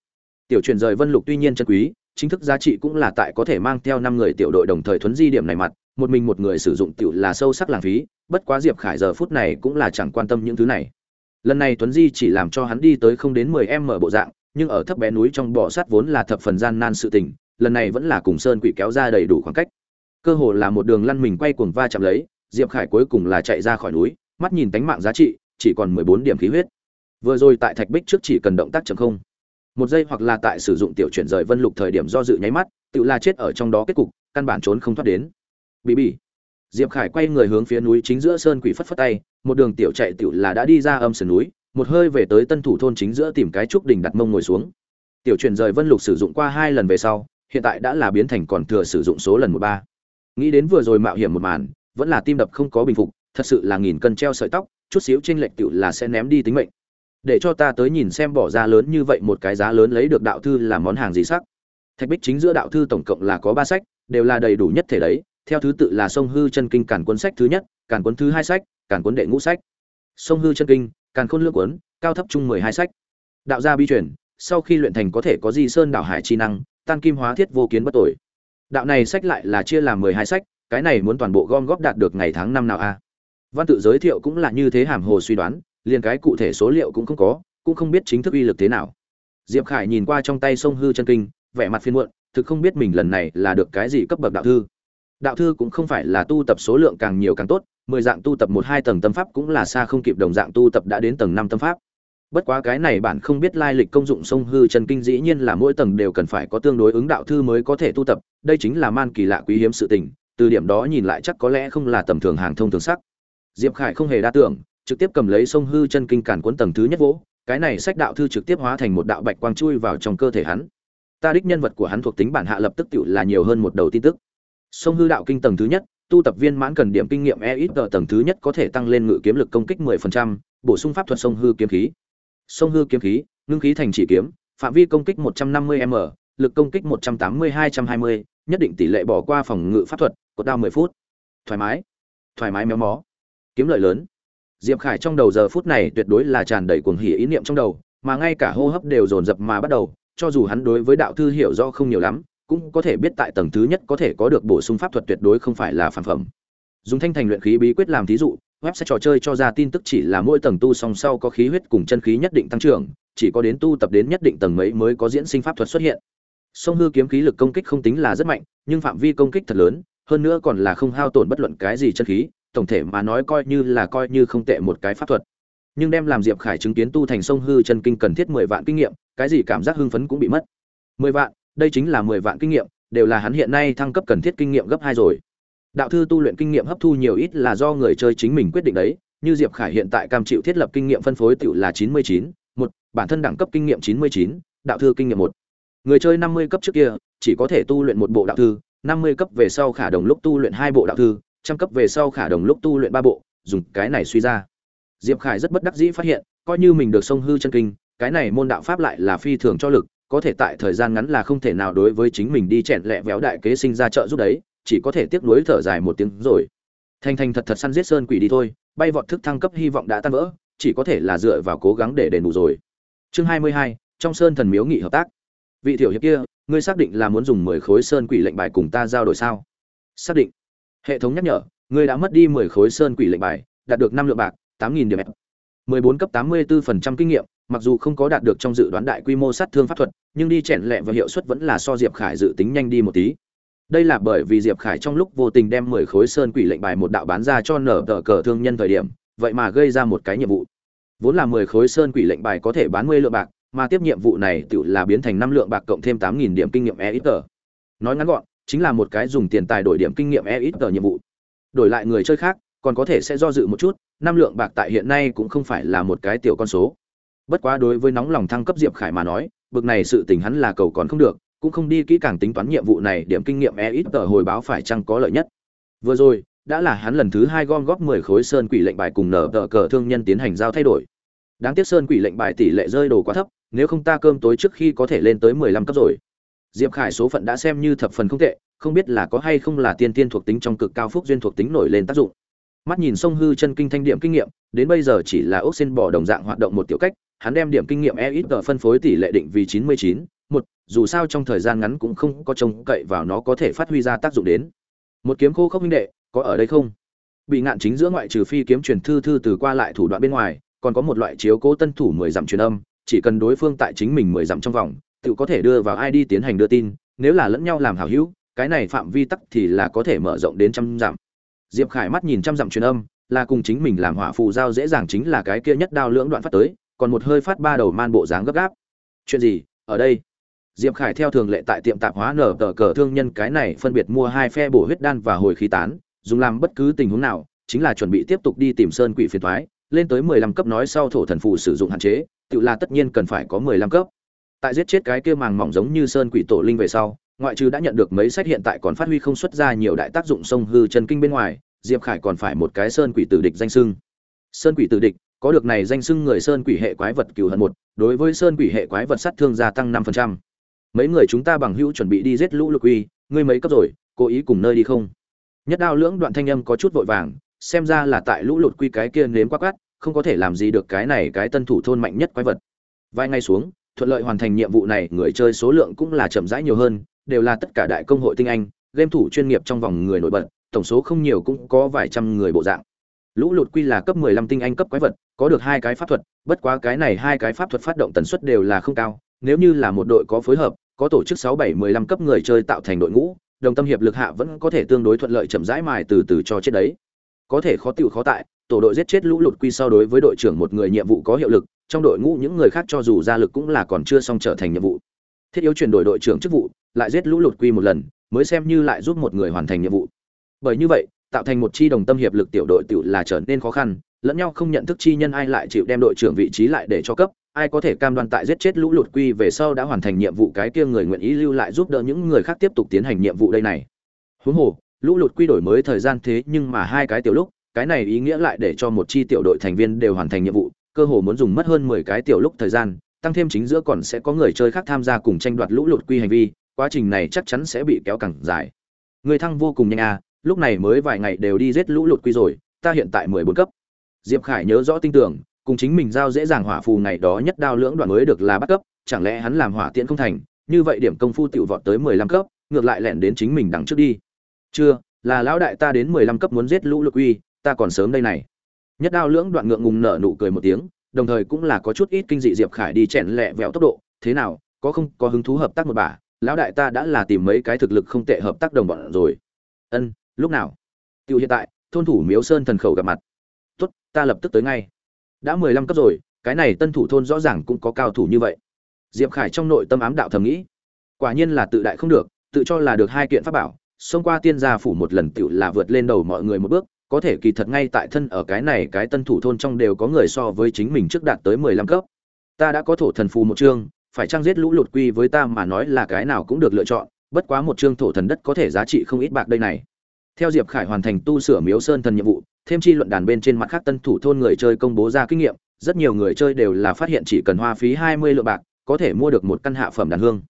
Tiểu truyền rời vân lục tuy nhiên chân quý, chính thức giá trị cũng là tại có thể mang theo năm người tiểu đội đồng thời thuấn di điểm này mặt, một mình một người sử dụng tiểu là sâu sắc lãng phí, bất quá diệp khải giờ phút này cũng là chẳng quan tâm những thứ này. Lần này tuấn di chỉ làm cho hắn đi tới không đến mười em mở bộ dạng, nhưng ở thấp bé núi trong bò sát vốn là thập phần gian nan sự tình lần này vẫn là cùng sơn quỷ kéo ra đầy đủ khoảng cách. Cơ hồ là một đường lăn mình quay cuồng va chạm lấy, diệp khải cuối cùng là chạy ra khỏi núi, mắt nhìn tánh mạng giá trị, chỉ còn mười bốn điểm khí huyết. Vừa rồi tại thạch bích trước chỉ cần động tác chậm không. Một giây hoặc là tại sử dụng tiểu chuyển rời vân lục thời điểm do dự nháy mắt, tự la chết ở trong đó kết cục, căn bản trốn không thoát đến. Bị bị diệp khải quay người hướng phía núi chính giữa sơn quỷ phất phất tay, một đường tiểu chạy tiểu là đã đi ra âm sườn núi, một hơi về tới tân thủ thôn chính giữa tìm cái trúc đỉnh đặt mông ngồi xuống. Tiểu chuyển rời vân lục sử dụng qua hai lần về sau hiện tại đã là biến thành còn thừa sử dụng số lần một ba. Nghĩ đến vừa rồi mạo hiểm một màn, vẫn là tim đập không có bình phục, thật sự là nghìn cân treo sợi tóc, chút xíu chênh lệch tiểu là sẽ ném đi tính mệnh. Để cho ta tới nhìn xem bỏ ra lớn như vậy một cái giá lớn lấy được đạo thư là món hàng gì sắc. Thạch bích chính giữa đạo thư tổng cộng là có ba sách, đều là đầy đủ nhất thể đấy, theo thứ tự là sông hư chân kinh cản cuốn sách thứ nhất cản cuốn thứ hai sách cản cuốn đệ ngũ sách. Sông hư chân kinh, càn khôn lương cuốn, cao thấp chung mười hai sách. Đạo gia bi truyền, sau khi luyện thành có thể có di sơn đảo hải chi năng tan kim hóa thiết vô kiến bất tội. Đạo này sách lại là chia làm mười hai sách, cái này muốn toàn bộ gom góp đạt được ngày tháng năm nào a? Văn tự giới thiệu cũng là như thế hàm hồ suy đoán, liền cái cụ thể số liệu cũng không có, cũng không biết chính thức uy lực thế nào. Diệp khải nhìn qua trong tay sông hư chân kinh, vẻ mặt phiên muộn, thực không biết mình lần này là được cái gì cấp bậc đạo thư. Đạo thư cũng không phải là tu tập số lượng càng nhiều càng tốt, mười dạng tu tập một hai tầng tâm pháp cũng là xa không kịp đồng dạng tu tập đã đến tầng năm tâm pháp bất quá cái này bạn không biết lai lịch công dụng sông hư chân kinh dĩ nhiên là mỗi tầng đều cần phải có tương đối ứng đạo thư mới có thể tu tập đây chính là man kỳ lạ quý hiếm sự tình từ điểm đó nhìn lại chắc có lẽ không là tầm thường hàng thông thường sắc. Diệp khải không hề đa tưởng trực tiếp cầm lấy sông hư chân kinh cản cuốn tầng thứ nhất vỗ cái này sách đạo thư trực tiếp hóa thành một đạo bạch quang chui vào trong cơ thể hắn. Ta đích nhân vật của hắn thuộc tính bản hạ lập tức tự là nhiều hơn một đầu tin tức. Sông hư đạo kinh tầng thứ nhất tu tập viên mãn cần điểm kinh nghiệm e ít tầng thứ nhất có thể tăng lên ngự kiếm lực công kích 10%, bổ sung pháp thuật sông hư kiếm khí sông hư kiếm khí ngưng khí thành chỉ kiếm phạm vi công kích 150 m lực công kích 180-220, nhất định tỷ lệ bỏ qua phòng ngự pháp thuật cột đao 10 phút. Thoải mái. Thoải mái méo mó. Kiếm lợi lớn. Diệp khải trong đầu giờ phút này tuyệt đối là tràn đầy cuồng hỉ ý niệm trong đầu mà ngay cả hô hấp đều dồn dập mà bắt đầu cho dù hắn đối với đạo thư hiểu rõ không nhiều lắm cũng có thể biết tại tầng thứ nhất có thể có được bổ sung pháp thuật tuyệt đối không phải là phản phẩm. Dùng thanh thành luyện khí bí quyết làm thí dụ website trò chơi cho ra tin tức chỉ là mỗi tầng tu song sau có khí huyết cùng chân khí nhất định tăng trưởng, chỉ có đến tu tập đến nhất định tầng mấy mới có diễn sinh pháp thuật xuất hiện. Song hư kiếm khí lực công kích không tính là rất mạnh, nhưng phạm vi công kích thật lớn, hơn nữa còn là không hao tổn bất luận cái gì chân khí, tổng thể mà nói coi như là coi như không tệ một cái pháp thuật. Nhưng đem làm diệp khải chứng kiến tu thành sông hư chân kinh cần thiết mười vạn kinh nghiệm, cái gì cảm giác hưng phấn cũng bị mất. Mười vạn, đây chính là mười vạn kinh nghiệm, đều là hắn hiện nay thăng cấp cần thiết kinh nghiệm gấp hai rồi đạo thư tu luyện kinh nghiệm hấp thu nhiều ít là do người chơi chính mình quyết định đấy, như diệp khải hiện tại cam chịu thiết lập kinh nghiệm phân phối tự là chín mươi chín, một, bản thân đẳng cấp kinh nghiệm chín mươi chín, đạo thư kinh nghiệm một. Người chơi năm mươi cấp trước kia, chỉ có thể tu luyện một bộ đạo thư, năm mươi cấp về sau khả đồng lúc tu luyện hai bộ đạo thư, trăm cấp về sau khả đồng lúc tu luyện ba bộ, dùng cái này suy ra. Diệp khải rất bất đắc dĩ phát hiện, coi như mình được sông hư chân kinh, cái này môn đạo pháp lại là phi thường cho lực, có thể tại thời gian ngắn là không thể nào đối với chính mình đi chèn lẹ véo đại kế sinh ra trợ giúp đấy chỉ có thể tiếc nuối thở dài một tiếng rồi. Thanh thanh thật thật săn giết sơn quỷ đi thôi, bay vọt thức thăng cấp hy vọng đã tan vỡ, chỉ có thể là dựa vào cố gắng để đền bù rồi. Chương hai mươi hai, trong sơn thần miếu nghị hợp tác. Vị tiểu hiệp kia, ngươi xác định là muốn dùng mười khối sơn quỷ lệnh bài cùng ta giao đổi sao? Xác định. Hệ thống nhắc nhở, ngươi đã mất đi mười khối sơn quỷ lệnh bài, đạt được năm lượng bạc, tám nghìn điểm. Mười bốn cấp tám mươi 84% kinh nghiệm, mặc dù không có đạt được trong dự đoán đại quy mô sát thương pháp thuật, nhưng đi chèn lẹ và hiệu suất vẫn là so diệp khải dự tính nhanh đi một tí đây là bởi vì diệp khải trong lúc vô tình đem mười khối sơn quỷ lệnh bài một đạo bán ra cho nở tờ cờ thương nhân thời điểm, vậy mà gây ra một cái nhiệm vụ. Vốn là mười khối sơn quỷ lệnh bài có thể bán mươi lượng bạc, mà tiếp nhiệm vụ này tự là biến thành năm lượng bạc cộng thêm tám nghìn điểm kinh nghiệm e ít tờ nói ngắn gọn, chính là một cái dùng tiền tài đổi điểm kinh nghiệm e ít tờ nhiệm vụ. Đổi lại người chơi khác, còn có thể sẽ do dự một chút, năm lượng bạc tại hiện nay cũng không phải là một cái tiểu con số. Bất quá đối với nóng lòng thăng cấp diệp khải mà nói, bực này sự tình hắn là cầu còn không được cũng không đi kỹ càng tính toán nhiệm vụ này, điểm kinh nghiệm e ít tờ hồi báo phải chăng có lợi nhất. Vừa rồi, đã là hắn lần thứ hai gom góp mười khối sơn quỷ lệnh bài cùng nở tờ cờ thương nhân tiến hành giao thay đổi. Đáng tiếc sơn quỷ lệnh bài tỷ lệ rơi đồ quá thấp, nếu không ta cơm tối trước khi có thể lên tới mười lăm cấp rồi. Diệp khải số phận đã xem như thập phần không tệ, không biết là có hay không là tiên tiên thuộc tính trong cực cao phúc duyên thuộc tính nổi lên tác dụng. Mắt nhìn sông hư chân kinh thanh điểm kinh nghiệm, đến bây giờ chỉ là ốc xin bỏ đồng dạng hoạt động một tiểu cách, hắn đem điểm kinh nghiệm e ít phân phối tỷ lệ định vì chín mươi chín một, dù sao trong thời gian ngắn cũng không có trông cậy vào nó có thể phát huy ra tác dụng đến. Một kiếm khô không minh đệ, có ở đây không? Bị ngạn chính giữa ngoại trừ phi kiếm truyền thư thư từ qua lại thủ đoạn bên ngoài, còn có một loại chiếu cố tân thủ mười dặm truyền âm, chỉ cần đối phương tại chính mình mười dặm trong vòng, tự có thể đưa vào id tiến hành đưa tin, nếu là lẫn nhau làm hảo hữu, cái này phạm vi tắc thì là có thể mở rộng đến trăm dặm. Diệp khải mắt nhìn trăm dặm truyền âm, là cùng chính mình làm hỏa phù giao dễ dàng chính là cái kia nhất đao lưỡng đoạn phát tới, còn một hơi phát ba đầu man bộ dáng gấp gáp. Chuyện gì? Ở đây diệp khải theo thường lệ tại tiệm tạp hóa nở tờ cờ thương nhân cái này phân biệt mua hai phe bổ huyết đan và hồi khí tán, dùng làm bất cứ tình huống nào, chính là chuẩn bị tiếp tục đi tìm sơn quỷ phiền toái lên tới mười lăm cấp nói sau thổ thần phù sử dụng hạn chế, tự là tất nhiên cần phải có mười lăm cấp. Tại giết chết cái kia màng mỏng giống như sơn quỷ tổ linh về sau, ngoại trừ đã nhận được mấy sách hiện tại còn phát huy không xuất ra nhiều đại tác dụng sông hư chân kinh bên ngoài, diệp khải còn phải một cái sơn quỷ tử địch danh sưng sơn quỷ tử địch, có được này danh sưng người sơn quỷ hệ quái vật cừu hận một, đối với sơn quỷ hệ quái vật sát thương gia tăng năm phần trăm mấy người chúng ta bằng hữu chuẩn bị đi giết lũ lục uy, ngươi mấy cấp rồi, cố ý cùng nơi đi không? Nhất đao lưỡng đoạn thanh âm có chút vội vàng, xem ra là tại lũ lụt quy cái kia nếm quá quát không có thể làm gì được cái này cái tân thủ thôn mạnh nhất quái vật. Vài ngày xuống, thuận lợi hoàn thành nhiệm vụ này, người chơi số lượng cũng là chậm rãi nhiều hơn, đều là tất cả đại công hội tinh anh, game thủ chuyên nghiệp trong vòng người nổi bật, tổng số không nhiều cũng có vài trăm người bộ dạng. Lũ lụt quy là cấp 15 tinh anh cấp quái vật, có được hai cái pháp thuật, bất quá cái này hai cái pháp thuật phát động tần suất đều là không cao nếu như là một đội có phối hợp, có tổ chức 6 7 15 cấp người chơi tạo thành đội ngũ, đồng tâm hiệp lực hạ vẫn có thể tương đối thuận lợi chậm rãi mài từ từ cho chết đấy. Có thể khó tiểu khó tại, tổ đội giết chết lũ lụt quy sau đối với đội trưởng một người nhiệm vụ có hiệu lực, trong đội ngũ những người khác cho dù ra lực cũng là còn chưa xong trở thành nhiệm vụ. Thiết yếu chuyển đổi đội trưởng chức vụ, lại giết lũ lụt quy một lần, mới xem như lại giúp một người hoàn thành nhiệm vụ. Bởi như vậy, tạo thành một chi đồng tâm hiệp lực tiểu đội tiểu là trở nên khó khăn, lẫn nhau không nhận thức chi nhân ai lại chịu đem đội trưởng vị trí lại để cho cấp ai có thể cam đoan tại giết chết lũ lụt quy về sau đã hoàn thành nhiệm vụ cái kia người nguyện ý lưu lại giúp đỡ những người khác tiếp tục tiến hành nhiệm vụ đây này? Huống hồ, lũ lụt quy đổi mới thời gian thế nhưng mà hai cái tiểu lúc, cái này ý nghĩa lại để cho một chi tiểu đội thành viên đều hoàn thành nhiệm vụ, cơ hồ muốn dùng mất hơn mười cái tiểu lúc thời gian, tăng thêm chính giữa còn sẽ có người chơi khác tham gia cùng tranh đoạt lũ lụt quy hành vi, quá trình này chắc chắn sẽ bị kéo cẳng dài. Người thăng vô cùng nhanh à lúc này mới vài ngày đều đi giết lũ lụt quy rồi, ta hiện tại mười bốn cấp. Diệp khải nhớ rõ tin tưởng cùng chính mình giao dễ dàng hỏa phù ngày đó nhất đao lưỡng đoạn mới được là bắt cấp chẳng lẽ hắn làm hỏa tiễn không thành như vậy điểm công phu tiểu vọt tới mười lăm cấp ngược lại lẻn đến chính mình đằng trước đi. Chưa là lão đại ta đến mười lăm cấp muốn giết lũ lục uy, ta còn sớm đây này. Nhất đao lưỡng đoạn ngượng ngùng nở nụ cười một tiếng đồng thời cũng là có chút ít kinh dị diệp khải đi chèn lẹ vẹo tốc độ thế nào có không có hứng thú hợp tác một bà lão đại ta đã là tìm mấy cái thực lực không tệ hợp tác đồng bọn rồi. Ân lúc nào? Tiêu hiện tại thôn thủ miếu sơn thần khẩu gặp mặt. Tốt ta lập tức tới ngay đã mười lăm cấp rồi, cái này tân thủ thôn rõ ràng cũng có cao thủ như vậy. Diệp khải trong nội tâm ám đạo thầm nghĩ. Quả nhiên là tự đại không được, tự cho là được hai kiện pháp bảo, xông qua tiên gia phủ một lần tựu là vượt lên đầu mọi người một bước, có thể kỳ thật ngay tại thân ở cái này cái tân thủ thôn trong đều có người so với chính mình trước đạt tới mười lăm cấp. Ta đã có thổ thần phù một chương, phải trang giết lũ lụt quy với ta mà nói là cái nào cũng được lựa chọn, bất quá một chương thổ thần đất có thể giá trị không ít bạc đây này theo diệp khải hoàn thành tu sửa miếu sơn thần nhiệm vụ, thêm chi luận đàn bên trên mặt khác tân thủ thôn người chơi công bố ra kinh nghiệm, rất nhiều người chơi đều là phát hiện chỉ cần hoa phí hai mươi lượng bạc, có thể mua được một căn hạ phẩm đàn hương.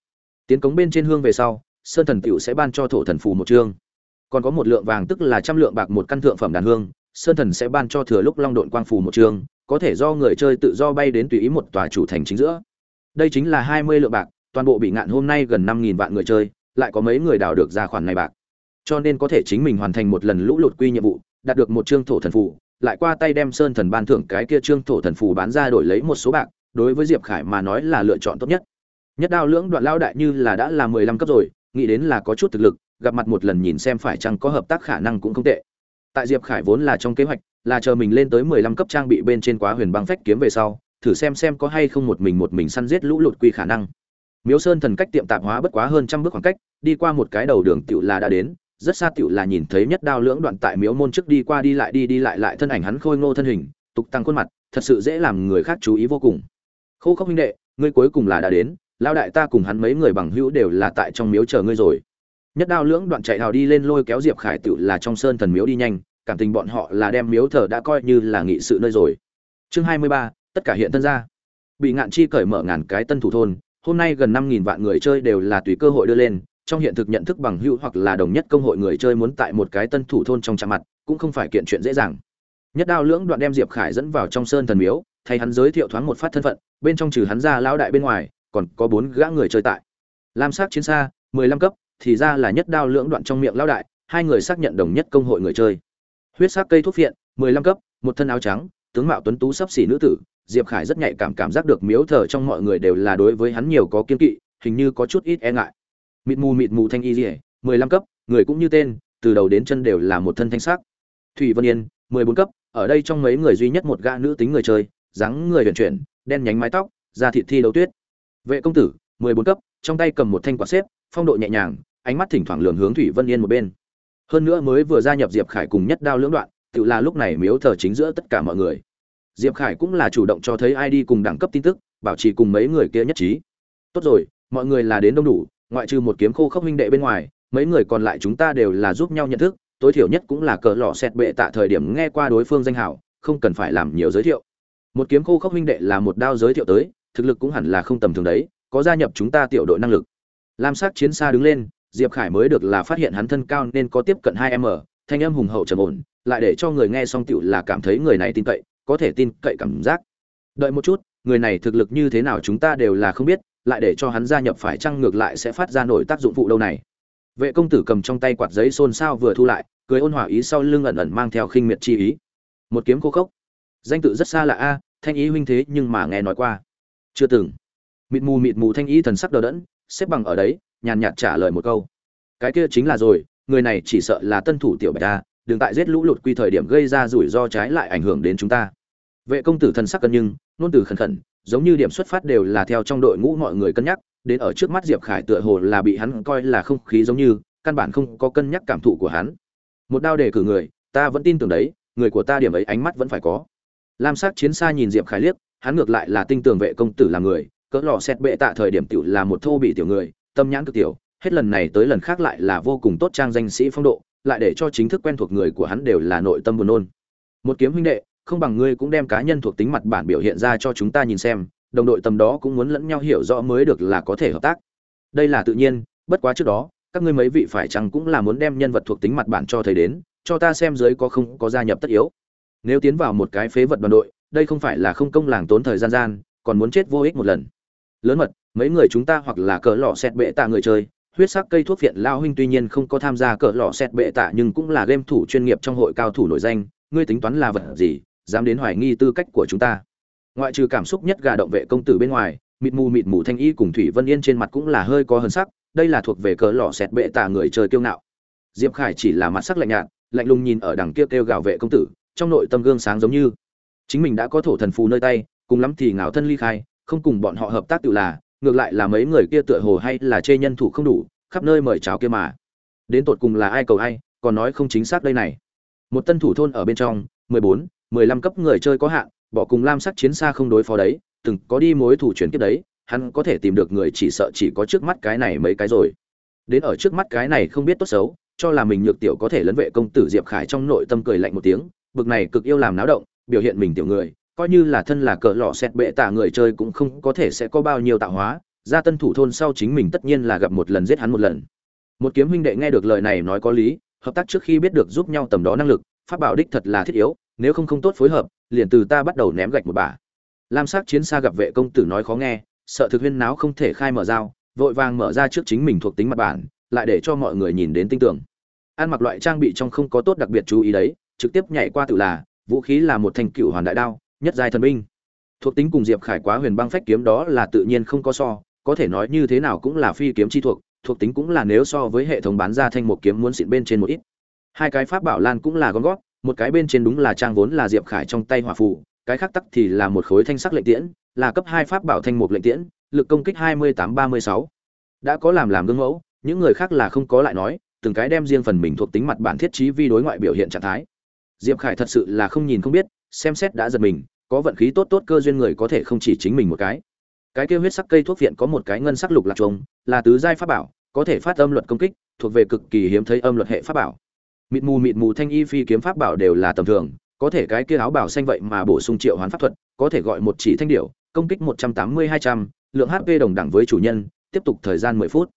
Tiến cống bên trên hương về sau, sơn thần tiểu sẽ ban cho thổ thần phù một chương. Còn có một lượng vàng tức là trăm lượng bạc một căn thượng phẩm đàn hương, sơn thần sẽ ban cho thừa lúc long độn quang phù một chương, có thể do người chơi tự do bay đến tùy ý một tòa chủ thành chính giữa. Đây chính là hai mươi lượng bạc, toàn bộ bị ngạn hôm nay gần năm nghìn vạn người chơi, lại có mấy người đào được ra khoản này bạc cho nên có thể chính mình hoàn thành một lần lũ lụt quy nhiệm vụ, đạt được một trương thổ thần phù, lại qua tay đem sơn thần ban thưởng cái kia trương thổ thần phù bán ra đổi lấy một số bạc, đối với diệp khải mà nói là lựa chọn tốt nhất. Nhất đao lưỡng đoạn lao đại như là đã là mười lăm cấp rồi, nghĩ đến là có chút thực lực, gặp mặt một lần nhìn xem phải chăng có hợp tác khả năng cũng không tệ. Tại diệp khải vốn là trong kế hoạch, là chờ mình lên tới mười lăm cấp trang bị bên trên quá huyền băng phách kiếm về sau, thử xem xem có hay không một mình một mình săn giết lũ lụt quy khả năng. Miếu sơn thần cách tiệm tạp hóa bất quá hơn trăm bước khoảng cách, đi qua một cái đầu đường tiểu là đã đến rất xa tiểu là nhìn thấy nhất đao lưỡng đoạn tại miếu môn trước đi qua đi lại đi đi lại lại thân ảnh hắn khôi ngô thân hình, tục tăng khuôn mặt, thật sự dễ làm người khác chú ý vô cùng. Khô khốc huynh đệ, ngươi cuối cùng là đã đến lao đại ta cùng hắn mấy người bằng hữu đều là tại trong miếu chờ ngươi rồi. Nhất đao lưỡng đoạn chạy hào đi lên lôi kéo diệp khải tiểu là trong sơn thần miếu đi nhanh, cảm tình bọn họ là đem miếu thờ đã coi như là nghị sự nơi rồi. Chương hai mươi ba, tất cả hiện thân ra. Bị ngạn chi cởi mở ngàn cái tân thủ thôn, hôm nay gần năm nghìn vạn người chơi đều là tùy cơ hội đưa lên trong hiện thực nhận thức bằng hữu hoặc là đồng nhất công hội người chơi muốn tại một cái tân thủ thôn trong chạm mặt, cũng không phải kiện chuyện dễ dàng. Nhất đao lưỡng đoạn đem diệp khải dẫn vào trong sơn thần miếu, thay hắn giới thiệu thoáng một phát thân phận, bên trong trừ hắn ra lão đại bên ngoài, còn có bốn gã người chơi tại. Lam sắc chiến xa, mười lăm cấp, thì ra là nhất đao lưỡng đoạn trong miệng lão đại, hai người xác nhận đồng nhất công hội người chơi. Huyết sắc cây thuốc phiện, mười lăm cấp, một thân áo trắng, tướng mạo tuấn tú sắp xỉ nữ tử, diệp khải rất nhạy cảm cảm giác được miếu thờ trong mọi người đều là đối với hắn nhiều có kiên kỵ, hình như có chút ít e ngại mịt mù mịt mù thanh y dỉa mười lăm cấp, người cũng như tên, từ đầu đến chân đều là một thân thanh sắc. Thủy vân yên, mười bốn cấp, ở đây trong mấy người duy nhất một gã nữ tính người chơi, dáng người huyền chuyển, đen nhánh mái tóc, da thịt thi đấu tuyết. Vệ công tử, mười bốn cấp, trong tay cầm một thanh quạt xếp, phong độ nhẹ nhàng, ánh mắt thỉnh thoảng lường hướng thủy vân yên một bên. Hơn nữa mới vừa gia nhập diệp khải cùng nhất đao lưỡng đoạn, tự là lúc này miếu thờ chính giữa tất cả mọi người. Diệp khải cũng là chủ động cho thấy ai đi cùng đẳng cấp tin tức, bảo trì cùng mấy người kia nhất trí. Tốt rồi, mọi người là đến đông đủ ngoại trừ một kiếm khô khốc huynh đệ bên ngoài, mấy người còn lại chúng ta đều là giúp nhau nhận thức, tối thiểu nhất cũng là cờ lọ xẹt bệ tạ thời điểm nghe qua đối phương danh hảo, không cần phải làm nhiều giới thiệu. Một kiếm khô khốc huynh đệ là một đao giới thiệu tới, thực lực cũng hẳn là không tầm thường đấy, có gia nhập chúng ta tiểu đội năng lực. Lam sắc chiến xa đứng lên, diệp khải mới được là phát hiện hắn thân cao nên có tiếp cận hai m thanh âm hùng hậu trầm ổn, lại để cho người nghe xong tiểu là cảm thấy người này tin cậy, có thể tin cậy cảm giác. Đợi một chút, người này thực lực như thế nào chúng ta đều là không biết lại để cho hắn gia nhập phải chăng ngược lại sẽ phát ra nổi tác dụng phụ đâu này. Vệ công tử cầm trong tay quạt giấy xôn xao vừa thu lại, cười ôn hòa ý sau lưng ẩn ẩn mang theo khinh miệt chi ý. Một kiếm khô khốc. Danh tự rất xa là a, thanh ý huynh thế nhưng mà nghe nói qua. Chưa từng. Mịt mù mịt mù thanh ý thần sắc đờ đẫn, xếp bằng ở đấy, nhàn nhạt trả lời một câu. Cái kia chính là rồi, người này chỉ sợ là tân thủ tiểu bạch ta đừng tại giết lũ lụt quy thời điểm gây ra rủi ro trái lại ảnh hưởng đến chúng ta. Vệ công tử thần sắc cân nhưng nôn từ khẩn khẩn giống như điểm xuất phát đều là theo trong đội ngũ mọi người cân nhắc, đến ở trước mắt diệp khải tựa hồ là bị hắn coi là không khí giống như, căn bản không có cân nhắc cảm thụ của hắn. Một đao đề cử người, ta vẫn tin tưởng đấy, người của ta điểm ấy ánh mắt vẫn phải có. Lam sắc chiến xa nhìn diệp khải liếc, hắn ngược lại là tin tưởng vệ công tử là người, cỡ lò xét bệ tạ thời điểm tiểu là một thô bị tiểu người, tâm nhãn cực tiểu, hết lần này tới lần khác lại là vô cùng tốt trang danh sĩ phong độ, lại để cho chính thức quen thuộc người của hắn đều là nội tâm buồn nôn. Một kiếm huynh đệ không bằng ngươi cũng đem cá nhân thuộc tính mặt bản biểu hiện ra cho chúng ta nhìn xem, đồng đội tầm đó cũng muốn lẫn nhau hiểu rõ mới được là có thể hợp tác. Đây là tự nhiên, bất quá trước đó, các ngươi mấy vị phải chăng cũng là muốn đem nhân vật thuộc tính mặt bản cho thầy đến, cho ta xem dưới có không có gia nhập tất yếu. Nếu tiến vào một cái phế vật đoàn đội, đây không phải là không công làng tốn thời gian gian, còn muốn chết vô ích một lần. Lớn mật, mấy người chúng ta hoặc là cỡ lọ xét bệ tạ người chơi, huyết sắc cây thuốc viện lao huynh tuy nhiên không có tham gia cỡ lọ xét bệ tạ nhưng cũng là game thủ chuyên nghiệp trong hội cao thủ nổi danh, ngươi tính toán là vật gì dám đến hoài nghi tư cách của chúng ta. Ngoại trừ cảm xúc nhất gà động vệ công tử bên ngoài, mịt mù mịt mù thanh y cùng thủy vân yên trên mặt cũng là hơi có hơn sắc, đây là thuộc về cỡ lọ xẹt bệ tạ người chơi kiêu ngạo. Diệp khải chỉ là mặt sắc lạnh nhạt, lạnh lùng nhìn ở đằng kia kêu gào vệ công tử, trong nội tâm gương sáng giống như. Chính mình đã có thổ thần phù nơi tay, cùng lắm thì ngạo thân ly khai, không cùng bọn họ hợp tác tự là, ngược lại là mấy người kia tựa hồ hay là chê nhân thủ không đủ, khắp nơi mời cháo kia mà. Đến tột cùng là ai cầu ai, còn nói không chính xác đây này. Một tân thủ thôn ở bên trong, mười bốn mười lăm cấp người chơi có hạn, bỏ cùng lam sắc chiến xa không đối phó đấy, từng có đi mối thủ chuyển kiếp đấy, hắn có thể tìm được người chỉ sợ chỉ có trước mắt cái này mấy cái rồi. Đến ở trước mắt cái này không biết tốt xấu, cho là mình nhược tiểu có thể lấn vệ công tử diệp khải trong nội tâm cười lạnh một tiếng, bực này cực yêu làm náo động, biểu hiện mình tiểu người, coi như là thân là cỡ lọ xét bệ tạ người chơi cũng không có thể sẽ có bao nhiêu tạo hóa, ra tân thủ thôn sau chính mình tất nhiên là gặp một lần giết hắn một lần. Một kiếm huynh đệ nghe được lời này nói có lý, hợp tác trước khi biết được giúp nhau tầm đó năng lực, pháp bảo đích thật là thiết yếu nếu không không tốt phối hợp, liền từ ta bắt đầu ném gạch một bà. Lam sắc chiến xa gặp vệ công tử nói khó nghe, sợ thực huyên náo không thể khai mở dao vội vàng mở ra trước chính mình thuộc tính mặt bản, lại để cho mọi người nhìn đến tinh tưởng ăn mặc loại trang bị trong không có tốt đặc biệt chú ý đấy, trực tiếp nhảy qua tự là, vũ khí là một thanh cựu hoàn đại đao, nhất giai thần binh. Thuộc tính cùng diệp khải quá huyền băng phách kiếm đó là tự nhiên không có so, có thể nói như thế nào cũng là phi kiếm chi thuộc thuộc tính cũng là nếu so với hệ thống bán ra thanh một kiếm muốn xịn bên trên một ít. Hai cái pháp bảo lan cũng là gom gót một cái bên trên đúng là trang vốn là diệp khải trong tay hỏa phù, cái khác tắc thì là một khối thanh sắc lệnh tiễn, là cấp hai pháp bảo thanh một lệnh tiễn, lực công kích hai mươi tám ba mươi sáu. Đã có làm làm gương mẫu, những người khác là không có lại nói, từng cái đem riêng phần mình thuộc tính mặt bản thiết trí vi đối ngoại biểu hiện trạng thái. Diệp khải thật sự là không nhìn không biết, xem xét đã giật mình, có vận khí tốt tốt cơ duyên người có thể không chỉ chính mình một cái. Cái kêu huyết sắc cây thuốc viện có một cái ngân sắc lục lạc trống là tứ giai pháp bảo, có thể phát âm luật công kích, thuộc về cực kỳ hiếm thấy âm luật hệ pháp bảo mịt mù mịt mù thanh y phi kiếm pháp bảo đều là tầm thường, có thể cái kia áo bảo xanh vậy mà bổ sung triệu hoán pháp thuật, có thể gọi một chỉ thanh điệu công kích một trăm tám mươi hai trăm, lượng hp đồng đẳng với chủ nhân, tiếp tục thời gian mười phút.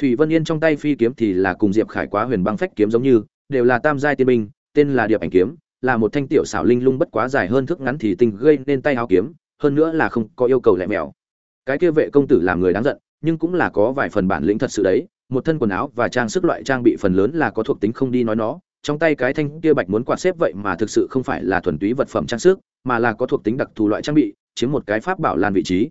Thủy vân yên trong tay phi kiếm thì là cùng diệp khải quá huyền băng phách kiếm giống như, đều là tam giai tiên binh, tên là điệp ảnh kiếm, là một thanh tiểu xảo linh lung bất quá dài hơn thước ngắn thì tinh gây nên tay áo kiếm, hơn nữa là không có yêu cầu lẹ mèo cái kia vệ công tử làm người đáng giận, nhưng cũng là có vài phần bản lĩnh thật sự đấy một thân quần áo và trang sức loại trang bị phần lớn là có thuộc tính không đi nói nó. Trong tay cái thanh kia bạch muốn quạt xếp vậy mà thực sự không phải là thuần túy vật phẩm trang sức, mà là có thuộc tính đặc thù loại trang bị, chiếm một cái pháp bảo lan vị trí.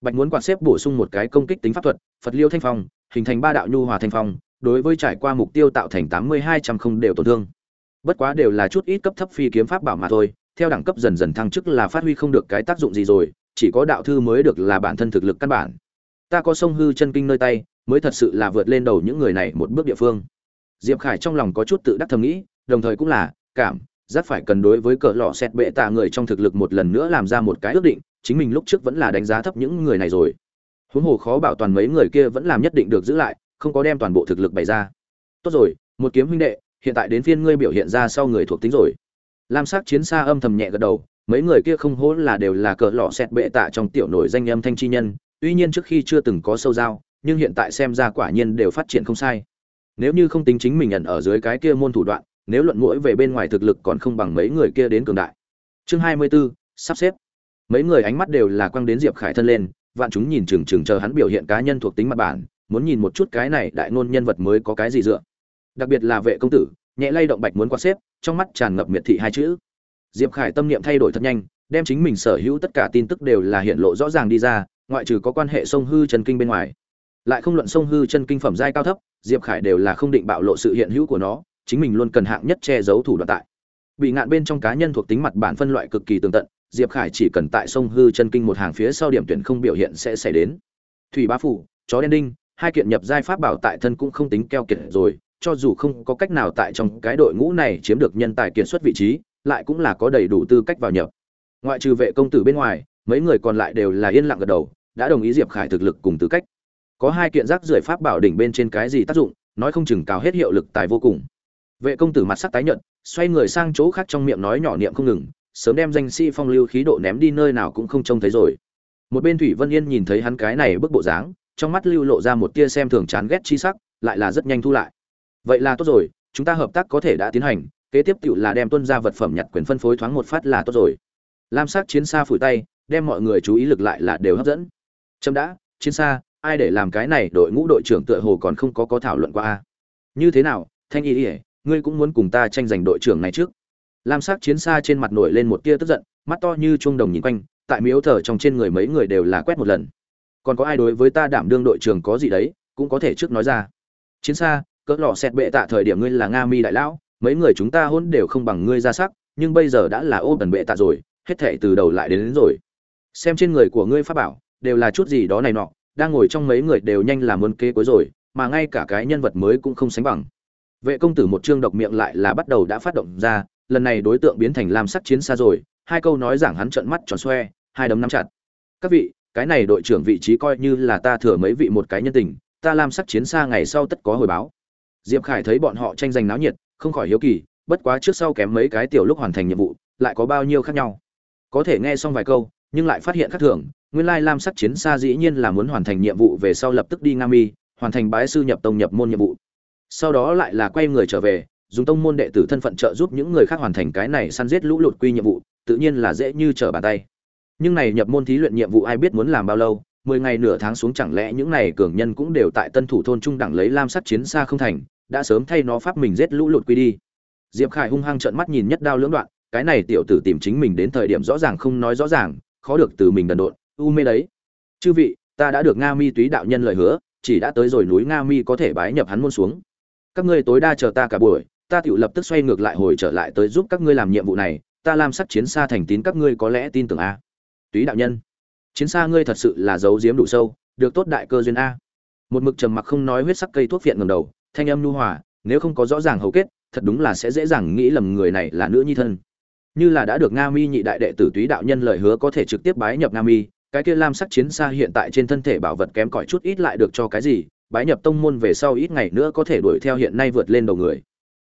Bạch muốn quạt xếp bổ sung một cái công kích tính pháp thuật, phật liêu thanh phong, hình thành ba đạo nhu hòa thanh phong, đối với trải qua mục tiêu tạo thành tám mươi hai trăm không đều tổn thương. Bất quá đều là chút ít cấp thấp phi kiếm pháp bảo mà thôi, theo đẳng cấp dần dần thăng chức là phát huy không được cái tác dụng gì rồi, chỉ có đạo thư mới được là bản thân thực lực căn bản. Ta có sông hư chân kinh nơi tay mới thật sự là vượt lên đầu những người này một bước địa phương. Diệp khải trong lòng có chút tự đắc thầm nghĩ, đồng thời cũng là, cảm, giác phải cần đối với cỡ lọ xét bệ tạ người trong thực lực một lần nữa làm ra một cái ước định, chính mình lúc trước vẫn là đánh giá thấp những người này rồi. Huống hồ khó bảo toàn mấy người kia vẫn làm nhất định được giữ lại, không có đem toàn bộ thực lực bày ra. Tốt rồi, một kiếm huynh đệ, hiện tại đến phiên ngươi biểu hiện ra sau người thuộc tính rồi. Lam sắc chiến xa âm thầm nhẹ gật đầu, mấy người kia không hố là đều là cỡ lọ xét bệ tạ trong tiểu nổi danh âm thanh chi nhân, tuy nhiên trước khi chưa từng có sâu giao nhưng hiện tại xem ra quả nhiên đều phát triển không sai. Nếu như không tính chính mình nhận ở dưới cái kia môn thủ đoạn nếu luận mũi về bên ngoài thực lực còn không bằng mấy người kia đến cường đại. Chương hai mươi 24, sắp xếp. Mấy người ánh mắt đều là quăng đến diệp khải thân lên vạn chúng nhìn chừng chừng chờ hắn biểu hiện cá nhân thuộc tính mặt bản muốn nhìn một chút cái này đại ngôn nhân vật mới có cái gì dựa. Đặc biệt là vệ công tử nhẹ lay động bạch muốn qua xếp trong mắt tràn ngập miệt thị hai chữ. Diệp khải tâm niệm thay đổi thật nhanh đem chính mình sở hữu tất cả tin tức đều là hiện lộ rõ ràng đi ra ngoại trừ có quan hệ sông hư chân kinh bên ngoài lại không luận sông hư chân kinh phẩm giai cao thấp, diệp khải đều là không định bạo lộ sự hiện hữu của nó, chính mình luôn cần hạng nhất che giấu thủ đoạn tại. Bị ngạn bên trong cá nhân thuộc tính mặt bản phân loại cực kỳ tường tận, diệp khải chỉ cần tại sông hư chân kinh một hàng phía sau điểm tuyển không biểu hiện sẽ xảy đến. Thủy bá phủ, chó đen đinh, hai kiện nhập giai pháp bảo tại thân cũng không tính keo kiệt rồi, cho dù không có cách nào tại trong cái đội ngũ này chiếm được nhân tài kiệt xuất vị trí, lại cũng là có đầy đủ tư cách vào nhập. Ngoại trừ vệ công tử bên ngoài, mấy người còn lại đều là yên lặng gật đầu, đã đồng ý diệp khải thực lực cùng tư cách có hai kiện rác rưởi pháp bảo đỉnh bên trên cái gì tác dụng, nói không chừng cao hết hiệu lực tài vô cùng. Vệ công tử mặt sắc tái nhợt, xoay người sang chỗ khác trong miệng nói nhỏ niệm không ngừng, sớm đem danh sĩ phong lưu khí độ ném đi nơi nào cũng không trông thấy rồi. Một bên thủy vân yên nhìn thấy hắn cái này bức bộ dáng, trong mắt lưu lộ ra một tia xem thường chán ghét chi sắc, lại là rất nhanh thu lại. Vậy là tốt rồi, chúng ta hợp tác có thể đã tiến hành, kế tiếp tựu là đem tuân ra vật phẩm nhặt quyền phân phối thoáng một phát là tốt rồi. Lam sắc chiến xa phủi tay, đem mọi người chú ý lực lại là đều hấp dẫn. Chậm đã, chiến xa ai để làm cái này đội ngũ đội trưởng tựa hồ còn không có có thảo luận qua a. Như thế nào thanh y ỉa ngươi cũng muốn cùng ta tranh giành đội trưởng này trước? Lam sắc chiến xa trên mặt nổi lên một tia tức giận mắt to như chuông đồng nhìn quanh tại miếu thờ trong trên người mấy người đều là quét một lần. Còn có ai đối với ta đảm đương đội trưởng có gì đấy cũng có thể trước nói ra. Chiến xa cỡ lọ xẹt bệ tạ thời điểm ngươi là nga mi đại lão mấy người chúng ta hôn đều không bằng ngươi ra sắc nhưng bây giờ đã là ô tần bệ tạ rồi hết thể từ đầu lại đến, đến rồi. Xem trên người của ngươi pháp bảo đều là chút gì đó này nọ đang ngồi trong mấy người đều nhanh làm muốn kế cuối rồi, mà ngay cả cái nhân vật mới cũng không sánh bằng. Vệ công tử một chương độc miệng lại là bắt đầu đã phát động ra, lần này đối tượng biến thành lam sắc chiến xa rồi, hai câu nói giảng hắn trợn mắt tròn xoe, hai đấm nắm chặt. Các vị, cái này đội trưởng vị trí coi như là ta thừa mấy vị một cái nhân tình, ta lam sắc chiến xa ngày sau tất có hồi báo. Diệp khải thấy bọn họ tranh giành náo nhiệt, không khỏi hiếu kỳ, bất quá trước sau kém mấy cái tiểu lúc hoàn thành nhiệm vụ, lại có bao nhiêu khác nhau. Có thể nghe xong vài câu, nhưng lại phát hiện khác thường nguyên lai lam sắc chiến xa dĩ nhiên là muốn hoàn thành nhiệm vụ về sau lập tức đi nga mi, hoàn thành bái sư nhập tông nhập môn nhiệm vụ. Sau đó lại là quay người trở về, dùng tông môn đệ tử thân phận trợ giúp những người khác hoàn thành cái này săn giết lũ lụt quy nhiệm vụ, tự nhiên là dễ như trở bàn tay. Nhưng này nhập môn thí luyện nhiệm vụ ai biết muốn làm bao lâu, mười ngày nửa tháng xuống chẳng lẽ những này cường nhân cũng đều tại tân thủ thôn trung đẳng lấy lam sắt chiến xa không thành, đã sớm thay nó pháp mình giết lũ lụt quy đi. Diệp khải hung hăng trợn mắt nhìn nhất đao lưỡng đoạn, cái này tiểu tử tìm chính mình đến thời điểm rõ ràng không nói rõ ràng, khó được từ mình đần độn u mê đấy. Chư vị, ta đã được nga mi túy đạo nhân lời hứa, chỉ đã tới rồi núi nga mi có thể bái nhập hắn môn xuống. Các ngươi tối đa chờ ta cả buổi, ta tự lập tức xoay ngược lại hồi trở lại tới giúp các ngươi làm nhiệm vụ này, ta làm sắc chiến xa thành tín các ngươi có lẽ tin tưởng a. Túy đạo nhân, chiến xa ngươi thật sự là giấu giếm đủ sâu, được tốt đại cơ duyên a. Một mực trầm mặc không nói huyết sắc cây thuốc viện ngầm đầu, thanh âm nhu hòa, nếu không có rõ ràng hầu kết, thật đúng là sẽ dễ dàng nghĩ lầm người này là nữ nhi thân. Như là đã được nga mi nhị đại đệ tử túy đạo nhân lời hứa có thể trực tiếp bái nhập nga mi cái kia lam sắc chiến xa hiện tại trên thân thể bảo vật kém cỏi chút ít lại được cho cái gì, bái nhập tông môn về sau ít ngày nữa có thể đuổi theo hiện nay vượt lên đầu người.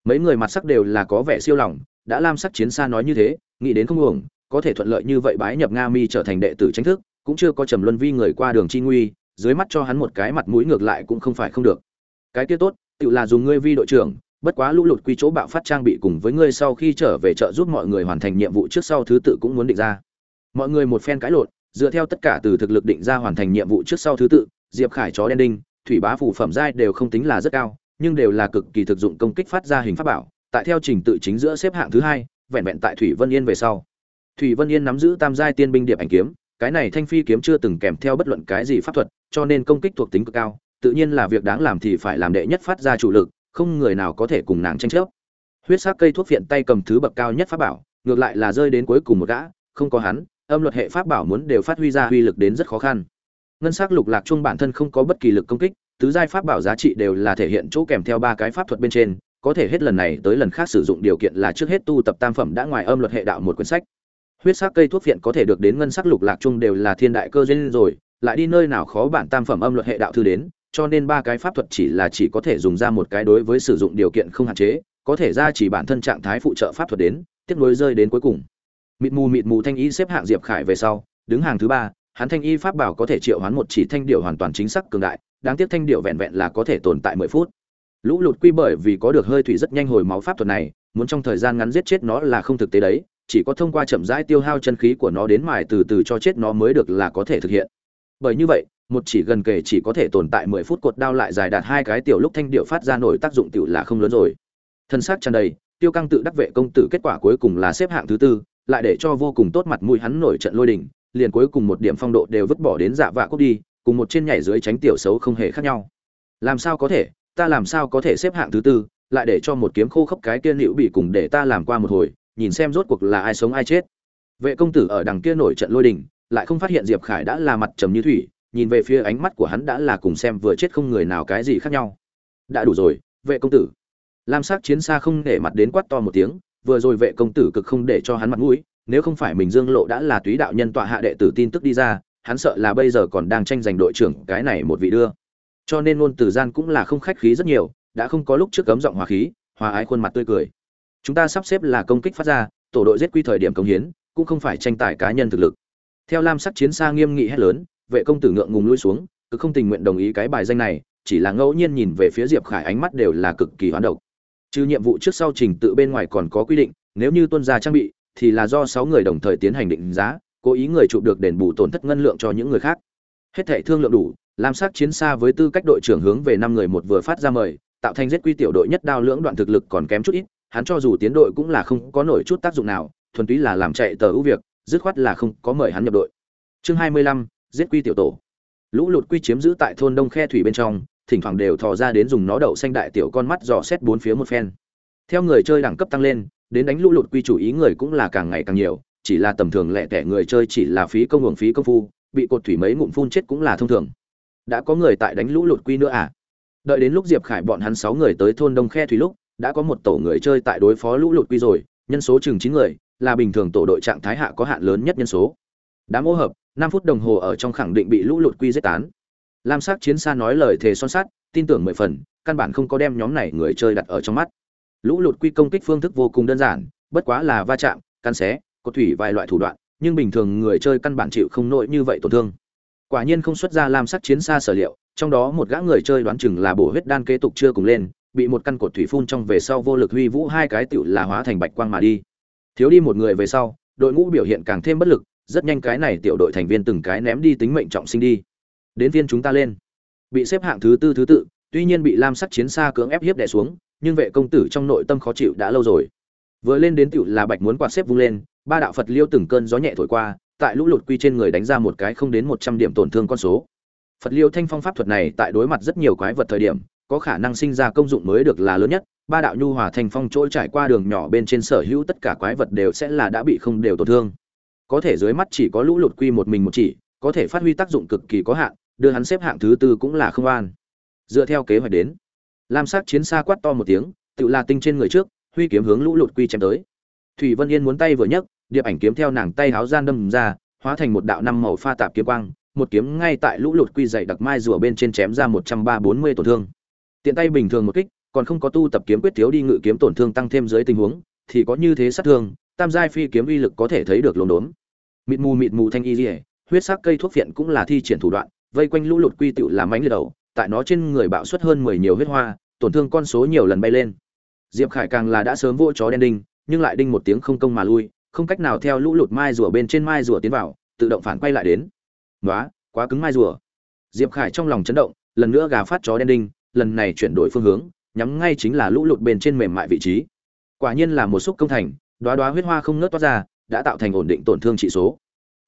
Mấy người mặt sắc đều là có vẻ siêu lòng, đã lam sắc chiến xa nói như thế, nghĩ đến không uổng, có thể thuận lợi như vậy bái nhập nga mi trở thành đệ tử tranh thức, cũng chưa có trầm luân vi người qua đường chi nguy, dưới mắt cho hắn một cái mặt mũi ngược lại cũng không phải không được. Cái kia tốt tự là dùng ngươi vi đội trưởng, bất quá lũ lụt quy chỗ bạo phát trang bị cùng với ngươi sau khi trở về chợ giúp mọi người hoàn thành nhiệm vụ trước sau thứ tự cũng muốn định ra. Mọi người một phen cãi lộn dựa theo tất cả từ thực lực định ra hoàn thành nhiệm vụ trước sau thứ tự, diệp khải chó đen đinh, thủy bá phủ phẩm giai đều không tính là rất cao, nhưng đều là cực kỳ thực dụng công kích phát ra hình pháp bảo, tại theo trình tự chính giữa xếp hạng thứ hai, vẹn vẹn tại thủy vân yên về sau. Thủy vân yên nắm giữ tam giai tiên binh điệp ảnh kiếm, cái này thanh phi kiếm chưa từng kèm theo bất luận cái gì pháp thuật, cho nên công kích thuộc tính cực cao, tự nhiên là việc đáng làm thì phải làm đệ nhất phát ra chủ lực, không người nào có thể cùng nàng tranh chấp. Huyết sắc cây thuốc viện tay cầm thứ bậc cao nhất pháp bảo, ngược lại là rơi đến cuối cùng một gã, không có hắn âm luật hệ pháp bảo muốn đều phát huy ra uy lực đến rất khó khăn. Ngân sắc lục lạc trung bản thân không có bất kỳ lực công kích, tứ giai pháp bảo giá trị đều là thể hiện chỗ kèm theo ba cái pháp thuật bên trên, có thể hết lần này tới lần khác sử dụng điều kiện là trước hết tu tập tam phẩm đã ngoài âm luật hệ đạo một quyển sách. Huyết sắc cây thuốc viện có thể được đến ngân sắc lục lạc trung đều là thiên đại cơ duyên rồi, lại đi nơi nào khó bản tam phẩm âm luật hệ đạo thư đến, cho nên ba cái pháp thuật chỉ là chỉ có thể dùng ra một cái đối với sử dụng điều kiện không hạn chế, có thể ra chỉ bản thân trạng thái phụ trợ pháp thuật đến tiếp nối rơi đến cuối cùng mịt mù mịt mù thanh y xếp hạng diệp khải về sau, đứng hàng thứ ba, hắn thanh y pháp bảo có thể triệu hoán một chỉ thanh điệu hoàn toàn chính xác cường đại, đáng tiếc thanh điệu vẹn vẹn là có thể tồn tại mười phút. Lũ lụt quy bởi vì có được hơi thủy rất nhanh hồi máu pháp thuật này, muốn trong thời gian ngắn giết chết nó là không thực tế đấy, chỉ có thông qua chậm rãi tiêu hao chân khí của nó đến mài từ từ cho chết nó mới được là có thể thực hiện. Bởi như vậy, một chỉ gần kề chỉ có thể tồn tại mười phút cột đao lại dài đạt hai cái tiểu lúc thanh điệu phát ra nổi tác dụng tiểu là không lớn rồi. Thân xác tràn đầy, tiêu căng tự đắc vệ công tử kết quả cuối cùng là xếp hạng thứ tư lại để cho vô cùng tốt mặt mũi hắn nổi trận lôi đình, liền cuối cùng một điểm phong độ đều vứt bỏ đến dạ vạ cốc đi, cùng một trên nhảy dưới tránh tiểu xấu không hề khác nhau. Làm sao có thể, ta làm sao có thể xếp hạng thứ tư, lại để cho một kiếm khô khốc cái kia liễu bị cùng để ta làm qua một hồi, nhìn xem rốt cuộc là ai sống ai chết. Vệ công tử ở đằng kia nổi trận lôi đình, lại không phát hiện diệp khải đã là mặt trầm như thủy, nhìn về phía ánh mắt của hắn đã là cùng xem vừa chết không người nào cái gì khác nhau. Đã đủ rồi, vệ công tử. Lam sắc chiến xa không để mặt đến quát to một tiếng vừa rồi vệ công tử cực không để cho hắn mặt mũi, nếu không phải mình dương lộ đã là túy đạo nhân tọa hạ đệ tử tin tức đi ra, hắn sợ là bây giờ còn đang tranh giành đội trưởng cái này một vị đưa. Cho nên ngôn từ gian cũng là không khách khí rất nhiều, đã không có lúc trước cấm giọng hòa khí, hòa ái khuôn mặt tươi cười. Chúng ta sắp xếp là công kích phát ra, tổ đội giết quy thời điểm công hiến, cũng không phải tranh tài cá nhân thực lực. Theo lam sắc chiến xa nghiêm nghị hét lớn, vệ công tử ngượng ngùng lui xuống, cứ không tình nguyện đồng ý cái bài danh này, chỉ là ngẫu nhiên nhìn về phía diệp khải ánh mắt đều là cực kỳ hoán độc trừ nhiệm vụ trước sau trình tự bên ngoài còn có quy định, nếu như tuân gia trang bị, thì là do sáu người đồng thời tiến hành định giá, cố ý người chụp được đền bù tổn thất ngân lượng cho những người khác. Hết thẻ thương lượng đủ lam sắc chiến xa với tư cách đội trưởng hướng về năm người một vừa phát ra mời, tạo thành giết quy tiểu đội nhất đao lưỡng đoạn thực lực còn kém chút ít, hắn cho dù tiến đội cũng là không có nổi chút tác dụng nào, thuần túy là làm chạy tờ ưu việc, dứt khoát là không có mời hắn nhập đội. Chương hai mươi lăm, giết quy tiểu tổ. Lũ lụt quy chiếm giữ tại thôn đông khe thủy bên trong thỉnh thoảng đều thò ra đến dùng nó đậu xanh đại tiểu con mắt dò xét bốn phía một phen. Theo người chơi đẳng cấp tăng lên, đến đánh lũ lụt quy chủ ý người cũng là càng ngày càng nhiều, chỉ là tầm thường lẻ tẻ người chơi chỉ là phí công hưởng phí công phu, bị cột thủy mấy ngụm phun chết cũng là thông thường. Đã có người tại đánh lũ lụt quy nữa à? Đợi đến lúc diệp khải bọn hắn sáu người tới thôn đông khe thủy lúc, đã có một tổ người chơi tại đối phó lũ lụt quy rồi, nhân số chừng chín người, là bình thường tổ đội trạng thái hạ có hạn lớn nhất nhân số. Đám ô hợp, năm phút đồng hồ ở trong khẳng định bị lũ lụt quy giết tán lam sắc chiến xa nói lời thề son sắt, tin tưởng mười phần, căn bản không có đem nhóm này người chơi đặt ở trong mắt. Lũ lụt quy công kích phương thức vô cùng đơn giản, bất quá là va chạm căn xé, có thủy vài loại thủ đoạn, nhưng bình thường người chơi căn bản chịu không nổi như vậy tổn thương. Quả nhiên không xuất ra lam sắc chiến xa sở liệu, trong đó một gã người chơi đoán chừng là bổ huyết đan kế tục chưa cùng lên, bị một căn cột thủy phun trong về sau vô lực huy vũ hai cái tựu là hóa thành bạch quang mà đi. Thiếu đi một người về sau, đội ngũ biểu hiện càng thêm bất lực, rất nhanh cái này tiểu đội thành viên từng cái ném đi tính mệnh trọng sinh đi đến viên chúng ta lên. Bị xếp hạng thứ tư thứ tự, tuy nhiên bị lam sắc chiến xa cưỡng ép hiếp đè xuống, nhưng vệ công tử trong nội tâm khó chịu đã lâu rồi. Vừa lên đến tựu là bạch muốn quạt xếp vung lên, ba đạo phật liêu từng cơn gió nhẹ thổi qua, tại lũ lụt quy trên người đánh ra một cái không đến một trăm điểm tổn thương con số. Phật liêu thanh phong pháp thuật này tại đối mặt rất nhiều quái vật thời điểm, có khả năng sinh ra công dụng mới được là lớn nhất. Ba đạo nhu hòa thanh phong trôi trải qua đường nhỏ bên trên sở hữu tất cả quái vật đều sẽ là đã bị không đều tổn thương. Có thể dưới mắt chỉ có lũ lụt quy một mình một chỉ, có thể phát huy tác dụng cực kỳ có hạn đưa hắn xếp hạng thứ tư cũng là không an. Dựa theo kế hoạch đến, lam sắc chiến xa quát to một tiếng, tự la tinh trên người trước, huy kiếm hướng lũ lụt quy chém tới. Thủy vân yên muốn tay vừa nhấc, điệp ảnh kiếm theo nàng tay háo gian đâm ra, hóa thành một đạo năm màu pha tạp kiếm quang, một kiếm ngay tại lũ lụt quy dày đặc mai rùa bên trên chém ra một trăm ba bốn mươi tổn thương. Tiện tay bình thường một kích, còn không có tu tập kiếm quyết thiếu đi ngự kiếm tổn thương tăng thêm dưới tình huống, thì có như thế sát thương, tam giai phi kiếm uy lực có thể thấy được lồn đốn. Mịt mù mịt mù thanh y dỉa huyết sắc cây thuốc viện cũng là thi triển thủ đoạn vây quanh lũ lụt quy tựu làm mánh liệt đầu, tại nó trên người bạo xuất hơn mười nhiều huyết hoa, tổn thương con số nhiều lần bay lên. Diệp khải càng là đã sớm vỗ chó đen đinh, nhưng lại đinh một tiếng không công mà lui, không cách nào theo lũ lụt mai rùa bên trên mai rùa tiến vào, tự động phản quay lại đến. Nói quá cứng mai rùa. Diệp khải trong lòng chấn động, lần nữa gà phát chó đen đinh, lần này chuyển đổi phương hướng, nhắm ngay chính là lũ lụt bên trên mềm mại vị trí. Quả nhiên là một xúc công thành đoá đoá huyết hoa không ngớt toát ra, đã tạo thành ổn định tổn thương trị số.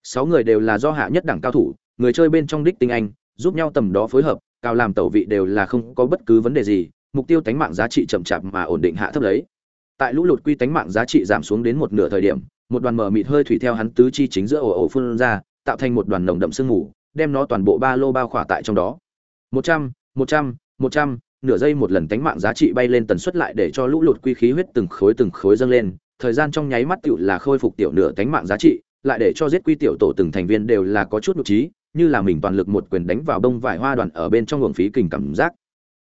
Sáu người đều là do hạ nhất đẳng cao thủ người chơi bên trong đích tinh anh, giúp nhau tầm đó phối hợp, cao làm tẩu vị đều là không có bất cứ vấn đề gì, mục tiêu tánh mạng giá trị chậm chạp mà ổn định hạ thấp lấy. Tại lũ lụt quy tánh mạng giá trị giảm xuống đến một nửa thời điểm, một đoàn mờ mịt hơi thủy theo hắn tứ chi chính giữa ổ ổ phun ra, tạo thành một đoàn nồng đậm sương mù, đem nó toàn bộ ba lô bao khỏa tại trong đó. Một trăm một trăm một trăm, nửa giây một lần tánh mạng giá trị bay lên tần suất lại để cho lũ lụt quy khí huyết từng khối từng khối dâng lên, thời gian trong nháy mắt tựu là khôi phục tiểu nửa tánh mạng giá trị, lại để cho giết quy tiểu tổ từng thành viên đều là có chút nhục trí như là mình toàn lực một quyền đánh vào đông vải hoa đoàn ở bên trong luồng phí kình cảm giác.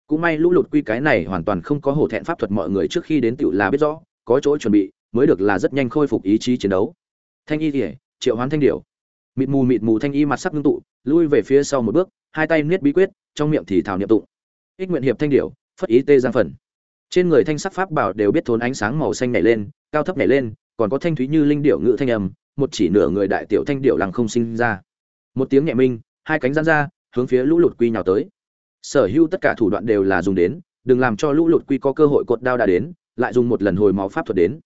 Cũng may lũ lụt quy cái này hoàn toàn không có hổ thẹn pháp thuật mọi người trước khi đến tựu là biết rõ, có chỗ chuẩn bị, mới được là rất nhanh khôi phục ý chí chiến đấu. Thanh y kỉa triệu hoán thanh điểu. Mịt mù mịt mù thanh y mặt sắc ngưng tụ, lui về phía sau một bước, hai tay niết bí quyết, trong miệng thì thảo niệm tụng. Ích nguyện hiệp thanh điểu, phất ý tê giang phần. Trên người thanh sắc pháp bảo đều biết thốn ánh sáng màu xanh nhảy lên, cao thấp nhảy lên, còn có thanh thúy như linh điệu ngữ thanh âm, một chỉ nửa người đại tiểu thanh điệu lăng không sinh ra một tiếng nhẹ minh, hai cánh giãn ra, hướng phía lũ lụt quy nhào tới. Sở hữu tất cả thủ đoạn đều là dùng đến, đừng làm cho lũ lụt quy có cơ hội cột đao đã đến, lại dùng một lần hồi máu pháp thuật đến.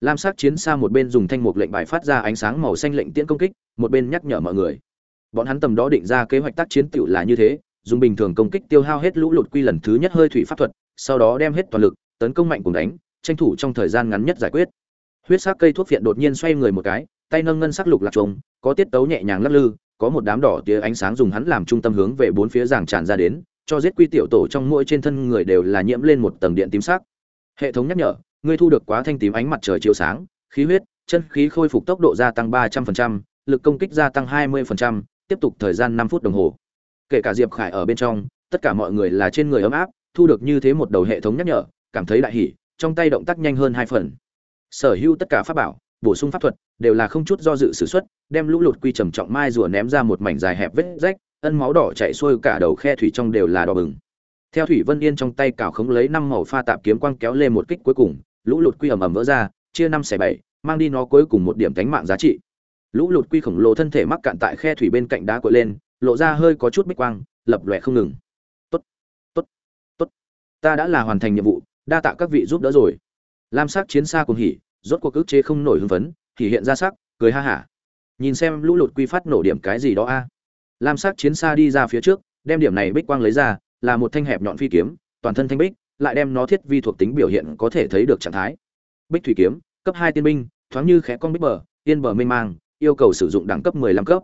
Lam sắc chiến xa một bên dùng thanh mục lệnh bài phát ra ánh sáng màu xanh lệnh tiễn công kích, một bên nhắc nhở mọi người. Bọn hắn tầm đó định ra kế hoạch tác chiến tựu là như thế, dùng bình thường công kích tiêu hao hết lũ lụt quy lần thứ nhất hơi thủy pháp thuật, sau đó đem hết toàn lực, tấn công mạnh cùng đánh, tranh thủ trong thời gian ngắn nhất giải quyết. Huyết sắc cây thuốc viện đột nhiên xoay người một cái, tay nâng ngân sắc lục lạc trống có tiết tấu nhẹ nhàng lắc lư có một đám đỏ tía ánh sáng dùng hắn làm trung tâm hướng về bốn phía giảng tràn ra đến, cho giết quy tiểu tổ trong mỗi trên thân người đều là nhiễm lên một tầng điện tím sắc. Hệ thống nhắc nhở, ngươi thu được quá thanh tím ánh mặt trời chiếu sáng, khí huyết, chân khí khôi phục tốc độ gia tăng ba trăm phần trăm, lực công kích gia tăng hai mươi phần trăm, tiếp tục thời gian năm phút đồng hồ. Kể cả diệp khải ở bên trong, tất cả mọi người là trên người ấm áp, thu được như thế một đầu hệ thống nhắc nhở, cảm thấy đại hỉ, trong tay động tác nhanh hơn hai phần. Sở hữu tất cả pháp bảo bổ sung pháp thuật, đều là không chút do dự sử xuất, đem lũ lụt quy trầm trọng mai rùa ném ra một mảnh dài hẹp vết rách, ân máu đỏ chảy xuôi cả đầu khe thủy trong đều là đỏ bừng. Theo thủy vân yên trong tay cào khống lấy năm màu pha tạp kiếm quang kéo lên một kích cuối cùng, lũ lụt quy ầm ầm vỡ ra, chia năm xẻ bảy, mang đi nó cuối cùng một điểm cánh mạng giá trị. Lũ lụt quy khổng lồ thân thể mắc cạn tại khe thủy bên cạnh đá cuội lên, lộ ra hơi có chút bích quang, lập lòe không ngừng. Tốt tốt tốt. Ta đã là hoàn thành nhiệm vụ, đa tạ các vị giúp đỡ rồi. Lam sắc chiến xa cùng hỉ rốt cuộc ức chế không nổi hưng phấn thì hiện ra sắc cười ha hả. Nhìn xem lũ lụt quy phát nổ điểm cái gì đó a. Lam sắc chiến xa đi ra phía trước đem điểm này bích quang lấy ra là một thanh hẹp nhọn phi kiếm toàn thân thanh bích lại đem nó thiết vi thuộc tính biểu hiện có thể thấy được trạng thái. Bích thủy kiếm cấp hai tiên binh thoáng như khẽ con bích bờ tiên bờ mênh mang yêu cầu sử dụng đẳng cấp 15 cấp.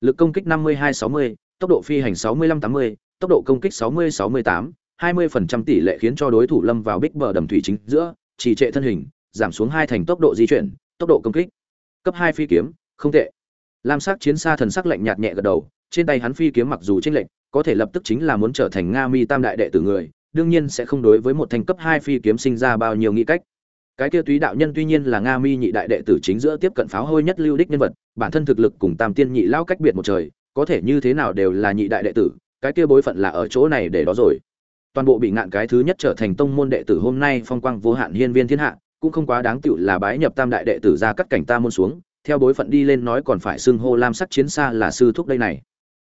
Lực công kích 52-60, tốc độ phi hành 65-80, tốc độ công kích 60-68, 20% tỷ lệ khiến cho đối thủ lâm vào bích bờ đầm thủy chính giữa trì trệ thân hình giảm xuống hai thành tốc độ di chuyển, tốc độ công kích. Cấp hai phi kiếm, không tệ. Lam sắc chiến xa thần sắc lạnh nhạt nhẹ gật đầu, trên tay hắn phi kiếm mặc dù chênh lệnh có thể lập tức chính là muốn trở thành nga mi tam đại đệ tử người, đương nhiên sẽ không đối với một thành cấp hai phi kiếm sinh ra bao nhiêu nghĩ cách. Cái kia túy đạo nhân tuy nhiên là nga mi nhị đại đệ tử chính giữa tiếp cận pháo hôi nhất lưu đích nhân vật, bản thân thực lực cùng tam tiên nhị lao cách biệt một trời, có thể như thế nào đều là nhị đại đệ tử, cái kia bối phận là ở chỗ này để đó rồi. Toàn bộ bị ngạn cái thứ nhất trở thành tông môn đệ tử hôm nay phong quang vô hạn hiên viên thiên hạ cũng không quá đáng tựu là bái nhập tam đại đệ tử ra cắt cảnh ta môn xuống, theo bối phận đi lên nói còn phải xưng hô lam sắc chiến xa là sư thúc đây này.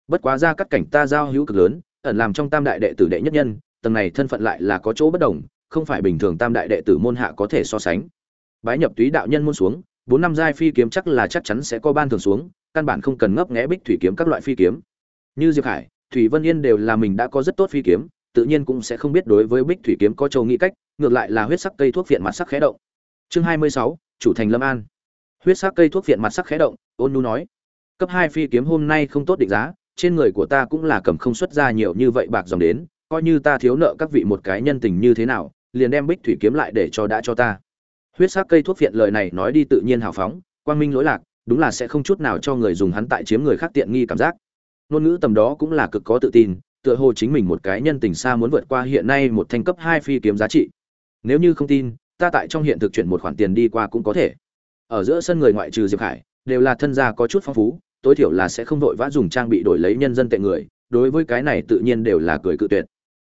Bất quá ra cắt cảnh ta giao hữu cực lớn, ẩn làm trong tam đại đệ tử đệ nhất nhân, tầng này thân phận lại là có chỗ bất đồng, không phải bình thường tam đại đệ tử môn hạ có thể so sánh. Bái nhập túy đạo nhân môn xuống, bốn năm giai phi kiếm chắc là chắc chắn sẽ có ban thường xuống, căn bản không cần ngấp nghẽ bích thủy kiếm các loại phi kiếm. Như diệp hải, thủy vân yên đều là mình đã có rất tốt phi kiếm, tự nhiên cũng sẽ không biết đối với bích thủy kiếm có châu nghĩ cách, ngược lại là huyết sắc cây thuốc viện mặt sắc khẽ động chương hai mươi sáu, chủ thành lâm an. Huyết sắc cây thuốc viện mặt sắc khẽ động, ôn nu nói, cấp hai phi kiếm hôm nay không tốt định giá, trên người của ta cũng là cầm không xuất ra nhiều như vậy bạc dòng đến, coi như ta thiếu nợ các vị một cái nhân tình như thế nào, liền đem bích thủy kiếm lại để cho đã cho ta. Huyết sắc cây thuốc viện lời này nói đi tự nhiên hào phóng, quang minh lỗi lạc, đúng là sẽ không chút nào cho người dùng hắn tại chiếm người khác tiện nghi cảm giác. Ngôn ngữ tầm đó cũng là cực có tự tin, tựa hồ chính mình một cái nhân tình xa muốn vượt qua hiện nay một thanh cấp hai phi kiếm giá trị. Nếu như không tin ta tại trong hiện thực chuyển một khoản tiền đi qua cũng có thể. Ở giữa sân người ngoại trừ diệp hải đều là thân gia có chút phong phú tối thiểu là sẽ không vội vã dùng trang bị đổi lấy nhân dân tệ người đối với cái này tự nhiên đều là cười cự tuyệt.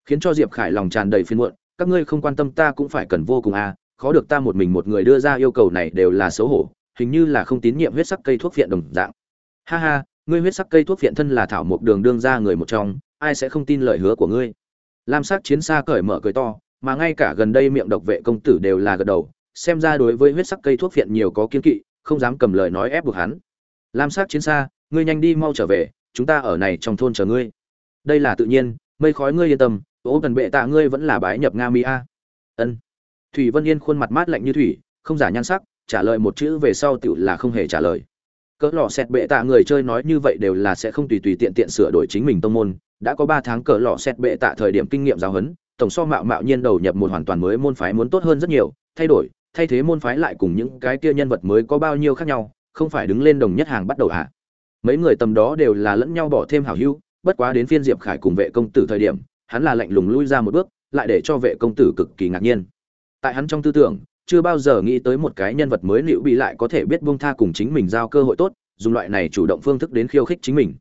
Khiến cho diệp khải lòng tràn đầy phiên muộn các ngươi không quan tâm ta cũng phải cần vô cùng a à, khó được ta một mình một người đưa ra yêu cầu này đều là xấu hổ hình như là không tín nhiệm huyết sắc cây thuốc viện đồng dạng. Ha ha ngươi huyết sắc cây thuốc viện thân là thảo một đường đương ra người một trong ai sẽ không tin lời hứa của ngươi? Lam sắc chiến xa cởi mở cười to mà ngay cả gần đây miệng độc vệ công tử đều là gật đầu, xem ra đối với huyết sắc cây thuốc viện nhiều có kiên kỵ, không dám cầm lời nói ép buộc hắn. Lam sắc chiến xa, ngươi nhanh đi mau trở về, chúng ta ở này trong thôn chờ ngươi. Đây là tự nhiên, mây khói ngươi yên tâm, ố cần bệ tạ ngươi vẫn là bái nhập nga mi a. Ân. Thủy vân yên khuôn mặt mát lạnh như thủy, không giả nhan sắc, trả lời một chữ về sau tựu là không hề trả lời. Cỡ lọ xẹt bệ tạ người chơi nói như vậy đều là sẽ không tùy tùy tiện tiện sửa đổi chính mình tông môn, đã có ba tháng cỡ lọ xẹt bệ tạ thời điểm kinh nghiệm giáo huấn tổng so mạo mạo nhiên đầu nhập một hoàn toàn mới môn phái muốn tốt hơn rất nhiều, thay đổi, thay thế môn phái lại cùng những cái kia nhân vật mới có bao nhiêu khác nhau, không phải đứng lên đồng nhất hàng bắt đầu à? Mấy người tầm đó đều là lẫn nhau bỏ thêm hảo hữu, bất quá đến phiên diệp khải cùng vệ công tử thời điểm, hắn là lạnh lùng lui ra một bước, lại để cho vệ công tử cực kỳ ngạc nhiên. Tại hắn trong tư tưởng, chưa bao giờ nghĩ tới một cái nhân vật mới liệu bị lại có thể biết buông tha cùng chính mình giao cơ hội tốt, dùng loại này chủ động phương thức đến khiêu khích chính mình.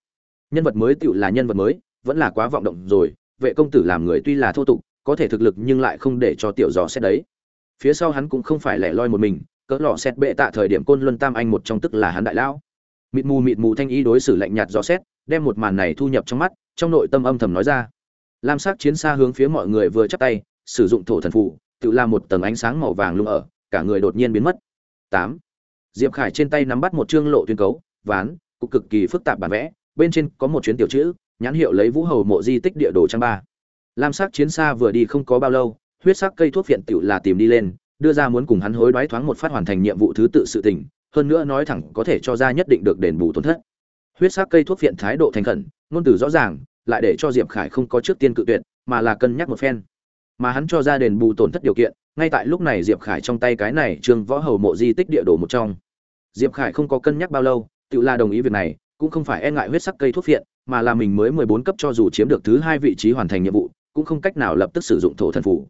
Nhân vật mới tựu là nhân vật mới, vẫn là quá vọng động rồi, vệ công tử làm người tuy là thô tục có thể thực lực nhưng lại không để cho tiểu dò xét đấy. Phía sau hắn cũng không phải lẻ loi một mình, cỡ lọ xét bệ tạ thời điểm côn luân tam anh một trong tức là hắn đại lão. Mịt mù mịt mù thanh ý đối xử lạnh nhạt rõ xét, đem một màn này thu nhập trong mắt, trong nội tâm âm thầm nói ra. Lam sắc chiến xa hướng phía mọi người vừa chắp tay, sử dụng thổ thần phụ tự làm một tầng ánh sáng màu vàng lung ở, cả người đột nhiên biến mất. Tám. Diệp khải trên tay nắm bắt một chương lộ tuyên cấu, ván, cục cực kỳ phức tạp bản vẽ, bên trên có một chuyến tiểu chữ, nhãn hiệu lấy vũ hầu mộ di tích địa đồ trang ba lam sắc chiến xa vừa đi không có bao lâu huyết sắc cây thuốc viện tiểu là tìm đi lên đưa ra muốn cùng hắn hối đoái thoáng một phát hoàn thành nhiệm vụ thứ tự sự tình hơn nữa nói thẳng có thể cho ra nhất định được đền bù tổn thất. Huyết sắc cây thuốc viện thái độ thành khẩn ngôn từ rõ ràng lại để cho diệp khải không có trước tiên cự tuyệt mà là cân nhắc một phen. Mà hắn cho ra đền bù tổn thất điều kiện ngay tại lúc này diệp khải trong tay cái này trương võ hầu mộ di tích địa đồ một trong. Diệp khải không có cân nhắc bao lâu tự là đồng ý việc này cũng không phải e ngại huyết sắc cây thuốc viện, mà là mình mới mười bốn cấp cho dù chiếm được thứ hai vị trí hoàn thành nhiệm vụ cũng không cách nào lập tức sử dụng thổ thần phủ.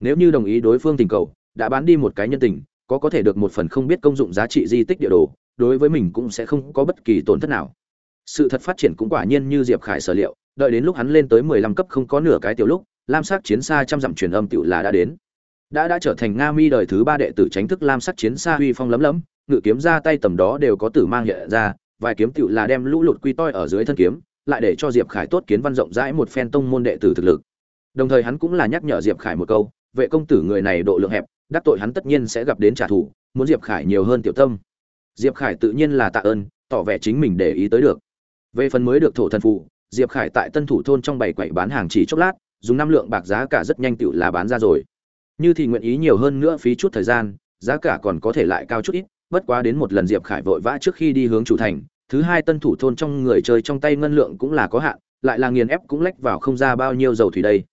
Nếu như đồng ý đối phương tình cầu, đã bán đi một cái nhân tình, có có thể được một phần không biết công dụng giá trị di tích địa đồ, đối với mình cũng sẽ không có bất kỳ tổn thất nào. Sự thật phát triển cũng quả nhiên như diệp khải sở liệu, đợi đến lúc hắn lên tới mười lăm cấp không có nửa cái tiểu lúc, lam sắc chiến xa trăm dặm truyền âm tựu là đã đến. Đã đã trở thành nga mi đời thứ ba đệ tử tránh thức lam sắc chiến xa uy phong lấm lấm, ngự kiếm ra tay tầm đó đều có tử mang hiện ra, vài kiếm tựu là đem lũ lụt quy toi ở dưới thân kiếm, lại để cho diệp khải tốt kiến văn rộng rãi một phen tông môn đệ tử thực lực đồng thời hắn cũng là nhắc nhở diệp khải một câu, vệ công tử người này độ lượng hẹp, đắc tội hắn tất nhiên sẽ gặp đến trả thù, muốn diệp khải nhiều hơn tiểu tâm. Diệp khải tự nhiên là tạ ơn, tỏ vẻ chính mình để ý tới được. Về phần mới được thổ thần phụ, diệp khải tại tân thủ thôn trong bảy quậy bán hàng chỉ chốc lát, dùng năm lượng bạc giá cả rất nhanh tựu là bán ra rồi. Như thì nguyện ý nhiều hơn nữa phí chút thời gian, giá cả còn có thể lại cao chút ít, bất quá đến một lần diệp khải vội vã trước khi đi hướng chủ thành, thứ hai tân thủ thôn trong người chơi trong tay ngân lượng cũng là có hạn, lại là nghiền ép cũng lách vào không ra bao nhiêu dầu thủy đây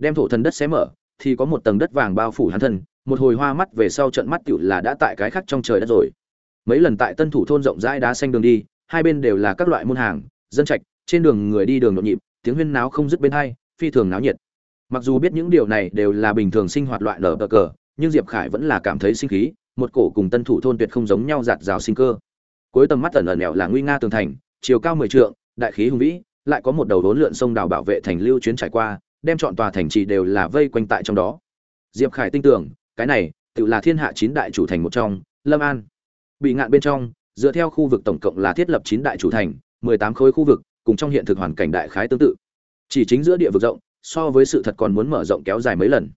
đem thổ thần đất xé mở, thì có một tầng đất vàng bao phủ hắn thân, một hồi hoa mắt về sau trận mắt tựu là đã tại cái khác trong trời đất rồi. Mấy lần tại tân thủ thôn rộng rãi đá xanh đường đi, hai bên đều là các loại môn hàng, dân trạch, trên đường người đi đường nhộn nhịp, tiếng huyên náo không dứt bên hai, phi thường náo nhiệt. Mặc dù biết những điều này đều là bình thường sinh hoạt loại lở bờ cờ, nhưng diệp khải vẫn là cảm thấy sinh khí, một cổ cùng tân thủ thôn tuyệt không giống nhau giạt rào sinh cơ. Cuối tầm mắt ẩn ẩn nẹo là nguy nga tường thành, chiều cao mười trượng, đại khí hùng vĩ, lại có một đầu đốn lượn sông đào bảo vệ thành lưu chuyến trải qua đem chọn tòa thành trì đều là vây quanh tại trong đó. Diệp khải tin tưởng, cái này, tự là thiên hạ chín đại chủ thành một trong, lâm an. Bị ngạn bên trong, dựa theo khu vực tổng cộng là thiết lập chín đại chủ thành, mười tám khối khu vực, cùng trong hiện thực hoàn cảnh đại khái tương tự. Chỉ chính giữa địa vực rộng, so với sự thật còn muốn mở rộng kéo dài mấy lần.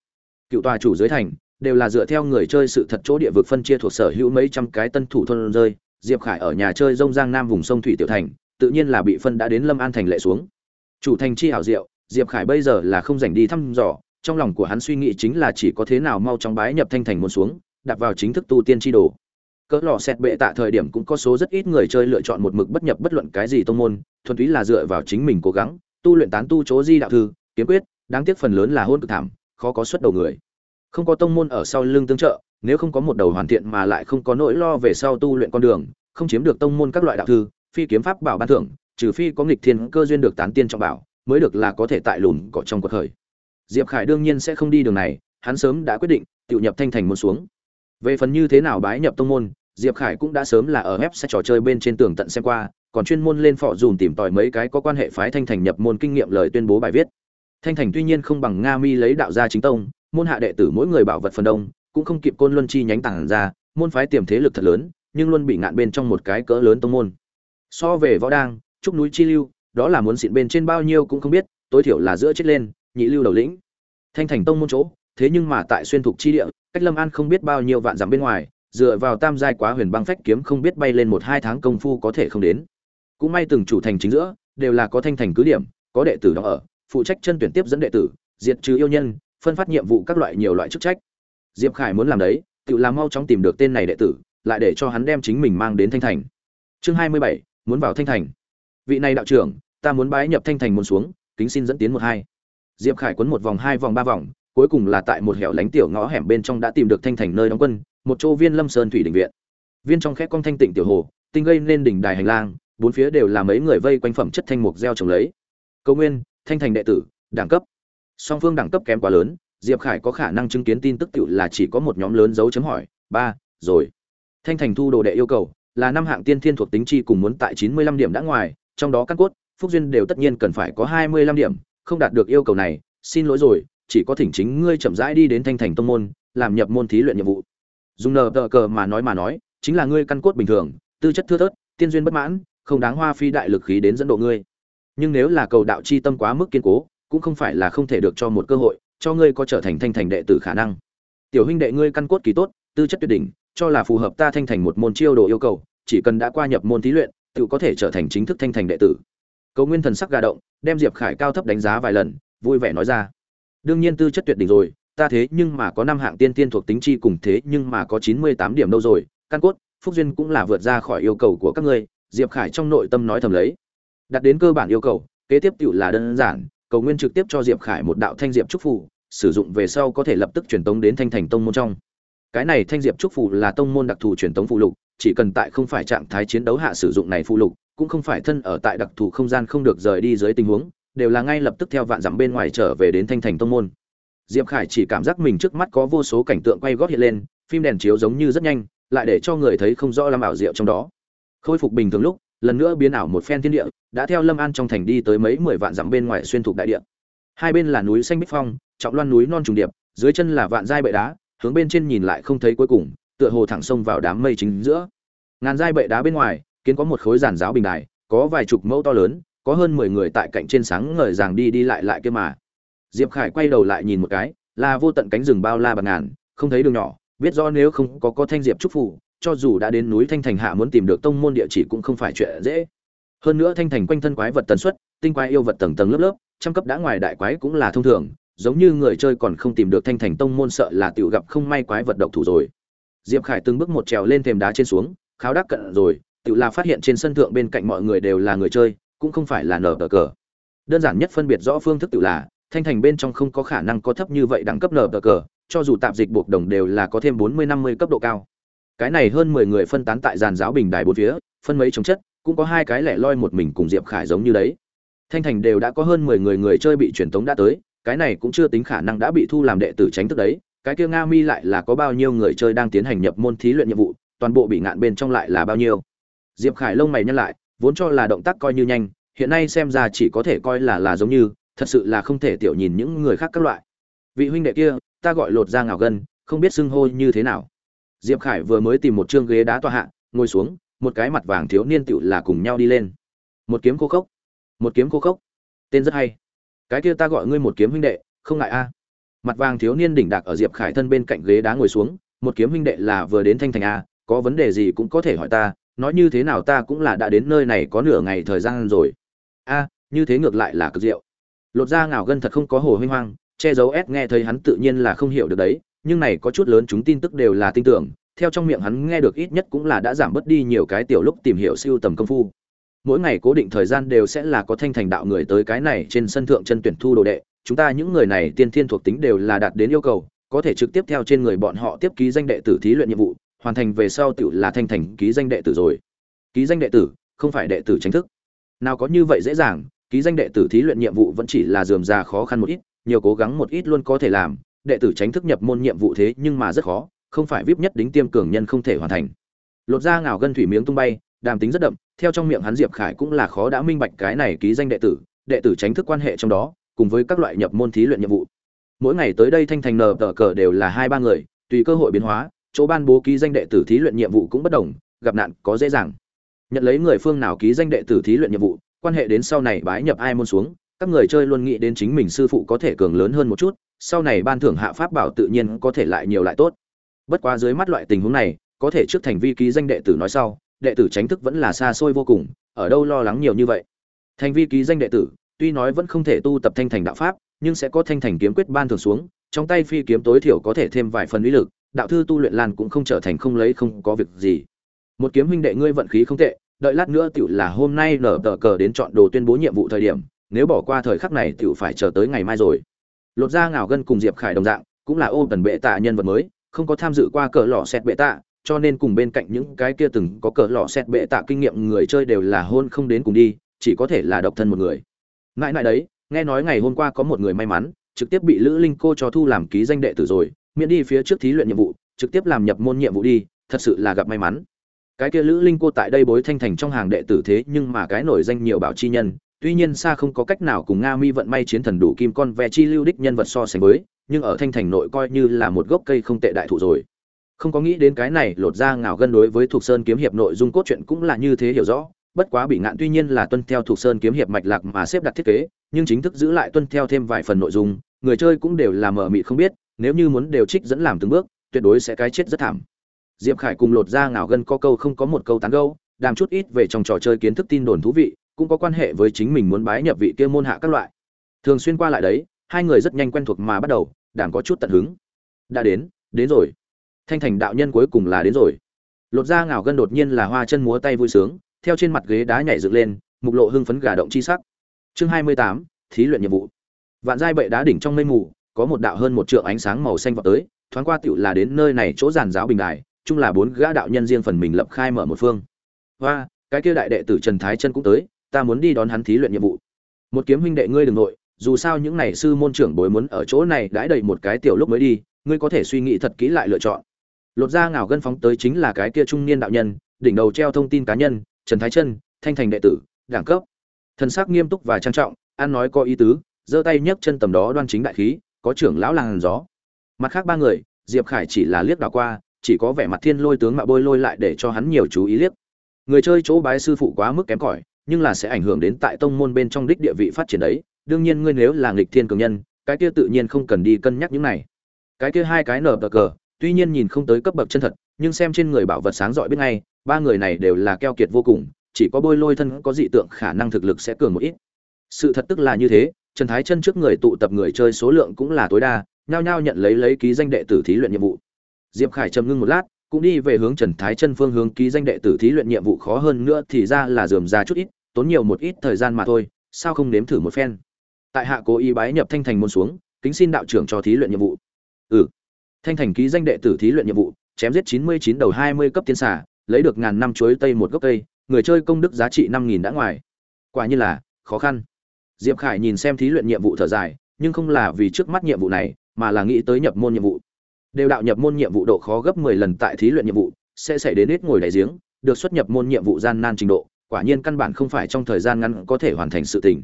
Cựu tòa chủ dưới thành, đều là dựa theo người chơi sự thật chỗ địa vực phân chia thuộc sở hữu mấy trăm cái tân thủ thôn rơi. Diệp khải ở nhà chơi rông giang nam vùng sông thủy tiểu thành, tự nhiên là bị phân đã đến lâm an thành lệ xuống. Chủ thành chi hảo diệu diệp khải bây giờ là không dành đi thăm dò, trong lòng của hắn suy nghĩ chính là chỉ có thế nào mau chóng bái nhập thanh thành muốn xuống, đặt vào chính thức tu tiên chi đồ. Cỡ lò xét bệ tạ thời điểm cũng có số rất ít người chơi lựa chọn một mực bất nhập bất luận cái gì tông môn, thuần túy là dựa vào chính mình cố gắng, tu luyện tán tu chỗ di đạo thư, kiếm quyết, đáng tiếc phần lớn là hôn cực thảm, khó có xuất đầu người. Không có tông môn ở sau lưng tương trợ, nếu không có một đầu hoàn thiện mà lại không có nỗi lo về sau tu luyện con đường, không chiếm được tông môn các loại đạo thư, phi kiếm pháp bảo ban thưởng, trừ phi có nghịch thiên cơ duyên được tán tiên trọng bảo mới được là có thể tại lùn cỏ trong cuộc khởi. Diệp khải đương nhiên sẽ không đi đường này, hắn sớm đã quyết định, tự nhập thanh thành môn xuống. Về phần như thế nào bái nhập tông môn, diệp khải cũng đã sớm là ở ép sẽ trò chơi bên trên tường tận xem qua, còn chuyên môn lên phò dùm tìm tòi mấy cái có quan hệ phái thanh thành nhập môn kinh nghiệm lời tuyên bố bài viết. Thanh thành tuy nhiên không bằng nga mi lấy đạo gia chính tông, môn hạ đệ tử mỗi người bảo vật phần đông, cũng không kịp côn luân chi nhánh tảng ra, môn phái tiềm thế lực thật lớn, nhưng luôn bị ngạn bên trong một cái cỡ lớn tông môn. So về võ đang, trúc núi chi lưu đó là muốn xịn bên trên bao nhiêu cũng không biết, tối thiểu là giữa chết lên, nhị lưu đầu lĩnh. Thanh thành tông môn chỗ, thế nhưng mà tại xuyên thục chi địa, cách lâm an không biết bao nhiêu vạn dặm bên ngoài, dựa vào tam giai quá huyền băng phách kiếm không biết bay lên một hai tháng công phu có thể không đến. Cũng may từng chủ thành chính giữa, đều là có thanh thành cứ điểm, có đệ tử đó ở, phụ trách chân tuyển tiếp dẫn đệ tử, diệt trừ yêu nhân, phân phát nhiệm vụ các loại nhiều loại chức trách. Diệp khải muốn làm đấy, tự làm mau chóng tìm được tên này đệ tử, lại để cho hắn đem chính mình mang đến thanh thành. Chương hai mươi bảy, muốn vào thanh thành. Vị này đạo trưởng ta muốn bái nhập thanh thành muốn xuống, kính xin dẫn tiến một hai. Diệp khải quấn một vòng, hai vòng, ba vòng, cuối cùng là tại một hẻo lánh tiểu ngõ hẻm bên trong đã tìm được thanh thành nơi đóng quân, một chỗ viên lâm sơn thủy đình viện. Viên trong khẽ con thanh tịnh tiểu hồ, tinh gây nên đỉnh đài hành lang, bốn phía đều là mấy người vây quanh phẩm chất thanh mục gieo trồng lấy. Câu nguyên, thanh thành đệ tử, đẳng cấp. Song phương đẳng cấp kém quá lớn, diệp khải có khả năng chứng kiến tin tức cựu là chỉ có một nhóm lớn dấu chấm hỏi, ba, rồi. Thanh thành thu đồ đệ yêu cầu, là năm hạng tiên thiên thuộc tính chi cùng muốn tại chín mươi lăm điểm đã ngoài, trong đó căn cốt phúc duyên đều tất nhiên cần phải có hai mươi lăm điểm, không đạt được yêu cầu này, xin lỗi rồi, chỉ có thỉnh chính ngươi chậm rãi đi đến thanh thành tông môn, làm nhập môn thí luyện nhiệm vụ. Dùng nờ tờ cờ mà nói mà nói, chính là ngươi căn cốt bình thường, tư chất thưa thớt, tiên duyên bất mãn, không đáng hoa phi đại lực khí đến dẫn độ ngươi. Nhưng nếu là cầu đạo chi tâm quá mức kiên cố, cũng không phải là không thể được cho một cơ hội, cho ngươi có trở thành thanh thành đệ tử khả năng. Tiểu huynh đệ ngươi căn cốt kỳ tốt, tư chất tuyệt đỉnh, cho là phù hợp ta thanh thành một môn chiêu đồ yêu cầu, chỉ cần đã qua nhập môn thí luyện, tự có thể trở thành chính thức thanh thành đệ tử cầu nguyên thần sắc gà động, đem diệp khải cao thấp đánh giá vài lần, vui vẻ nói ra. Đương nhiên tư chất tuyệt đỉnh rồi, ta thế nhưng mà có năm hạng tiên tiên thuộc tính chi cùng thế nhưng mà có chín mươi tám điểm đâu rồi, căn cốt, phúc duyên cũng là vượt ra khỏi yêu cầu của các ngươi, diệp khải trong nội tâm nói thầm lấy. Đặt đến cơ bản yêu cầu, kế tiếp tựu là đơn giản, cầu nguyên trực tiếp cho diệp khải một đạo thanh diệp trúc phủ sử dụng về sau có thể lập tức truyền tống đến thanh thành tông môn trong. Cái này thanh diệp trúc phủ là tông môn đặc thù truyền tống phụ lục, chỉ cần tại không phải trạng thái chiến đấu hạ sử dụng này phụ lục cũng không phải thân ở tại đặc thù không gian không được rời đi dưới tình huống, đều là ngay lập tức theo vạn dặm bên ngoài trở về đến thanh thành tông môn. Diệp khải chỉ cảm giác mình trước mắt có vô số cảnh tượng quay gót hiện lên, phim đèn chiếu giống như rất nhanh, lại để cho người thấy không rõ làm ảo diệu trong đó. Khôi phục bình thường lúc, lần nữa biến ảo một phen thiên địa, đã theo lâm an trong thành đi tới mấy mười vạn dặm bên ngoài xuyên thục đại địa. Hai bên là núi xanh bích phong, trọng loan núi non trùng điệp, dưới chân là vạn giai bệ đá, hướng bên trên nhìn lại không thấy cuối cùng, tựa hồ thẳng sông vào đám mây chính giữa. Ngàn giai bệ đá bên ngoài kiến có một khối giàn giáo bình đài, có vài chục mẫu to lớn, có hơn mười người tại cạnh trên sáng ngời ràng đi đi lại lại kia mà. Diệp khải quay đầu lại nhìn một cái, là vô tận cánh rừng bao la bạc ngàn, không thấy đường nhỏ, biết do nếu không có có thanh diệp trúc phủ cho dù đã đến núi thanh thành hạ muốn tìm được tông môn địa chỉ cũng không phải chuyện dễ. Hơn nữa thanh thành quanh thân quái vật tần suất, tinh quái yêu vật tầng tầng lớp lớp, trăm cấp đã ngoài đại quái cũng là thông thường, giống như người chơi còn không tìm được thanh thành tông môn sợ là tiểu gặp không may quái vật độc thủ rồi. Diệp khải từng bước một trèo lên thềm đá trên xuống, kháo đắc cận rồi tự là phát hiện trên sân thượng bên cạnh mọi người đều là người chơi, cũng không phải là nở cờ. Đơn giản nhất phân biệt rõ phương thức tự là, thanh thành bên trong không có khả năng có thấp như vậy đẳng cấp nở cờ, cho dù tạp dịch buộc đồng đều là có thêm bốn mươi năm mươi cấp độ cao. Cái này hơn mười người phân tán tại giàn giáo bình đài bốn phía, phân mấy chống chất, cũng có hai cái lẻ loi một mình cùng diệp khải giống như đấy. Thanh thành đều đã có hơn mười người người chơi bị truyền tống đã tới, cái này cũng chưa tính khả năng đã bị thu làm đệ tử tránh thức đấy. Cái kia nga mi lại là có bao nhiêu người chơi đang tiến hành nhập môn thí luyện nhiệm vụ, toàn bộ bị ngạn bên trong lại là bao nhiêu? Diệp khải lông mày nhăn lại vốn cho là động tác coi như nhanh hiện nay xem ra chỉ có thể coi là là giống như thật sự là không thể tiểu nhìn những người khác các loại. Vị huynh đệ kia ta gọi lột ra ngào gần, không biết xưng hô như thế nào. Diệp khải vừa mới tìm một chương ghế đá tọa hạ ngồi xuống một cái mặt vàng thiếu niên tựu là cùng nhau đi lên. Một kiếm cô khốc. Một kiếm cô khốc. Tên rất hay. Cái kia ta gọi ngươi một kiếm huynh đệ không ngại a. Mặt vàng thiếu niên đỉnh đạc ở diệp khải thân bên cạnh ghế đá ngồi xuống một kiếm huynh đệ là vừa đến thanh thành a có vấn đề gì cũng có thể hỏi ta nói như thế nào ta cũng là đã đến nơi này có nửa ngày thời gian rồi. A, như thế ngược lại là cực diệu. Lột ra ngào gân thật không có hồ huy hoang, che giấu ép nghe thấy hắn tự nhiên là không hiểu được đấy, nhưng này có chút lớn chúng tin tức đều là tin tưởng, theo trong miệng hắn nghe được ít nhất cũng là đã giảm bớt đi nhiều cái tiểu lúc tìm hiểu siêu tầm công phu. Mỗi ngày cố định thời gian đều sẽ là có thanh thành đạo người tới cái này trên sân thượng chân tuyển thu đồ đệ, chúng ta những người này tiên thiên thuộc tính đều là đạt đến yêu cầu, có thể trực tiếp theo trên người bọn họ tiếp ký danh đệ tử thí luyện nhiệm vụ hoàn thành về sau tựu là thanh thành ký danh đệ tử rồi. Ký danh đệ tử, không phải đệ tử chính thức. Nào có như vậy dễ dàng, ký danh đệ tử thí luyện nhiệm vụ vẫn chỉ là dườm ra khó khăn một ít, nhiều cố gắng một ít luôn có thể làm, đệ tử tránh thức nhập môn nhiệm vụ thế nhưng mà rất khó, không phải vip nhất đính tiêm cường nhân không thể hoàn thành. Lột ra ngào gân thủy miếng tung bay, đàm tính rất đậm, theo trong miệng hắn diệp khải cũng là khó đã minh bạch cái này ký danh đệ tử đệ tử tránh thức quan hệ trong đó, cùng với các loại nhập môn thí luyện nhiệm vụ. Mỗi ngày tới đây thanh thành nờ tờ cờ đều là hai ba người, tùy cơ hội biến hóa chỗ ban bố ký danh đệ tử thí luyện nhiệm vụ cũng bất đồng, gặp nạn có dễ dàng. Nhận lấy người phương nào ký danh đệ tử thí luyện nhiệm vụ, quan hệ đến sau này bái nhập ai môn xuống, các người chơi luôn nghĩ đến chính mình sư phụ có thể cường lớn hơn một chút, sau này ban thưởng hạ pháp bảo tự nhiên có thể lại nhiều lại tốt. Bất quá dưới mắt loại tình huống này, có thể trước thành vi ký danh đệ tử nói sau, đệ tử tránh thức vẫn là xa xôi vô cùng, ở đâu lo lắng nhiều như vậy. Thành vi ký danh đệ tử, tuy nói vẫn không thể tu tập thanh thành đạo pháp, nhưng sẽ có thanh thành kiếm quyết ban thưởng xuống, trong tay phi kiếm tối thiểu có thể thêm vài phần uy lực đạo thư tu luyện lan cũng không trở thành không lấy không có việc gì. Một kiếm huynh đệ ngươi vận khí không tệ, đợi lát nữa tiểu là hôm nay nở tờ cờ đến chọn đồ tuyên bố nhiệm vụ thời điểm, nếu bỏ qua thời khắc này tiểu phải chờ tới ngày mai rồi. Lột ra ngào gân cùng diệp khải đồng dạng, cũng là ô tần bệ tạ nhân vật mới, không có tham dự qua cờ lò xét bệ tạ, cho nên cùng bên cạnh những cái kia từng có cờ lò xét bệ tạ kinh nghiệm người chơi đều là hôn không đến cùng đi, chỉ có thể là độc thân một người. Mãi mãi đấy, nghe nói ngày hôm qua có một người may mắn, trực tiếp bị lữ linh cô cho thu làm ký danh đệ tử rồi miễn đi phía trước thí luyện nhiệm vụ, trực tiếp làm nhập môn nhiệm vụ đi, thật sự là gặp may mắn. Cái kia lữ linh cô tại đây bối thanh thành trong hàng đệ tử thế nhưng mà cái nổi danh nhiều bảo chi nhân, tuy nhiên xa không có cách nào cùng nga mi vận may chiến thần đủ kim con ve chi lưu đích nhân vật so sánh với, nhưng ở thanh thành nội coi như là một gốc cây không tệ đại thụ rồi. Không có nghĩ đến cái này lột ra ngào gân đối với thuộc sơn kiếm hiệp nội dung cốt truyện cũng là như thế hiểu rõ, bất quá bị ngạn tuy nhiên là tuân theo thuộc sơn kiếm hiệp mạch lạc mà xếp đặt thiết kế, nhưng chính thức giữ lại tuân theo thêm vài phần nội dung, người chơi cũng đều là mờ mịt không biết nếu như muốn đều trích dẫn làm từng bước tuyệt đối sẽ cái chết rất thảm. Diệp khải cùng lột ra ngào gân có câu không có một câu tán gẫu, đàm chút ít về trong trò chơi kiến thức tin đồn thú vị cũng có quan hệ với chính mình muốn bái nhập vị kia môn hạ các loại. Thường xuyên qua lại đấy hai người rất nhanh quen thuộc mà bắt đầu đàm có chút tận hứng. Đã đến đến rồi. Thanh thành đạo nhân cuối cùng là đến rồi. Lột ra ngào gân đột nhiên là hoa chân múa tay vui sướng theo trên mặt ghế đá nhảy dựng lên mục lộ hưng phấn gà động chi sắc. Chương hai mươi tám thí luyện nhiệm vụ. Vạn giai bệ đá đỉnh trong mây mù có một đạo hơn một trượng ánh sáng màu xanh vọt tới, thoáng qua tiểu là đến nơi này chỗ giàn giáo bình đài, chung là bốn gã đạo nhân riêng phần mình lập khai mở một phương. Hoa, cái kia đại đệ tử trần thái chân cũng tới, ta muốn đi đón hắn thí luyện nhiệm vụ. Một kiếm huynh đệ ngươi đừng nội, dù sao những này sư môn trưởng bối muốn ở chỗ này đãi đầy một cái tiểu lúc mới đi, ngươi có thể suy nghĩ thật kỹ lại lựa chọn. Lột ra ngào gân phóng tới chính là cái kia trung niên đạo nhân, đỉnh đầu treo thông tin cá nhân, trần thái chân, thanh thành đệ tử, đẳng cấp. Thần sắc nghiêm túc và trang trọng an nói có ý tứ, giơ tay nhấc chân tầm đó đoan chính đại khí có trưởng lão làng gió. Mặt khác ba người, diệp khải chỉ là liếc đảo qua, chỉ có vẻ mặt thiên lôi tướng mạo bôi lôi lại để cho hắn nhiều chú ý liếc. Người chơi chỗ bái sư phụ quá mức kém cỏi, nhưng là sẽ ảnh hưởng đến tại tông môn bên trong đích địa vị phát triển đấy. Đương nhiên ngươi nếu là nghịch thiên cường nhân, cái kia tự nhiên không cần đi cân nhắc những này. Cái kia hai cái nở cờ, tuy nhiên nhìn không tới cấp bậc chân thật, nhưng xem trên người bảo vật sáng giỏi biết ngay, ba người này đều là keo kiệt vô cùng, chỉ có bôi lôi thân có dị tượng khả năng thực lực sẽ cường một ít. Sự thật tức là như thế trần thái chân trước người tụ tập người chơi số lượng cũng là tối đa nhao nhao nhận lấy lấy ký danh đệ tử thí luyện nhiệm vụ. Diệp khải trầm ngưng một lát cũng đi về hướng trần thái chân phương hướng ký danh đệ tử thí luyện nhiệm vụ khó hơn nữa thì ra là dườm ra chút ít tốn nhiều một ít thời gian mà thôi sao không nếm thử một phen. Tại hạ cố ý bái nhập thanh thành môn xuống kính xin đạo trưởng cho thí luyện nhiệm vụ. Ừ. Thanh thành ký danh đệ tử thí luyện nhiệm vụ chém giết chín mươi chín đầu hai mươi cấp tiên xà, lấy được ngàn năm chuối tây một gốc cây người chơi công đức giá trị năm nghìn đã ngoài. Quả như là khó khăn diệp khải nhìn xem thí luyện nhiệm vụ thở dài, nhưng không là vì trước mắt nhiệm vụ này, mà là nghĩ tới nhập môn nhiệm vụ. Đều đạo nhập môn nhiệm vụ độ khó gấp mười lần tại thí luyện nhiệm vụ, sẽ xảy đến ít ngồi đại giếng, được xuất nhập môn nhiệm vụ gian nan trình độ, quả nhiên căn bản không phải trong thời gian ngắn có thể hoàn thành sự tình.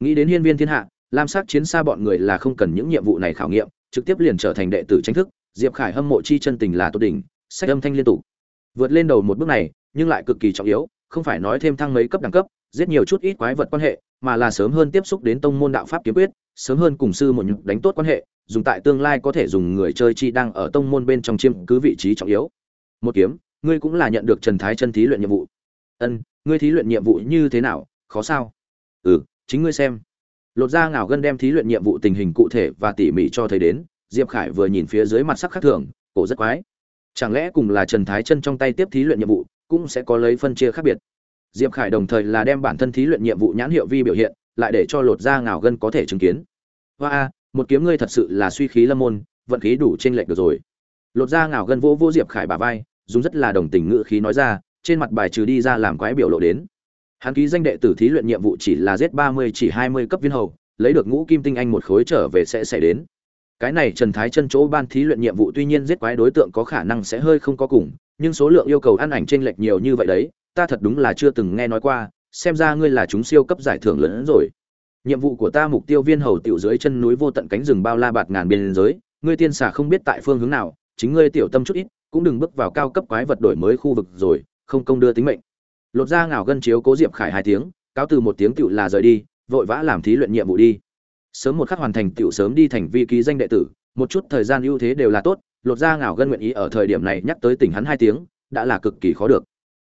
Nghĩ đến hiên viên thiên hạ, lam sắc chiến xa bọn người là không cần những nhiệm vụ này khảo nghiệm, trực tiếp liền trở thành đệ tử tranh thức, diệp khải hâm mộ chi chân tình là tốt đỉnh, sách âm thanh liên tục. Vượt lên đầu một bước này, nhưng lại cực kỳ trọng yếu, không phải nói thêm thăng mấy cấp đẳng cấp, giết nhiều chút ít quái vật quan hệ mà là sớm hơn tiếp xúc đến tông môn đạo pháp kiếm quyết, sớm hơn cùng sư một nhục đánh tốt quan hệ, dùng tại tương lai có thể dùng người chơi chi đang ở tông môn bên trong chiêm cứ vị trí trọng yếu. Một kiếm, ngươi cũng là nhận được trần thái chân thí luyện nhiệm vụ. Ân, ngươi thí luyện nhiệm vụ như thế nào, khó sao? Ừ chính ngươi xem. Lột ra ngào gân đem thí luyện nhiệm vụ tình hình cụ thể và tỉ mỉ cho thấy đến, diệp khải vừa nhìn phía dưới mặt sắc khác thường, cổ rất quái. Chẳng lẽ cùng là trần thái chân trong tay tiếp thí luyện nhiệm vụ, cũng sẽ có lấy phân chia khác biệt? Diệp khải đồng thời là đem bản thân thí luyện nhiệm vụ nhãn hiệu vi biểu hiện, lại để cho lột da ngào gân có thể chứng kiến. Hoa một kiếm ngươi thật sự là suy khí lâm môn, vận khí đủ trên lệch được rồi. Lột da ngào gân vỗ vỗ diệp khải bà vai, dùng rất là đồng tình ngữ khí nói ra, trên mặt bài trừ đi ra làm quái biểu lộ đến. Hắn ký danh đệ tử thí luyện nhiệm vụ chỉ là z ba mươi, chỉ hai mươi cấp viên hầu, lấy được ngũ kim tinh anh một khối trở về sẽ xảy đến. Cái này trần thái chân chỗ ban thí luyện nhiệm vụ tuy nhiên giết quái đối tượng có khả năng sẽ hơi không có cùng, nhưng số lượng yêu cầu ăn ảnh trên lệch nhiều như vậy đấy ta thật đúng là chưa từng nghe nói qua, xem ra ngươi là chúng siêu cấp giải thưởng lớn hơn rồi. Nhiệm vụ của ta mục tiêu viên hầu tiểu dưới chân núi vô tận cánh rừng bao la bạt ngàn biên giới, ngươi tiên xà không biết tại phương hướng nào, chính ngươi tiểu tâm chút ít, cũng đừng bước vào cao cấp quái vật đổi mới khu vực rồi, không công đưa tính mệnh. Lột ra ngào gân chiếu cố diệp khải hai tiếng, cáo từ một tiếng tiểu là rời đi, vội vã làm thí luyện nhiệm vụ đi. Sớm một khắc hoàn thành tiểu sớm đi thành vi ký danh đệ tử, một chút thời gian ưu thế đều là tốt, lột ra ngào gân nguyện ý ở thời điểm này nhắc tới tỉnh hắn hai tiếng, đã là cực kỳ khó được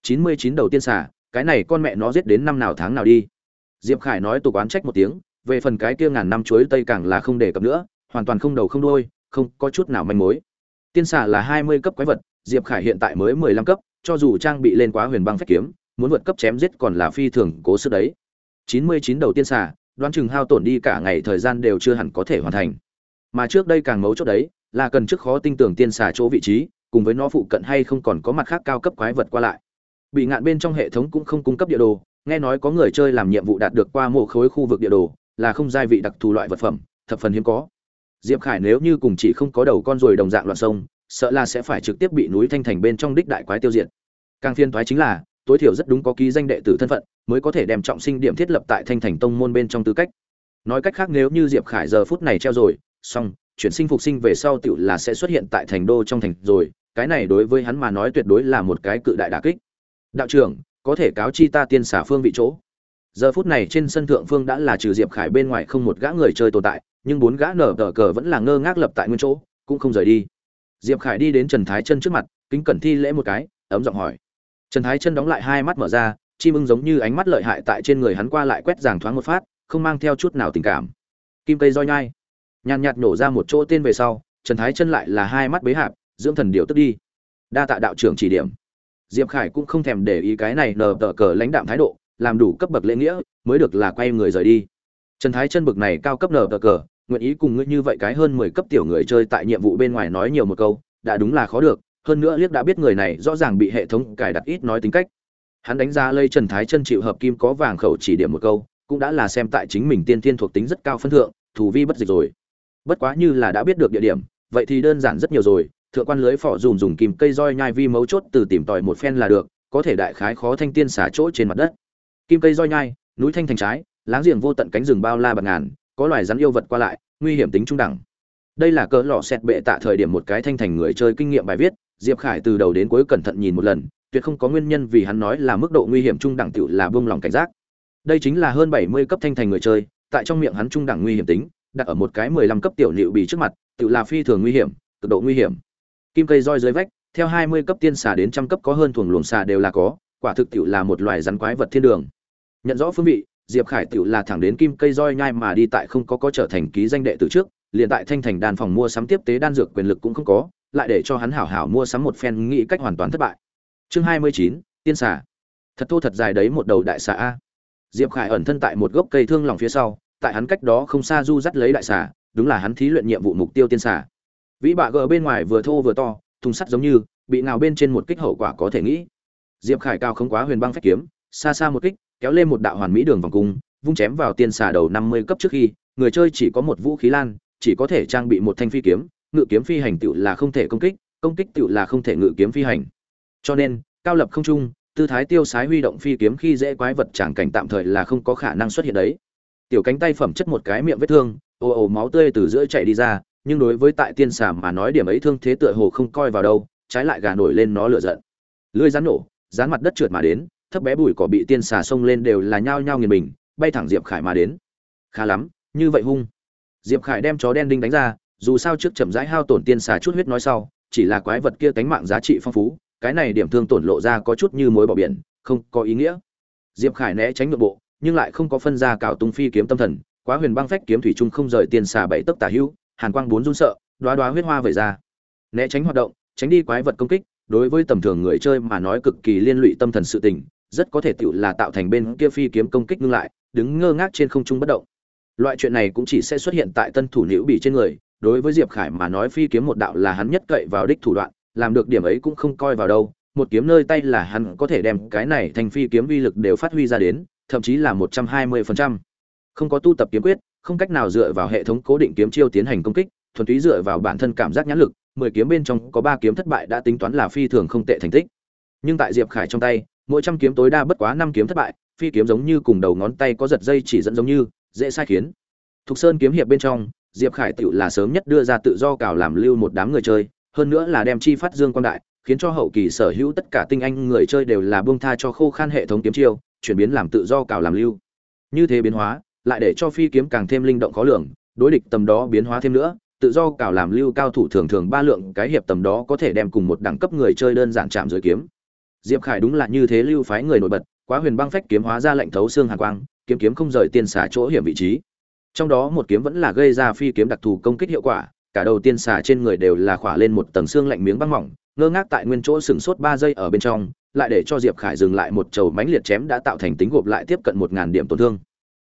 chín mươi chín đầu tiên xả cái này con mẹ nó giết đến năm nào tháng nào đi. Diệp khải nói tục oán trách một tiếng, về phần cái kia ngàn năm chuối tây càng là không đề cập nữa, hoàn toàn không đầu không đôi không có chút nào manh mối. Tiên xả là hai mươi cấp quái vật, diệp khải hiện tại mới mười lăm cấp, cho dù trang bị lên quá huyền băng phách kiếm, muốn vượt cấp chém giết còn là phi thường cố sức đấy. Chín mươi chín đầu tiên xả đoán chừng hao tổn đi cả ngày thời gian đều chưa hẳn có thể hoàn thành. Mà trước đây càng mấu chốt đấy, là cần trước khó tinh tưởng tiên xà chỗ vị trí, cùng với nó phụ cận hay không còn có mặt khác cao cấp quái vật qua lại bị ngạn bên trong hệ thống cũng không cung cấp địa đồ, nghe nói có người chơi làm nhiệm vụ đạt được qua mộ khối khu vực địa đồ, là không gia vị đặc thù loại vật phẩm, thập phần hiếm có. Diệp khải nếu như cùng chỉ không có đầu con ruồi đồng dạng loạn sông, sợ là sẽ phải trực tiếp bị núi thanh thành bên trong đích đại quái tiêu diệt. Càng phiên thoái chính là, tối thiểu rất đúng có ký danh đệ tử thân phận, mới có thể đem trọng sinh điểm thiết lập tại thanh thành tông môn bên trong tư cách. Nói cách khác nếu như diệp khải giờ phút này treo rồi, xong, chuyển sinh phục sinh về sau tựu là sẽ xuất hiện tại thành đô trong thành rồi, cái này đối với hắn mà nói tuyệt đối là một cái cự đại đả kích đạo trưởng, có thể cáo chi ta tiên xả phương vị chỗ. Giờ phút này trên sân thượng phương đã là trừ diệp khải bên ngoài không một gã người chơi tồn tại, nhưng bốn gã nở tờ cờ vẫn là ngơ ngác lập tại nguyên chỗ, cũng không rời đi. Diệp khải đi đến trần thái chân trước mặt, kính cẩn thi lễ một cái, ấm giọng hỏi. Trần thái chân đóng lại hai mắt mở ra, chim ưng giống như ánh mắt lợi hại tại trên người hắn qua lại quét giàng thoáng một phát, không mang theo chút nào tình cảm. Kim cây roi nhai. Nhàn nhạt nổ ra một chỗ tên về sau, trần thái chân lại là hai mắt bế hạp, dưỡng thần điều tức đi. Đa tạ đạo trưởng chỉ điểm diệp khải cũng không thèm để ý cái này nờ tờ cờ lãnh đạm thái độ, làm đủ cấp bậc lễ nghĩa, mới được là quay người rời đi. Trần thái chân bậc này cao cấp nờ tờ cờ, nguyện ý cùng ngươi như vậy cái hơn mười cấp tiểu người chơi tại nhiệm vụ bên ngoài nói nhiều một câu, đã đúng là khó được, hơn nữa liếc đã biết người này rõ ràng bị hệ thống cài đặt ít nói tính cách. Hắn đánh giá lây trần thái chân chịu hợp kim có vàng khẩu chỉ điểm một câu, cũng đã là xem tại chính mình tiên tiên thuộc tính rất cao phân thượng thủ vi bất dịch rồi. Bất quá như là đã biết được địa điểm, vậy thì đơn giản rất nhiều rồi thượng quan lưới phỏ dùm dùng kìm cây roi nhai vi mấu chốt từ tìm tòi một phen là được, có thể đại khái khó thanh tiên xả chỗ trên mặt đất. Kim cây roi nhai, núi thanh thành trái, láng giềng vô tận cánh rừng bao la bạt ngàn, có loài rắn yêu vật qua lại, nguy hiểm tính trung đẳng. Đây là cỡ lọ xẹt bệ tạ thời điểm một cái thanh thành người chơi kinh nghiệm bài viết, diệp khải từ đầu đến cuối cẩn thận nhìn một lần, tuyệt không có nguyên nhân vì hắn nói là mức độ nguy hiểm trung đẳng tiểu là buông lòng cảnh giác. Đây chính là hơn bảy mươi cấp thanh thành người chơi, tại trong miệng hắn trung đẳng nguy hiểm tính, đặt ở một cái mười lăm cấp tiểu liệu bị trước mặt tự là phi thường nguy hiểm, cực độ nguy hiểm kim cây roi dưới vách, theo hai mươi cấp tiên xà đến trăm cấp có hơn thuồng luồng xà đều là có, quả thực tiểu là một loài rắn quái vật thiên đường. Nhận rõ phương vị, diệp khải tiểu là thẳng đến kim cây roi nhai mà đi tại không có có trở thành ký danh đệ từ trước, liền tại thanh thành đan phòng mua sắm tiếp tế đan dược quyền lực cũng không có, lại để cho hắn hảo hảo mua sắm một phen nghĩ cách hoàn toàn thất bại. Chương hai mươi chín, tiên xà. Thật thô thật dài đấy một đầu đại xà a. Diệp khải ẩn thân tại một gốc cây thương lòng phía sau, tại hắn cách đó không xa du dắt lấy đại xà, đúng là hắn thí luyện nhiệm vụ mục tiêu tiên xà vĩ bạ gờ bên ngoài vừa thô vừa to, thùng sắt giống như, bị nào bên trên một kích hậu quả có thể nghĩ. Diệp khải cao không quá huyền băng phách kiếm, xa xa một kích, kéo lên một đạo hoàn mỹ đường vòng cung, vung chém vào tiên xà đầu năm mươi cấp trước khi, người chơi chỉ có một vũ khí lan, chỉ có thể trang bị một thanh phi kiếm, ngự kiếm phi hành tựu là không thể công kích công kích tựu là không thể ngự kiếm phi hành. Cho nên, cao lập không trung, tư thái tiêu sái huy động phi kiếm khi dễ quái vật tràng cảnh tạm thời là không có khả năng xuất hiện đấy. Tiểu cánh tay phẩm chất một cái miệng vết thương, ồ ồ máu tươi từ giữa chạy đi ra nhưng đối với tại tiên xà mà nói điểm ấy thương thế tựa hồ không coi vào đâu, trái lại gà nổi lên nó lửa giận. Lưỡi rắn nổ rán mặt đất trượt mà đến, thấp bé bụi cỏ bị tiên xà xông lên đều là nhao nhao nghiền mình, bay thẳng diệp khải mà đến. Khá lắm, như vậy hung. Diệp khải đem chó đen đinh đánh ra, dù sao trước chậm rãi hao tổn tiên xà chút huyết nói sau, chỉ là quái vật kia tánh mạng giá trị phong phú, cái này điểm thương tổn lộ ra có chút như mối bỏ biển, không có ý nghĩa. Diệp khải né tránh nội bộ, nhưng lại không có phân ra cào tung phi kiếm tâm thần, quá huyền băng phách kiếm thủy trung không rời tiên xà bảy tấc tả hữu hàn quang bốn run sợ đoá đoá huyết hoa vẩy ra. Né tránh hoạt động, tránh đi quái vật công kích, đối với tầm thường người chơi mà nói cực kỳ liên lụy tâm thần sự tình, rất có thể tựu là tạo thành bên kia phi kiếm công kích ngưng lại, đứng ngơ ngác trên không trung bất động. Loại chuyện này cũng chỉ sẽ xuất hiện tại tân thủ liễu bị trên người, đối với diệp khải mà nói phi kiếm một đạo là hắn nhất cậy vào đích thủ đoạn, làm được điểm ấy cũng không coi vào đâu, một kiếm nơi tay là hắn có thể đem cái này thành phi kiếm uy lực đều phát huy ra đến, thậm chí là một trăm hai mươi phần trăm. Không có tu tập kiếm quyết không cách nào dựa vào hệ thống cố định kiếm chiêu tiến hành công kích, thuần túy dựa vào bản thân cảm giác nhãn lực, mười kiếm bên trong có ba kiếm thất bại đã tính toán là phi thường không tệ thành tích. Nhưng tại diệp khải trong tay, mỗi trăm kiếm tối đa bất quá năm kiếm thất bại, phi kiếm giống như cùng đầu ngón tay có giật dây chỉ dẫn giống như, dễ sai khiến. Thục sơn kiếm hiệp bên trong, diệp khải tựu là sớm nhất đưa ra tự do cào làm lưu một đám người chơi, hơn nữa là đem chi phát dương quan đại, khiến cho hậu kỳ sở hữu tất cả tinh anh người chơi đều là buông tha cho khô khan hệ thống kiếm chiêu, chuyển biến làm tự do cào làm lưu. Như thế biến hóa lại để cho phi kiếm càng thêm linh động khó lường, đối địch tầm đó biến hóa thêm nữa, tự do cào làm lưu cao thủ thường thường ba lượng cái hiệp tầm đó có thể đem cùng một đẳng cấp người chơi đơn giản chạm dưới kiếm. Diệp khải đúng là như thế lưu phái người nổi bật, quá huyền băng phách kiếm hóa ra lệnh thấu xương hàn quang, kiếm kiếm không rời tiên xả chỗ hiểm vị trí. Trong đó một kiếm vẫn là gây ra phi kiếm đặc thù công kích hiệu quả, cả đầu tiên xả trên người đều là khỏa lên một tầng xương lạnh miếng băng mỏng, ngơ ngác tại nguyên chỗ sừng sốt ba giây ở bên trong, lại để cho diệp khải dừng lại một chầu mãnh liệt chém đã tạo thành tính gộp lại tiếp cận một ngàn điểm tổn thương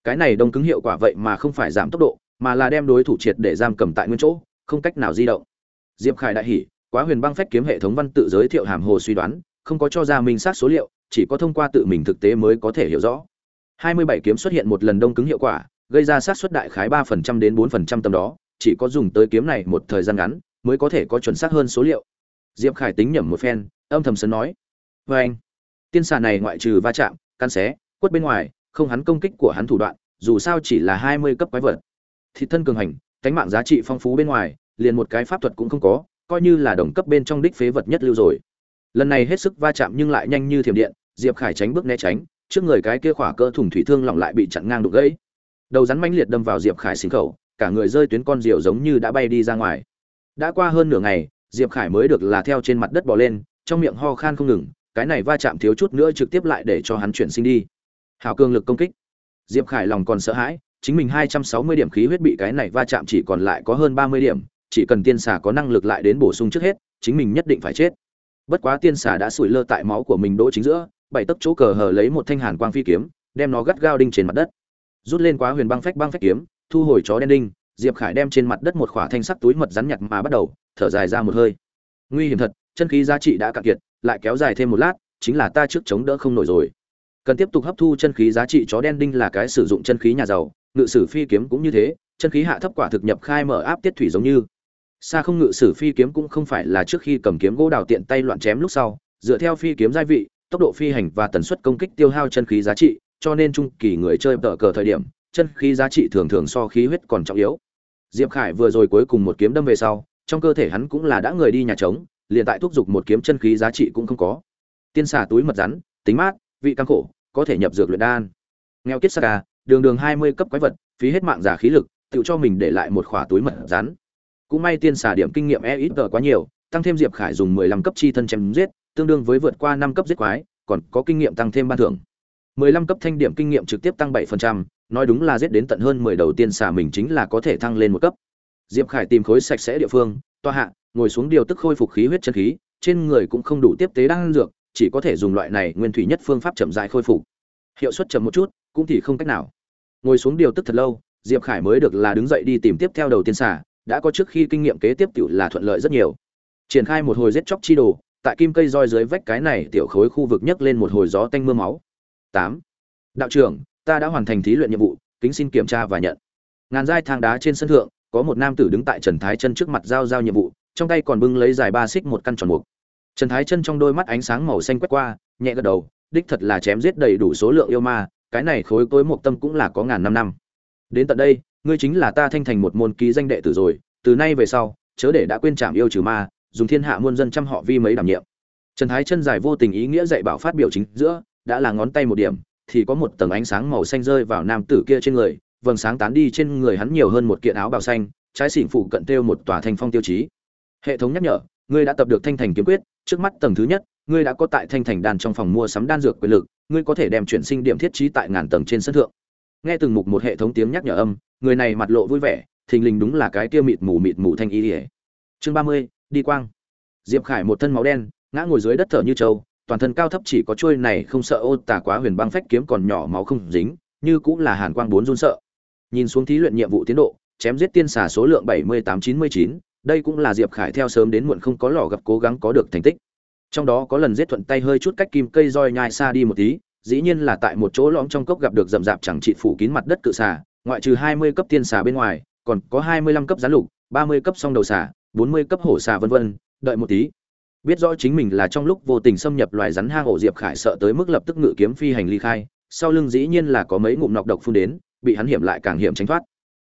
cái này đông cứng hiệu quả vậy mà không phải giảm tốc độ, mà là đem đối thủ triệt để giam cầm tại nguyên chỗ, không cách nào di động. Diệp khải đại hỉ, quá huyền băng phách kiếm hệ thống văn tự giới thiệu hàm hồ suy đoán, không có cho ra minh sát số liệu, chỉ có thông qua tự mình thực tế mới có thể hiểu rõ. 27 kiếm xuất hiện một lần đông cứng hiệu quả, gây ra sát suất đại khái 3% đến 4% tầm đó, chỉ có dùng tới kiếm này một thời gian ngắn, mới có thể có chuẩn xác hơn số liệu. Diệp khải tính nhẩm một phen, âm thầm sấn nói. Vê anh tiên xà này ngoại trừ va chạm căn xé, quất bên ngoài không hắn công kích của hắn thủ đoạn, dù sao chỉ là 20 cấp quái vật. Thịt thân cường hành, cánh mạng giá trị phong phú bên ngoài, liền một cái pháp thuật cũng không có, coi như là đồng cấp bên trong đích phế vật nhất lưu rồi. Lần này hết sức va chạm nhưng lại nhanh như thiểm điện, diệp khải tránh bước né tránh, trước người cái kia khỏa cơ thủng thủy thương lỏng lại bị chặn ngang đục gãy. Đầu rắn mãnh liệt đâm vào diệp khải sinh khẩu, cả người rơi tuyến con diều giống như đã bay đi ra ngoài. Đã qua hơn nửa ngày, diệp khải mới được là theo trên mặt đất bò lên, trong miệng ho khan không ngừng, cái này va chạm thiếu chút nữa trực tiếp lại để cho hắn chuyển sinh đi hào cường lực công kích. Diệp khải lòng còn sợ hãi, chính mình hai trăm sáu mươi điểm khí huyết bị cái này va chạm chỉ còn lại có hơn ba mươi điểm, chỉ cần tiên xà có năng lực lại đến bổ sung trước hết, chính mình nhất định phải chết. Bất quá tiên xà đã sủi lơ tại máu của mình đỗ chính giữa, bảy tấc chỗ cờ hờ lấy một thanh hàn quang phi kiếm, đem nó gắt gao đinh trên mặt đất. Rút lên quá huyền băng phách băng phách kiếm, thu hồi chó đen đinh, diệp khải đem trên mặt đất một khỏa thanh sắc túi mật rắn nhặt mà bắt đầu, thở dài ra một hơi. Nguy hiểm thật, chân khí giá trị đã cạn kiệt, lại kéo dài thêm một lát, chính là ta trước chống đỡ không nổi rồi cần tiếp tục hấp thu chân khí giá trị, chó đen đinh là cái sử dụng chân khí nhà giàu, ngự sử phi kiếm cũng như thế, chân khí hạ thấp quả thực nhập khai mở áp tiết thủy giống như. Xa không ngự sử phi kiếm cũng không phải là trước khi cầm kiếm gỗ đào tiện tay loạn chém lúc sau, dựa theo phi kiếm gia vị, tốc độ phi hành và tần suất công kích tiêu hao chân khí giá trị, cho nên trung kỳ người chơi tờ cờ thời điểm, chân khí giá trị thường thường so khí huyết còn trọng yếu. Diệp khải vừa rồi cuối cùng một kiếm đâm về sau, trong cơ thể hắn cũng là đã người đi nhà trống, liền tại thúc giục một kiếm chân khí giá trị cũng không có. Tiên xả túi mật rắn, tính mát, vị căng khổ có thể nhập dược luyện đan. Nghèo kiết saka, đường đường hai mươi cấp quái vật, phí hết mạng giả khí lực, tự cho mình để lại một khỏa túi mật rắn. Cũng may tiên xà điểm kinh nghiệm e ít tờ quá nhiều, tăng thêm diệp khải dùng mười lăm cấp chi thân chém giết, tương đương với vượt qua năm cấp giết quái, còn có kinh nghiệm tăng thêm ban thưởng. mười lăm cấp thanh điểm kinh nghiệm trực tiếp tăng bảy phần trăm, nói đúng là giết đến tận hơn mười đầu tiên xà mình chính là có thể thăng lên một cấp. Diệp khải tìm khối sạch sẽ địa phương, toa hạ, ngồi xuống điều tức khôi phục khí huyết chân khí, trên người cũng không đủ tiếp tế đang dược chỉ có thể dùng loại này nguyên thủy nhất phương pháp chậm rãi khôi phục. Hiệu suất chậm một chút, cũng thì không cách nào. Ngồi xuống điều tức thật lâu, diệp khải mới được là đứng dậy đi tìm tiếp theo đầu tiên xả đã có trước khi kinh nghiệm kế tiếp tiểu là thuận lợi rất nhiều. Triển khai một hồi giết chóc chi đồ, tại kim cây roi dưới vách cái này tiểu khối khu vực nhấc lên một hồi gió tanh mưa máu. Tám. Đạo trưởng, ta đã hoàn thành thí luyện nhiệm vụ, kính xin kiểm tra và nhận. Ngàn giai thang đá trên sân thượng, có một nam tử đứng tại trần thái chân trước mặt giao giao nhiệm vụ, trong tay còn bưng lấy dài ba xích một căn tròn mục trần thái chân trong đôi mắt ánh sáng màu xanh quét qua, nhẹ gật đầu, đích thật là chém giết đầy đủ số lượng yêu ma, cái này khối tối một tâm cũng là có ngàn năm năm. Đến tận đây, ngươi chính là ta thanh thành một môn ký danh đệ tử rồi, từ nay về sau, chớ để đã quên trảm yêu trừ ma, dùng thiên hạ muôn dân trăm họ vi mấy đảm nhiệm. Trần thái chân dài vô tình ý nghĩa dạy bảo phát biểu chính giữa, đã là ngón tay một điểm, thì có một tầng ánh sáng màu xanh rơi vào nam tử kia trên người, vầng sáng tán đi trên người hắn nhiều hơn một kiện áo bào xanh, trái xỉn phụ cận tiêu một tòa thanh phong tiêu chí. Hệ thống nhắc nhở, ngươi đã tập được thanh thành kiếm quyết trước mắt tầng thứ nhất, ngươi đã có tại thanh thành đan trong phòng mua sắm đan dược quyền lực, ngươi có thể đem chuyển sinh điểm thiết trí tại ngàn tầng trên sân thượng. Nghe từng mục một hệ thống tiếng nhắc nhở âm, người này mặt lộ vui vẻ, thình lình đúng là cái kia mịt mù mịt mù thanh ý ỉa chương ba mươi, đi quang. Diệp khải một thân máu đen, ngã ngồi dưới đất thở như trâu, toàn thân cao thấp chỉ có trôi này không sợ ô tả quá huyền băng phách kiếm còn nhỏ máu không dính, như cũng là hàn quang bốn run sợ. Nhìn xuống thí luyện nhiệm vụ tiến độ, chém giết tiên xà số lượng bảy mươi tám chín mươi chín đây cũng là diệp khải theo sớm đến muộn không có lò gặp cố gắng có được thành tích. Trong đó có lần giết thuận tay hơi chút cách kim cây roi nhai xa đi một tí, dĩ nhiên là tại một chỗ lõm trong cốc gặp được rậm rạp chẳng trị phủ kín mặt đất cự xà, ngoại trừ hai mươi cấp tiên xà bên ngoài, còn có hai mươi lăm cấp giá lục, ba mươi cấp song đầu xà, bốn mươi cấp hổ xà vân vân, đợi một tí. Biết rõ chính mình là trong lúc vô tình xâm nhập loài rắn hang ổ diệp khải sợ tới mức lập tức ngự kiếm phi hành ly khai, sau lưng dĩ nhiên là có mấy ngụm nọc độc phun đến, bị hắn hiểm lại càng hiểm tránh thoát.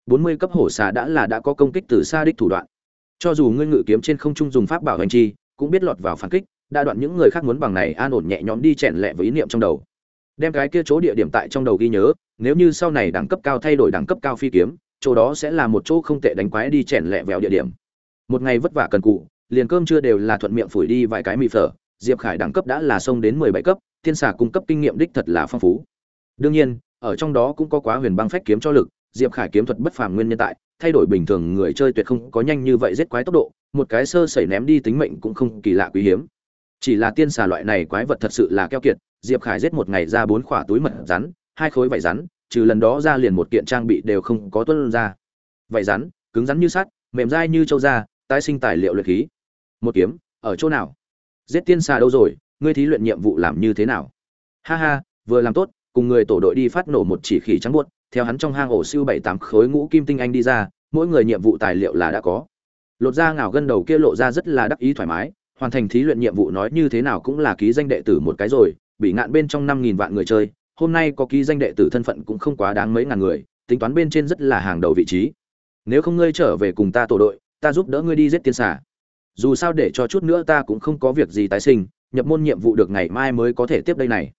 bốn mươi cấp hổ xà đã là đã có công kích từ xa đích thủ đoạn cho dù ngươi ngự kiếm trên không trung dùng pháp bảo hành chi, cũng biết lọt vào phản kích, đa đoạn những người khác muốn bằng này an ổn nhẹ nhõm đi chèn lẹ với ý niệm trong đầu. Đem cái kia chỗ địa điểm tại trong đầu ghi nhớ, nếu như sau này đẳng cấp cao thay đổi đẳng cấp cao phi kiếm, chỗ đó sẽ là một chỗ không tệ đánh quái đi chèn lẹ vẹo địa điểm. Một ngày vất vả cần cụ, liền cơm chưa đều là thuận miệng phủi đi vài cái mì phở, diệp khải đẳng cấp đã là xông đến mười bảy cấp, thiên xà cung cấp kinh nghiệm đích thật là phong phú. Đương nhiên, ở trong đó cũng có quá huyền băng phách kiếm cho lực, diệp khải kiếm thuật bất phàm nguyên nhân tại thay đổi bình thường người chơi tuyệt không có nhanh như vậy giết quái tốc độ, một cái sơ sẩy ném đi tính mệnh cũng không kỳ lạ quý hiếm. Chỉ là tiên xà loại này quái vật thật sự là keo kiệt, diệp khải giết một ngày ra bốn khỏa túi mật rắn, hai khối vải rắn, trừ lần đó ra liền một kiện trang bị đều không có tuân ra. Vải rắn, cứng rắn như sắt, mềm dai như châu da, tái sinh tài liệu luyện khí. Một kiếm, ở chỗ nào? Giết tiên xà đâu rồi, ngươi thí luyện nhiệm vụ làm như thế nào? Ha ha, vừa làm tốt, cùng người tổ đội đi phát nổ một chỉ khỉ trắng buốt theo hắn trong hang ổ siêu bảy tám khối ngũ kim tinh anh đi ra, mỗi người nhiệm vụ tài liệu là đã có. Lột da ngào gân đầu kia lộ ra rất là đắc ý thoải mái, hoàn thành thí luyện nhiệm vụ nói như thế nào cũng là ký danh đệ tử một cái rồi, bị ngạn bên trong năm nghìn vạn người chơi, hôm nay có ký danh đệ tử thân phận cũng không quá đáng mấy ngàn người, tính toán bên trên rất là hàng đầu vị trí. Nếu không ngươi trở về cùng ta tổ đội, ta giúp đỡ ngươi đi giết tiên xả dù sao để cho chút nữa ta cũng không có việc gì tái sinh, nhập môn nhiệm vụ được ngày mai mới có thể tiếp đây này.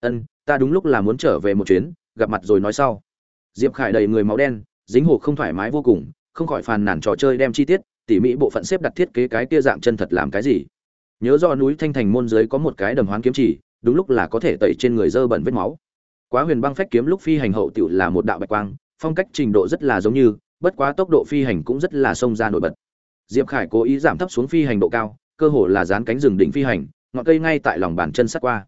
Ân, ta đúng lúc là muốn trở về một chuyến, gặp mặt rồi nói sau diệp khải đầy người máu đen, dính hồ không thoải mái vô cùng, không khỏi phàn nàn trò chơi đem chi tiết, tỉ mỹ bộ phận xếp đặt thiết kế cái kia dạng chân thật làm cái gì. Nhớ do núi thanh thành môn dưới có một cái đầm hoán kiếm chỉ, đúng lúc là có thể tẩy trên người dơ bẩn vết máu. Quá huyền băng phách kiếm lúc phi hành hậu tựu là một đạo bạch quang, phong cách trình độ rất là giống như, bất quá tốc độ phi hành cũng rất là xông ra nổi bật. Diệp khải cố ý giảm thấp xuống phi hành độ cao, cơ hồ là dán cánh rừng đỉnh phi hành, ngọn cây ngay tại lòng bàn chân sắt qua.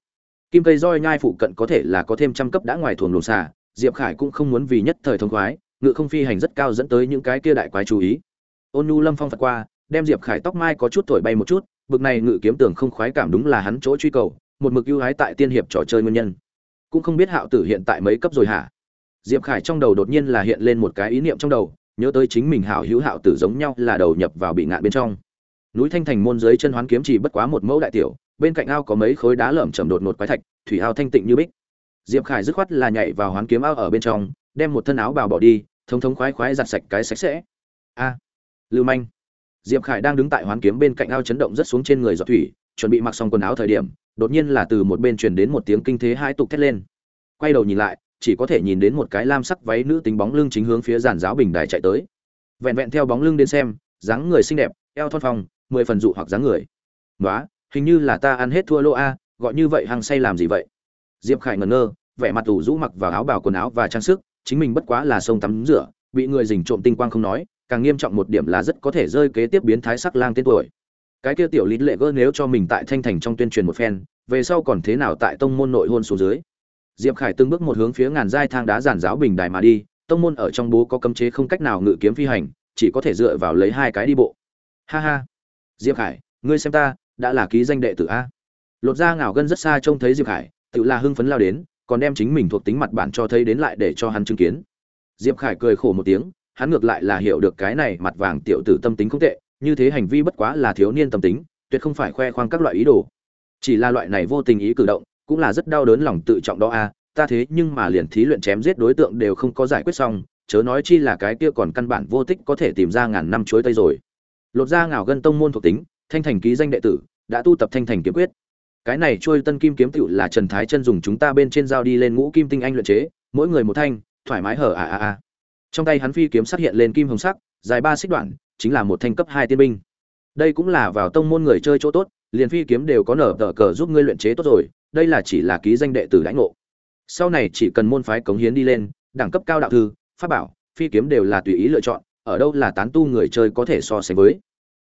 Kim cây roi nhai phụ cận có thể là có thêm trăm cấp đã ngoài thuồng luồng xà diệp khải cũng không muốn vì nhất thời thông khoái, ngự không phi hành rất cao dẫn tới những cái kia đại quái chú ý. Ôn nhu lâm phong phật qua, đem diệp khải tóc mai có chút thổi bay một chút, bực này ngự kiếm tưởng không khoái cảm đúng là hắn chỗ truy cầu, một mực ưu hái tại tiên hiệp trò chơi nguyên nhân. Cũng không biết hạo tử hiện tại mấy cấp rồi hả? Diệp khải trong đầu đột nhiên là hiện lên một cái ý niệm trong đầu, nhớ tới chính mình hảo hữu hạo tử giống nhau là đầu nhập vào bị ngạn bên trong. Núi thanh thành môn dưới chân hoán kiếm chỉ bất quá một mẫu đại tiểu, bên cạnh ao có mấy khối đá lởm chầm đột ngột quái thạch, thủy ao thanh tịnh như bích diệp khải dứt khoát là nhảy vào hoán kiếm ao ở bên trong, đem một thân áo bào bỏ đi thống thống khoái khoái giặt sạch cái sạch sẽ. A, lưu manh. Diệp khải đang đứng tại hoán kiếm bên cạnh ao chấn động rất xuống trên người giọt thủy, chuẩn bị mặc xong quần áo thời điểm, đột nhiên là từ một bên truyền đến một tiếng kinh thế hai tục thét lên. Quay đầu nhìn lại, chỉ có thể nhìn đến một cái lam sắc váy nữ tính bóng lưng chính hướng phía giàn giáo bình đài chạy tới. Vẹn vẹn theo bóng lưng đến xem, dáng người xinh đẹp, eo thon phong, mười phần dụ hoặc dáng người. Nói hình như là ta ăn hết thua lô a, gọi như vậy hăng say làm gì vậy? Diệp khải ngẩn ngơ, vẻ mặt ủ rũ mặc vào áo bào quần áo và trang sức, chính mình bất quá là sông tắm rửa, bị người dình trộm tinh quang không nói, càng nghiêm trọng một điểm là rất có thể rơi kế tiếp biến thái sắc lang tên tuổi. Cái kia tiểu lý lệ gơ nếu cho mình tại thanh thành trong tuyên truyền một phen, về sau còn thế nào tại tông môn nội hôn xuống dưới? Diệp khải từng bước một hướng phía ngàn giai thang đá giản giáo bình đài mà đi, tông môn ở trong bố có cấm chế không cách nào ngự kiếm phi hành, chỉ có thể dựa vào lấy hai cái đi bộ. Ha ha. Diệp khải, ngươi xem ta, đã là ký danh đệ tử a. Lột da ngào gân rất xa trông thấy diệp khải tự là hưng phấn lao đến, còn đem chính mình thuộc tính mặt bản cho thấy đến lại để cho hắn chứng kiến. Diệp khải cười khổ một tiếng, hắn ngược lại là hiểu được cái này mặt vàng tiểu tử tâm tính không tệ, như thế hành vi bất quá là thiếu niên tâm tính, tuyệt không phải khoe khoang các loại ý đồ. Chỉ là loại này vô tình ý cử động, cũng là rất đau đớn lòng tự trọng đó a, ta thế nhưng mà liền thí luyện chém giết đối tượng đều không có giải quyết xong, chớ nói chi là cái kia còn căn bản vô tích có thể tìm ra ngàn năm chuối tây rồi. Lột ra ngào gân tông môn thuộc tính, thanh thành ký danh đệ tử, đã tu tập thanh thành kiếm quyết cái này trôi tân kim kiếm tựu là trần thái chân dùng chúng ta bên trên dao đi lên ngũ kim tinh anh luyện chế, mỗi người một thanh, thoải mái hở à à à. Trong tay hắn phi kiếm xuất hiện lên kim hồng sắc, dài ba xích đoạn, chính là một thanh cấp hai tiên binh. Đây cũng là vào tông môn người chơi chỗ tốt, liền phi kiếm đều có nở tờ cờ giúp ngươi luyện chế tốt rồi, đây là chỉ là ký danh đệ tử lãnh ngộ. Sau này chỉ cần môn phái cống hiến đi lên, đẳng cấp cao đạo thư, pháp bảo, phi kiếm đều là tùy ý lựa chọn, ở đâu là tán tu người chơi có thể so sánh với.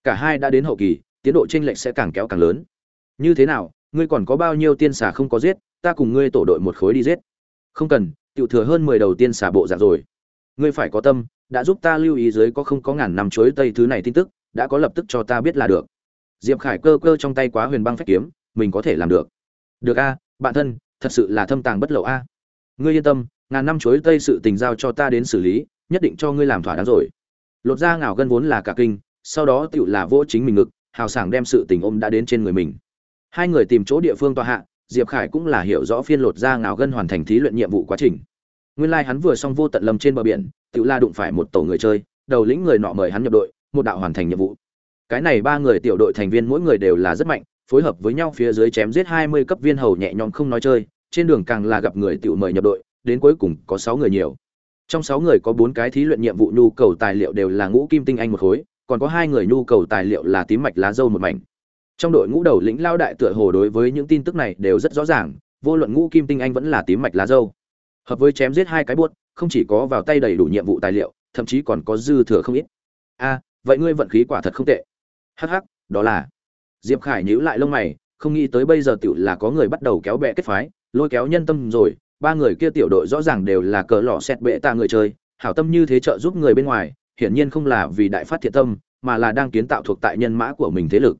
Cả hai đã đến hậu kỳ, tiến độ chênh lệch sẽ càng kéo càng lớn. Như thế nào ngươi còn có bao nhiêu tiên xà không có giết, ta cùng ngươi tổ đội một khối đi giết. Không cần, tiểu thừa hơn mười đầu tiên xà bộ dạng rồi. Ngươi phải có tâm, đã giúp ta lưu ý dưới có không có ngàn năm chuối tây thứ này tin tức, đã có lập tức cho ta biết là được. Diệp khải cơ cơ trong tay quá huyền băng phách kiếm, mình có thể làm được. Được a, bạn thân, thật sự là thâm tàng bất lậu a. Ngươi yên tâm, ngàn năm chuối tây sự tình giao cho ta đến xử lý, nhất định cho ngươi làm thỏa đáng rồi. Lột ra ngảo gân vốn là cả kinh, sau đó tựu là vỗ chính mình ngực, hào sảng đem sự tình ôm đã đến trên người mình hai người tìm chỗ địa phương tòa hạ, diệp khải cũng là hiểu rõ phiên lột ra ngào gân hoàn thành thí luyện nhiệm vụ quá trình. Nguyên lai、like、hắn hắn vừa xong vô tận lâm trên bờ biển tự la đụng phải một tổ người chơi, đầu lĩnh người nọ mời hắn nhập đội, một đạo hoàn thành nhiệm vụ. Cái này ba người tiểu đội thành viên mỗi người đều là rất mạnh, phối hợp với nhau phía dưới chém giết hai mươi cấp viên hầu nhẹ nhõm không nói chơi, trên đường càng là gặp người tự mời nhập đội, đến cuối cùng có sáu người nhiều. Trong sáu người có bốn cái thí luyện nhiệm vụ nhu cầu tài liệu đều là ngũ kim tinh anh một khối, còn có hai người nhu cầu tài liệu là tím mạch lá dâu một mảnh trong đội ngũ đầu lĩnh lao đại tựa hồ đối với những tin tức này đều rất rõ ràng, vô luận ngũ kim tinh anh vẫn là tím mạch lá dâu. Hợp với chém giết hai cái buốt, không chỉ có vào tay đầy đủ nhiệm vụ tài liệu, thậm chí còn có dư thừa không ít. A, vậy ngươi vận khí quả thật không tệ. Hắc hắc, đó là. Diệp khải nhíu lại lông mày, không nghĩ tới bây giờ tiểu là có người bắt đầu kéo bè kết phái, lôi kéo nhân tâm rồi, ba người kia tiểu đội rõ ràng đều là cờ lọ xẹt bệ ta người chơi, hảo tâm như thế trợ giúp người bên ngoài, hiển nhiên không là vì đại phát thiện tâm, mà là đang kiến tạo thuộc tại nhân mã của mình thế lực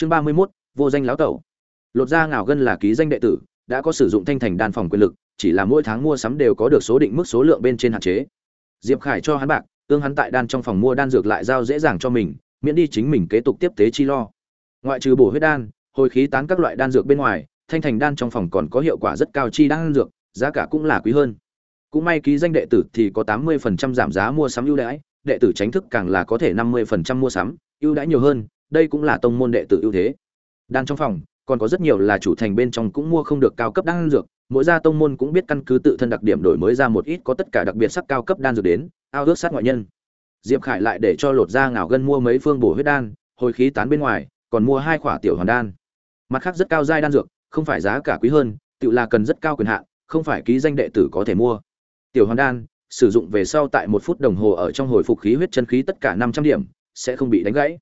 chương ba mươi 31, vô danh lão tẩu. Lột ra ngào gân là ký danh đệ tử đã có sử dụng thanh thành đan phòng quyền lực chỉ là mỗi tháng mua sắm đều có được số định mức số lượng bên trên hạn chế. Diệp khải cho hắn bạc tương hắn tại đan trong phòng mua đan dược lại giao dễ dàng cho mình miễn đi chính mình kế tục tiếp tế chi lo. Ngoại trừ bổ huyết đan hồi khí tán các loại đan dược bên ngoài thanh thành đan trong phòng còn có hiệu quả rất cao chi đan dược giá cả cũng là quý hơn. Cũng may ký danh đệ tử thì có tám mươi phần trăm giảm giá mua sắm ưu đãi đệ tử tránh thức càng là có thể năm mươi phần trăm mua sắm ưu đãi nhiều hơn đây cũng là tông môn đệ tử ưu thế. Đan trong phòng, còn có rất nhiều là chủ thành bên trong cũng mua không được cao cấp đan dược, mỗi gia tông môn cũng biết căn cứ tự thân đặc điểm đổi mới ra một ít có tất cả đặc biệt sắc cao cấp đan dược đến, ao ước sát ngoại nhân. Diệp khải lại để cho lột ra ngảo gân mua mấy phương bổ huyết đan, hồi khí tán bên ngoài, còn mua hai khỏa tiểu hoàn đan. Mặt khác rất cao giai đan dược, không phải giá cả quý hơn tự là cần rất cao quyền hạn, không phải ký danh đệ tử có thể mua. Tiểu hoàn đan, sử dụng về sau tại một phút đồng hồ ở trong hồi phục khí huyết chân khí tất cả năm trăm điểm, sẽ không bị đánh gãy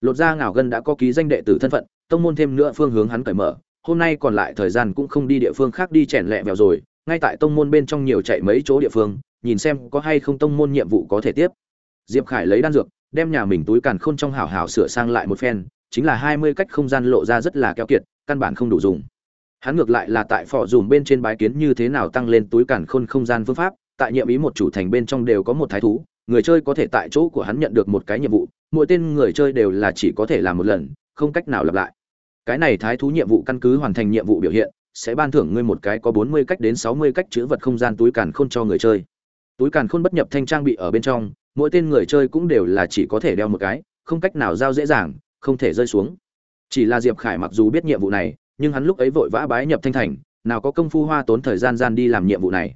lột ra ngảo gân đã có ký danh đệ tử thân phận, tông môn thêm nữa phương hướng hắn cởi mở. Hôm nay còn lại thời gian cũng không đi địa phương khác đi chèn lẹ vèo rồi, ngay tại tông môn bên trong nhiều chạy mấy chỗ địa phương, nhìn xem có hay không tông môn nhiệm vụ có thể tiếp. Diệp khải lấy đan dược, đem nhà mình túi càn khôn trong hào hào sửa sang lại một phen, chính là hai mươi cách không gian lộ ra rất là keo kiệt, căn bản không đủ dùng. Hắn ngược lại là tại phò dùm bên trên bái kiến như thế nào tăng lên túi càn khôn không gian phương pháp, tại nhiệm ý một chủ thành bên trong đều có một thái thú người chơi có thể tại chỗ của hắn nhận được một cái nhiệm vụ, mỗi tên người chơi đều là chỉ có thể làm một lần, không cách nào lặp lại. Cái này thái thú nhiệm vụ căn cứ hoàn thành nhiệm vụ biểu hiện, sẽ ban thưởng ngươi một cái có bốn mươi cách đến sáu mươi cách chữ vật không gian túi càn khôn cho người chơi. Túi càn khôn bất nhập thanh trang bị ở bên trong, mỗi tên người chơi cũng đều là chỉ có thể đeo một cái, không cách nào giao dễ dàng, không thể rơi xuống. Chỉ là diệp khải mặc dù biết nhiệm vụ này, nhưng hắn lúc ấy vội vã bái nhập thanh thành, nào có công phu hoa tốn thời gian gian đi làm nhiệm vụ này.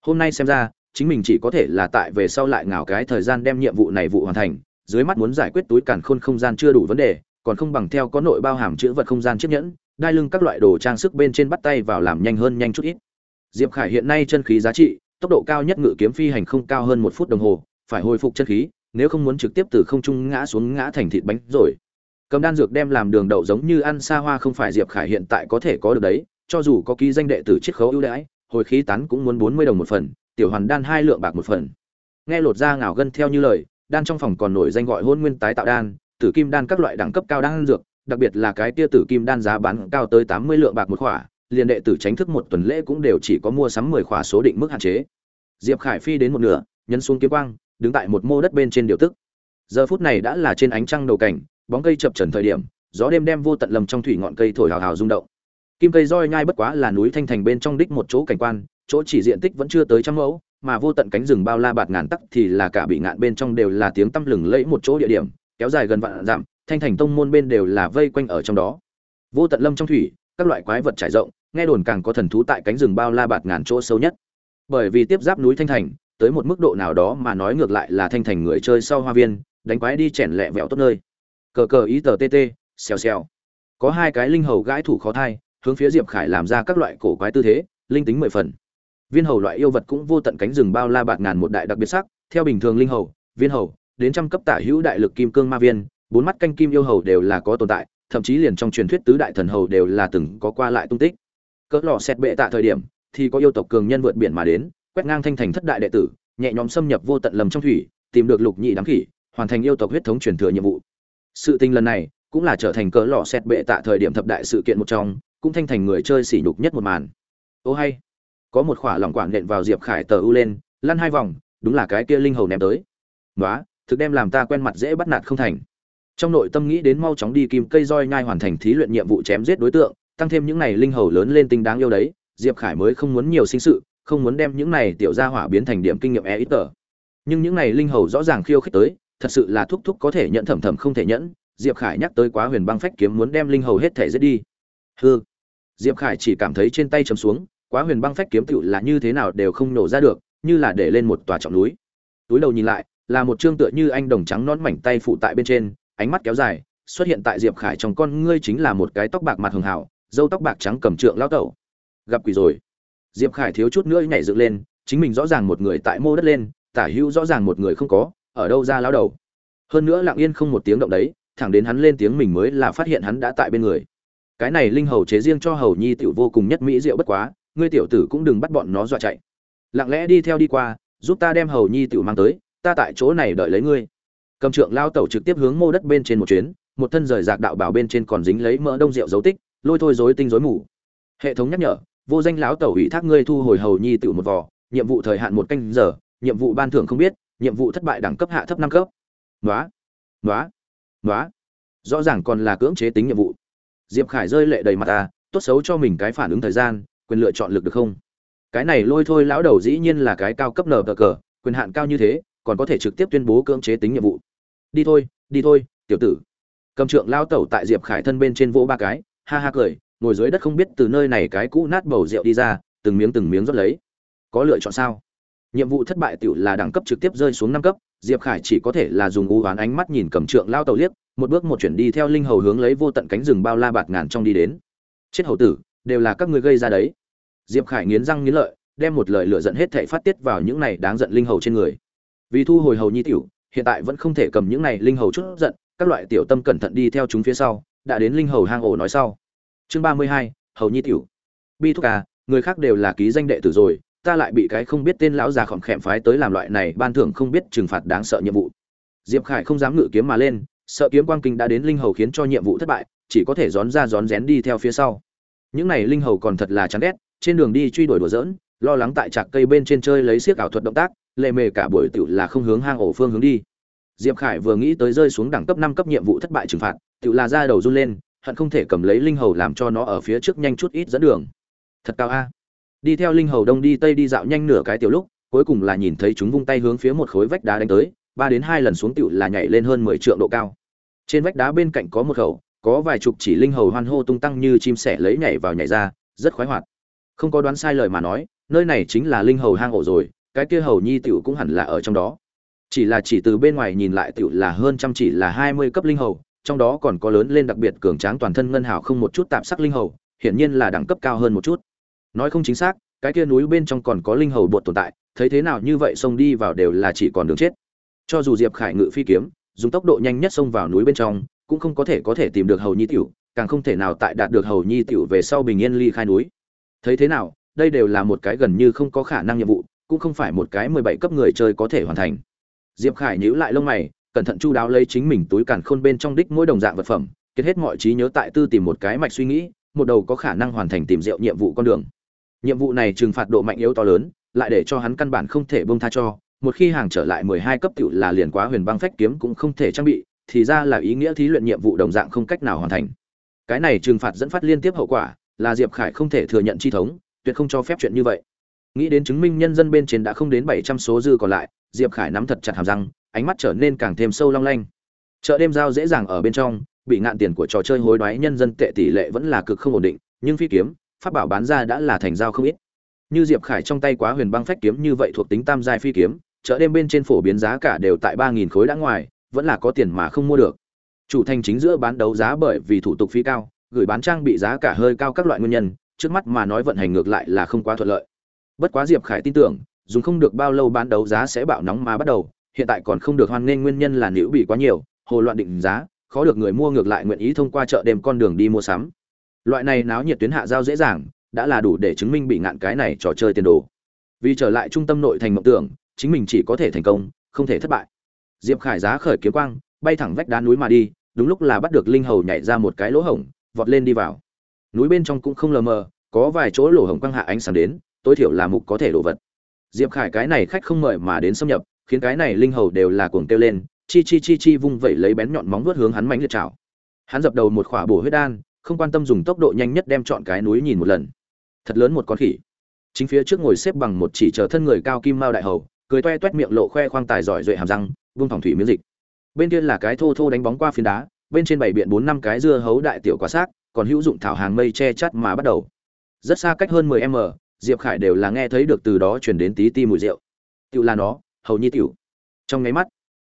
Hôm nay xem ra chính mình chỉ có thể là tại về sau lại ngào cái thời gian đem nhiệm vụ này vụ hoàn thành, dưới mắt muốn giải quyết túi càn khôn không gian chưa đủ vấn đề, còn không bằng theo có nội bao hàm chữ vật không gian chiếc nhẫn, đai lưng các loại đồ trang sức bên trên bắt tay vào làm nhanh hơn nhanh chút ít. Diệp khải hiện nay chân khí giá trị, tốc độ cao nhất ngự kiếm phi hành không cao hơn một phút đồng hồ, phải hồi phục chân khí, nếu không muốn trực tiếp từ không trung ngã xuống ngã thành thịt bánh rồi. Cầm đan dược đem làm đường đậu giống như ăn xa hoa không phải diệp khải hiện tại có thể có được đấy, cho dù có ký danh đệ tử chiết khấu ưu đãi, hồi khí tán cũng muốn bốn mươi đồng một phần tiểu hoàn đan hai lượng bạc một phần. Nghe lột ra ngào gân theo như lời, đan trong phòng còn nổi danh gọi hôn nguyên tái tạo đan, tử kim đan các loại đẳng cấp cao đan dược, đặc biệt là cái tia tử kim đan giá bán cao tới tám mươi lượng bạc một khỏa, liền đệ tử tránh thức một tuần lễ cũng đều chỉ có mua sắm mười khỏa số định mức hạn chế. Diệp khải phi đến một nửa, nhấn xuống kiếm quang, đứng tại một mô đất bên trên điều tức. Giờ phút này đã là trên ánh trăng đầu cảnh, bóng cây chập trần thời điểm, gió đêm đem vô tận lầm trong thủy ngọn cây thổi hào hào rung động. Kim cây roi nhai bất quá là núi thanh thành bên trong đích một chỗ cảnh quan chỗ chỉ diện tích vẫn chưa tới trăm mẫu, mà vô tận cánh rừng bao la bạt ngàn tắc thì là cả bị ngạn bên trong đều là tiếng tăm lừng lẫy một chỗ địa điểm, kéo dài gần vạn dặm, thanh thành tông môn bên đều là vây quanh ở trong đó. Vô tận lâm trong thủy, các loại quái vật trải rộng, nghe đồn càng có thần thú tại cánh rừng bao la bạt ngàn chỗ sâu nhất. Bởi vì tiếp giáp núi thanh thành, tới một mức độ nào đó mà nói ngược lại là thanh thành người chơi sau hoa viên, đánh quái đi chèn lẹ vẹo tốt nơi. Cờ cờ ý tờ tt xèo xèo. Có hai cái linh hầu gãi thủ khó thai, hướng phía diệp khải làm ra các loại cổ quái tư thế, linh tính mười phần viên hầu loại yêu vật cũng vô tận cánh rừng bao la bạt ngàn một đại đặc biệt sắc. Theo bình thường linh hầu, viên hầu, đến trăm cấp tả hữu đại lực kim cương ma viên, bốn mắt canh kim yêu hầu đều là có tồn tại, thậm chí liền trong truyền thuyết tứ đại thần hầu đều là từng có qua lại tung tích. Cỡ lò xét bệ tạ thời điểm, thì có yêu tộc cường nhân vượt biển mà đến, quét ngang thanh thành thất đại đệ tử, nhẹ nhõm xâm nhập vô tận lầm trong thủy, tìm được lục nhị đám khỉ, hoàn thành yêu tộc huyết thống truyền thừa nhiệm vụ. Sự tình lần này cũng là trở thành cỡ lò xét bệ tạ thời điểm thập đại sự kiện một trong, cũng thanh thành người chơi sỉ nhục nhất một màn. Ô hay có một khỏa lỏng quảng nện vào diệp khải tờ u lên, lăn hai vòng, đúng là cái kia linh hầu ném tới. Nói thực đem làm ta quen mặt dễ bắt nạt không thành. Trong nội tâm nghĩ đến mau chóng đi kim cây roi nhai hoàn thành thí luyện nhiệm vụ chém giết đối tượng, tăng thêm những này linh hầu lớn lên tinh đáng yêu đấy, diệp khải mới không muốn nhiều sinh sự, không muốn đem những này tiểu gia hỏa biến thành điểm kinh nghiệm e ít tờ. Nhưng những này linh hầu rõ ràng khiêu khích tới, thật sự là thúc thúc có thể nhận thẩm thẩm không thể nhẫn, diệp khải nhắc tới quá huyền băng phách kiếm muốn đem linh hầu hết thể giết đi. Hư diệp khải chỉ cảm thấy trên tay chấm xuống quá huyền băng phách kiếm tựu là như thế nào đều không nổ ra được, như là để lên một tòa trọng núi. Túi đầu nhìn lại, là một trương tựa như anh đồng trắng nón mảnh tay phụ tại bên trên, ánh mắt kéo dài, xuất hiện tại diệp khải trong con ngươi chính là một cái tóc bạc mặt hường hảo dâu tóc bạc trắng cầm trượng lao tẩu. Gặp quỷ rồi. Diệp khải thiếu chút nữa nhảy dựng lên, chính mình rõ ràng một người tại mô đất lên, tả hữu rõ ràng một người không có, ở đâu ra lao đầu. Hơn nữa lặng yên không một tiếng động đấy, thẳng đến hắn lên tiếng mình mới là phát hiện hắn đã tại bên người. Cái này linh hầu chế riêng cho hầu nhi tiểu vô cùng nhất mỹ diệu bất quá ngươi tiểu tử cũng đừng bắt bọn nó dọa chạy. Lặng lẽ đi theo đi qua, giúp ta đem hầu nhi tiểu mang tới, ta tại chỗ này đợi lấy ngươi. Cầm trượng lao tẩu trực tiếp hướng mô đất bên trên một chuyến, một thân rời rạc đạo bảo bên trên còn dính lấy mỡ đông rượu dấu tích, lôi thôi dối tinh dối mù. Hệ thống nhắc nhở, vô danh lão tẩu ủy thác ngươi thu hồi hầu nhi tiểu một vò, nhiệm vụ thời hạn một canh giờ, nhiệm vụ ban thưởng không biết, nhiệm vụ thất bại đẳng cấp hạ thấp năm cấp. Nói nói nói rõ ràng còn là cưỡng chế tính nhiệm vụ. Diệp khải rơi lệ đầy mặt ta, tốt xấu cho mình cái phản ứng thời gian quyền lựa chọn lực được không? Cái này lôi thôi lão đầu dĩ nhiên là cái cao cấp nở cờ, quyền hạn cao như thế, còn có thể trực tiếp tuyên bố cưỡng chế tính nhiệm vụ. Đi thôi đi thôi, tiểu tử. Cầm trượng lao tẩu tại diệp khải thân bên trên vỗ ba cái, ha ha cười, ngồi dưới đất không biết từ nơi này cái cũ nát bầu rượu đi ra, từng miếng từng miếng rót lấy. Có lựa chọn sao? Nhiệm vụ thất bại tiểu là đẳng cấp trực tiếp rơi xuống năm cấp, diệp khải chỉ có thể là dùng u oán ánh mắt nhìn cầm trượng lao tàu liếc, một bước một chuyển đi theo linh hầu hướng lấy vô tận cánh rừng bao la bạt ngàn trong đi đến. Chết hầu tử đều là các ngươi gây ra đấy. Diệp khải nghiến răng nghiến lợi, đem một lời lựa giận hết thảy phát tiết vào những này đáng giận linh hầu trên người. Vì thu hồi hầu nhi tiểu, hiện tại vẫn không thể cầm những này linh hầu chút giận, các loại tiểu tâm cẩn thận đi theo chúng phía sau, đã đến linh hầu hang ổ nói sau. Chương ba mươi hai, hầu nhi tiểu. Bi thúc à người khác đều là ký danh đệ tử rồi, ta lại bị cái không biết tên lão già khỏm khẹm phái tới làm loại này ban thưởng không biết trừng phạt đáng sợ nhiệm vụ. Diệp khải không dám ngự kiếm mà lên, sợ kiếm quang kinh đã đến linh hầu khiến cho nhiệm vụ thất bại, chỉ có thể rón ra rón rén đi theo phía sau những này linh hầu còn thật là chán ghét, trên đường đi truy đuổi đùa giỡn, lo lắng tại trạc cây bên trên chơi lấy xiếc ảo thuật động tác, lệ mề cả buổi tiểu là không hướng hang ổ phương hướng đi. Diệp khải vừa nghĩ tới rơi xuống đẳng cấp năm cấp nhiệm vụ thất bại trừng phạt, tiểu là ra đầu run lên, hận không thể cầm lấy linh hầu làm cho nó ở phía trước nhanh chút ít dẫn đường. Thật cao a. Đi theo linh hầu đông đi tây đi dạo nhanh nửa cái tiểu lúc, cuối cùng là nhìn thấy chúng vung tay hướng phía một khối vách đá đánh tới, ba đến hai lần xuống tiểu là nhảy lên hơn mười trượng độ cao. Trên vách đá bên cạnh có một khẩu có vài chục chỉ linh hầu hoan hô tung tăng như chim sẻ lấy nhảy vào nhảy ra, rất khoái hoạt. Không có đoán sai lời mà nói, nơi này chính là linh hầu hang ổ rồi, cái kia hầu nhi tiểu cũng hẳn là ở trong đó. Chỉ là chỉ từ bên ngoài nhìn lại tiểu là hơn trăm chỉ là hai mươi cấp linh hầu, trong đó còn có lớn lên đặc biệt cường tráng toàn thân ngân hào không một chút tạp sắc linh hầu, hiển nhiên là đẳng cấp cao hơn một chút. Nói không chính xác, cái kia núi bên trong còn có linh hầu bột tồn tại, thấy thế nào như vậy xông đi vào đều là chỉ còn đường chết. Cho dù diệp khải ngự phi kiếm, dùng tốc độ nhanh nhất xông vào núi bên trong cũng không có thể có thể tìm được hầu nhi tiểu, càng không thể nào tại đạt được hầu nhi tiểu về sau bình yên ly khai núi. Thấy thế nào, đây đều là một cái gần như không có khả năng nhiệm vụ, cũng không phải một cái mười bảy cấp người chơi có thể hoàn thành. Diệp khải nhíu lại lông mày, cẩn thận chu đáo lấy chính mình túi càn khôn bên trong đích mỗi đồng dạng vật phẩm kết hết mọi trí nhớ tại tư tìm một cái mạch suy nghĩ, một đầu có khả năng hoàn thành tìm rượu nhiệm vụ con đường. Nhiệm vụ này trừng phạt độ mạnh yếu to lớn, lại để cho hắn căn bản không thể bông tha cho, một khi hàng trở lại mười hai cấp tiểu là liền quá huyền băng phách kiếm cũng không thể trang bị thì ra là ý nghĩa thí luyện nhiệm vụ đồng dạng không cách nào hoàn thành. Cái này trừng phạt dẫn phát liên tiếp hậu quả, là diệp khải không thể thừa nhận chi thống, tuyệt không cho phép chuyện như vậy. Nghĩ đến chứng minh nhân dân bên trên đã không đến bảy trăm số dư còn lại, diệp khải nắm thật chặt hàm răng, ánh mắt trở nên càng thêm sâu long lanh. Chợ đêm giao dễ dàng ở bên trong, bị ngạn tiền của trò chơi hối đoái nhân dân tệ tỷ lệ vẫn là cực không ổn định, nhưng phi kiếm, pháp bảo bán ra đã là thành giao không ít. Như diệp khải trong tay quá huyền băng phách kiếm như vậy thuộc tính tam giai phi kiếm, chợ đêm bên trên phổ biến giá cả đều tại ba nghìn khối đã ngoài vẫn là có tiền mà không mua được. Chủ thành chính giữa bán đấu giá bởi vì thủ tục phí cao, gửi bán trang bị giá cả hơi cao các loại nguyên nhân, trước mắt mà nói vận hành ngược lại là không quá thuận lợi. Bất quá diệp khải tin tưởng dùng không được bao lâu bán đấu giá sẽ bạo nóng mà bắt đầu, hiện tại còn không được hoan nghênh nguyên nhân là nữ bị quá nhiều, hồ loạn định giá, khó được người mua ngược lại nguyện ý thông qua chợ đêm con đường đi mua sắm. Loại này náo nhiệt tuyến hạ giao dễ dàng, đã là đủ để chứng minh bị ngạn cái này trò chơi tiền đồ. Vì trở lại trung tâm nội thành mộng tưởng, chính mình chỉ có thể thành công, không thể thất bại diệp khải giá khởi kiếm quang, bay thẳng vách đá núi mà đi, đúng lúc là bắt được linh hầu nhảy ra một cái lỗ hổng, vọt lên đi vào. Núi bên trong cũng không lờ mờ, có vài chỗ lỗ hổng quang hạ ánh sáng đến, tối thiểu là mục có thể đổ vật. Diệp khải cái này khách không mời mà đến xâm nhập, khiến cái này linh hầu đều là cuồng kêu lên, chi chi chi chi vung vẩy lấy bén nhọn móng vuốt hướng hắn mánh liệt chảo. Hắn dập đầu một khỏa bổ huyết đan, không quan tâm dùng tốc độ nhanh nhất đem chọn cái núi nhìn một lần. Thật lớn một con khỉ. Chính phía trước ngồi xếp bằng một chỉ chờ thân người cao kim mao đại hầu, cười toe toét miệng lộ khoe khoang tài giỏi duệ hàm răng vung thỏng thủy miếng dịch. Bên kia là cái thô thô đánh bóng qua phiến đá, bên trên bảy biện bốn năm cái dưa hấu đại tiểu quả xác, còn hữu dụng thảo hàng mây che chắt mà bắt đầu. Rất xa cách hơn 10 m diệp khải đều là nghe thấy được từ đó chuyển đến tí ti mùi rượu. Tiểu là nó, hầu nhi tiểu. Trong ngáy mắt,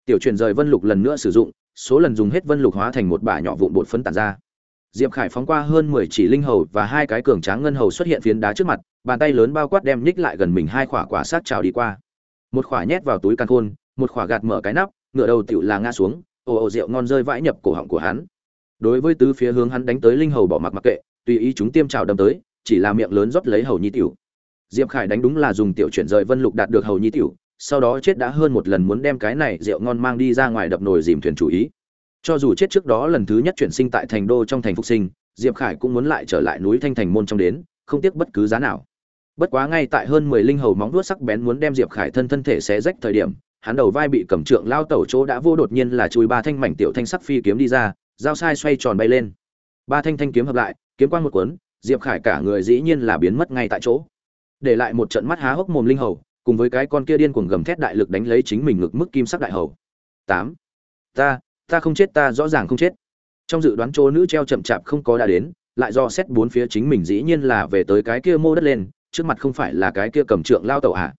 tiểu chuyển rời vân lục lần nữa sử dụng, số lần dùng hết vân lục hóa thành một bả nhỏ vụn bột phấn tản ra. Diệp khải phóng qua hơn 10 chỉ linh hầu và hai cái cường tráng ngân hầu xuất hiện phiến đá trước mặt, bàn tay lớn bao quát đem nhích lại gần mình hai quả quả sát trào đi qua. Một quả nhét vào túi căn khôn một khỏa gạt mở cái nắp, ngựa đầu tiểu là ngã xuống, ồ ồ rượu ngon rơi vãi nhập cổ họng của hắn. Đối với tứ phía hướng hắn đánh tới linh hầu bỏ mặc mặc kệ, tùy ý chúng tiêm trào đâm tới, chỉ là miệng lớn rót lấy hầu nhi tiểu. Diệp khải đánh đúng là dùng tiểu chuyển rời vân lục đạt được hầu nhi tiểu, sau đó chết đã hơn một lần muốn đem cái này rượu ngon mang đi ra ngoài đập nồi dìm thuyền chủ ý. Cho dù chết trước đó lần thứ nhất chuyển sinh tại thành đô trong thành phục sinh, diệp khải cũng muốn lại trở lại núi thanh thành môn trong đến, không tiếc bất cứ giá nào. Bất quá ngay tại hơn mười linh hầu móng vuốt sắc bén muốn đem diệp khải thân thân thể xé rách thời điểm hắn đầu vai bị cầm trượng lao tẩu chỗ đã vô đột nhiên là chui ba thanh mảnh tiểu thanh sắc phi kiếm đi ra, dao sai xoay tròn bay lên. Ba thanh thanh kiếm hợp lại, kiếm quang một cuốn, diệp khải cả người dĩ nhiên là biến mất ngay tại chỗ. Để lại một trận mắt há hốc mồm linh hầu, cùng với cái con kia điên cuồng gầm thét đại lực đánh lấy chính mình ngực mức kim sắc đại hầu. Tám. Ta ta không chết, ta rõ ràng không chết. Trong dự đoán chỗ nữ treo chậm chạp không có đã đến, lại do xét bốn phía chính mình dĩ nhiên là về tới cái kia mô đất lên, trước mặt không phải là cái kia cầm trượng lao tẩu ạ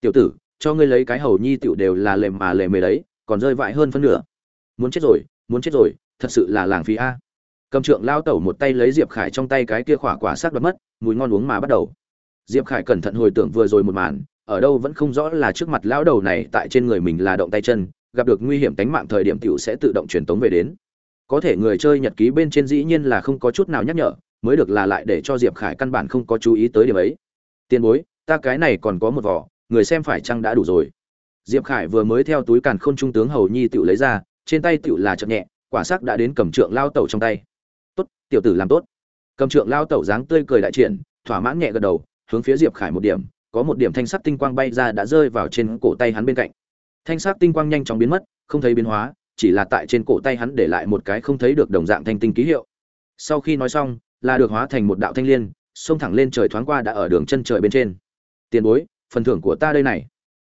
tiểu tử cho ngươi lấy cái hầu nhi tiểu đều là lềm mà lềm mề đấy, còn rơi vãi hơn phân nửa. Muốn chết rồi, muốn chết rồi, thật sự là làng phí a. Cầm trượng lao tẩu một tay lấy diệp khải trong tay cái kia khỏa quả sắc đoạt mất, mùi ngon uống mà bắt đầu. Diệp khải cẩn thận hồi tưởng vừa rồi một màn, ở đâu vẫn không rõ là trước mặt lão đầu này tại trên người mình là động tay chân, gặp được nguy hiểm tính mạng thời điểm tiểu sẽ tự động truyền tống về đến. Có thể người chơi nhật ký bên trên dĩ nhiên là không có chút nào nhắc nhở, mới được là lại để cho diệp khải căn bản không có chú ý tới điểm ấy. Tiên bối, ta cái này còn có một vỏ người xem phải chăng đã đủ rồi? Diệp khải vừa mới theo túi càn khôn trung tướng hầu nhi tiểu lấy ra, trên tay tiểu là chậm nhẹ, quả sắc đã đến cầm trượng lao tẩu trong tay. Tốt, tiểu tử làm tốt. Cầm trượng lao tẩu dáng tươi cười đại triển, thỏa mãn nhẹ gật đầu, hướng phía diệp khải một điểm, có một điểm thanh sắc tinh quang bay ra đã rơi vào trên cổ tay hắn bên cạnh. Thanh sắc tinh quang nhanh chóng biến mất, không thấy biến hóa, chỉ là tại trên cổ tay hắn để lại một cái không thấy được đồng dạng thanh tinh ký hiệu. Sau khi nói xong, là được hóa thành một đạo thanh liên, xông thẳng lên trời thoáng qua đã ở đường chân trời bên trên. Tiền bối phần thưởng của ta đây này.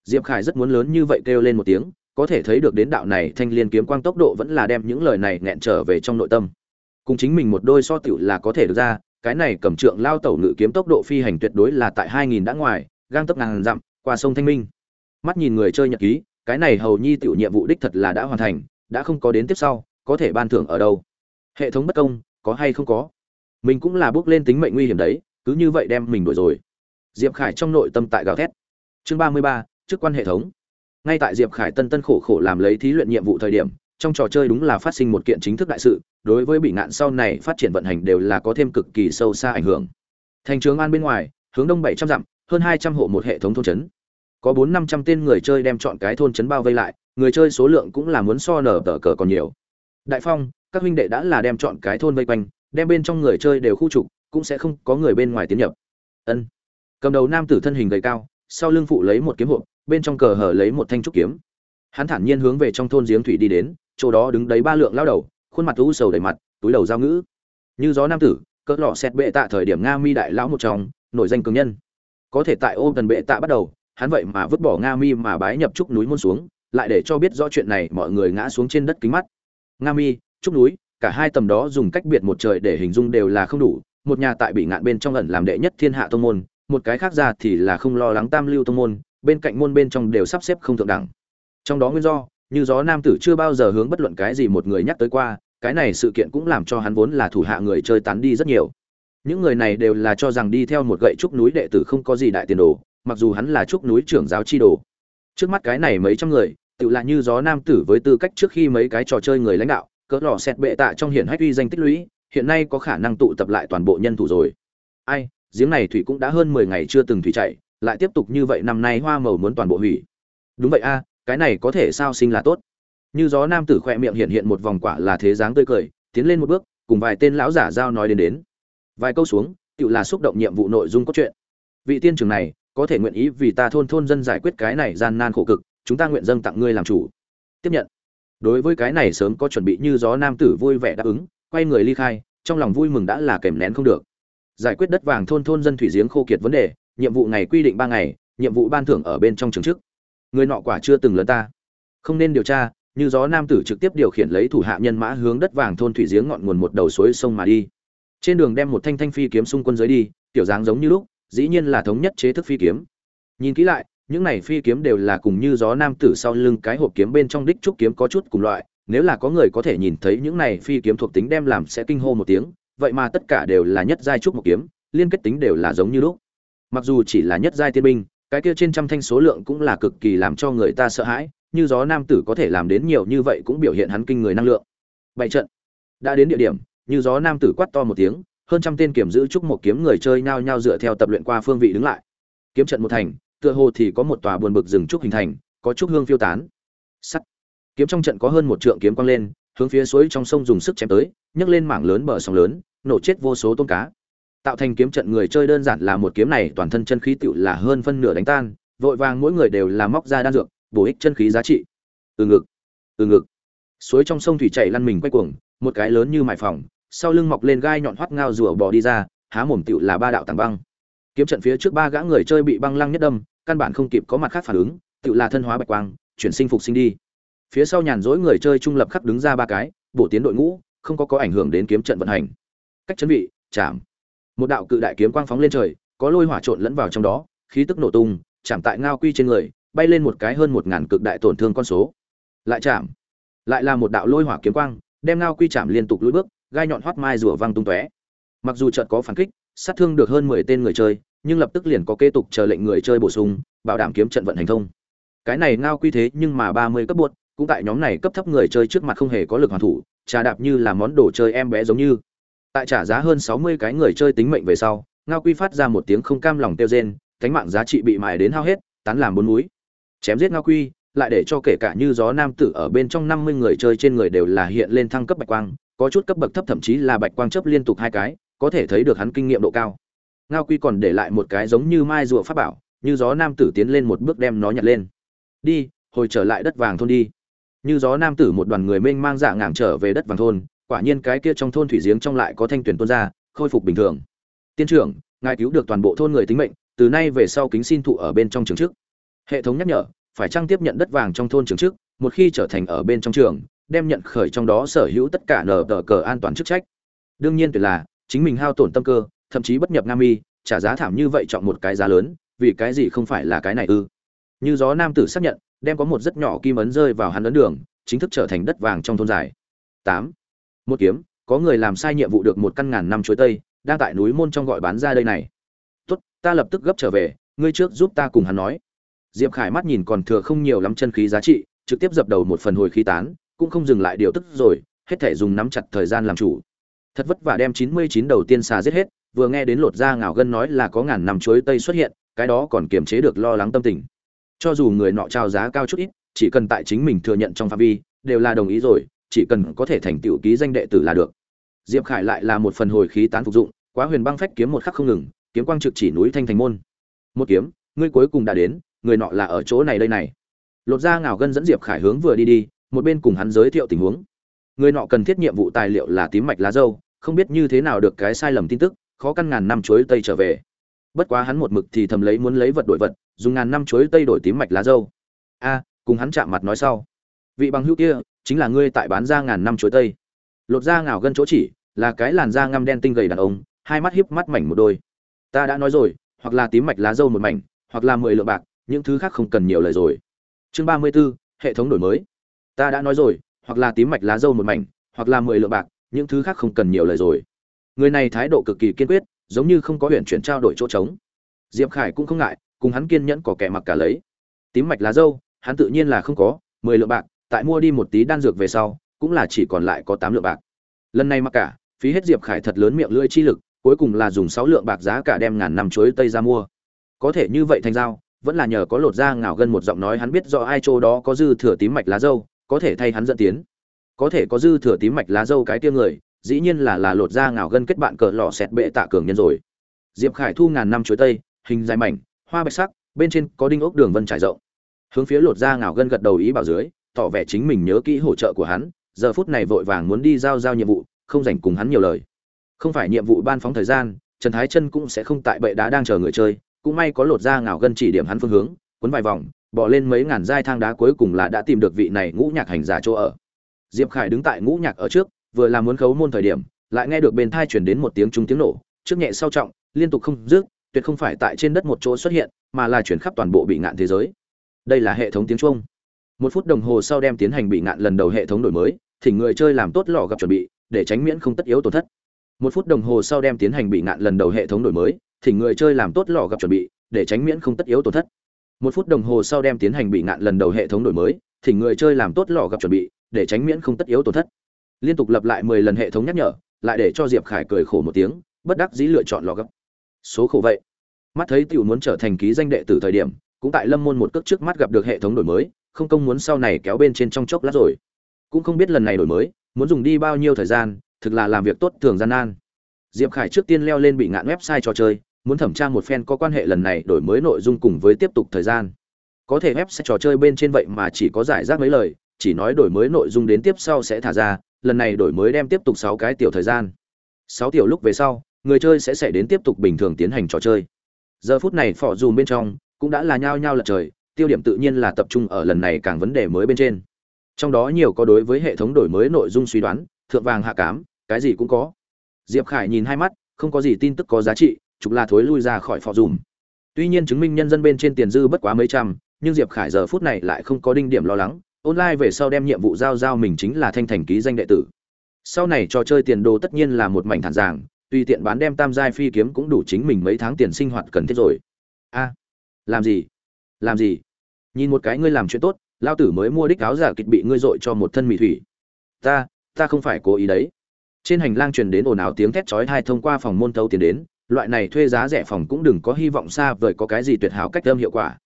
Diệp khải rất muốn lớn như vậy kêu lên một tiếng, có thể thấy được đến đạo này thanh liên kiếm quang tốc độ vẫn là đem những lời này nghẹn trở về trong nội tâm. Cùng chính mình một đôi so tiểu là có thể được ra, cái này cầm trượng lao tẩu ngự kiếm tốc độ phi hành tuyệt đối là tại 2000 đã ngoài, gang tốc ngàn dặm, qua sông thanh minh. Mắt nhìn người chơi nhật ký, cái này hầu nhi tiểu nhiệm vụ đích thật là đã hoàn thành, đã không có đến tiếp sau, có thể ban thưởng ở đâu? Hệ thống bất công, có hay không có? Mình cũng là bước lên tính mệnh nguy hiểm đấy, cứ như vậy đem mình đuổi rồi diệp khải trong nội tâm tại gào thét. Chương 33, chức quan hệ thống. Ngay tại diệp khải tân tân khổ khổ làm lấy thí luyện nhiệm vụ thời điểm trong trò chơi đúng là phát sinh một kiện chính thức đại sự đối với bị ngạn sau này phát triển vận hành đều là có thêm cực kỳ sâu xa ảnh hưởng. Thành Trướng an bên ngoài hướng đông bảy trăm dặm hơn hai trăm hộ một hệ thống thôn trấn. Có bốn năm trăm tên người chơi đem chọn cái thôn trấn bao vây lại người chơi số lượng cũng là muốn so nở tờ cờ còn nhiều. Đại phong các huynh đệ đã là đem chọn cái thôn vây quanh đem bên trong người chơi đều khu trục cũng sẽ không có người bên ngoài tiến nhập. Ân cầm đầu nam tử thân hình gầy cao, sau lưng phụ lấy một kiếm hộp, bên trong cờ hở lấy một thanh trúc kiếm. Hắn thản nhiên hướng về trong thôn giếng thủy đi đến, chỗ đó đứng đấy ba lượng lao đầu, khuôn mặt u sầu đầy mặt, túi đầu giao ngữ. Như gió nam tử, cỡ lọ xét bệ tạ thời điểm nga mi đại lão một trong, nổi danh cường nhân. Có thể tại ô tần bệ tạ bắt đầu, hắn vậy mà vứt bỏ nga mi mà bái nhập trúc núi muôn xuống, lại để cho biết rõ chuyện này mọi người ngã xuống trên đất kính mắt. Nga mi, trúc núi, cả hai tầm đó dùng cách biệt một trời để hình dung đều là không đủ, một nhà tại bị ngạn bên trong ẩn làm đệ nhất thiên hạ tông môn một cái khác ra thì là không lo lắng tam lưu tông môn, bên cạnh môn bên trong đều sắp xếp không thượng đẳng. Trong đó nguyên do, như gió nam tử chưa bao giờ hướng bất luận cái gì một người nhắc tới qua, cái này sự kiện cũng làm cho hắn vốn là thủ hạ người chơi tán đi rất nhiều. Những người này đều là cho rằng đi theo một gậy trúc núi đệ tử không có gì đại tiền đồ, mặc dù hắn là trúc núi trưởng giáo chi đồ. Trước mắt cái này mấy trăm người, tự là như gió nam tử với tư cách trước khi mấy cái trò chơi người lãnh đạo, cỡ lò xẹt bệ tạ trong hiển hách uy danh tích lũy, hiện nay có khả năng tụ tập lại toàn bộ nhân thủ rồi. Ai giếng này thủy cũng đã hơn mười ngày chưa từng thủy chạy lại tiếp tục như vậy năm nay hoa màu muốn toàn bộ hủy. Đúng vậy a, cái này có thể sao sinh là tốt. Như gió nam tử khỏe miệng hiện hiện một vòng quả là thế dáng tươi cười, tiến lên một bước, cùng vài tên lão giả giao nói đến đến. Vài câu xuống, tựu là xúc động nhiệm vụ nội dung cốt truyện. Vị tiên trưởng này, có thể nguyện ý vì ta thôn thôn dân giải quyết cái này gian nan khổ cực, chúng ta nguyện dâng tặng ngươi làm chủ. Tiếp nhận. Đối với cái này sớm có chuẩn bị như gió nam tử vui vẻ đáp ứng, quay người ly khai, trong lòng vui mừng đã là kèm nén không được giải quyết đất vàng thôn thôn dân thủy giếng khô kiệt vấn đề, nhiệm vụ ngày quy định ba ngày, nhiệm vụ ban thưởng ở bên trong trường chức. Người nọ quả chưa từng lớn ta. Không nên điều tra, như gió nam tử trực tiếp điều khiển lấy thủ hạ nhân mã hướng đất vàng thôn thủy giếng ngọn nguồn một đầu suối sông mà đi. Trên đường đem một thanh thanh phi kiếm xung quân dưới đi, tiểu dáng giống như lúc, dĩ nhiên là thống nhất chế thức phi kiếm. Nhìn kỹ lại, những này phi kiếm đều là cùng như gió nam tử sau lưng cái hộp kiếm bên trong đích trúc kiếm có chút cùng loại, nếu là có người có thể nhìn thấy những này phi kiếm thuộc tính đem làm sẽ kinh hô một tiếng vậy mà tất cả đều là nhất giai trúc một kiếm, liên kết tính đều là giống như lúc. Mặc dù chỉ là nhất giai tiên binh, cái kia trên trăm thanh số lượng cũng là cực kỳ làm cho người ta sợ hãi, như gió nam tử có thể làm đến nhiều như vậy cũng biểu hiện hắn kinh người năng lượng. Bảy trận, đã đến địa điểm, như gió nam tử quát to một tiếng, hơn trăm tên kiểm giữ trúc một kiếm người chơi nhao nhao dựa theo tập luyện qua phương vị đứng lại. Kiếm trận một thành, tựa hồ thì có một tòa buồn bực rừng trúc hình thành, có trúc hương phiêu tán. Sắt. Kiếm trong trận có hơn một trượng kiếm quang lên, hướng phía suối trong sông dùng sức chém tới, nhấc lên mảng lớn bờ sóng lớn nổ chết vô số tôm cá. Tạo thành kiếm trận người chơi đơn giản là một kiếm này, toàn thân chân khí tựu là hơn phân nửa đánh tan, vội vàng mỗi người đều là móc ra đan dược, bổ ích chân khí giá trị. Từ ngực từ ngực. Suối trong sông thủy chảy lăn mình quay cuồng, một cái lớn như mài phòng, sau lưng mọc lên gai nhọn hoắt ngao rùa bò đi ra, há mồm tựu là ba đạo tàng băng. Kiếm trận phía trước ba gã người chơi bị băng lăng nhất đâm, căn bản không kịp có mặt khác phản ứng, tựu là thân hóa bạch quang, chuyển sinh phục sinh đi. Phía sau nhàn rỗi người chơi trung lập khắc đứng ra ba cái, bổ tiến đội ngũ, không có có ảnh hưởng đến kiếm trận vận hành cách chuẩn bị chạm. Một đạo cự đại kiếm quang phóng lên trời, có lôi hỏa trộn lẫn vào trong đó, khí tức nổ tung, chạm tại ngao quy trên người, bay lên một cái hơn một ngàn cực đại tổn thương con số. Lại chạm. Lại là một đạo lôi hỏa kiếm quang, đem ngao quy chạm liên tục lưỡi bước, gai nhọn hoắt mai rùa văng tung tóe. Mặc dù trận có phản kích, sát thương được hơn mười tên người chơi, nhưng lập tức liền có kế tục chờ lệnh người chơi bổ sung, bảo đảm kiếm trận vận hành thông. Cái này ngao quy thế nhưng mà ba mươi cấp buột cũng tại nhóm này cấp thấp người chơi trước mặt không hề có lực hoàn thủ, trà đạp như là món đồ chơi em bé giống như tại trả giá hơn sáu mươi cái người chơi tính mệnh về sau, ngao quy phát ra một tiếng không cam lòng tiêu rên, cánh mạng giá trị bị mài đến hao hết, tán làm bốn núi. Chém giết ngao quy, lại để cho kể cả như gió nam tử ở bên trong năm mươi người chơi trên người đều là hiện lên thăng cấp bạch quang, có chút cấp bậc thấp thậm chí là bạch quang chấp liên tục hai cái, có thể thấy được hắn kinh nghiệm độ cao. Ngao quy còn để lại một cái giống như mai rùa pháp bảo, như gió nam tử tiến lên một bước đem nó nhặt lên. Đi, hồi trở lại đất vàng thôn đi. Như gió nam tử một đoàn người mênh mang dạ ngảng trở về đất vàng thôn quả nhiên cái kia trong thôn thủy giếng trong lại có thanh tuyển tuôn ra, khôi phục bình thường. Tiên trưởng, ngài cứu được toàn bộ thôn người tính mệnh, từ nay về sau kính xin thụ ở bên trong trường trước hệ thống nhắc nhở, phải trang tiếp nhận đất vàng trong thôn trường trước một khi trở thành ở bên trong trường, đem nhận khởi trong đó sở hữu tất cả nở tờ cờ an toàn chức trách. Đương nhiên tuyệt là, chính mình hao tổn tâm cơ, thậm chí bất nhập nam y trả giá thảm như vậy chọn một cái giá lớn, vì cái gì không phải là cái này ư? Như gió nam tử xác nhận, đem có một rất nhỏ kim ấn rơi vào hắn ấn đường, chính thức trở thành đất vàng trong thôn dài. Tám một kiếm, có người làm sai nhiệm vụ được một căn ngàn năm chuối tây, đang tại núi môn trong gọi bán ra đây này. Tốt, ta lập tức gấp trở về, ngươi trước giúp ta cùng hắn nói. Diệp khải mắt nhìn còn thừa không nhiều lắm chân khí giá trị, trực tiếp dập đầu một phần hồi khí tán, cũng không dừng lại điều tức rồi, hết thể dùng nắm chặt thời gian làm chủ. Thật vất vả đem chín mươi chín đầu tiên xà giết hết, vừa nghe đến lột da ngào gân nói là có ngàn năm chuối tây xuất hiện, cái đó còn kiềm chế được lo lắng tâm tình. Cho dù người nọ trao giá cao chút ít, chỉ cần tại chính mình thừa nhận trong phạm vi, đều là đồng ý rồi chỉ cần có thể thành tựu ký danh đệ tử là được. Diệp khải lại là một phần hồi khí tán phục dụng, quá huyền băng phách kiếm một khắc không ngừng, kiếm quang trực chỉ núi thanh thành môn. Một kiếm, ngươi cuối cùng đã đến, người nọ là ở chỗ này đây này. Lột ra ngào gân dẫn diệp khải hướng vừa đi đi, một bên cùng hắn giới thiệu tình huống. Người nọ cần thiết nhiệm vụ tài liệu là tím mạch lá dâu, không biết như thế nào được cái sai lầm tin tức, khó căn ngàn năm chuối tây trở về. Bất quá hắn một mực thì thầm lấy muốn lấy vật đổi vật, dùng ngàn năm chuối tây đổi tím mạch lá dâu. A, cùng hắn chạm mặt nói sau. Vị bằng hữu kia chính là ngươi tại bán ra ngàn năm chuối tây. Lột da ngào gân chỗ chỉ là cái làn da ngăm đen tinh gầy đàn ông hai mắt hiếp mắt mảnh một đôi. Ta đã nói rồi hoặc là tím mạch lá dâu một mảnh hoặc là mười lượng bạc những thứ khác không cần nhiều lời rồi. Chương ba mươi 34, hệ thống đổi mới. Ta đã nói rồi hoặc là tím mạch lá dâu một mảnh hoặc là mười lượng bạc những thứ khác không cần nhiều lời rồi. Người này thái độ cực kỳ kiên quyết giống như không có huyện chuyển trao đổi chỗ trống. Diệp khải cũng không ngại cùng hắn kiên nhẫn có kẻ mặc cả lấy. Tím mạch lá dâu hắn tự nhiên là không có mười lượng bạc tại mua đi một tí đan dược về sau, cũng là chỉ còn lại có tám lượng bạc. Lần này mà cả, phí hết diệp khải thật lớn miệng lưỡi chi lực, cuối cùng là dùng sáu lượng bạc giá cả đem ngàn năm chuối tây ra mua. Có thể như vậy thành giao, vẫn là nhờ có lột da ngào gân một giọng nói hắn biết rõ ai chỗ đó có dư thừa tím mạch lá dâu, có thể thay hắn dẫn tiến. Có thể có dư thừa tím mạch lá dâu cái tiêm người, dĩ nhiên là là lột da ngào gân kết bạn cờ lọ xẹt bệ tạ cường nhân rồi. Diệp khải thu ngàn năm chuối tây, hình dài mảnh, hoa bạch sắc, bên trên có đinh ốc đường vân trải rộng. Hướng phía lột da ngào gân gật đầu ý bảo dưới tỏ vẻ chính mình nhớ kỹ hỗ trợ của hắn, giờ phút này vội vàng muốn đi giao giao nhiệm vụ, không dành cùng hắn nhiều lời. Không phải nhiệm vụ ban phóng thời gian, trần thái chân cũng sẽ không tại bệ đá đang chờ người chơi, cũng may có lột da ngảo gân chỉ điểm hắn phương hướng, cuốn vài vòng, bỏ lên mấy ngàn giai thang đá cuối cùng là đã tìm được vị này ngũ nhạc hành giả chỗ ở. Diệp khải đứng tại ngũ nhạc ở trước, vừa làm muốn khấu môn thời điểm, lại nghe được bên thai chuyển đến một tiếng trung tiếng nổ, trước nhẹ sau trọng, liên tục không dứt, tuyệt không phải tại trên đất một chỗ xuất hiện, mà là chuyển khắp toàn bộ bị ngạn thế giới. Đây là hệ thống tiếng trung một phút đồng hồ sau đem tiến hành bị ngạn lần đầu hệ thống đổi mới, thỉnh người chơi làm tốt lò gặp chuẩn bị, để tránh miễn không tất yếu tổn thất. Một phút đồng hồ sau đem tiến hành bị ngạn lần đầu hệ thống đổi mới, thỉnh người chơi làm tốt lò gặp chuẩn bị, để tránh miễn không tất yếu tổn thất. Một phút đồng hồ sau đem tiến hành bị ngạn lần đầu hệ thống đổi mới, thỉnh người chơi làm tốt lò gặp chuẩn bị, để tránh miễn không tất yếu tổn thất. Liên tục lặp lại mười lần hệ thống nhắc nhở, lại để cho diệp khải cười khổ một tiếng, bất đắc dĩ lựa chọn lò gấp số khổ vậy. Mắt thấy tiểu muốn trở thành ký danh đệ tử thời điểm, cũng tại lâm môn một cước trước mắt gặp được hệ thống đổi mới không công muốn sau này kéo bên trên trong chốc lát rồi. Cũng không biết lần này đổi mới, muốn dùng đi bao nhiêu thời gian, thực là làm việc tốt thường gian nan. Diệp khải trước tiên leo lên bị ngạn website trò chơi, muốn thẩm tra một phen có quan hệ lần này đổi mới nội dung cùng với tiếp tục thời gian. Có thể website trò chơi bên trên vậy mà chỉ có giải rác mấy lời, chỉ nói đổi mới nội dung đến tiếp sau sẽ thả ra, lần này đổi mới đem tiếp tục sáu cái tiểu thời gian. Sáu tiểu lúc về sau, người chơi sẽ sẽ đến tiếp tục bình thường tiến hành trò chơi. Giờ phút này phỏ dùm bên trong, cũng đã là nhao nhao lật trời tiêu điểm tự nhiên là tập trung ở lần này càng vấn đề mới bên trên. Trong đó nhiều có đối với hệ thống đổi mới nội dung suy đoán, thượng vàng hạ cám, cái gì cũng có. Diệp khải nhìn hai mắt, không có gì tin tức có giá trị chúng là thối lui ra khỏi phò dùm. Tuy nhiên chứng minh nhân dân bên trên tiền dư bất quá mấy trăm, nhưng diệp khải giờ phút này lại không có đinh điểm lo lắng, online về sau đem nhiệm vụ giao giao mình chính là thanh thành ký danh đệ tử. Sau này trò chơi tiền đồ tất nhiên là một mảnh thản giảng tùy tiện bán đem tam giai phi kiếm cũng đủ chính mình mấy tháng tiền sinh hoạt cần thiết rồi. A, làm gì? Làm gì? Nhìn một cái ngươi làm chuyện tốt, lao tử mới mua đích áo giả kịch bị ngươi dội cho một thân mỹ thủy. Ta ta không phải cố ý đấy. Trên hành lang truyền đến ồn ào tiếng thét chói tai thông qua phòng môn thấu tiến đến, loại này thuê giá rẻ phòng cũng đừng có hy vọng xa vời có cái gì tuyệt hảo cách âm hiệu quả.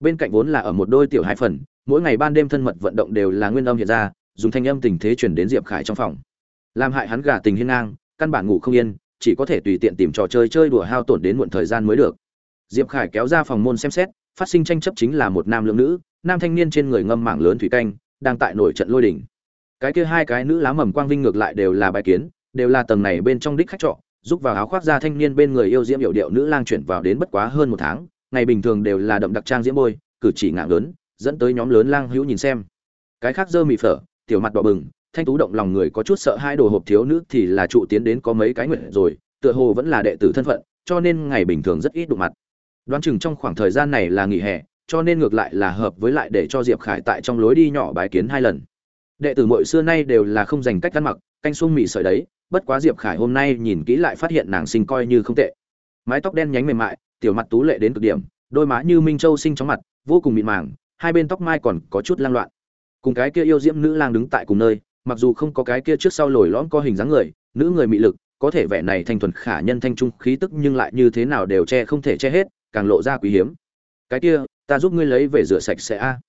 Bên cạnh vốn là ở một đôi tiểu hai phần, mỗi ngày ban đêm thân mật vận động đều là nguyên âm hiện ra, dùng thanh âm tình thế chuyển đến diệp khải trong phòng. Làm hại hắn gà tình hiên ngang, căn bản ngủ không yên, chỉ có thể tùy tiện tìm trò chơi chơi đùa hao tổn đến muộn thời gian mới được. Diệp khải kéo ra phòng môn xem xét phát sinh tranh chấp chính là một nam lượng nữ, nam thanh niên trên người ngâm mảng lớn thủy canh, đang tại nổi trận lôi đỉnh cái kia hai cái nữ lá mầm quang vinh ngược lại đều là bài kiến, đều là tầng này bên trong đích khách trọ, giúp vào áo khoác ra thanh niên bên người yêu diễm hiệu điệu nữ lang chuyển vào đến bất quá hơn một tháng, ngày bình thường đều là đậm đặc trang diễm bôi, cử chỉ ngạng lớn, dẫn tới nhóm lớn lang hữu nhìn xem. Cái khác dơ mị phở, tiểu mặt đỏ bừng, thanh tú động lòng người có chút sợ hai đồ hộp thiếu nữ thì là trụ tiến đến có mấy cái nguyện rồi, tựa hồ vẫn là đệ tử thân phận, cho nên ngày bình thường rất ít đụng mặt đoán chừng trong khoảng thời gian này là nghỉ hè, cho nên ngược lại là hợp với lại để cho diệp khải tại trong lối đi nhỏ bái kiến hai lần. Đệ tử mội xưa nay đều là không dành cách ăn mặc, canh xuông mị sợi đấy, bất quá diệp khải hôm nay nhìn kỹ lại phát hiện nàng sinh coi như không tệ. Mái tóc đen nhánh mềm mại, tiểu mặt tú lệ đến cực điểm, đôi má như minh châu sinh chóng mặt, vô cùng mịn màng, hai bên tóc mai còn có chút lang loạn. Cùng cái kia yêu diễm nữ lang đứng tại cùng nơi, mặc dù không có cái kia trước sau lồi lõm có hình dáng người, nữ người mị lực, có thể vẻ này thanh thuần khả nhân thanh trung, khí tức nhưng lại như thế nào đều che không thể che hết càng lộ ra quý hiếm. Cái kia, ta giúp ngươi lấy về rửa sạch sẽ a.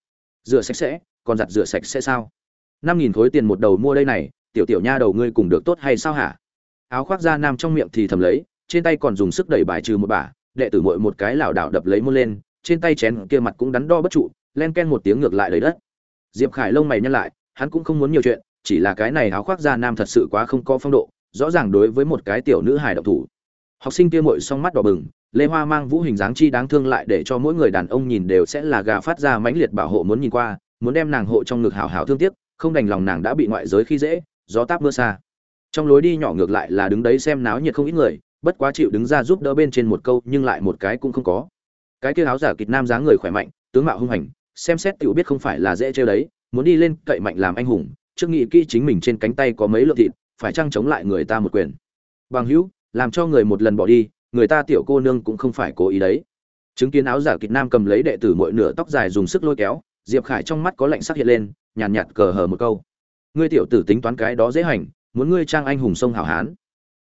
Rửa sạch sẽ, còn giặt rửa sạch sẽ sao? Năm nghìn khối tiền một đầu mua đây này, tiểu tiểu nha đầu ngươi cùng được tốt hay sao hả? Áo khoác da nam trong miệng thì thầm lấy, trên tay còn dùng sức đẩy bài trừ một bả, đệ tử mội một cái lảo đảo đập lấy môn lên, trên tay chén kia mặt cũng đắn đo bất trụ, len ken một tiếng ngược lại lấy đất. Diệp khải lông mày nhăn lại, hắn cũng không muốn nhiều chuyện, chỉ là cái này áo khoác da nam thật sự quá không có phong độ, rõ ràng đối với một cái tiểu nữ hài độc thủ. Học sinh kia mội song mắt đỏ bừng lê hoa mang vũ hình dáng chi đáng thương lại để cho mỗi người đàn ông nhìn đều sẽ là gà phát ra mãnh liệt bảo hộ muốn nhìn qua, muốn đem nàng hộ trong ngực hào hào thương tiếc, không đành lòng nàng đã bị ngoại giới khi dễ, gió táp mưa xa. Trong lối đi nhỏ ngược lại là đứng đấy xem náo nhiệt không ít người, bất quá chịu đứng ra giúp đỡ bên trên một câu, nhưng lại một cái cũng không có. Cái kia áo giả kịch nam dáng người khỏe mạnh, tướng mạo hung hành, xem xét tiểu biết không phải là dễ chơi đấy, muốn đi lên cậy mạnh làm anh hùng, trước nghị kỹ chính mình trên cánh tay có mấy lượng thịt, phải chăng chống lại người ta một quyền. Bằng hữu, làm cho người một lần bỏ đi người ta tiểu cô nương cũng không phải cố ý đấy. Chứng kiến áo giả kịch nam cầm lấy đệ tử muội nửa tóc dài dùng sức lôi kéo diệp khải trong mắt có lạnh sắc hiện lên nhàn nhạt, nhạt cờ hờ một câu. Ngươi tiểu tử tính toán cái đó dễ hành muốn ngươi trang anh hùng sông hảo hán.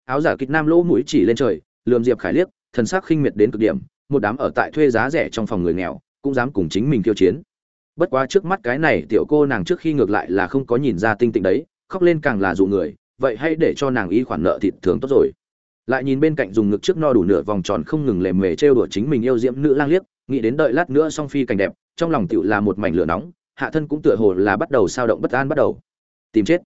Áo giả kịch nam lỗ mũi chỉ lên trời lườm diệp khải liếc thần sắc khinh miệt đến cực điểm một đám ở tại thuê giá rẻ trong phòng người nghèo cũng dám cùng chính mình kiêu chiến. Bất quá trước mắt cái này tiểu cô nàng trước khi ngược lại là không có nhìn ra tinh tịnh đấy khóc lên càng là dụ người vậy hãy để cho nàng y khoản nợ thịt thường tốt rồi lại nhìn bên cạnh dùng ngực trước no đủ nửa vòng tròn không ngừng lề mề trêu đùa chính mình yêu diễm nữ lang liếc, nghĩ đến đợi lát nữa song phi cảnh đẹp, trong lòng tựu là một mảnh lửa nóng, hạ thân cũng tựa hồ là bắt đầu sao động bất an bắt đầu. Tìm chết.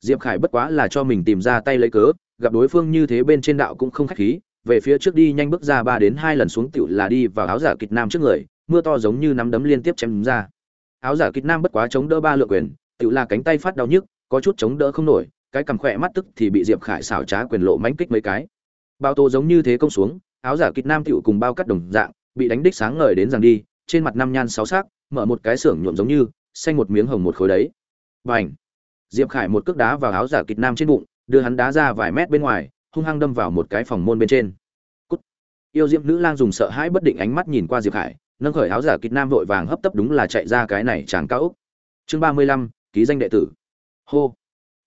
Diệp khải bất quá là cho mình tìm ra tay lấy cớ, gặp đối phương như thế bên trên đạo cũng không khách khí, về phía trước đi nhanh bước ra ba đến hai lần xuống tựu là đi vào áo giả kịch nam trước người, mưa to giống như nắm đấm liên tiếp chém ra. Áo giả kịch nam bất quá chống đỡ ba lựa quyền, tựu là cánh tay phát đau nhức, có chút chống đỡ không nổi, cái cằm khỏe mắt tức thì bị diệp khải xảo trá quyền lộ mánh kích mấy cái bao tô giống như thế công xuống, áo giả kịch nam tựu cùng bao cắt đồng dạng, bị đánh đích sáng ngời đến rằng đi, trên mặt năm nhan sáu sắc, mở một cái xưởng nhuộm giống như, xanh một miếng hồng một khối đấy. Và ảnh diệp khải một cước đá vào áo giả kịch nam trên bụng, đưa hắn đá ra vài mét bên ngoài, hung hăng đâm vào một cái phòng môn bên trên. Cút. yêu diễm nữ lang dùng sợ hãi bất định ánh mắt nhìn qua diệp khải, nâng khởi áo giả kịch nam vội vàng hấp tấp đúng là chạy ra cái này chàng cao úc chương ba mươi lăm, ký danh đệ tử. Hô!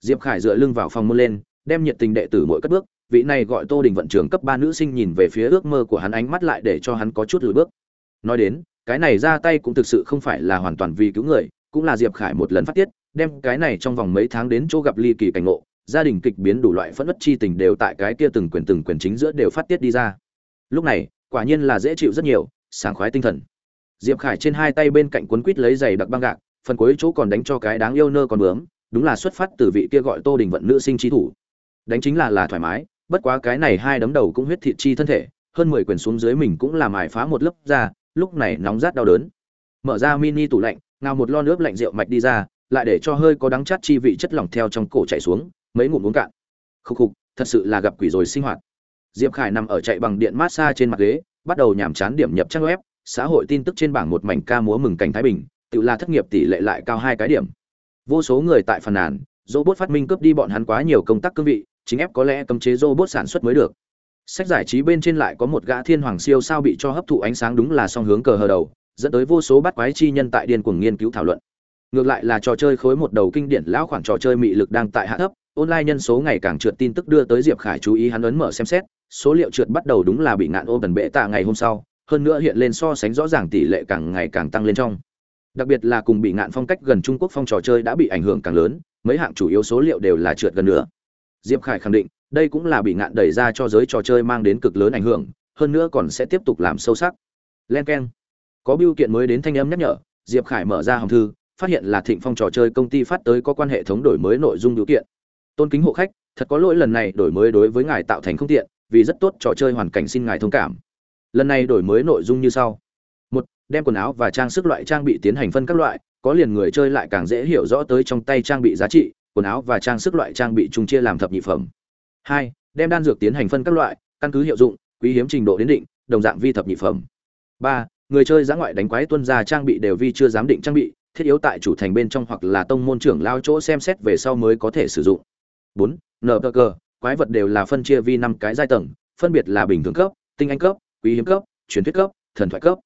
Diệp khải dựa lưng vào phòng môn lên, đem nhiệt tình đệ tử mỗi cất bước vị này gọi tô đình vận trưởng cấp ba nữ sinh nhìn về phía ước mơ của hắn ánh mắt lại để cho hắn có chút lùi bước. Nói đến, cái này ra tay cũng thực sự không phải là hoàn toàn vì cứu người, cũng là diệp khải một lần phát tiết, đem cái này trong vòng mấy tháng đến chỗ gặp ly kỳ cảnh ngộ, gia đình kịch biến đủ loại phẫn nộ chi tình đều tại cái kia từng quyền từng quyền chính giữa đều phát tiết đi ra. Lúc này, quả nhiên là dễ chịu rất nhiều, sảng khoái tinh thần. Diệp khải trên hai tay bên cạnh cuốn quít lấy giày đặc băng gạc, phần cuối chỗ còn đánh cho cái đáng yêu nơ còn bướm, đúng là xuất phát từ vị kia gọi tô đình vận nữ sinh trí thủ. Đánh chính là là thoải mái bất quá cái này hai đấm đầu cũng huyết thịt chi thân thể, hơn mười quyền xuống dưới mình cũng làm mài phá một lớp ra, lúc này nóng rát đau đớn. Mở ra mini tủ lạnh ngào một lon nước lạnh rượu mạch đi ra, lại để cho hơi có đắng chát chi vị chất lỏng theo trong cổ chảy xuống, mấy ngụm uống cạn. Khúc khục, thật sự là gặp quỷ rồi sinh hoạt. Diệp khải nằm ở chạy bằng điện massage trên mặt ghế, bắt đầu nhàm chán điểm nhập trang web, xã hội tin tức trên bảng một mảnh ca múa mừng cảnh thái bình, tự là thất nghiệp tỷ lệ lại cao hai cái điểm. Vô số người tại phàn nàn, robot phát minh cướp đi bọn hắn quá nhiều công tác cương vị chính ép có lẽ cấm chế robot sản xuất mới được. Sách giải trí bên trên lại có một gã thiên hoàng siêu sao bị cho hấp thụ ánh sáng đúng là song hướng cờ hờ đầu, dẫn tới vô số bắt quái chi nhân tại điên cuồng nghiên cứu thảo luận. Ngược lại là trò chơi khối một đầu kinh điển lão khoản trò chơi mị lực đang tại hạ thấp, online nhân số ngày càng trượt tin tức đưa tới diệp khải chú ý hắn ấn mở xem xét, số liệu trượt bắt đầu đúng là bị ngạn ô tần bệ tạ ngày hôm sau, hơn nữa hiện lên so sánh rõ ràng tỷ lệ càng ngày càng tăng lên trong. Đặc biệt là cùng bị ngạn phong cách gần trung quốc phong trò chơi đã bị ảnh hưởng càng lớn, mấy hạng chủ yếu số liệu đều là trượt gần nữa diệp khải khẳng định, đây cũng là bị ngạn đẩy ra cho giới trò chơi mang đến cực lớn ảnh hưởng, hơn nữa còn sẽ tiếp tục làm sâu sắc. Len keng. có biêu kiện mới đến thanh âm nhắc nhở, diệp khải mở ra hòm thư, phát hiện là thịnh phong trò chơi công ty phát tới có quan hệ thống đổi mới nội dung biểu kiện. Tôn kính hộ khách, thật có lỗi lần này đổi mới đối với ngài tạo thành không tiện, vì rất tốt trò chơi hoàn cảnh xin ngài thông cảm. Lần này đổi mới nội dung như sau. Một, đem quần áo và trang sức loại trang bị tiến hành phân các loại, có liền người chơi lại càng dễ hiểu rõ tới trong tay trang bị giá trị quần áo và trang sức loại trang bị chung chia làm thập nhị phẩm. Hai, đem đan dược tiến hành phân các loại, căn cứ hiệu dụng, quý hiếm trình độ đến định, đồng dạng vi thập nhị phẩm. Ba, người chơi giã ngoại đánh quái tuân ra trang bị đều vi chưa giám định trang bị, thiết yếu tại chủ thành bên trong hoặc là tông môn trưởng lao chỗ xem xét về sau mới có thể sử dụng. Bốn, nờ cơ quái vật đều là phân chia vi năm cái giai tầng, phân biệt là bình thường cấp, tinh anh cấp, quý hiếm cấp, truyền thuyết cấp, thần thoại cấp.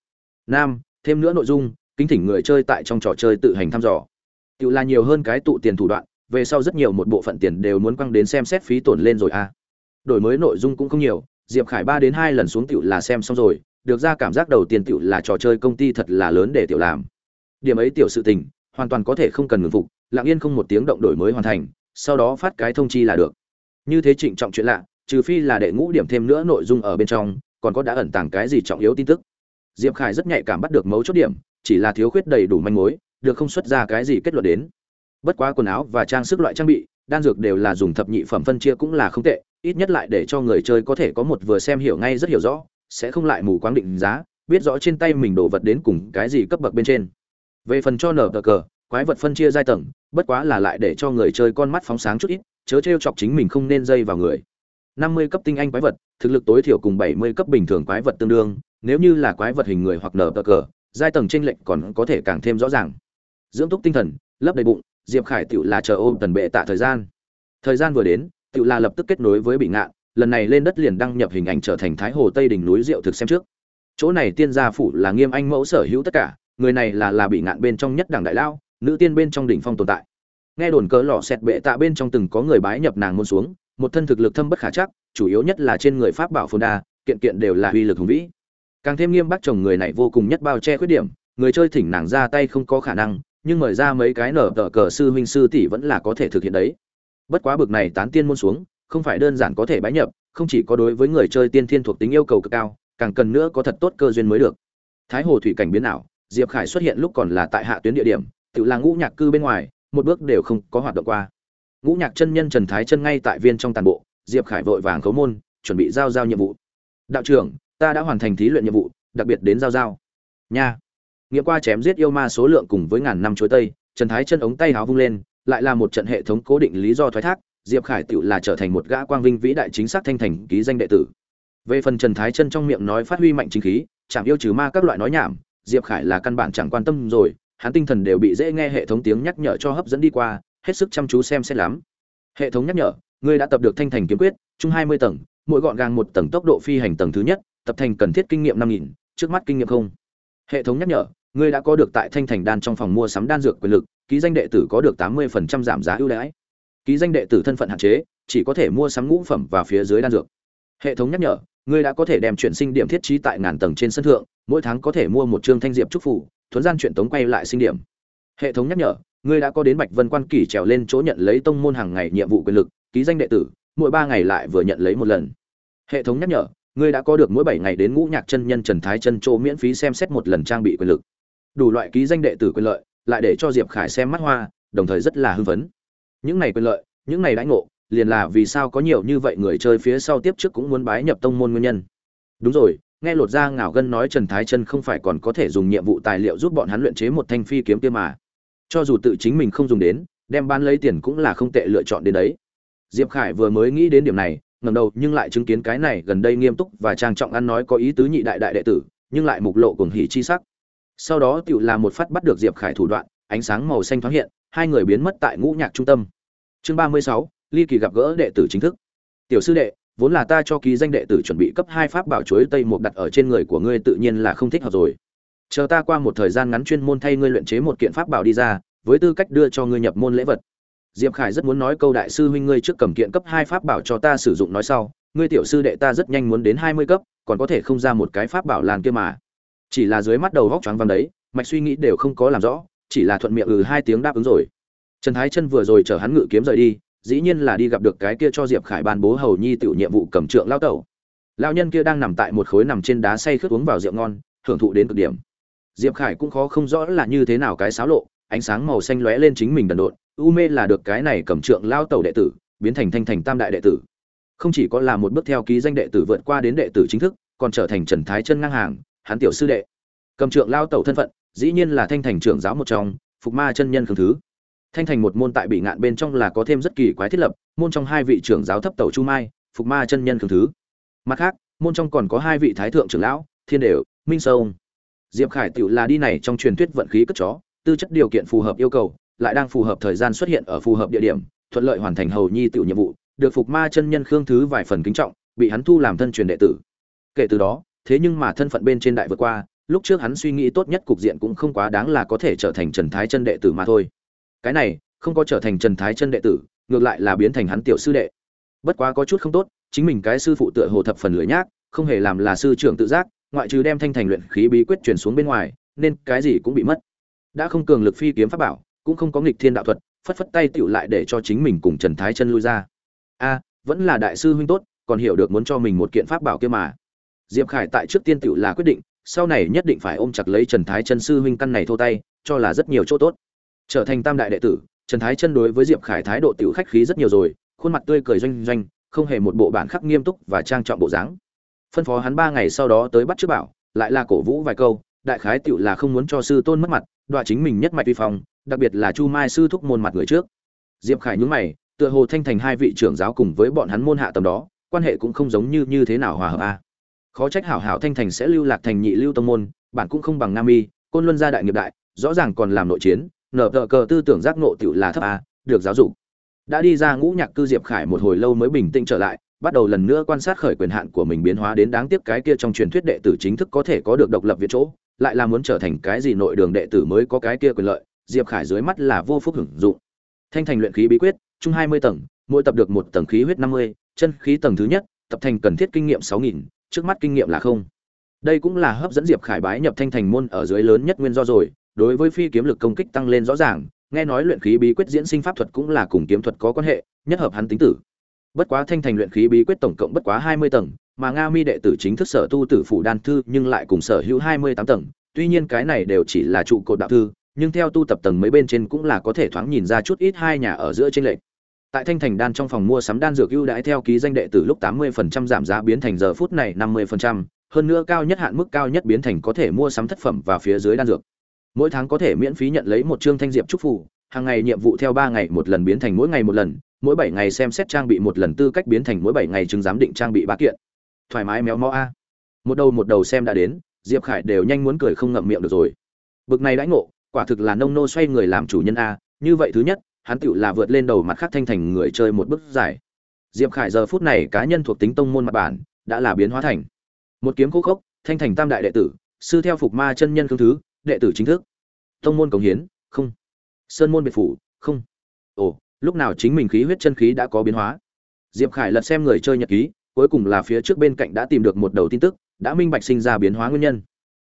Năm, thêm nữa nội dung, kính thỉnh người chơi tại trong trò chơi tự hành thăm dò. Tự là nhiều hơn cái tụ tiền thủ đoạn về sau rất nhiều một bộ phận tiền đều muốn quăng đến xem xét phí tổn lên rồi à. Đổi mới nội dung cũng không nhiều, diệp khải ba đến hai lần xuống tiểu là xem xong rồi, được ra cảm giác đầu tiên tiểu là trò chơi công ty thật là lớn để tiểu làm. Điểm ấy tiểu sự tình, hoàn toàn có thể không cần ngừng phục, lặng yên không một tiếng động đổi mới hoàn thành, sau đó phát cái thông chi là được. Như thế trịnh trọng chuyện lạ, trừ phi là đệ ngũ điểm thêm nữa nội dung ở bên trong, còn có đã ẩn tàng cái gì trọng yếu tin tức. Diệp khải rất nhạy cảm bắt được mấu chốt điểm, chỉ là thiếu khuyết đầy đủ manh mối, được không xuất ra cái gì kết luận đến bất quá quần áo và trang sức loại trang bị, đan dược đều là dùng thập nhị phẩm phân chia cũng là không tệ, ít nhất lại để cho người chơi có thể có một vừa xem hiểu ngay rất hiểu rõ, sẽ không lại mù quáng định giá, biết rõ trên tay mình đồ vật đến cùng cái gì cấp bậc bên trên. Về phần cho nở cờ cờ, quái vật phân chia giai tầng, bất quá là lại để cho người chơi con mắt phóng sáng chút ít, chớ t chọc chính mình không nên dây vào người. Năm mươi cấp tinh anh quái vật, thực lực tối thiểu cùng bảy mươi cấp bình thường quái vật tương đương, nếu như là quái vật hình người hoặc nở cờ cờ, giai tầng tranh lệch còn có thể càng thêm rõ ràng. Dưỡng túc tinh thần, lấp đầy bụng diệp khải tự là chờ ôm tần bệ tạ thời gian. Thời gian vừa đến tự là lập tức kết nối với bị ngạn, lần này lên đất liền đăng nhập hình ảnh trở thành thái hồ tây đỉnh núi rượu thực xem trước. Chỗ này tiên gia phủ là nghiêm anh mẫu sở hữu tất cả, người này là là bị ngạn bên trong nhất đảng đại lao, nữ tiên bên trong đỉnh phong tồn tại. Nghe đồn cỡ lọ xẹt bệ tạ bên trong từng có người bái nhập nàng môn xuống, một thân thực lực thâm bất khả chắc, chủ yếu nhất là trên người pháp bảo phồn đa, kiện kiện đều là uy lực hùng vĩ. Càng thêm nghiêm bắt chồng người này vô cùng nhất bao che khuyết điểm, người chơi thỉnh nàng ra tay không có khả năng nhưng mời ra mấy cái nở tờ cờ sư huynh sư tỷ vẫn là có thể thực hiện đấy. Bất quá bực này tán tiên môn xuống, không phải đơn giản có thể bái nhập, không chỉ có đối với người chơi tiên thiên thuộc tính yêu cầu cực cao, càng cần nữa có thật tốt cơ duyên mới được. Thái hồ thủy cảnh biến ảo, diệp khải xuất hiện lúc còn là tại hạ tuyến địa điểm, tự là ngũ nhạc cư bên ngoài, một bước đều không có hoạt động qua. Ngũ nhạc chân nhân trần thái chân ngay tại viên trong tàn bộ, diệp khải vội vàng khấu môn, chuẩn bị giao giao nhiệm vụ. Đạo trưởng, ta đã hoàn thành thí luyện nhiệm vụ, đặc biệt đến giao giao. Nha nghĩa qua chém giết yêu ma số lượng cùng với ngàn năm chuối tây, trần thái chân ống tay háo vung lên, lại là một trận hệ thống cố định lý do thoái thác, diệp khải tự là trở thành một gã quang vinh vĩ đại chính xác thanh thành ký danh đệ tử. Về phần trần thái chân trong miệng nói phát huy mạnh chính khí chẳng yêu trừ ma các loại nói nhảm, diệp khải là căn bản chẳng quan tâm rồi, hắn tinh thần đều bị dễ nghe hệ thống tiếng nhắc nhở cho hấp dẫn đi qua, hết sức chăm chú xem xét lắm. Hệ thống nhắc nhở, ngươi đã tập được thanh thành kiếm quyết, chung hai mươi tầng, mỗi gọn gàng một tầng tốc độ phi hành tầng thứ nhất, tập thành cần thiết kinh nghiệm năm nghìn, trước mắt kinh nghiệm không. Hệ thống nhắc nhở ngươi đã có được tại thanh thành đan trong phòng mua sắm đan dược quyền lực, ký danh đệ tử có được tám mươi phần trăm giảm giá ưu đãi. Ký danh đệ tử thân phận hạn chế, chỉ có thể mua sắm ngũ phẩm và phía dưới đan dược. Hệ thống nhắc nhở, ngươi đã có thể đem chuyển sinh điểm thiết trí tại ngàn tầng trên sân thượng, mỗi tháng có thể mua một chương thanh diệp trúc phủ, thuấn gian chuyện tống quay lại sinh điểm. Hệ thống nhắc nhở, ngươi đã có đến bạch vân quan kỳ trèo lên chỗ nhận lấy tông môn hàng ngày nhiệm vụ quyền lực, ký danh đệ tử, mỗi ba ngày lại vừa nhận lấy một lần. Hệ thống nhắc nhở, ngươi đã có được mỗi bảy ngày đến ngũ nhạc chân nhân trần thái chân chỗ miễn phí xem xét một lần trang bị quyền lực đủ loại ký danh đệ tử quyền lợi, lại để cho diệp khải xem mắt hoa, đồng thời rất là hưng phấn. Những này quyền lợi, những này đãi ngộ, liền là vì sao có nhiều như vậy người chơi phía sau tiếp trước cũng muốn bái nhập tông môn nguyên nhân. Đúng rồi, nghe lột ra ngảo gân nói trần thái chân không phải còn có thể dùng nhiệm vụ tài liệu giúp bọn hắn luyện chế một thanh phi kiếm kia mà. Cho dù tự chính mình không dùng đến, đem bán lấy tiền cũng là không tệ lựa chọn đến đấy. Diệp khải vừa mới nghĩ đến điểm này, ngẩng đầu nhưng lại chứng kiến cái này gần đây nghiêm túc và trang trọng ăn nói có ý tứ nhị đại đại đệ tử, nhưng lại mục lộ cuồng hỉ chi sắc sau đó tựu là một phát bắt được diệp khải thủ đoạn, ánh sáng màu xanh thoáng hiện, hai người biến mất tại ngũ nhạc trung tâm. Chương ba mươi sáu, ly kỳ gặp gỡ đệ tử chính thức. Tiểu sư đệ, vốn là ta cho ký danh đệ tử chuẩn bị cấp hai pháp bảo chuối tây mục đặt ở trên người của ngươi tự nhiên là không thích hợp rồi. Chờ ta qua một thời gian ngắn chuyên môn thay ngươi luyện chế một kiện pháp bảo đi ra, với tư cách đưa cho ngươi nhập môn lễ vật. Diệp khải rất muốn nói câu đại sư huynh ngươi trước cầm kiện cấp hai pháp bảo cho ta sử dụng nói sau, ngươi tiểu sư đệ ta rất nhanh muốn đến hai mươi cấp, còn có thể không ra một cái pháp bảo làn kia mà chỉ là dưới mắt đầu góc choáng văng đấy, mạch suy nghĩ đều không có làm rõ, chỉ là thuận miệng ừ hai tiếng đáp ứng rồi. Trần thái chân vừa rồi chở hắn ngự kiếm rời đi, dĩ nhiên là đi gặp được cái kia cho diệp khải ban bố hầu nhi tiểu nhiệm vụ cầm trượng lao tẩu. Lao nhân kia đang nằm tại một khối nằm trên đá say khướt uống vào rượu ngon, hưởng thụ đến cực điểm. Diệp khải cũng khó không rõ là như thế nào cái xáo lộ, ánh sáng màu xanh lóe lên chính mình đần độn, u mê là được cái này cầm trượng lao tẩu đệ tử, biến thành thanh thành tam đại đệ tử. Không chỉ có là một bước theo ký danh đệ tử vượt qua đến đệ tử chính thức, còn trở thành trần thái chân ngang hàng hắn tiểu sư đệ. Cầm trượng lao tẩu thân phận, dĩ nhiên là thanh thành trưởng giáo một trong, phục ma chân nhân khương thứ. Thanh thành một môn tại bị ngạn bên trong là có thêm rất kỳ quái thiết lập, môn trong hai vị trưởng giáo thấp tẩu chu mai, phục ma chân nhân khương thứ. Mặt khác, môn trong còn có hai vị thái thượng trưởng lão, thiên đều, minh sông diệp khải tựu là đi này trong truyền thuyết vận khí cất chó, tư chất điều kiện phù hợp yêu cầu, lại đang phù hợp thời gian xuất hiện ở phù hợp địa điểm, thuận lợi hoàn thành hầu nhi tiểu nhiệm vụ, được phục ma chân nhân khương thứ vài phần kính trọng, bị hắn thu làm thân truyền đệ tử. Kể từ đó thế nhưng mà thân phận bên trên đại vượt qua, lúc trước hắn suy nghĩ tốt nhất cục diện cũng không quá đáng là có thể trở thành trần thái chân đệ tử mà thôi. Cái này, không có trở thành trần thái chân đệ tử, ngược lại là biến thành hắn tiểu sư đệ. Bất quá có chút không tốt, chính mình cái sư phụ tựa hồ thập phần lưỡi nhác, không hề làm là sư trưởng tự giác, ngoại trừ đem thanh thành luyện khí bí quyết truyền xuống bên ngoài, nên cái gì cũng bị mất. Đã không cường lực phi kiếm pháp bảo, cũng không có nghịch thiên đạo thuật, phất phất tay tựu lại để cho chính mình cùng trần thái chân lui ra. A, vẫn là đại sư huynh tốt, còn hiểu được muốn cho mình một kiện pháp bảo kia mà diệp khải tại trước tiên tựu là quyết định, sau này nhất định phải ôm chặt lấy trần thái chân sư huynh căn này thô tay, cho là rất nhiều chỗ tốt. Trở thành tam đại đệ tử, trần thái chân đối với diệp khải thái độ tiểu khách khí rất nhiều rồi, khuôn mặt tươi cười doanh doanh, không hề một bộ bản khắc nghiêm túc và trang trọng bộ dáng. Phân phó hắn ba ngày sau đó tới bắt trước bảo, lại là cổ vũ vài câu, đại khái tiểu là không muốn cho sư tôn mất mặt, đoạ chính mình nhất mạch vi phong, đặc biệt là chu mai sư thúc môn mặt người trước. Diệp khải nhướng mày, tựa hồ thanh thành hai vị trưởng giáo cùng với bọn hắn môn hạ tầm đó, quan hệ cũng không giống như như thế nào hòa hợp a khó trách hảo hảo thanh thành sẽ lưu lạc thành nhị lưu tông môn, bản cũng không bằng nam y, côn luân gia đại nghiệp đại, rõ ràng còn làm nội chiến, nở tờ cờ tư tưởng giác ngộ tiểu là thấp a, được giáo dục. Đã đi ra ngũ nhạc cư diệp khải một hồi lâu mới bình tĩnh trở lại, bắt đầu lần nữa quan sát khởi quyền hạn của mình biến hóa đến đáng tiếc cái kia trong truyền thuyết đệ tử chính thức có thể có được độc lập việt chỗ, lại là muốn trở thành cái gì nội đường đệ tử mới có cái kia quyền lợi, diệp khải dưới mắt là vô phúc hưởng dụng. Thanh thành luyện khí bí quyết, chung hai mươi tầng, mỗi tập được một tầng khí huyết năm mươi, chân khí tầng thứ nhất, tập thành cần thiết kinh nghiệm sáu nghìn trước mắt kinh nghiệm là không. Đây cũng là hấp dẫn diệp khải bái nhập thanh thành môn ở dưới lớn nhất nguyên do rồi, đối với phi kiếm lực công kích tăng lên rõ ràng, nghe nói luyện khí bí quyết diễn sinh pháp thuật cũng là cùng kiếm thuật có quan hệ, nhất hợp hắn tính tử. Bất quá thanh thành luyện khí bí quyết tổng cộng bất quá hai mươi tầng, mà nga mi đệ tử chính thức sở tu tử phủ đan thư nhưng lại cùng sở hữu hai mươi tám tầng, tuy nhiên cái này đều chỉ là trụ cột đạo thư, nhưng theo tu tập tầng mấy bên trên cũng là có thể thoáng nhìn ra chút ít hai nhà ở giữa trên lệch tại thanh thành đan trong phòng mua sắm đan dược ưu đãi theo ký danh đệ tử lúc tám mươi phần trăm giảm giá biến thành giờ phút này năm mươi phần trăm, hơn nữa cao nhất hạn mức cao nhất biến thành có thể mua sắm thất phẩm và phía dưới đan dược. Mỗi tháng có thể miễn phí nhận lấy một chương thanh diệp trúc phủ hàng ngày nhiệm vụ theo ba ngày một lần biến thành mỗi ngày một lần, mỗi bảy ngày xem xét trang bị một lần tư cách biến thành mỗi bảy ngày chứng giám định trang bị ba kiện. Thoải mái méo mó a. Một đầu một đầu xem đã đến, diệp khải đều nhanh muốn cười không ngậm miệng được rồi. Bực này đãi ngộ, quả thực là nông nô xoay người làm chủ nhân a, như vậy thứ nhất hắn tựu là vượt lên đầu mặt khác thanh thành người chơi một bước giải diệp khải giờ phút này cá nhân thuộc tính tông môn mặt bản, đã là biến hóa thành một kiếm khô khốc, thanh thành tam đại đệ tử, sư theo phục ma chân nhân cương thứ, đệ tử chính thức. Tông môn cống hiến, không. Sơn môn biệt phủ, không. Ồ, lúc nào chính mình khí huyết chân khí đã có biến hóa? Diệp khải lật xem người chơi nhật ký, cuối cùng là phía trước bên cạnh đã tìm được một đầu tin tức, đã minh bạch sinh ra biến hóa nguyên nhân.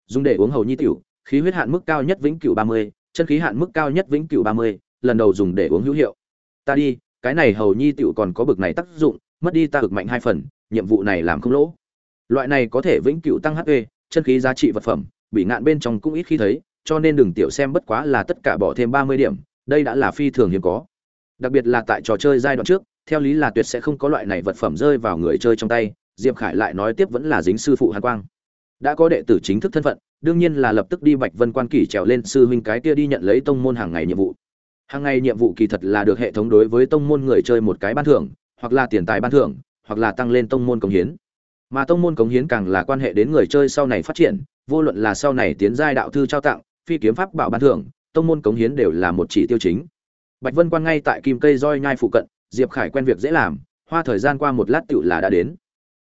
Dùng để uống hầu nhi tiểu, khí huyết hạn mức cao nhất vĩnh cửu ba mươi, chân khí hạn mức cao nhất vĩnh cửu ba mươi lần đầu dùng để uống hữu hiệu. Ta đi, cái này hầu nhi tiểu còn có bực này tác dụng, mất đi ta cực mạnh hai phần, nhiệm vụ này làm không lỗ. Loại này có thể vĩnh cửu tăng hp chân khí giá trị vật phẩm, bị ngạn bên trong cũng ít khi thấy, cho nên đừng tiểu xem bất quá là tất cả bỏ thêm ba mươi điểm, đây đã là phi thường hiếm có. Đặc biệt là tại trò chơi giai đoạn trước, theo lý là tuyệt sẽ không có loại này vật phẩm rơi vào người chơi trong tay, diệp khải lại nói tiếp vẫn là dính sư phụ hàn quang. Đã có đệ tử chính thức thân phận, đương nhiên là lập tức đi bạch vân quan kỷ trèo lên sư huynh cái kia đi nhận lấy tông môn hàng ngày nhiệm vụ hàng ngày nhiệm vụ kỳ thật là được hệ thống đối với tông môn người chơi một cái ban thưởng, hoặc là tiền tài ban thưởng, hoặc là tăng lên tông môn cống hiến. Mà tông môn cống hiến càng là quan hệ đến người chơi sau này phát triển, vô luận là sau này tiến giai đạo thư trao tặng, phi kiếm pháp bảo ban thưởng, tông môn cống hiến đều là một chỉ tiêu chính. Bạch vân quan ngay tại kim cây roi nhai phụ cận, diệp khải quen việc dễ làm, hoa thời gian qua một lát tựu là đã đến.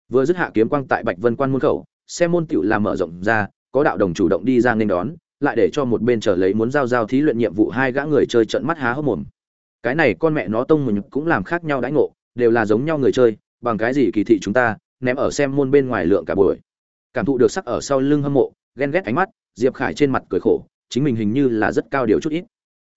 Vừa dứt hạ kiếm quang tại bạch vân quan môn khẩu, xem môn tựu là mở rộng ra, có đạo đồng chủ động đi ra nên đón lại để cho một bên trở lấy muốn giao giao thí luyện nhiệm vụ hai gã người chơi trận mắt há hốc mồm. Cái này con mẹ nó tông mình cũng làm khác nhau đãi ngộ, đều là giống nhau người chơi, bằng cái gì kỳ thị chúng ta, ném ở xem môn bên ngoài lượng cả buổi. Cảm thụ được sắc ở sau lưng hâm mộ, ghen ghét ánh mắt, diệp khải trên mặt cười khổ, chính mình hình như là rất cao điều chút ít.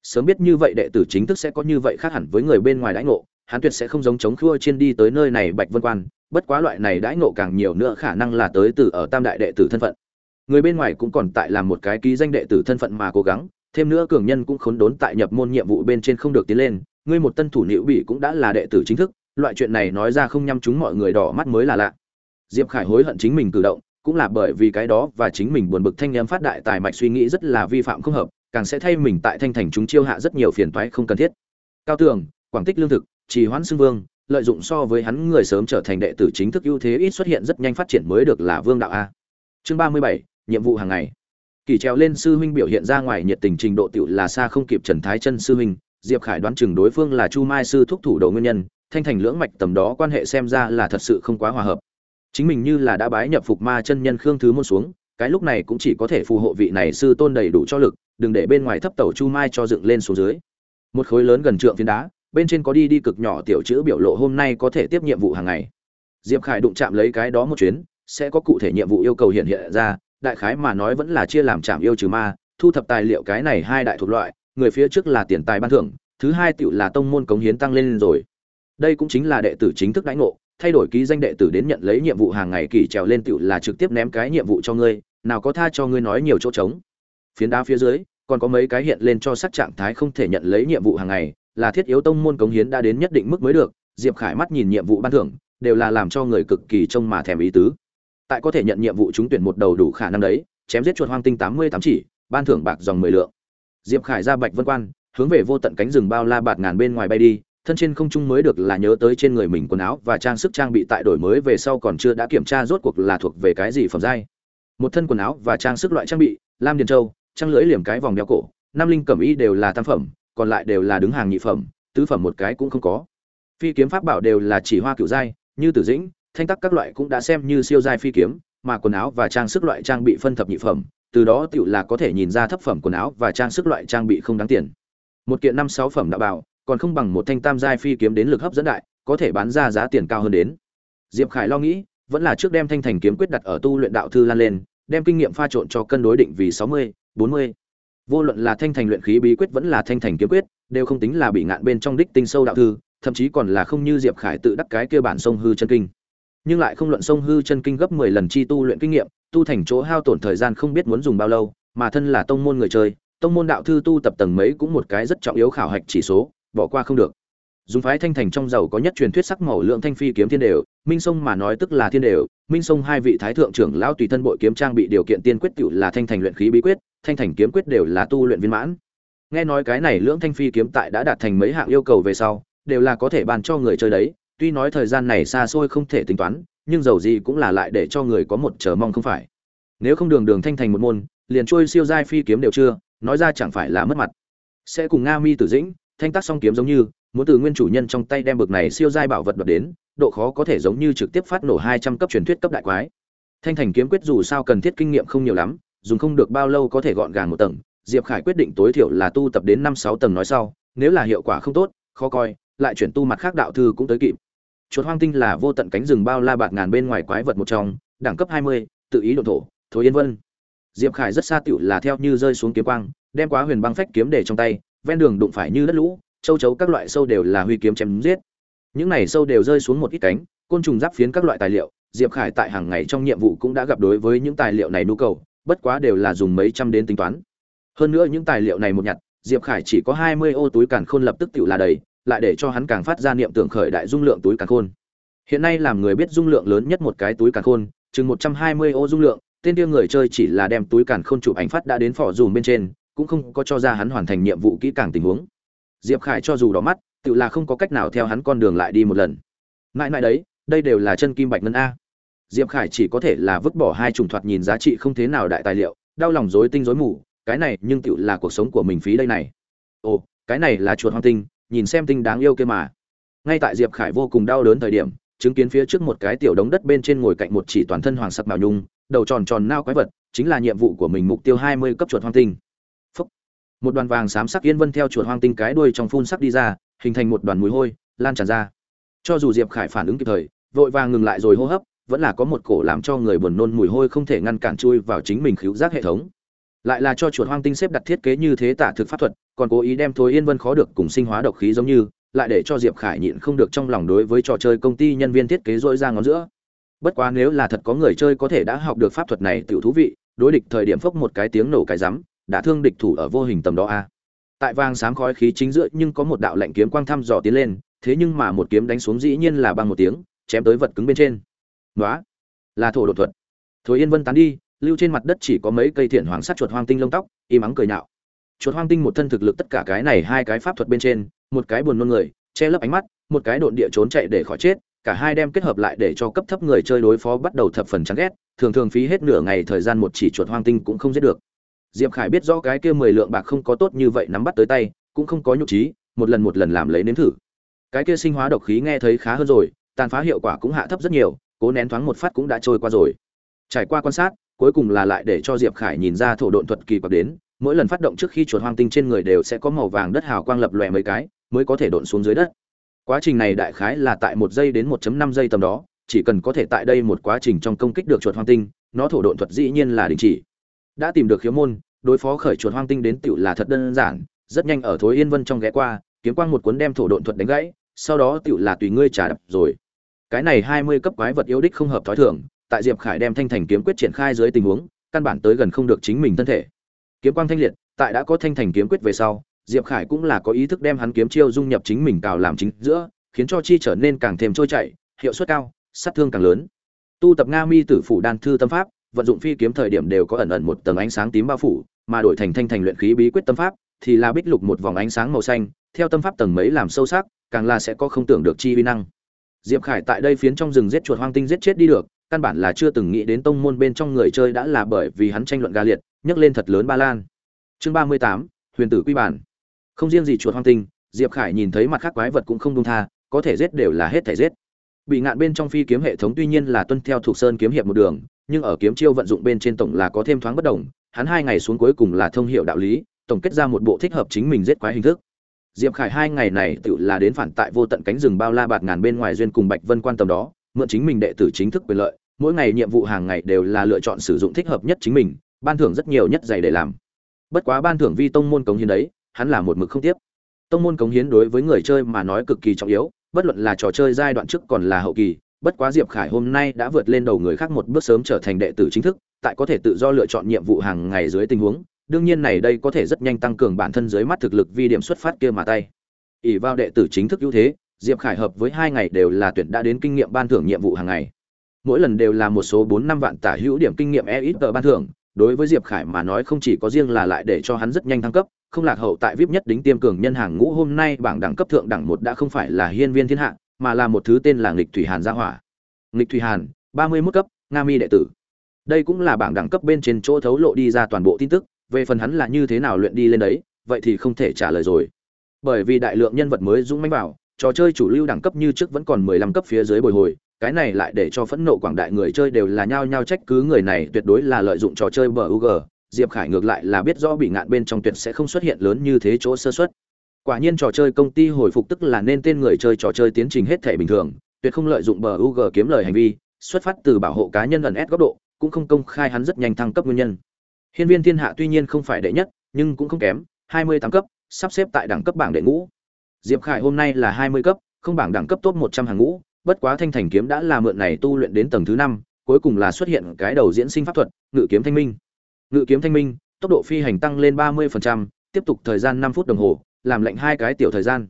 Sớm biết như vậy đệ tử chính thức sẽ có như vậy khác hẳn với người bên ngoài đãi ngộ, hắn tuyệt sẽ không giống chống khua trên đi tới nơi này bạch vân quan, bất quá loại này đãi ngộ càng nhiều nữa khả năng là tới từ ở tam đại đệ tử thân phận người bên ngoài cũng còn tại làm một cái ký danh đệ tử thân phận mà cố gắng, thêm nữa cường nhân cũng khốn đốn tại nhập môn nhiệm vụ bên trên không được tiến lên, ngươi một tân thủ nữ bị cũng đã là đệ tử chính thức, loại chuyện này nói ra không nhăm chúng mọi người đỏ mắt mới là lạ. Diệp khải hối hận chính mình cử động, cũng là bởi vì cái đó và chính mình buồn bực thanh em phát đại tài mạch suy nghĩ rất là vi phạm không hợp, càng sẽ thay mình tại thanh thành chúng chiêu hạ rất nhiều phiền toái không cần thiết. Cao tường, quảng tích lương thực, trì hoãn xưng vương, lợi dụng so với hắn người sớm trở thành đệ tử chính thức ưu thế ít xuất hiện rất nhanh phát triển mới được là vương đạo a. Chương ba mươi bảy nhiệm vụ hàng ngày. Kỳ trèo lên sư huynh biểu hiện ra ngoài nhiệt tình trình độ tiểu là xa không kịp trần thái chân sư huynh, diệp khải đoán chừng đối phương là chu mai sư thúc thủ đầu nguyên nhân, thanh thành lưỡng mạch tầm đó quan hệ xem ra là thật sự không quá hòa hợp. Chính mình như là đã bái nhập phục ma chân nhân khương thứ môn xuống, cái lúc này cũng chỉ có thể phù hộ vị này sư tôn đầy đủ cho lực, đừng để bên ngoài thấp tẩu chu mai cho dựng lên xuống dưới. Một khối lớn gần trượng phiến đá, bên trên có đi đi cực nhỏ tiểu chữ biểu lộ hôm nay có thể tiếp nhiệm vụ hàng ngày. Diệp khải đụng chạm lấy cái đó một chuyến, sẽ có cụ thể nhiệm vụ yêu cầu hiện hiện ra đại khái mà nói vẫn là chia làm trạm yêu trừ ma, thu thập tài liệu cái này hai đại thuộc loại, người phía trước là tiền tài ban thưởng, thứ hai tiểu là tông môn cống hiến tăng lên rồi. Đây cũng chính là đệ tử chính thức đãi ngộ, thay đổi ký danh đệ tử đến nhận lấy nhiệm vụ hàng ngày kỳ trèo lên tiểu là trực tiếp ném cái nhiệm vụ cho ngươi, nào có tha cho ngươi nói nhiều chỗ trống. Phiến đá phía dưới, còn có mấy cái hiện lên cho sắc trạng thái không thể nhận lấy nhiệm vụ hàng ngày, là thiết yếu tông môn cống hiến đã đến nhất định mức mới được, diệp khải mắt nhìn nhiệm vụ ban thưởng, đều là làm cho người cực kỳ trông mà thèm ý tứ tại có thể nhận nhiệm vụ trúng tuyển một đầu đủ khả năng đấy, chém giết chuột hoang tinh tám mươi tám chỉ, ban thưởng bạc dòng mười lượng. Diệp khải ra bạch vân quan, hướng về vô tận cánh rừng bao la bạt ngàn bên ngoài bay đi, thân trên không trung mới được là nhớ tới trên người mình quần áo và trang sức trang bị tại đổi mới về sau còn chưa đã kiểm tra rốt cuộc là thuộc về cái gì phẩm giai. Một thân quần áo và trang sức loại trang bị, lam điền châu trang lưỡi liềm cái vòng đeo cổ nam linh cẩm y đều là tam phẩm, còn lại đều là đứng hàng nhị phẩm, tứ phẩm một cái cũng không có. Phi kiếm pháp bảo đều là chỉ hoa cửu giai, như tử dĩnh thanh tắc các loại cũng đã xem như siêu giai phi kiếm, mà quần áo và trang sức loại trang bị phân thập nhị phẩm, từ đó tiểu là có thể nhìn ra thấp phẩm quần áo và trang sức loại trang bị không đáng tiền. Một kiện năm sáu phẩm đã bảo còn không bằng một thanh tam giai phi kiếm đến lực hấp dẫn đại, có thể bán ra giá tiền cao hơn đến. Diệp khải lo nghĩ, vẫn là trước đem thanh thành kiếm quyết đặt ở tu luyện đạo thư lan lên, đem kinh nghiệm pha trộn cho cân đối định vì sáu mươi, bốn mươi. Vô luận là thanh thành luyện khí bí quyết vẫn là thanh thành kiếm quyết, đều không tính là bị ngạn bên trong đích tinh sâu đạo thư, thậm chí còn là không như diệp khải tự đắc cái kia bản sông hư chân kinh nhưng lại không luận sông hư chân kinh gấp mười lần chi tu luyện kinh nghiệm, tu thành chỗ hao tổn thời gian không biết muốn dùng bao lâu, mà thân là tông môn người chơi, tông môn đạo thư tu tập tầng mấy cũng một cái rất trọng yếu khảo hạch chỉ số, bỏ qua không được. Dùng phái thanh thành trong giàu có nhất truyền thuyết sắc màu lượng thanh phi kiếm thiên đều, minh sông mà nói tức là thiên đều, minh sông hai vị thái thượng trưởng lão tùy thân bội kiếm trang bị điều kiện tiên quyết tiểu là thanh thành luyện khí bí quyết, thanh thành kiếm quyết đều là tu luyện viên mãn. Nghe nói cái này lượng thanh phi kiếm tại đã đạt thành mấy hạng yêu cầu về sau, đều là có thể bàn cho người chơi đấy tuy nói thời gian này xa xôi không thể tính toán, nhưng dầu gì cũng là lại để cho người có một chờ mong không phải. Nếu không đường đường thanh thành một môn, liền trôi siêu giai phi kiếm đều chưa, nói ra chẳng phải là mất mặt. Sẽ cùng nga mi tử dĩnh, thanh tác song kiếm giống như, muốn từ nguyên chủ nhân trong tay đem bực này siêu giai bảo vật đoạt đến, độ khó có thể giống như trực tiếp phát nổ hai trăm cấp truyền thuyết cấp đại quái. Thanh thành kiếm quyết dù sao cần thiết kinh nghiệm không nhiều lắm, dùng không được bao lâu có thể gọn gàng một tầng, diệp khải quyết định tối thiểu là tu tập đến năm sáu tầng nói sau, nếu là hiệu quả không tốt, khó coi, lại chuyển tu mặt khác đạo thư cũng tới kịp chuột hoang tinh là vô tận cánh rừng bao la bạt ngàn bên ngoài quái vật một trong, đẳng cấp hai mươi, tự ý độ thổ, thối yên vân. Diệp khải rất xa tiểu là theo như rơi xuống kiếm quang, đem quá huyền băng phách kiếm để trong tay, ven đường đụng phải như đất lũ, châu chấu các loại sâu đều là huy kiếm chém giết. Những này sâu đều rơi xuống một ít cánh, côn trùng giáp phiến các loại tài liệu, diệp khải tại hàng ngày trong nhiệm vụ cũng đã gặp đối với những tài liệu này nhu cầu, bất quá đều là dùng mấy trăm đến tính toán. Hơn nữa những tài liệu này một nhặt, diệp khải chỉ có hai mươi ô túi càn khôn lập tức tiểu là đầy lại để cho hắn càng phát ra niệm tưởng khởi đại dung lượng túi càn khôn. Hiện nay làm người biết dung lượng lớn nhất một cái túi càn khôn, chừng một trăm hai mươi ô dung lượng, tên kia người chơi chỉ là đem túi càn khôn chụp ảnh phát đã đến phỏ dùm bên trên, cũng không có cho ra hắn hoàn thành nhiệm vụ kỹ càng tình huống. Diệp khải cho dù đỏ mắt, tự là không có cách nào theo hắn con đường lại đi một lần. Mãi mãi đấy, đây đều là chân kim bạch ngân a. Diệp khải chỉ có thể là vứt bỏ hai trùng thoạt nhìn giá trị không thế nào đại tài liệu, đau lòng rối tinh rối mù, cái này nhưng tựu là cuộc sống của mình phí đây này. Ồ, cái này là chuột hoang tinh nhìn xem tinh đáng yêu kia mà. Ngay tại diệp khải vô cùng đau đớn thời điểm, chứng kiến phía trước một cái tiểu đống đất bên trên ngồi cạnh một chỉ toàn thân hoàng sắc màu nhung, đầu tròn tròn nao quái vật, chính là nhiệm vụ của mình mục tiêu hai mươi cấp chuột hoang tinh. Phúc. một đoàn vàng xám sắc yên vân theo chuột hoang tinh cái đuôi trong phun sắc đi ra, hình thành một đoàn mùi hôi, lan tràn ra. Cho dù diệp khải phản ứng kịp thời, vội vàng ngừng lại rồi hô hấp, vẫn là có một cổ làm cho người buồn nôn mùi hôi không thể ngăn cản chui vào chính mình khứu giác hệ thống lại là cho chuột hoang tinh xếp đặt thiết kế như thế tả thực pháp thuật, còn cố ý đem thối yên vân khó được cùng sinh hóa độc khí giống như, lại để cho diệp khải nhịn không được trong lòng đối với trò chơi công ty nhân viên thiết kế dỗi ra ngón giữa. Bất quá nếu là thật có người chơi có thể đã học được pháp thuật này tự thú vị, đối địch thời điểm phốc một cái tiếng nổ cái rắm, đã thương địch thủ ở vô hình tầm đó a. Tại vang sáng khói khí chính giữa nhưng có một đạo lạnh kiếm quang thăm dò tiến lên, thế nhưng mà một kiếm đánh xuống dĩ nhiên là bằng một tiếng, chém tới vật cứng bên trên. Đó là thổ đột thuật. Thối yên vân tán đi lưu trên mặt đất chỉ có mấy cây thiện hoàng sắt chuột hoang tinh lông tóc, im ắng cười nhạo. Chuột hoang tinh một thân thực lực tất cả cái này hai cái pháp thuật bên trên, một cái buồn nôn người, che lấp ánh mắt, một cái độn địa trốn chạy để khỏi chết, cả hai đem kết hợp lại để cho cấp thấp người chơi đối phó bắt đầu thập phần chán ghét, thường thường phí hết nửa ngày thời gian một chỉ chuột hoang tinh cũng không giết được. Diệp khải biết rõ cái kia mười lượng bạc không có tốt như vậy nắm bắt tới tay, cũng không có nhục trí, một lần một lần làm lấy nếm thử. Cái kia sinh hóa độc khí nghe thấy khá hơn rồi, tàn phá hiệu quả cũng hạ thấp rất nhiều, cố nén thoáng một phát cũng đã trôi qua rồi. Trải qua quan sát cuối cùng là lại để cho diệp khải nhìn ra thổ độn thuật kỳ quặc đến, mỗi lần phát động trước khi chuột hoang tinh trên người đều sẽ có màu vàng đất hào quang lập lòe mấy cái, mới có thể độn xuống dưới đất. Quá trình này đại khái là tại một giây đến 1.5 giây tầm đó, chỉ cần có thể tại đây một quá trình trong công kích được chuột hoang tinh, nó thổ độn thuật dĩ nhiên là đình chỉ. Đã tìm được khiếu môn, đối phó khởi chuột hoang tinh đến tựu là thật đơn giản, rất nhanh ở thối yên vân trong ghé qua, kiếm quang một cuốn đem thổ độn thuật đánh gãy, sau đó tựu là tùy ngươi trả đập rồi. Cái này 20 cấp quái vật yếu đích không hợp thói thường tại diệp khải đem thanh thành kiếm quyết triển khai dưới tình huống, căn bản tới gần không được chính mình thân thể. Kiếm quang thanh liệt, tại đã có thanh thành kiếm quyết về sau, diệp khải cũng là có ý thức đem hắn kiếm chiêu dung nhập chính mình cào làm chính giữa, khiến cho chi trở nên càng thêm trôi chảy, hiệu suất cao, sát thương càng lớn. Tu tập nga mi tử phủ đan thư tâm pháp, vận dụng phi kiếm thời điểm đều có ẩn ẩn một tầng ánh sáng tím bao phủ, mà đổi thành thanh thành luyện khí bí quyết tâm pháp, thì là bích lục một vòng ánh sáng màu xanh, theo tâm pháp tầng mấy làm sâu sắc, càng là sẽ có không tưởng được chi vi năng. Diệp khải tại đây phiến trong rừng giết chuột hoang tinh giết chết đi được căn bản là chưa từng nghĩ đến tông môn bên trong người chơi đã là bởi vì hắn tranh luận ga liệt, nhấc lên thật lớn ba lan. Chương ba mươi tám, huyền tử quy bản. Không riêng gì chuột hoang tinh, diệp khải nhìn thấy mặt khác quái vật cũng không đông tha, có thể giết đều là hết thể giết. Bị ngạn bên trong phi kiếm hệ thống tuy nhiên là tuân theo thuộc sơn kiếm hiệp một đường, nhưng ở kiếm chiêu vận dụng bên trên tổng là có thêm thoáng bất đồng, hắn hai ngày xuống cuối cùng là thông hiệu đạo lý, tổng kết ra một bộ thích hợp chính mình giết quái hình thức. Diệp khải hai ngày này tự là đến phản tại vô tận cánh rừng bao la bạt ngàn bên ngoài duyên cùng bạch vân quan tâm đó, mượn chính mình đệ tử chính thức quyền lợi mỗi ngày nhiệm vụ hàng ngày đều là lựa chọn sử dụng thích hợp nhất chính mình, ban thưởng rất nhiều nhất dày để làm. Bất quá ban thưởng vi tông môn cống hiến đấy, hắn là một mực không tiếp. Tông môn cống hiến đối với người chơi mà nói cực kỳ trọng yếu, bất luận là trò chơi giai đoạn trước còn là hậu kỳ, bất quá diệp khải hôm nay đã vượt lên đầu người khác một bước sớm trở thành đệ tử chính thức, tại có thể tự do lựa chọn nhiệm vụ hàng ngày dưới tình huống, đương nhiên này đây có thể rất nhanh tăng cường bản thân dưới mắt thực lực vi điểm xuất phát kia mà tay. Ỉ vào đệ tử chính thức ưu thế, diệp khải hợp với hai ngày đều là tuyển đã đến kinh nghiệm ban thưởng nhiệm vụ hàng ngày mỗi lần đều là một số bốn năm vạn tả hữu điểm kinh nghiệm e ít tờ ban thưởng. Đối với diệp khải mà nói không chỉ có riêng là lại để cho hắn rất nhanh thăng cấp, không lạc hậu tại vip nhất đính tiêm cường nhân hàng ngũ hôm nay bảng đẳng cấp thượng đẳng một đã không phải là hiên viên thiên hạ, mà là một thứ tên là nghịch thủy hàn gia hỏa. Nghịch thủy hàn, ba mươi mức cấp, nga mi đệ tử. Đây cũng là bảng đẳng cấp bên trên chỗ thấu lộ đi ra toàn bộ tin tức, về phần hắn là như thế nào luyện đi lên đấy, vậy thì không thể trả lời rồi. Bởi vì đại lượng nhân vật mới dũng mãnh vào, trò chơi chủ lưu đẳng cấp như trước vẫn còn mười lăm cấp phía dưới bồi hồi cái này lại để cho phẫn nộ quảng đại người chơi đều là nhao nhao trách cứ người này tuyệt đối là lợi dụng trò chơi bờ UG, Diệp Khải ngược lại là biết rõ bị ngạn bên trong tuyệt sẽ không xuất hiện lớn như thế chỗ sơ suất. Quả nhiên trò chơi công ty hồi phục tức là nên tên người chơi trò chơi tiến trình hết thể bình thường, tuyệt không lợi dụng bờ UG kiếm lời hành vi, xuất phát từ bảo hộ cá nhân ẩn S góc độ, cũng không công khai hắn rất nhanh thăng cấp nguyên nhân. Hiên viên thiên hạ tuy nhiên không phải đệ nhất, nhưng cũng không kém, 28 cấp, sắp xếp tại đẳng cấp bảng đệ ngũ. Diệp Khải hôm nay là 20 cấp, không bảng đẳng cấp top 100 hàng ngũ, bất quá thanh thành kiếm đã là mượn này tu luyện đến tầng thứ năm cuối cùng là xuất hiện cái đầu diễn sinh pháp thuật ngự kiếm thanh minh. Ngự kiếm thanh minh tốc độ phi hành tăng lên ba 30%, tiếp tục thời gian năm phút đồng hồ làm lệnh hai cái tiểu thời gian.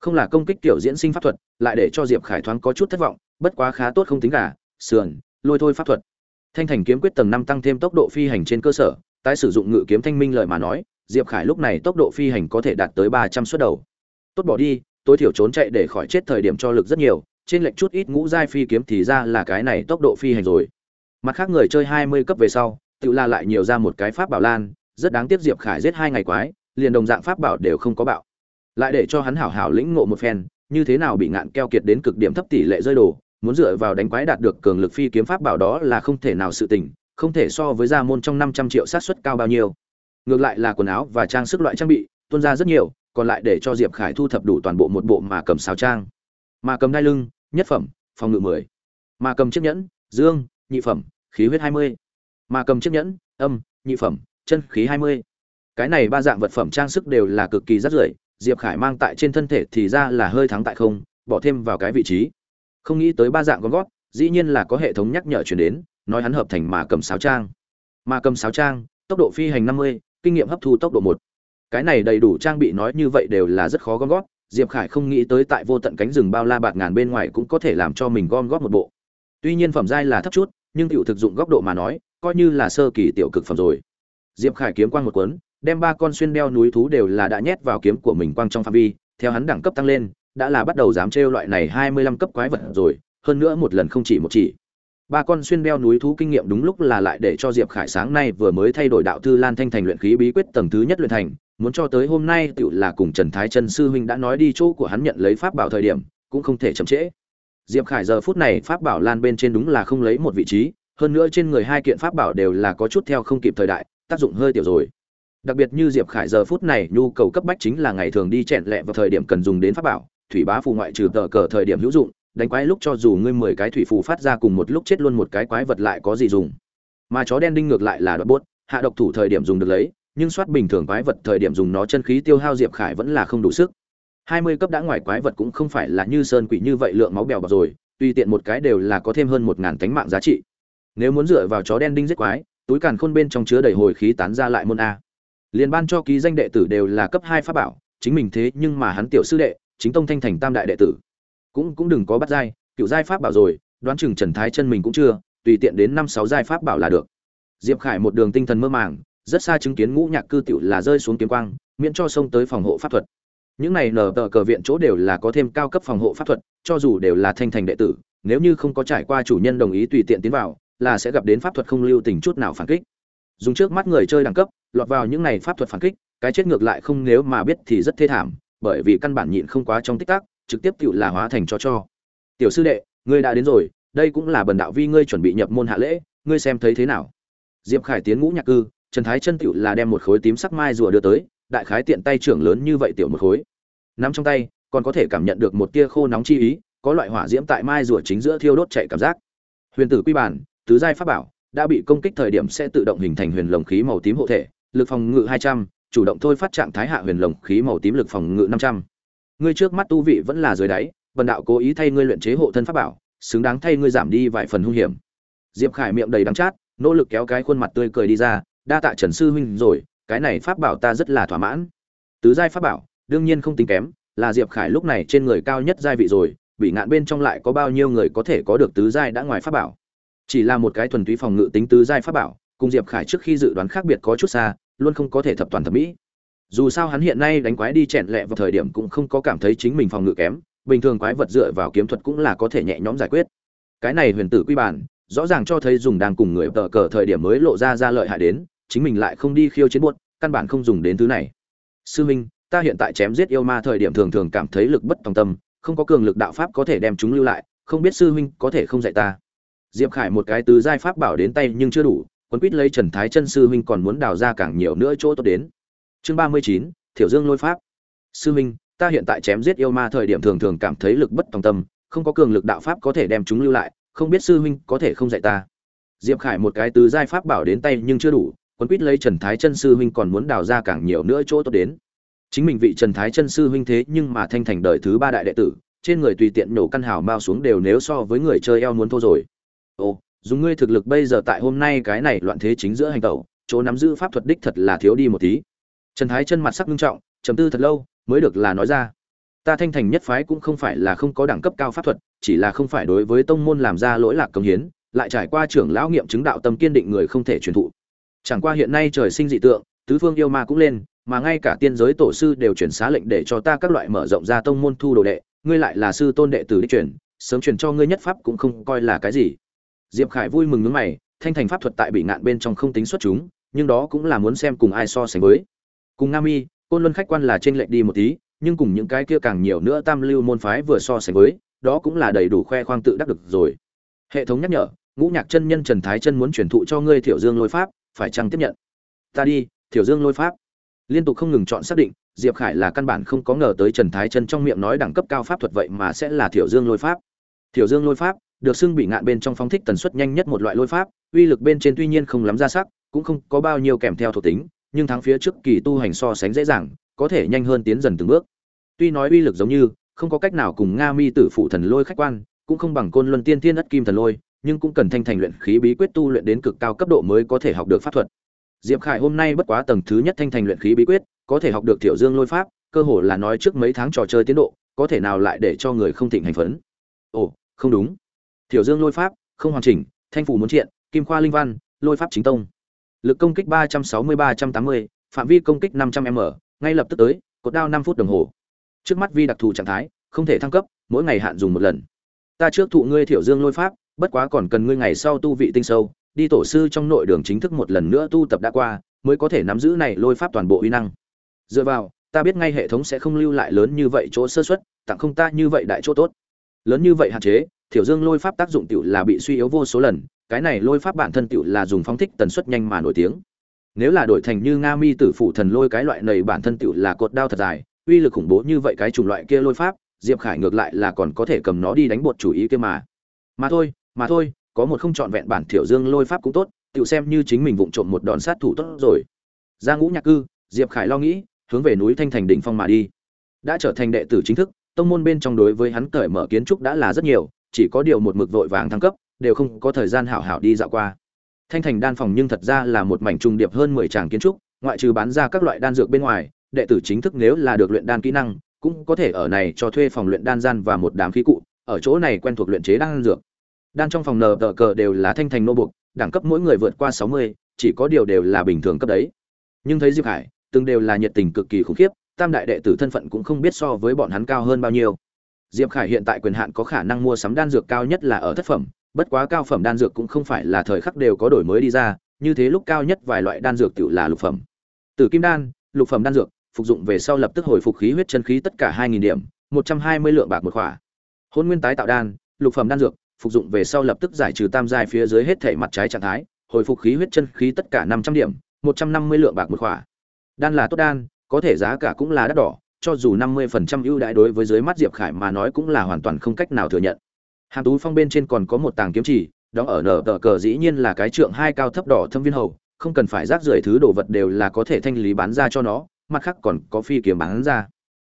Không là công kích tiểu diễn sinh pháp thuật lại để cho diệp khải thoáng có chút thất vọng bất quá khá tốt không tính cả sườn lôi thôi pháp thuật. Thanh thành kiếm quyết tầng năm tăng thêm tốc độ phi hành trên cơ sở tái sử dụng ngự kiếm thanh minh lời mà nói diệp khải lúc này tốc độ phi hành có thể đạt tới ba trăm suất đầu. Tốt bỏ đi tối thiểu trốn chạy để khỏi chết thời điểm cho lực rất nhiều trên lệnh chút ít ngũ giai phi kiếm thì ra là cái này tốc độ phi hành rồi. Mặt khác người chơi hai mươi cấp về sau, tự la lại nhiều ra một cái pháp bảo lan, rất đáng tiếc diệp khải giết hai ngày quái, liền đồng dạng pháp bảo đều không có bạo. Lại để cho hắn hảo hảo lĩnh ngộ một phen, như thế nào bị ngạn keo kiệt đến cực điểm thấp tỷ lệ rơi đồ, muốn dựa vào đánh quái đạt được cường lực phi kiếm pháp bảo đó là không thể nào sự tình, không thể so với gia môn trong năm trăm triệu sát suất cao bao nhiêu. Ngược lại là quần áo và trang sức loại trang bị, tuôn ra rất nhiều, còn lại để cho diệp khải thu thập đủ toàn bộ một bộ mà cầm sáo trang. Mà cầm đai lưng nhất phẩm, phòng ngự mười. Mà cầm chiếc nhẫn, dương, nhị phẩm, khí huyết hai mươi. Mà cầm chiếc nhẫn, âm, nhị phẩm, chân khí hai mươi. Cái này ba dạng vật phẩm trang sức đều là cực kỳ rất rưởi, diệp khải mang tại trên thân thể thì ra là hơi thắng tại không, bỏ thêm vào cái vị trí. Không nghĩ tới ba dạng con gót, dĩ nhiên là có hệ thống nhắc nhở chuyển đến, nói hắn hợp thành mà cầm sáo trang. Mà cầm sáo trang, tốc độ phi hành năm mươi, kinh nghiệm hấp thu tốc độ một. Cái này đầy đủ trang bị nói như vậy đều là rất khó gom gót diệp khải không nghĩ tới tại vô tận cánh rừng bao la bạt ngàn bên ngoài cũng có thể làm cho mình gom góp một bộ. Tuy nhiên phẩm giai là thấp chút, nhưng tiểu thực dụng góc độ mà nói, coi như là sơ kỳ tiểu cực phẩm rồi. Diệp khải kiếm quang một cuốn, đem ba con xuyên đeo núi thú đều là đã nhét vào kiếm của mình quang trong phạm vi, theo hắn đẳng cấp tăng lên, đã là bắt đầu dám trêu loại này hai mươi lăm cấp quái vật rồi, hơn nữa một lần không chỉ một chỉ. Ba con xuyên đeo núi thú kinh nghiệm đúng lúc là lại để cho diệp khải sáng nay vừa mới thay đổi đạo thư lan thanh thành luyện khí bí quyết tầng thứ nhất luyện thành muốn cho tới hôm nay tựu là cùng trần thái chân sư huynh đã nói đi chỗ của hắn nhận lấy pháp bảo thời điểm, cũng không thể chậm trễ. Diệp khải giờ phút này pháp bảo lan bên trên đúng là không lấy một vị trí, hơn nữa trên người hai kiện pháp bảo đều là có chút theo không kịp thời đại, tác dụng hơi tiểu rồi. Đặc biệt như diệp khải giờ phút này nhu cầu cấp bách chính là ngày thường đi chẹn lẹ vào thời điểm cần dùng đến pháp bảo, thủy bá phù ngoại trừ tờ cờ thời điểm hữu dụng, đánh quái lúc cho dù ngươi mười cái thủy phù phát ra cùng một lúc chết luôn một cái quái vật lại có gì dùng. Mà chó đen đinh ngược lại là đoạn bốt, hạ độc thủ thời điểm dùng được lấy nhưng soát bình thường quái vật thời điểm dùng nó chân khí tiêu hao diệp khải vẫn là không đủ sức. Hai mươi cấp đã ngoài quái vật cũng không phải là như sơn quỷ như vậy lượng máu bèo bọt rồi, tùy tiện một cái đều là có thêm hơn một ngàn tánh mạng giá trị. Nếu muốn dựa vào chó đen đinh giết quái, túi càn khôn bên trong chứa đầy hồi khí tán ra lại môn a. Liên ban cho ký danh đệ tử đều là cấp hai pháp bảo, chính mình thế nhưng mà hắn tiểu sư đệ, chính tông thanh thành tam đại đệ tử. Cũng cũng đừng có bắt giai, cựu giai pháp bảo rồi, đoán chừng trần thái chân mình cũng chưa, tùy tiện đến năm sáu giai pháp bảo là được. Diệp khải một đường tinh thần mơ màng rất xa chứng kiến ngũ nhạc cư tiểu là rơi xuống kiếm quang, miễn cho sông tới phòng hộ pháp thuật. Những này nở tờ cờ viện chỗ đều là có thêm cao cấp phòng hộ pháp thuật, cho dù đều là thanh thành đệ tử, nếu như không có trải qua chủ nhân đồng ý tùy tiện tiến vào, là sẽ gặp đến pháp thuật không lưu tình chút nào phản kích. Dùng trước mắt người chơi đẳng cấp, lọt vào những này pháp thuật phản kích, cái chết ngược lại không nếu mà biết thì rất thê thảm, bởi vì căn bản nhịn không quá trong tích tắc, trực tiếp tự là hóa thành cho cho. Tiểu sư đệ, ngươi đã đến rồi, đây cũng là bần đạo vi ngươi chuẩn bị nhập môn hạ lễ, ngươi xem thấy thế nào? Diệp khải tiến ngũ nhạc cư trần thái chân tựu là đem một khối tím sắc mai rùa đưa tới, đại khái tiện tay trưởng lớn như vậy tiểu một khối. Nắm trong tay, còn có thể cảm nhận được một tia khô nóng chi ý, có loại hỏa diễm tại mai rùa chính giữa thiêu đốt chạy cảm giác. Huyền tử quy bản, tứ giai pháp bảo, đã bị công kích thời điểm sẽ tự động hình thành huyền lồng khí màu tím hộ thể, lực phòng ngự hai trăm, chủ động thôi phát trạng thái hạ huyền lồng khí màu tím lực phòng ngự năm trăm. Ngươi trước mắt tu vị vẫn là dưới đáy vần đạo cố ý thay ngươi luyện chế hộ thân pháp bảo, xứng đáng thay ngươi giảm đi vài phần hung hiểm. Diệp khải miệng đầy đắng chát, nỗ lực kéo cái khuôn mặt tươi cười đi ra đa tạ trần sư huynh rồi, cái này pháp bảo ta rất là thỏa mãn. Tứ giai pháp bảo, đương nhiên không tính kém, là diệp khải lúc này trên người cao nhất giai vị rồi, bị ngạn bên trong lại có bao nhiêu người có thể có được tứ giai đã ngoài pháp bảo. Chỉ là một cái thuần túy phòng ngự tính tứ giai pháp bảo, cùng diệp khải trước khi dự đoán khác biệt có chút xa, luôn không có thể thập toàn thẩm mỹ. Dù sao hắn hiện nay đánh quái đi chẹn lẹ vào thời điểm cũng không có cảm thấy chính mình phòng ngự kém, bình thường quái vật dựa vào kiếm thuật cũng là có thể nhẹ nhõm giải quyết. Cái này huyền tử quy bản, rõ ràng cho thấy dùng đang cùng người tờ cờ thời điểm mới lộ ra ra lợi hại đến chính mình lại không đi khiêu chiến buốt, căn bản không dùng đến thứ này. Sư minh, ta hiện tại chém giết yêu ma thời điểm thường thường cảm thấy lực bất tòng tâm, không có cường lực đạo pháp có thể đem chúng lưu lại, không biết sư huynh có thể không dạy ta. Diệp khải một cái tứ giai pháp bảo đến tay nhưng chưa đủ quân quýt lấy trần thái chân sư huynh còn muốn đào ra càng nhiều nữa chỗ tốt đến. Chương ba mươi chín, thiểu dương lôi pháp. Sư huynh ta hiện tại chém giết yêu ma thời điểm thường thường cảm thấy lực bất tòng tâm, không có cường lực đạo pháp có thể đem chúng lưu lại, không biết sư huynh có thể không dạy ta. Diệp khải một cái tứ giai pháp bảo đến tay nhưng chưa đủ quân quýt lấy trần thái chân sư huynh còn muốn đào ra càng nhiều nữa chỗ tốt đến. Chính mình vị trần thái chân sư huynh thế nhưng mà thanh thành đời thứ ba đại đệ tử, trên người tùy tiện nổ căn hào mao xuống đều nếu so với người chơi eo muốn thô rồi. Ồ, dùng ngươi thực lực bây giờ tại hôm nay cái này loạn thế chính giữa hành tẩu, chỗ nắm giữ pháp thuật đích thật là thiếu đi một tí. Trần thái chân mặt sắc nghiêm trọng, trầm tư thật lâu, mới được là nói ra. Ta thanh thành nhất phái cũng không phải là không có đẳng cấp cao pháp thuật, chỉ là không phải đối với tông môn làm ra lỗi lạc công hiến, lại trải qua trưởng lão nghiệm chứng đạo tâm kiên định người không thể truyền thụ chẳng qua hiện nay trời sinh dị tượng, tứ phương yêu ma cũng lên, mà ngay cả tiên giới tổ sư đều chuyển xá lệnh để cho ta các loại mở rộng ra tông môn thu đồ đệ, ngươi lại là sư tôn đệ tử đi truyền, sớm truyền cho ngươi nhất pháp cũng không coi là cái gì. Diệp khải vui mừng nước mày, thanh thành pháp thuật tại bị ngạn bên trong không tính xuất chúng, nhưng đó cũng là muốn xem cùng ai so sánh với. Cùng nam y côn luân khách quan là trên lệnh đi một tí, nhưng cùng những cái kia càng nhiều nữa tam lưu môn phái vừa so sánh với, đó cũng là đầy đủ khoe khoang tự đắc được rồi. Hệ thống nhắc nhở, ngũ nhạc chân nhân trần thái chân muốn truyền thụ cho ngươi thiểu dương lôi pháp phải chăng tiếp nhận? Ta đi, thiểu dương lôi pháp. Liên tục không ngừng chọn xác định, diệp khải là căn bản không có ngờ tới trần thái chân trong miệng nói đẳng cấp cao pháp thuật vậy mà sẽ là thiểu dương lôi pháp. Thiểu dương lôi pháp, được xưng bị ngạn bên trong phóng thích tần suất nhanh nhất một loại lôi pháp, uy lực bên trên tuy nhiên không lắm ra sắc, cũng không có bao nhiêu kèm theo thuộc tính, nhưng thắng phía trước kỳ tu hành so sánh dễ dàng, có thể nhanh hơn tiến dần từng bước. Tuy nói uy lực giống như, không có cách nào cùng nga mi tử phụ thần lôi khách quan, cũng không bằng côn luân tiên thiên ất kim thần lôi nhưng cũng cần thanh thành luyện khí bí quyết tu luyện đến cực cao cấp độ mới có thể học được pháp thuật. Diệp khải hôm nay bất quá tầng thứ nhất thanh thành luyện khí bí quyết, có thể học được tiểu dương lôi pháp, cơ hồ là nói trước mấy tháng trò chơi tiến độ, có thể nào lại để cho người không thịnh hành phấn. Ồ, không đúng. Tiểu dương lôi pháp, không hoàn chỉnh, thanh phủ muốn triện, kim khoa linh văn, lôi pháp chính tông. Lực công kích ba trăm sáu mươi ba trăm tám mươi, phạm vi công kích năm trăm m, ngay lập tức tới, cột đao năm phút đồng hồ. Trước mắt vi đặc thù trạng thái, không thể thăng cấp, mỗi ngày hạn dùng một lần. Ta trước thụ ngươi tiểu dương lôi pháp bất quá còn cần ngươi ngày sau tu vị tinh sâu, đi tổ sư trong nội đường chính thức một lần nữa tu tập đã qua, mới có thể nắm giữ này lôi pháp toàn bộ uy năng. Dựa vào, ta biết ngay hệ thống sẽ không lưu lại lớn như vậy chỗ sơ xuất tặng không ta như vậy đại chỗ tốt. Lớn như vậy hạn chế thiểu dương lôi pháp tác dụng tiểu là bị suy yếu vô số lần, cái này lôi pháp bản thân tiểu là dùng phóng thích tần suất nhanh mà nổi tiếng. Nếu là đổi thành như nga mi tử phụ thần lôi cái loại này bản thân tiểu là cột đao thật dài, uy lực khủng bố như vậy cái chủng loại kia lôi pháp, diệp khải ngược lại là còn có thể cầm nó đi đánh bột chủ ý kia mà. Mà thôi mà thôi, có một không trọn vẹn bản thiểu dương lôi pháp cũng tốt, tự xem như chính mình vụng trộm một đòn sát thủ tốt rồi. Ra ngũ nhạc cư, diệp khải lo nghĩ, hướng về núi thanh thành đỉnh phong mà đi. Đã trở thành đệ tử chính thức, tông môn bên trong đối với hắn cởi mở kiến trúc đã là rất nhiều, chỉ có điều một mực vội vàng thăng cấp, đều không có thời gian hảo hảo đi dạo qua. Thanh thành đan phòng nhưng thật ra là một mảnh trùng điệp hơn mười tràng kiến trúc, ngoại trừ bán ra các loại đan dược bên ngoài, đệ tử chính thức nếu là được luyện đan kỹ năng, cũng có thể ở này cho thuê phòng luyện đan gian và một đám khí cụ, ở chỗ này quen thuộc luyện chế đan dược đan trong phòng nờ tờ cờ đều là thanh thành nô buộc, đẳng cấp mỗi người vượt qua sáu mươi, chỉ có điều đều là bình thường cấp đấy. Nhưng thấy diệp hải, từng đều là nhiệt tình cực kỳ khủng khiếp, tam đại đệ tử thân phận cũng không biết so với bọn hắn cao hơn bao nhiêu. Diệp khải hiện tại quyền hạn có khả năng mua sắm đan dược cao nhất là ở thất phẩm, bất quá cao phẩm đan dược cũng không phải là thời khắc đều có đổi mới đi ra, như thế lúc cao nhất vài loại đan dược tự là lục phẩm. Tử kim đan, lục phẩm đan dược, phục dụng về sau lập tức hồi phục khí huyết chân khí tất cả hai nghìn điểm, một trăm hai mươi lượng bạc một khỏa. Hôn nguyên tái tạo đan, lục phẩm đan dược phục dụng về sau lập tức giải trừ tam giai phía dưới hết thể mặt trái trạng thái, hồi phục khí huyết chân khí tất cả năm trăm điểm, một trăm năm mươi lượng bạc một khỏa. Đan là tốt đan, có thể giá cả cũng là đắt đỏ, cho dù năm mươi phần trăm ưu đãi đối với dưới mắt diệp khải mà nói cũng là hoàn toàn không cách nào thừa nhận. Hàm tú phong bên trên còn có một tàng kiếm chỉ, đó ở nở tờ cờ dĩ nhiên là cái trượng hai cao thấp đỏ thâm viên hầu, không cần phải rác rưởi thứ đồ vật đều là có thể thanh lý bán ra cho nó, mặt khác còn có phi kiếm bán ra.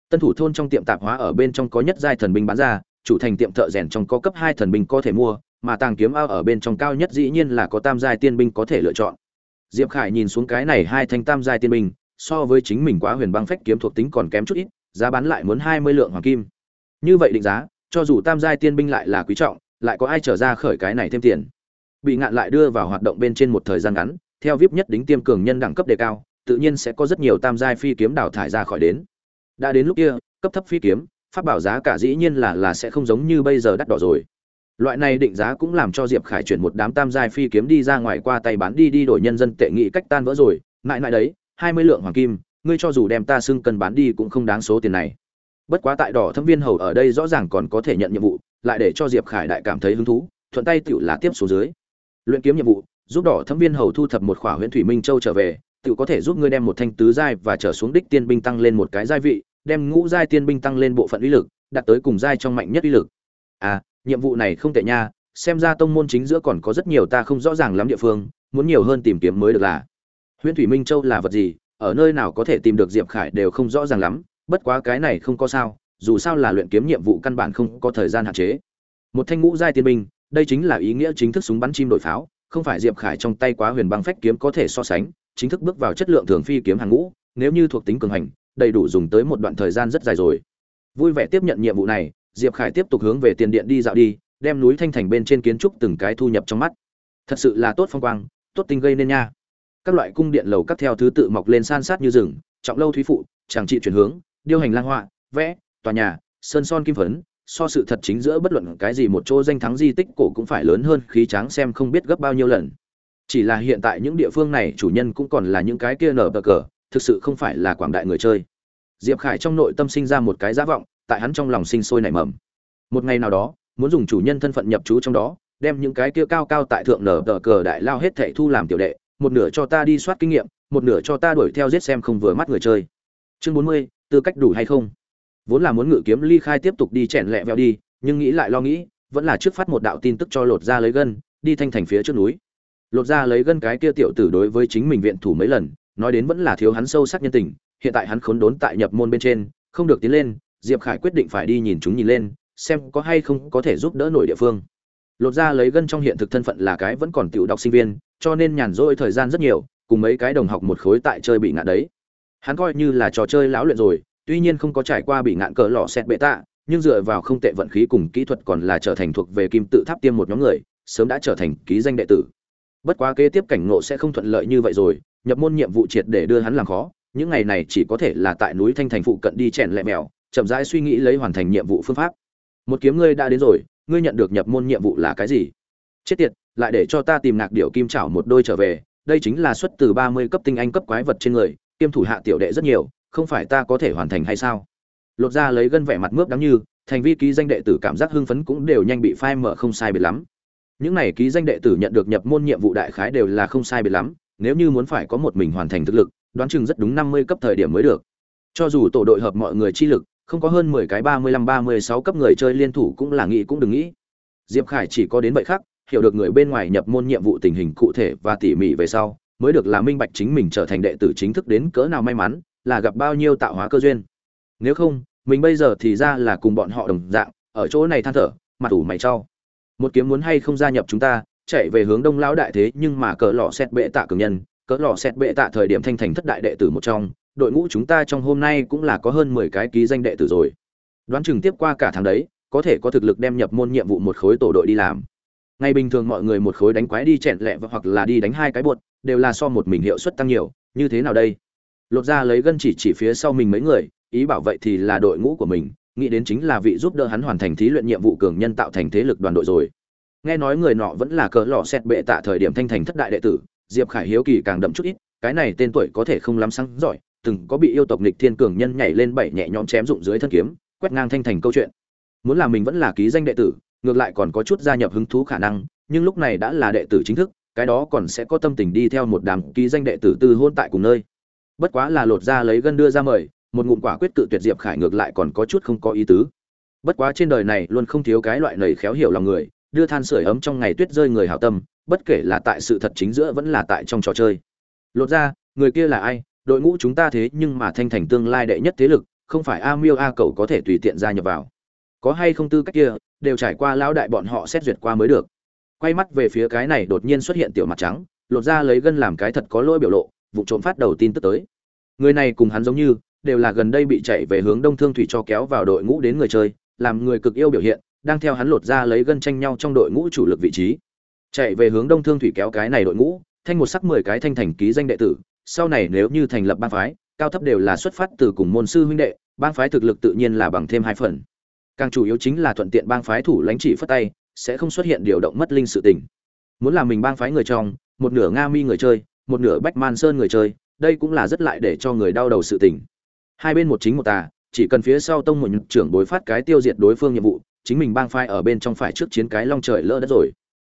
Tân thủ thôn trong tiệm tạp hóa ở bên trong có nhất giai thần binh bán ra chủ thành tiệm thợ rèn trong có cấp hai thần binh có thể mua, mà tàng kiếm ao ở bên trong cao nhất dĩ nhiên là có tam giai tiên binh có thể lựa chọn. Diệp khải nhìn xuống cái này hai thanh tam giai tiên binh, so với chính mình quá huyền băng phách kiếm thuộc tính còn kém chút ít, giá bán lại muốn hai mươi lượng hoàng kim. Như vậy định giá, cho dù tam giai tiên binh lại là quý trọng, lại có ai trở ra khởi cái này thêm tiền? Bị ngạn lại đưa vào hoạt động bên trên một thời gian ngắn, theo vip nhất đính tiêm cường nhân đẳng cấp đề cao, tự nhiên sẽ có rất nhiều tam giai phi kiếm đào thải ra khỏi đến. Đã đến lúc kia, cấp thấp phi kiếm pháp bảo giá cả dĩ nhiên là là sẽ không giống như bây giờ đắt đỏ rồi. Loại này định giá cũng làm cho diệp khải chuyển một đám tam giai phi kiếm đi ra ngoài qua tay bán đi đi đổi nhân dân tệ nghị cách tan vỡ rồi. Mãi mãi đấy, hai mươi lượng hoàng kim, ngươi cho dù đem ta xưng cần bán đi cũng không đáng số tiền này. Bất quá tại đỏ thâm viên hầu ở đây rõ ràng còn có thể nhận nhiệm vụ, lại để cho diệp khải đại cảm thấy hứng thú, thuận tay tựu là tiếp xuống dưới. Luyện kiếm nhiệm vụ, giúp đỏ thâm viên hầu thu thập một khỏa huyện thủy minh châu trở về tựu có thể giúp ngươi đem một thanh tứ giai và trở xuống đích tiên binh tăng lên một cái giai vị đem ngũ giai tiên binh tăng lên bộ phận uy lực, đạt tới cùng giai trong mạnh nhất uy lực. À nhiệm vụ này không tệ nha, xem ra tông môn chính giữa còn có rất nhiều ta không rõ ràng lắm địa phương, muốn nhiều hơn tìm kiếm mới được là. Huyền thủy minh châu là vật gì, ở nơi nào có thể tìm được diệp khải đều không rõ ràng lắm, bất quá cái này không có sao, dù sao là luyện kiếm nhiệm vụ căn bản không có thời gian hạn chế. Một thanh ngũ giai tiên binh, đây chính là ý nghĩa chính thức súng bắn chim đổi pháo, không phải diệp khải trong tay quá huyền băng phách kiếm có thể so sánh, chính thức bước vào chất lượng thường phi kiếm hàng ngũ, nếu như thuộc tính cường hành đầy đủ dùng tới một đoạn thời gian rất dài rồi. Vui vẻ tiếp nhận nhiệm vụ này, diệp khải tiếp tục hướng về tiền điện đi dạo đi, đem núi thanh thành bên trên kiến trúc từng cái thu nhập trong mắt. Thật sự là tốt phong quang, tốt tinh gây nên nha. Các loại cung điện lầu các theo thứ tự mọc lên san sát như rừng, trọng lâu thúy phụ, tràng trị chuyển hướng, điêu hành lang họa, vẽ, tòa nhà, sơn son kim phấn, so sự thật chính giữa bất luận cái gì một chỗ danh thắng di tích cổ cũng phải lớn hơn khí tráng xem không biết gấp bao nhiêu lần. Chỉ là hiện tại những địa phương này chủ nhân cũng còn là những cái kia nở bờ cờ thực sự không phải là quảng đại người chơi. Diệp khải trong nội tâm sinh ra một cái giá vọng, tại hắn trong lòng sinh sôi nảy mầm. Một ngày nào đó, muốn dùng chủ nhân thân phận nhập trú trong đó, đem những cái kia cao cao tại thượng nở tờ cờ đại lao hết thệ thu làm tiểu đệ, một nửa cho ta đi soát kinh nghiệm, một nửa cho ta đuổi theo giết xem không vừa mắt người chơi. Chương bốn mươi, tư cách đủ hay không? Vốn là muốn ngự kiếm ly khai tiếp tục đi chèn lẹ veo đi, nhưng nghĩ lại lo nghĩ, vẫn là trước phát một đạo tin tức cho lột ra lấy gân, đi thanh thành phía trước núi. Lột ra lấy gân cái kia tiểu tử đối với chính mình viện thủ mấy lần nói đến vẫn là thiếu hắn sâu sắc nhân tình, hiện tại hắn khốn đốn tại nhập môn bên trên, không được tiến lên, diệp khải quyết định phải đi nhìn chúng nhìn lên, xem có hay không có thể giúp đỡ nổi địa phương. Lột ra lấy gân trong hiện thực thân phận là cái vẫn còn tiểu đọc sinh viên, cho nên nhàn rỗi thời gian rất nhiều, cùng mấy cái đồng học một khối tại chơi bị ngạn đấy. Hắn coi như là trò chơi lão luyện rồi, tuy nhiên không có trải qua bị ngạn cờ lọ xét bệ tạ, nhưng dựa vào không tệ vận khí cùng kỹ thuật còn là trở thành thuộc về kim tự tháp tiêm một nhóm người, sớm đã trở thành ký danh đệ tử. Bất quá kế tiếp cảnh ngộ sẽ không thuận lợi như vậy rồi nhập môn nhiệm vụ triệt để đưa hắn làm khó, những ngày này chỉ có thể là tại núi thanh thành phụ cận đi chèn lẹ mèo, chậm rãi suy nghĩ lấy hoàn thành nhiệm vụ phương pháp. Một kiếm ngươi đã đến rồi, ngươi nhận được nhập môn nhiệm vụ là cái gì? Chết tiệt, lại để cho ta tìm nạc điệu kim chảo một đôi trở về, đây chính là xuất từ ba mươi cấp tinh anh cấp quái vật trên người, kiêm thủ hạ tiểu đệ rất nhiều, không phải ta có thể hoàn thành hay sao? Lột ra lấy gân vẻ mặt mướp đắng như, thành vi ký danh đệ tử cảm giác hưng phấn cũng đều nhanh bị phai mở không sai biệt lắm. Những này ký danh đệ tử nhận được nhập môn nhiệm vụ đại khái đều là không sai biệt lắm nếu như muốn phải có một mình hoàn thành thực lực, đoán chừng rất đúng năm mươi cấp thời điểm mới được. Cho dù tổ đội hợp mọi người chi lực, không có hơn mười cái ba mươi lăm ba mươi sáu cấp người chơi liên thủ cũng là nghĩ cũng đừng nghĩ. Diệp khải chỉ có đến vậy khác, hiểu được người bên ngoài nhập môn nhiệm vụ tình hình cụ thể và tỉ mỉ về sau, mới được là minh bạch chính mình trở thành đệ tử chính thức đến cỡ nào may mắn, là gặp bao nhiêu tạo hóa cơ duyên. Nếu không, mình bây giờ thì ra là cùng bọn họ đồng dạng, ở chỗ này than thở, mặt ủ mày cho. một kiếm muốn hay không gia nhập chúng ta chạy về hướng đông lão đại thế nhưng mà cỡ lọ xét bệ tạ cường nhân, cỡ lọ xét bệ tạ thời điểm thanh thành thất đại đệ tử một trong, đội ngũ chúng ta trong hôm nay cũng là có hơn mười cái ký danh đệ tử rồi. Đoán chừng tiếp qua cả tháng đấy, có thể có thực lực đem nhập môn nhiệm vụ một khối tổ đội đi làm. Ngày bình thường mọi người một khối đánh quái đi chẹn lẹ hoặc là đi đánh hai cái buột, đều là so một mình hiệu suất tăng nhiều, như thế nào đây? Lột ra lấy gân chỉ chỉ phía sau mình mấy người, ý bảo vậy thì là đội ngũ của mình, nghĩ đến chính là vị giúp đỡ hắn hoàn thành thí luyện nhiệm vụ cường nhân tạo thành thế lực đoàn đội rồi nghe nói người nọ vẫn là cỡ lò xét bệ tạ thời điểm thanh thành thất đại đệ tử, diệp khải hiếu kỳ càng đậm chút ít, cái này tên tuổi có thể không lắm sáng giỏi, từng có bị yêu tộc nịch thiên cường nhân nhảy lên bảy nhẹ nhõm chém dụng dưới thân kiếm, quét ngang thanh thành câu chuyện. Muốn là mình vẫn là ký danh đệ tử, ngược lại còn có chút gia nhập hứng thú khả năng, nhưng lúc này đã là đệ tử chính thức, cái đó còn sẽ có tâm tình đi theo một đám ký danh đệ tử tư hôn tại cùng nơi. Bất quá là lột ra lấy gân đưa ra mời, một ngụm quả quyết cự tuyệt diệp khải ngược lại còn có chút không có ý tứ. Bất quá trên đời này luôn không thiếu cái loại nầy khéo hiểu lòng người đưa than sưởi ấm trong ngày tuyết rơi người hảo tâm, bất kể là tại sự thật chính giữa vẫn là tại trong trò chơi. Lột ra, người kia là ai? Đội ngũ chúng ta thế nhưng mà thanh thành tương lai đệ nhất thế lực, không phải a miêu a cầu có thể tùy tiện gia nhập vào. Có hay không tư cách kia, đều trải qua lão đại bọn họ xét duyệt qua mới được. Quay mắt về phía cái này đột nhiên xuất hiện tiểu mặt trắng, lột ra lấy gân làm cái thật có lỗi biểu lộ, vụ trộm phát đầu tin tức tới. Người này cùng hắn giống như, đều là gần đây bị chạy về hướng đông thương thủy cho kéo vào đội ngũ đến người chơi, làm người cực yêu biểu hiện đang theo hắn lột ra lấy gân tranh nhau trong đội ngũ chủ lực vị trí. Chạy về hướng đông thương thủy kéo cái này đội ngũ, thanh một sắc mười cái thanh thành ký danh đệ tử, sau này nếu như thành lập bang phái, cao thấp đều là xuất phát từ cùng môn sư huynh đệ bang phái thực lực tự nhiên là bằng thêm hai phần. Càng chủ yếu chính là thuận tiện bang phái thủ lãnh chỉ phất tay, sẽ không xuất hiện điều động mất linh sự tình. Muốn làm mình bang phái người trong, một nửa nga mi người chơi, một nửa bách man sơn người chơi, đây cũng là rất lại để cho người đau đầu sự tình. Hai bên một chính một tà, chỉ cần phía sau tông một trưởng đối phát cái tiêu diệt đối phương nhiệm vụ chính mình bang phái ở bên trong phải trước chiến cái long trời lỡ đất rồi.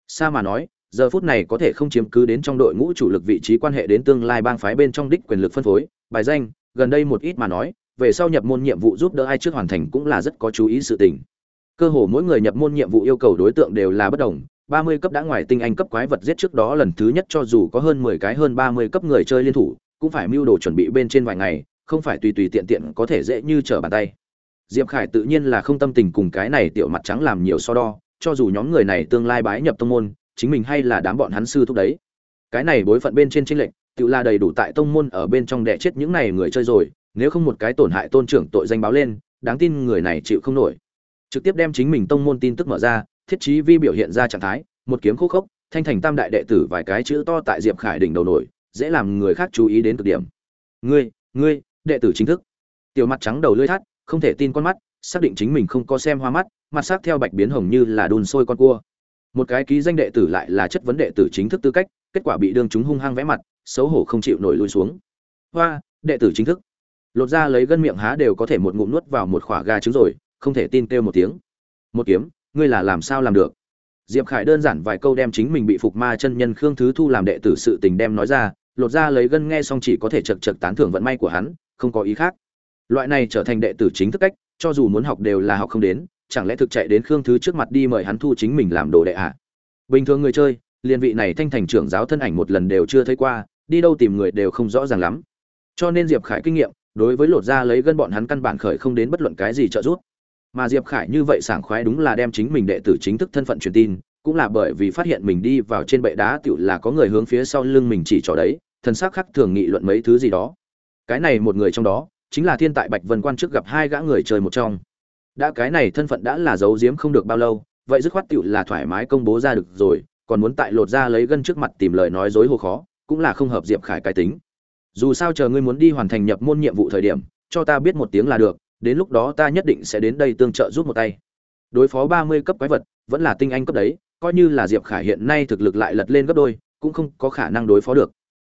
Sa mà nói, giờ phút này có thể không chiếm cứ đến trong đội ngũ chủ lực vị trí quan hệ đến tương lai bang phái bên trong đích quyền lực phân phối. Bài danh, gần đây một ít mà nói, về sau nhập môn nhiệm vụ giúp đỡ ai trước hoàn thành cũng là rất có chú ý sự tình. Cơ hồ mỗi người nhập môn nhiệm vụ yêu cầu đối tượng đều là bất đồng. Ba mươi cấp đã ngoài tinh anh cấp quái vật giết trước đó lần thứ nhất cho dù có hơn mười cái hơn ba mươi cấp người chơi liên thủ, cũng phải mưu đồ chuẩn bị bên trên vài ngày, không phải tùy tùy tiện tiện có thể dễ như trở bàn tay diệp khải tự nhiên là không tâm tình cùng cái này tiểu mặt trắng làm nhiều so đo, cho dù nhóm người này tương lai bái nhập tông môn, chính mình hay là đám bọn hắn sư thúc đấy. Cái này bối phận bên trên tranh lệnh tự là đầy đủ tại tông môn ở bên trong đè chết những này người chơi rồi, nếu không một cái tổn hại tôn trưởng tội danh báo lên, đáng tin người này chịu không nổi. Trực tiếp đem chính mình tông môn tin tức mở ra, thiết trí vi biểu hiện ra trạng thái, một kiếm khúc khốc, thanh thành tam đại đệ tử vài cái chữ to tại diệp khải đỉnh đầu nổi, dễ làm người khác chú ý đến cực điểm. Ngươi ngươi, đệ tử chính thức. Tiểu mặt trắng đầu lưỡi thắt không thể tin con mắt, xác định chính mình không có xem hoa mắt, mặt sắc theo bạch biến hồng như là đun sôi con cua. Một cái ký danh đệ tử lại là chất vấn đệ tử chính thức tư cách, kết quả bị đương chúng hung hăng vẽ mặt, xấu hổ không chịu nổi lùi xuống. Hoa, đệ tử chính thức. Lột ra lấy gân miệng há đều có thể một ngụm nuốt vào một khỏa gà trứng rồi, không thể tin kêu một tiếng. Một kiếm, ngươi là làm sao làm được? Diệp khải đơn giản vài câu đem chính mình bị phục ma chân nhân khương thứ thu làm đệ tử sự tình đem nói ra, lột ra lấy gân nghe xong chỉ có thể chật chật tán thưởng vận may của hắn, không có ý khác loại này trở thành đệ tử chính thức cách, cho dù muốn học đều là học không đến, chẳng lẽ thực chạy đến khương thứ trước mặt đi mời hắn thu chính mình làm đồ đệ ạ à? bình thường người chơi, liên vị này thanh thành trưởng giáo thân ảnh một lần đều chưa thấy qua, đi đâu tìm người đều không rõ ràng lắm. Cho nên diệp khải kinh nghiệm, đối với lột ra lấy gân bọn hắn căn bản khởi không đến bất luận cái gì trợ giúp. Mà diệp khải như vậy sảng khoái đúng là đem chính mình đệ tử chính thức thân phận truyền tin, cũng là bởi vì phát hiện mình đi vào trên bệ đá tựu là có người hướng phía sau lưng mình chỉ trỏ đấy, thần sắc khắc thường nghị luận mấy thứ gì đó. Cái này một người trong đó chính là thiên tại bạch vân quan trước gặp hai gã người chơi một trong. Đã cái này thân phận đã là giấu giếm không được bao lâu, vậy dứt khoát tựu là thoải mái công bố ra được rồi, còn muốn tại lột ra lấy gân trước mặt tìm lời nói dối hồ khó, cũng là không hợp diệp khải cái tính. Dù sao chờ ngươi muốn đi hoàn thành nhập môn nhiệm vụ thời điểm, cho ta biết một tiếng là được, đến lúc đó ta nhất định sẽ đến đây tương trợ giúp một tay. Đối phó ba mươi cấp quái vật, vẫn là tinh anh cấp đấy, coi như là diệp khải hiện nay thực lực lại lật lên gấp đôi, cũng không có khả năng đối phó được.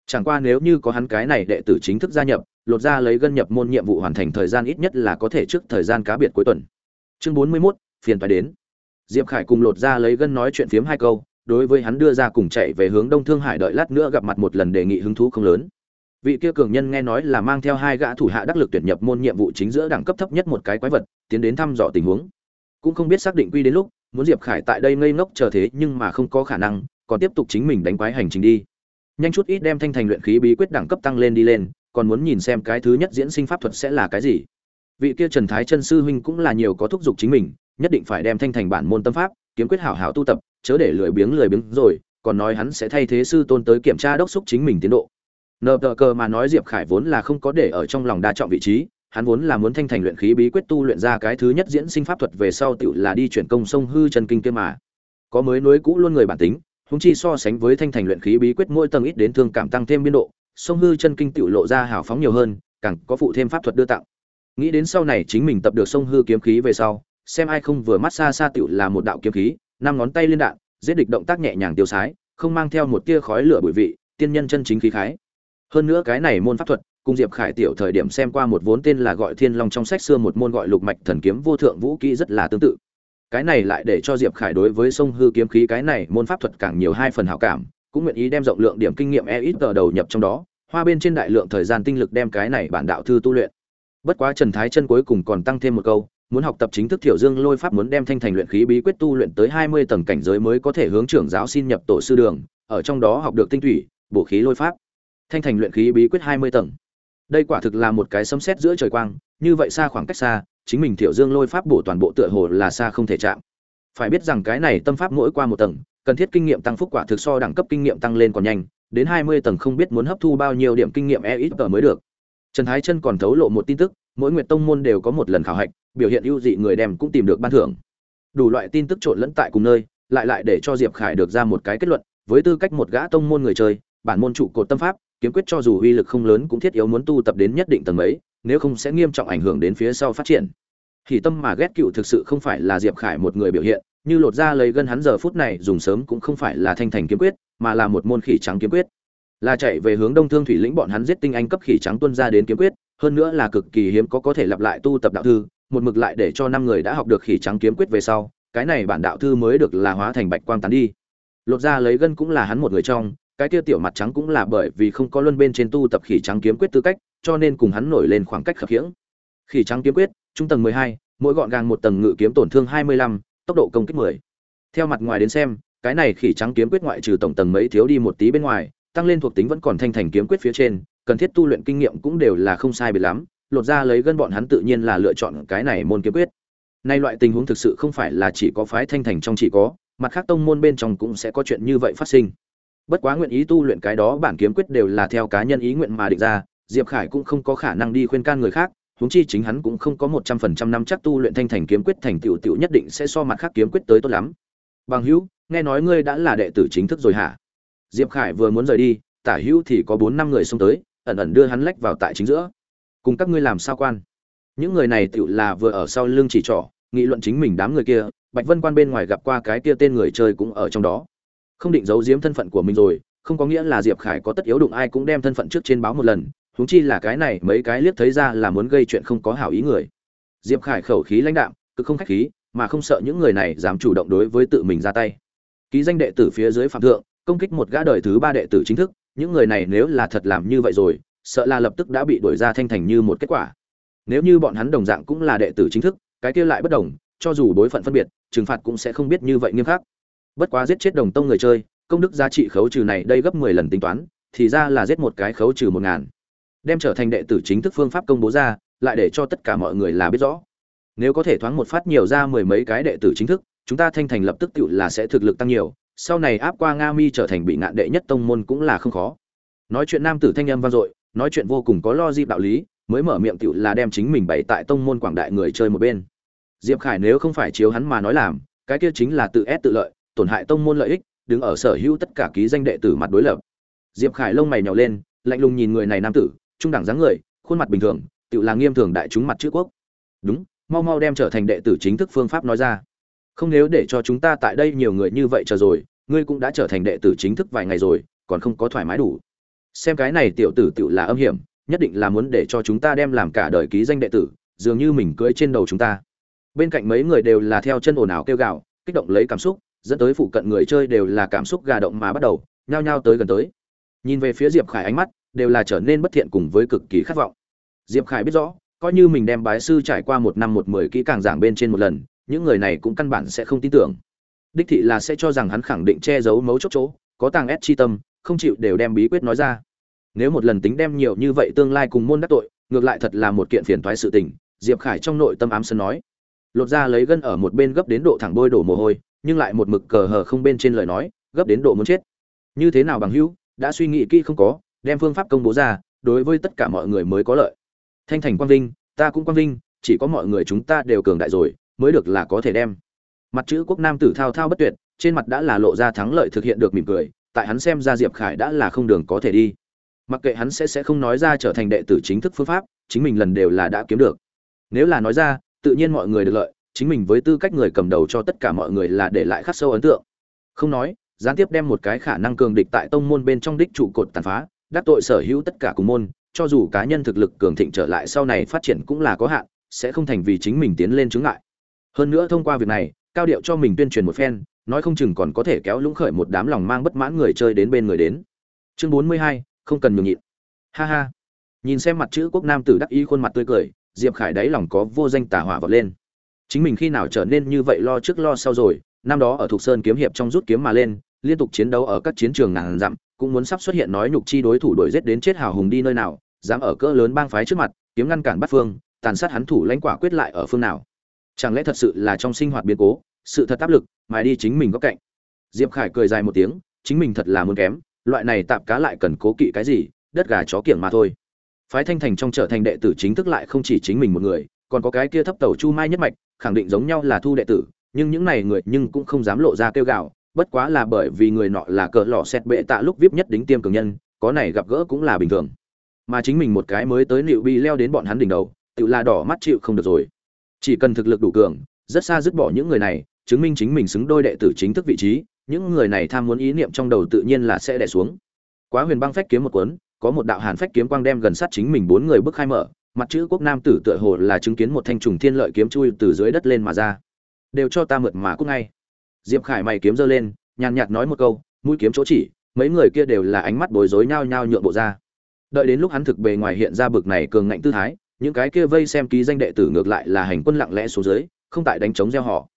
Chẳng qua nếu như có hắn cái này đệ tử chính thức gia nhập lột ra lấy gân nhập môn nhiệm vụ hoàn thành thời gian ít nhất là có thể trước thời gian cá biệt cuối tuần. Chương bốn mươi 41, phiền phải đến. Diệp khải cùng lột ra lấy gân nói chuyện phiếm hai câu đối với hắn đưa ra cùng chạy về hướng đông thương hải đợi lát nữa gặp mặt một lần đề nghị hứng thú không lớn. Vị kia cường nhân nghe nói là mang theo hai gã thủ hạ đắc lực tuyển nhập môn nhiệm vụ chính giữa đẳng cấp thấp nhất một cái quái vật tiến đến thăm dò tình huống. Cũng không biết xác định quy đến lúc muốn diệp khải tại đây ngây ngốc chờ thế nhưng mà không có khả năng còn tiếp tục chính mình đánh quái hành trình đi. Nhanh chút ít đem thanh thành luyện khí bí quyết đẳng cấp tăng lên đi lên còn muốn nhìn xem cái thứ nhất diễn sinh pháp thuật sẽ là cái gì. Vị kia trần thái chân sư huynh cũng là nhiều có thúc giục chính mình, nhất định phải đem thanh thành bản môn tâm pháp, kiếm quyết hảo hảo tu tập, chớ để lười biếng lười biếng rồi, còn nói hắn sẽ thay thế sư tôn tới kiểm tra đốc xúc chính mình tiến độ. Nờ tờ cờ mà nói diệp khải vốn là không có để ở trong lòng đa trọng vị trí, hắn vốn là muốn thanh thành luyện khí bí quyết tu luyện ra cái thứ nhất diễn sinh pháp thuật về sau tựu là đi chuyển công sông hư chân kinh kia mà. Có mới nối cũ luôn người bản tính húng chi so sánh với thanh thành luyện khí bí quyết mỗi tầng ít đến thương cảm tăng thêm biên độ sông hư chân kinh tiểu lộ ra hào phóng nhiều hơn, càng có phụ thêm pháp thuật đưa tặng. Nghĩ đến sau này chính mình tập được sông hư kiếm khí về sau, xem ai không vừa mắt xa xa tựu là một đạo kiếm khí, năm ngón tay liên đạn, giết địch động tác nhẹ nhàng tiêu sái, không mang theo một tia khói lửa bụi vị, tiên nhân chân chính khí khái. Hơn nữa cái này môn pháp thuật, cùng diệp khải tiểu thời điểm xem qua một vốn tên là gọi thiên long trong sách xưa một môn gọi lục mạch thần kiếm vô thượng vũ kỹ rất là tương tự. Cái này lại để cho diệp khải đối với sông hư kiếm khí cái này môn pháp thuật càng nhiều hai phần hảo cảm cũng nguyện ý đem rộng lượng điểm kinh nghiệm e ít tờ đầu nhập trong đó, hoa bên trên đại lượng thời gian tinh lực đem cái này bản đạo thư tu luyện. Bất quá trần thái chân cuối cùng còn tăng thêm một câu, muốn học tập chính thức thiểu dương lôi pháp muốn đem thanh thành luyện khí bí quyết tu luyện tới hai mươi tầng cảnh giới mới có thể hướng trưởng giáo xin nhập tổ sư đường, ở trong đó học được tinh thủy, bổ khí lôi pháp. Thanh thành luyện khí bí quyết hai mươi tầng. Đây quả thực là một cái sấm sét giữa trời quang, như vậy xa khoảng cách xa, chính mình thiểu dương lôi pháp bổ toàn bộ tựa hồ là xa không thể chạm. Phải biết rằng cái này tâm pháp mỗi qua một tầng cần thiết kinh nghiệm tăng phúc quả thực so đẳng cấp kinh nghiệm tăng lên còn nhanh đến hai mươi tầng không biết muốn hấp thu bao nhiêu điểm kinh nghiệm e ít mới được trần thái chân còn thấu lộ một tin tức mỗi nguyệt tông môn đều có một lần khảo hạch biểu hiện ưu dị người đem cũng tìm được ban thưởng đủ loại tin tức trộn lẫn tại cùng nơi lại lại để cho diệp khải được ra một cái kết luận với tư cách một gã tông môn người chơi bản môn trụ cột tâm pháp kiếm quyết cho dù uy lực không lớn cũng thiết yếu muốn tu tập đến nhất định tầng mấy, nếu không sẽ nghiêm trọng ảnh hưởng đến phía sau phát triển. Thì tâm mà ghét cựu thực sự không phải là Diệp Khải một người biểu hiện, như lột ra lấy gân hắn giờ phút này dùng sớm cũng không phải là thanh thành kiếm quyết, mà là một môn khỉ trắng kiếm quyết. Là chạy về hướng Đông Thương Thủy lĩnh bọn hắn giết tinh anh cấp khỉ trắng tuân ra đến kiếm quyết, hơn nữa là cực kỳ hiếm có có thể lặp lại tu tập đạo thư, một mực lại để cho năm người đã học được khỉ trắng kiếm quyết về sau, cái này bản đạo thư mới được là hóa thành bạch quang tán đi. Lột ra lấy gân cũng là hắn một người trong, cái kia tiểu mặt trắng cũng là bởi vì không có luân bên trên tu tập khỉ trắng kiếm quyết tư cách, cho nên cùng hắn nổi lên khoảng cách khập khiễng. Khỉ trắng kiếm quyết, trung tầng 12, mỗi gọn gàng một tầng ngự kiếm tổn thương 25, tốc độ công kích 10. Theo mặt ngoài đến xem, cái này khỉ trắng kiếm quyết ngoại trừ tổng tầng mấy thiếu đi một tí bên ngoài, tăng lên thuộc tính vẫn còn thanh thành kiếm quyết phía trên, cần thiết tu luyện kinh nghiệm cũng đều là không sai biệt lắm, lột ra lấy gân bọn hắn tự nhiên là lựa chọn cái này môn kiếm quyết. Nay loại tình huống thực sự không phải là chỉ có phái thanh thành trong chỉ có, mặt khác tông môn bên trong cũng sẽ có chuyện như vậy phát sinh bất quá nguyện ý tu luyện cái đó bản kiếm quyết đều là theo cá nhân ý nguyện mà định ra diệp khải cũng không có khả năng đi khuyên can người khác huống chi chính hắn cũng không có một trăm phần trăm năm chắc tu luyện thanh thành kiếm quyết thành tựu tựu nhất định sẽ so mặt khác kiếm quyết tới tốt lắm. Bằng hữu, nghe nói ngươi đã là đệ tử chính thức rồi hả? Diệp khải vừa muốn rời đi, tả hữu thì có bốn năm người xông tới, ẩn ẩn đưa hắn lách vào tại chính giữa. Cùng các ngươi làm sao quan? Những người này tựu là vừa ở sau lưng chỉ trỏ, nghị luận chính mình đám người kia, bạch vân quan bên ngoài gặp qua cái kia tên người chơi cũng ở trong đó. Không định giấu giếm thân phận của mình rồi, không có nghĩa là diệp khải có tất yếu đụng ai cũng đem thân phận trước trên báo một lần huống chi là cái này, mấy cái liếc thấy ra là muốn gây chuyện không có hảo ý người. Diệp khải khẩu khí lãnh đạm, cực không khách khí, mà không sợ những người này dám chủ động đối với tự mình ra tay. Ký danh đệ tử phía dưới phạm thượng, công kích một gã đời thứ ba đệ tử chính thức, những người này nếu là thật làm như vậy rồi, sợ là lập tức đã bị đuổi ra thanh thành như một kết quả. Nếu như bọn hắn đồng dạng cũng là đệ tử chính thức, cái kia lại bất đồng, cho dù đối phận phân biệt, trừng phạt cũng sẽ không biết như vậy nghiêm khắc. Bất quá giết chết đồng tông người chơi, công đức giá trị khấu trừ này đây gấp mười lần tính toán, thì ra là giết một cái khấu trừ một ngàn đem trở thành đệ tử chính thức phương pháp công bố ra, lại để cho tất cả mọi người là biết rõ. Nếu có thể thoáng một phát nhiều ra mười mấy cái đệ tử chính thức, chúng ta thanh thành lập tức tự là sẽ thực lực tăng nhiều, sau này áp qua nga mi trở thành bị ngạn đệ nhất tông môn cũng là không khó. Nói chuyện nam tử thanh âm vang dội, nói chuyện vô cùng có lo di đạo lý, mới mở miệng tự là đem chính mình bày tại tông môn quảng đại người chơi một bên. Diệp khải nếu không phải chiếu hắn mà nói làm, cái kia chính là tự ép tự lợi, tổn hại tông môn lợi ích, đứng ở sở hữu tất cả ký danh đệ tử mặt đối lập. Diệp khải lông mày nhỏ lên, lạnh lùng nhìn người này nam tử trung đẳng dáng người, khuôn mặt bình thường tự là nghiêm thường đại chúng mặt chữ quốc. Đúng, mau mau đem trở thành đệ tử chính thức phương pháp nói ra. Không nếu để cho chúng ta tại đây nhiều người như vậy chờ rồi, ngươi cũng đã trở thành đệ tử chính thức vài ngày rồi, còn không có thoải mái đủ. Xem cái này tiểu tử tự là âm hiểm, nhất định là muốn để cho chúng ta đem làm cả đời ký danh đệ tử, dường như mình cưỡi trên đầu chúng ta. Bên cạnh mấy người đều là theo chân ồn ào kêu gào, kích động lấy cảm xúc, dẫn tới phụ cận người chơi đều là cảm xúc gà động mà bắt đầu, nhao nhao tới gần tới. Nhìn về phía diệp khải ánh mắt đều là trở nên bất thiện cùng với cực kỳ khát vọng. Diệp khải biết rõ, coi như mình đem bái sư trải qua một năm một mười kỹ càng giảng bên trên một lần, những người này cũng căn bản sẽ không tin tưởng. Đích thị là sẽ cho rằng hắn khẳng định che giấu mấu chốt chỗ, có tàng ép chi tâm, không chịu đều đem bí quyết nói ra. Nếu một lần tính đem nhiều như vậy tương lai cùng môn đắc tội, ngược lại thật là một kiện phiền toái sự tình, diệp khải trong nội tâm ám sân nói. Lột ra lấy gân ở một bên gấp đến độ thẳng bôi đổ mồ hôi, nhưng lại một mực cờ hờ không bên trên lời nói, gấp đến độ muốn chết. Như thế nào bằng hữu, đã suy nghĩ kỹ không có đem phương pháp công bố ra, đối với tất cả mọi người mới có lợi. Thanh thành quang vinh, ta cũng quang vinh, chỉ có mọi người chúng ta đều cường đại rồi, mới được là có thể đem. Mặt chữ quốc nam tử thao thao bất tuyệt, trên mặt đã là lộ ra thắng lợi thực hiện được mỉm cười, tại hắn xem ra diệp khải đã là không đường có thể đi. Mặc kệ hắn sẽ sẽ không nói ra trở thành đệ tử chính thức phương pháp, chính mình lần đều là đã kiếm được. Nếu là nói ra, tự nhiên mọi người được lợi, chính mình với tư cách người cầm đầu cho tất cả mọi người là để lại khắc sâu ấn tượng. Không nói, gián tiếp đem một cái khả năng cường địch tại tông môn bên trong đích trụ cột tàn phá đắc tội sở hữu tất cả cùng môn, cho dù cá nhân thực lực cường thịnh trở lại sau này phát triển cũng là có hạn, sẽ không thành vì chính mình tiến lên chứng ngại. Hơn nữa thông qua việc này, cao điệu cho mình tuyên truyền một phen, nói không chừng còn có thể kéo lũng khởi một đám lòng mang bất mãn người chơi đến bên người đến. Chương bốn mươi hai, không cần nhường nhịn. Ha ha. Nhìn xem mặt chữ quốc nam tử đắc ý khuôn mặt tươi cười, diệp khải đáy lòng có vô danh tả hỏa vọt lên. Chính mình khi nào trở nên như vậy lo trước lo sau rồi, năm đó ở thục sơn kiếm hiệp trong rút kiếm mà lên, liên tục chiến đấu ở các chiến trường ngàn dặm cũng muốn sắp xuất hiện nói nhục chi đối thủ đuổi giết đến chết hào hùng đi nơi nào, dám ở cỡ lớn bang phái trước mặt, kiếm ngăn cản bắt phương, tàn sát hắn thủ lãnh quả quyết lại ở phương nào. Chẳng lẽ thật sự là trong sinh hoạt biến cố, sự thật áp lực mà đi chính mình góc cạnh. Diệp khải cười dài một tiếng, chính mình thật là muốn kém, loại này tạm cá lại cần cố kỵ cái gì, đất gà chó kiểng mà thôi. Phái thanh thành trong trở thành đệ tử chính thức lại không chỉ chính mình một người, còn có cái kia thấp tàu chu mai nhất mạch, khẳng định giống nhau là thu đệ tử, nhưng những này người nhưng cũng không dám lộ ra kêu gào bất quá là bởi vì người nọ là cỡ lò xét bệ tạ lúc vip nhất đính tiêm cường nhân, có này gặp gỡ cũng là bình thường. Mà chính mình một cái mới tới liệu bi leo đến bọn hắn đỉnh đầu, tự là đỏ mắt chịu không được rồi. Chỉ cần thực lực đủ cường, rất xa dứt bỏ những người này, chứng minh chính mình xứng đôi đệ tử chính thức vị trí, những người này tham muốn ý niệm trong đầu tự nhiên là sẽ đè xuống. Quá huyền băng phách kiếm một cuốn, có một đạo hàn phách kiếm quang đem gần sát chính mình bốn người bước khai mở, mặt chữ quốc nam tử tựa hồ là chứng kiến một thanh trùng thiên lợi kiếm chui từ dưới đất lên mà ra. Đều cho ta mượt mà cút ngay diệp khải mày kiếm giơ lên, nhàn nhạt nói một câu, mũi kiếm chỗ chỉ, mấy người kia đều là ánh mắt bối rối nhao nhao nhượng bộ ra. Đợi đến lúc hắn thực bề ngoài hiện ra bực này cường ngạnh tư thái, những cái kia vây xem ký danh đệ tử ngược lại là hành quân lặng lẽ xuống dưới, không tại đánh chống gieo họ.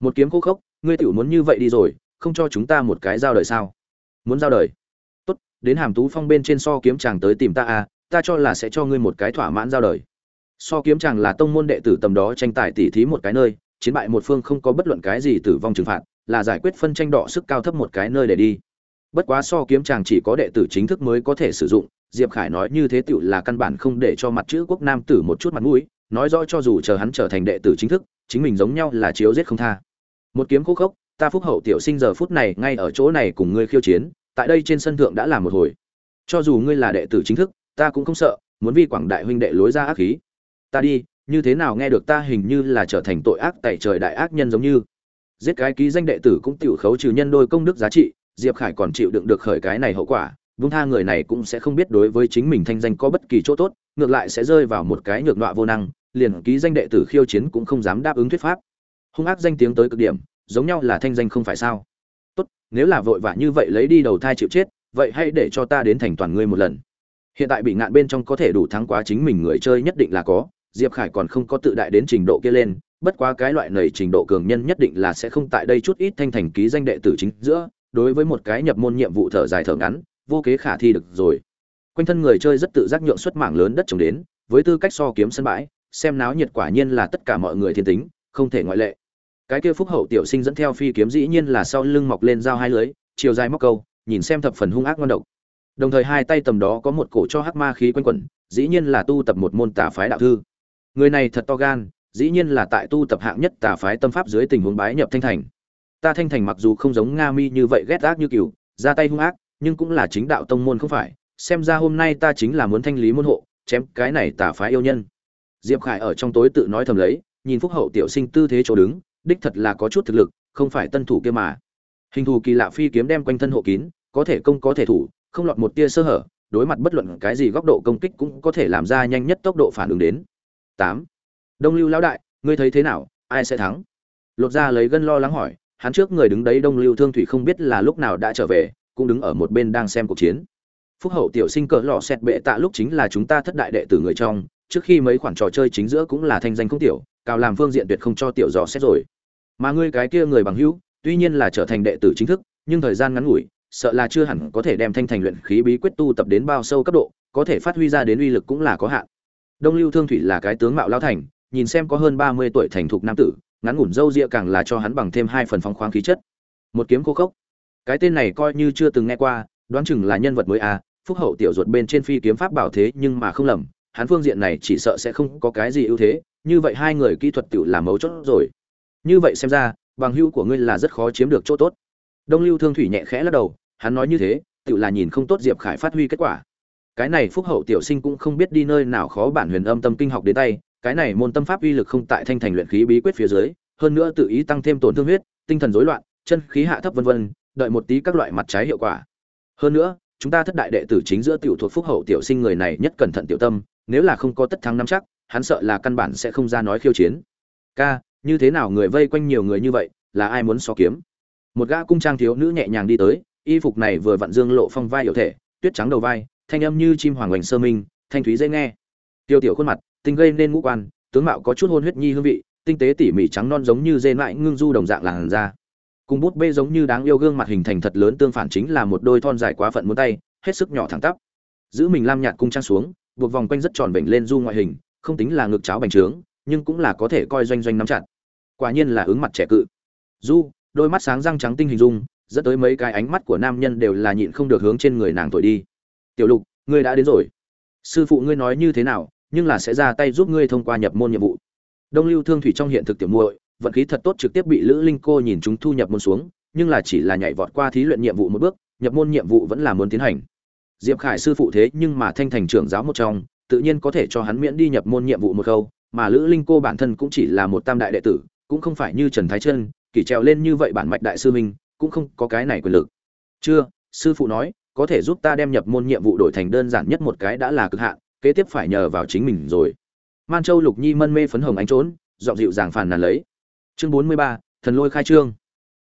Một kiếm khô khốc, ngươi tiểu muốn như vậy đi rồi, không cho chúng ta một cái giao đời sao? Muốn giao đời? Tốt, đến hàm tú phong bên trên so kiếm chàng tới tìm ta à ta cho là sẽ cho ngươi một cái thỏa mãn giao đời. So kiếm chàng là tông môn đệ tử tầm đó tranh tài tỉ thí một cái nơi, chiến bại một phương không có bất luận cái gì tử vong trừng phạt là giải quyết phân tranh đỏ sức cao thấp một cái nơi để đi. Bất quá so kiếm chàng chỉ có đệ tử chính thức mới có thể sử dụng, diệp khải nói như thế tựu là căn bản không để cho mặt chữ quốc nam tử một chút mặt mũi, nói rõ cho dù chờ hắn trở thành đệ tử chính thức, chính mình giống nhau là chiếu giết không tha. Một kiếm khúc khốc, ta phúc hậu tiểu sinh giờ phút này ngay ở chỗ này cùng ngươi khiêu chiến, tại đây trên sân thượng đã làm một hồi. Cho dù ngươi là đệ tử chính thức, ta cũng không sợ, muốn vi quảng đại huynh đệ lối ra ác khí. Ta đi, như thế nào nghe được ta hình như là trở thành tội ác tại trời đại ác nhân giống như giết cái ký danh đệ tử cũng tiểu khấu trừ nhân đôi công đức giá trị, diệp khải còn chịu đựng được khởi cái này hậu quả, vung tha người này cũng sẽ không biết đối với chính mình thanh danh có bất kỳ chỗ tốt, ngược lại sẽ rơi vào một cái nhược nọa vô năng, liền ký danh đệ tử khiêu chiến cũng không dám đáp ứng thuyết pháp. Hung ác danh tiếng tới cực điểm, giống nhau là thanh danh không phải sao? Tốt, nếu là vội vã như vậy lấy đi đầu thai chịu chết, vậy hãy để cho ta đến thành toàn ngươi một lần. Hiện tại bị ngạn bên trong có thể đủ thắng quá chính mình người chơi nhất định là có, diệp khải còn không có tự đại đến trình độ kia lên bất quá cái loại nầy trình độ cường nhân nhất định là sẽ không tại đây chút ít thanh thành ký danh đệ tử chính giữa, đối với một cái nhập môn nhiệm vụ thở dài thở ngắn, vô kế khả thi được rồi. Quanh thân người chơi rất tự giác nhượng xuất mảng lớn đất trồng đến, với tư cách so kiếm sân bãi, xem náo nhiệt quả nhiên là tất cả mọi người thiên tính, không thể ngoại lệ. Cái kia phúc hậu tiểu sinh dẫn theo phi kiếm dĩ nhiên là sau lưng mọc lên dao hai lưới, chiều dài móc câu, nhìn xem thập phần hung ác ngon độc. Đồng thời hai tay tầm đó có một cổ cho hắc ma khí quanh quẩn, dĩ nhiên là tu tập một môn tà phái đạo thư. Người này thật to gan dĩ nhiên là tại tu tập hạng nhất tà phái tâm pháp dưới tình huống bái nhập thanh thành. Ta thanh thành mặc dù không giống nga mi như vậy ghét ác như cừu ra tay hung ác, nhưng cũng là chính đạo tông môn không phải, xem ra hôm nay ta chính là muốn thanh lý môn hộ, chém cái này tà phái yêu nhân. Diệp khải ở trong tối tự nói thầm lấy, nhìn phúc hậu tiểu sinh tư thế chỗ đứng, đích thật là có chút thực lực, không phải tân thủ kia mà. Hình thù kỳ lạ phi kiếm đem quanh thân hộ kín, có thể công có thể thủ, không lọt một tia sơ hở, đối mặt bất luận cái gì góc độ công kích cũng có thể làm ra nhanh nhất tốc độ phản ứng đến. Tám đông lưu lão đại, ngươi thấy thế nào? Ai sẽ thắng? Lột ra lấy gân lo lắng hỏi, hắn trước người đứng đấy đông lưu thương thủy không biết là lúc nào đã trở về, cũng đứng ở một bên đang xem cuộc chiến. Phúc hậu tiểu sinh cỡ lọ xẹt bệ tạ lúc chính là chúng ta thất đại đệ tử người trong, trước khi mấy khoản trò chơi chính giữa cũng là thanh danh không tiểu, cao làm phương diện tuyệt không cho tiểu dò xét rồi. Mà ngươi cái kia người bằng hữu, tuy nhiên là trở thành đệ tử chính thức, nhưng thời gian ngắn ngủi, sợ là chưa hẳn có thể đem thanh thành luyện khí bí quyết tu tập đến bao sâu cấp độ, có thể phát huy ra đến uy lực cũng là có hạn. Đông lưu thương thủy là cái tướng mạo lao thành nhìn xem có hơn ba mươi tuổi thành thục nam tử, ngắn ngủn râu ria càng là cho hắn bằng thêm hai phần phong khoáng khí chất. Một kiếm cô khốc. Cái tên này coi như chưa từng nghe qua, đoán chừng là nhân vật mới à phúc hậu tiểu ruột bên trên phi kiếm pháp bảo thế nhưng mà không lầm, hắn phương diện này chỉ sợ sẽ không có cái gì ưu thế, như vậy hai người kỹ thuật tiểu là mấu chốt rồi. Như vậy xem ra, bằng hữu của ngươi là rất khó chiếm được chỗ tốt. Đông lưu thương thủy nhẹ khẽ lắc đầu, hắn nói như thế, tiểu là nhìn không tốt diệp khải phát huy kết quả. Cái này phúc hậu tiểu sinh cũng không biết đi nơi nào khó bản huyền âm tâm kinh học đến tay cái này môn tâm pháp uy lực không tại thanh thành luyện khí bí quyết phía dưới, hơn nữa tự ý tăng thêm tổn thương huyết, tinh thần rối loạn, chân khí hạ thấp vân vân, đợi một tí các loại mặt trái hiệu quả. Hơn nữa, chúng ta thất đại đệ tử chính giữa tiểu thuộc phúc hậu tiểu sinh người này nhất cẩn thận tiểu tâm, nếu là không có tất thắng nắm chắc, hắn sợ là căn bản sẽ không ra nói khiêu chiến. Ca, như thế nào người vây quanh nhiều người như vậy, là ai muốn so kiếm? Một gã cung trang thiếu nữ nhẹ nhàng đi tới, y phục này vừa vặn dương lộ phong vai hiệu thể, tuyết trắng đầu vai, thanh âm như chim hoàng oanh sơ minh, thanh thúy dễ nghe. Tiêu tiểu khuôn mặt tinh gây nên ngũ quan tướng mạo có chút hôn huyết nhi hương vị tinh tế tỉ mỉ trắng non giống như dê mại, ngưng du đồng dạng làn da. Cùng bút bê giống như đáng yêu gương mặt hình thành thật lớn tương phản chính là một đôi thon dài quá phận muốn tay hết sức nhỏ thẳng tắp. Giữ mình lam nhạt cung trang xuống buộc vòng quanh rất tròn bệnh lên du ngoại hình không tính là ngực cháo bành trướng nhưng cũng là có thể coi doanh doanh nắm chặt. Quả nhiên là ứng mặt trẻ cự. Du đôi mắt sáng răng trắng tinh hình dung dẫn tới mấy cái ánh mắt của nam nhân đều là nhịn không được hướng trên người nàng thổi đi. Tiểu lục ngươi đã đến rồi. Sư phụ ngươi nói như thế nào nhưng là sẽ ra tay giúp ngươi thông qua nhập môn nhiệm vụ. Đông lưu thương thủy trong hiện thực tiểu muội, vận khí thật tốt trực tiếp bị lữ linh cô nhìn chúng thu nhập môn xuống, nhưng là chỉ là nhảy vọt qua thí luyện nhiệm vụ một bước, nhập môn nhiệm vụ vẫn là muốn tiến hành. Diệp khải sư phụ thế nhưng mà thanh thành trưởng giáo một trong, tự nhiên có thể cho hắn miễn đi nhập môn nhiệm vụ một câu, mà lữ linh cô bản thân cũng chỉ là một tam đại đệ tử, cũng không phải như trần thái chân kỳ trèo lên như vậy bản mạch đại sư minh cũng không có cái này quyền lực. Chưa, sư phụ nói, có thể giúp ta đem nhập môn nhiệm vụ đổi thành đơn giản nhất một cái đã là cực hạn kế tiếp phải nhờ vào chính mình rồi. Man châu lục nhi mân mê phấn hồng ánh trốn dọn dịu dàng phàn nàn lấy. Chương bốn mươi ba, thần lôi khai trương.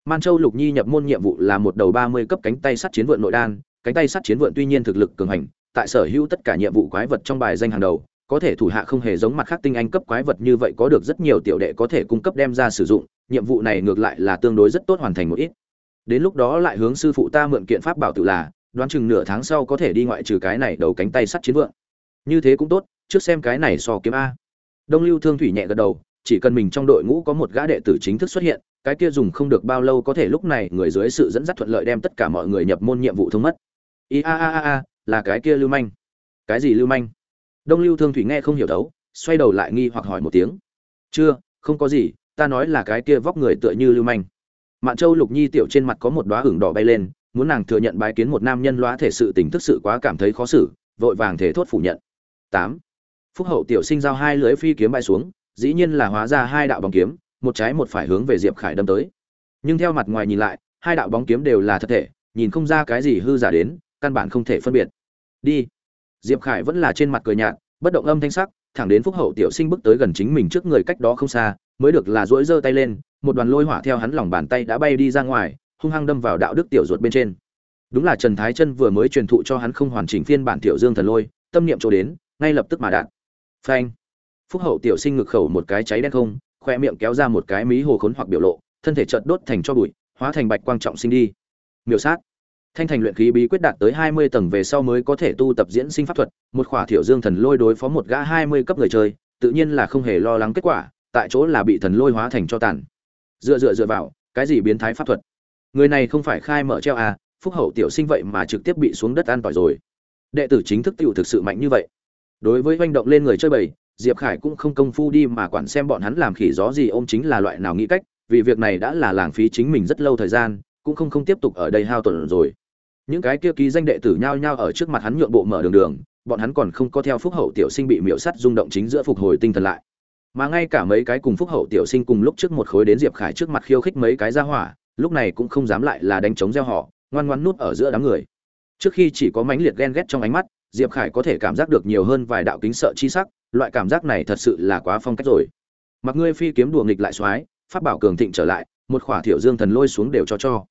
Man châu lục nhi nhập môn nhiệm vụ là một đầu ba mươi cấp cánh tay sắt chiến vượn nội đan, cánh tay sắt chiến vượn tuy nhiên thực lực cường hành, tại sở hữu tất cả nhiệm vụ quái vật trong bài danh hàng đầu, có thể thủ hạ không hề giống mặt khác tinh anh cấp quái vật như vậy có được rất nhiều tiểu đệ có thể cung cấp đem ra sử dụng, nhiệm vụ này ngược lại là tương đối rất tốt hoàn thành một ít. Đến lúc đó lại hướng sư phụ ta mượn kiện pháp bảo tự là, đoán chừng nửa tháng sau có thể đi ngoại trừ cái này đầu cánh tay sắt chiến vượng như thế cũng tốt, trước xem cái này so kiếm a. Đông lưu thương thủy nhẹ gật đầu, chỉ cần mình trong đội ngũ có một gã đệ tử chính thức xuất hiện, cái kia dùng không được bao lâu có thể lúc này người dưới sự dẫn dắt thuận lợi đem tất cả mọi người nhập môn nhiệm vụ thông mất. I a a a a, là cái kia lưu manh. Cái gì lưu manh? Đông lưu thương thủy nghe không hiểu đấu, xoay đầu lại nghi hoặc hỏi một tiếng. Chưa, không có gì, ta nói là cái kia vóc người tựa như lưu manh. Mạn châu lục nhi tiểu trên mặt có một đoá hửng đỏ bay lên, muốn nàng thừa nhận bái kiến một nam nhân loá thể sự tình thức sự quá cảm thấy khó xử, vội vàng thể thốt phủ nhận tám. Phúc hậu tiểu sinh giao hai lưỡi phi kiếm bay xuống, dĩ nhiên là hóa ra hai đạo bóng kiếm, một trái một phải hướng về diệp khải đâm tới. Nhưng theo mặt ngoài nhìn lại, hai đạo bóng kiếm đều là thật thể, nhìn không ra cái gì hư giả đến, căn bản không thể phân biệt. Đi. Diệp khải vẫn là trên mặt cười nhạt, bất động âm thanh sắc, thẳng đến phúc hậu tiểu sinh bước tới gần chính mình trước người cách đó không xa, mới được là duỗi giơ tay lên, một đoàn lôi hỏa theo hắn lòng bàn tay đã bay đi ra ngoài, hung hăng đâm vào đạo đức tiểu ruột bên trên. Đúng là trần thái chân vừa mới truyền thụ cho hắn không hoàn chỉnh phiên bản tiểu dương thần lôi, tâm niệm chỗ đến ngay lập tức mà đạt. Phanh. Phúc hậu tiểu sinh ngực khẩu một cái cháy đen không khoe miệng kéo ra một cái mí hồ khốn hoặc biểu lộ, thân thể chợt đốt thành cho bụi, hóa thành bạch quang trọng sinh đi. Miểu sát. Thanh thành luyện khí bí quyết đạt tới hai mươi tầng về sau mới có thể tu tập diễn sinh pháp thuật, một khỏa thiểu dương thần lôi đối phó một gã hai mươi cấp người chơi, tự nhiên là không hề lo lắng kết quả, tại chỗ là bị thần lôi hóa thành cho tàn. Dựa dựa dựa vào, cái gì biến thái pháp thuật? Người này không phải khai mở treo à phúc hậu tiểu sinh vậy mà trực tiếp bị xuống đất an tỏi rồi. Đệ tử chính thức tiểu thực sự mạnh như vậy đối với manh động lên người chơi bầy, diệp khải cũng không công phu đi mà quản xem bọn hắn làm khỉ gió gì ôm chính là loại nào nghĩ cách, vì việc này đã là lãng phí chính mình rất lâu thời gian, cũng không không tiếp tục ở đây hao tổn rồi. Những cái kia ký danh đệ tử nhao nhao ở trước mặt hắn nhượng bộ mở đường đường, bọn hắn còn không có theo phúc hậu tiểu sinh bị miễu sắt rung động chính giữa phục hồi tinh thần lại. Mà ngay cả mấy cái cùng phúc hậu tiểu sinh cùng lúc trước một khối đến diệp khải trước mặt khiêu khích mấy cái ra hỏa, lúc này cũng không dám lại là đánh chống gieo họ, ngoan ngoan nút ở giữa đám người. Trước khi chỉ có mãnh liệt ghen ghét trong ánh mắt diệp khải có thể cảm giác được nhiều hơn vài đạo kính sợ chi sắc, loại cảm giác này thật sự là quá phong cách rồi. Mặc ngươi phi kiếm đùa nghịch lại soái, pháp bảo cường thịnh trở lại, một khỏa thiểu dương thần lôi xuống đều cho cho.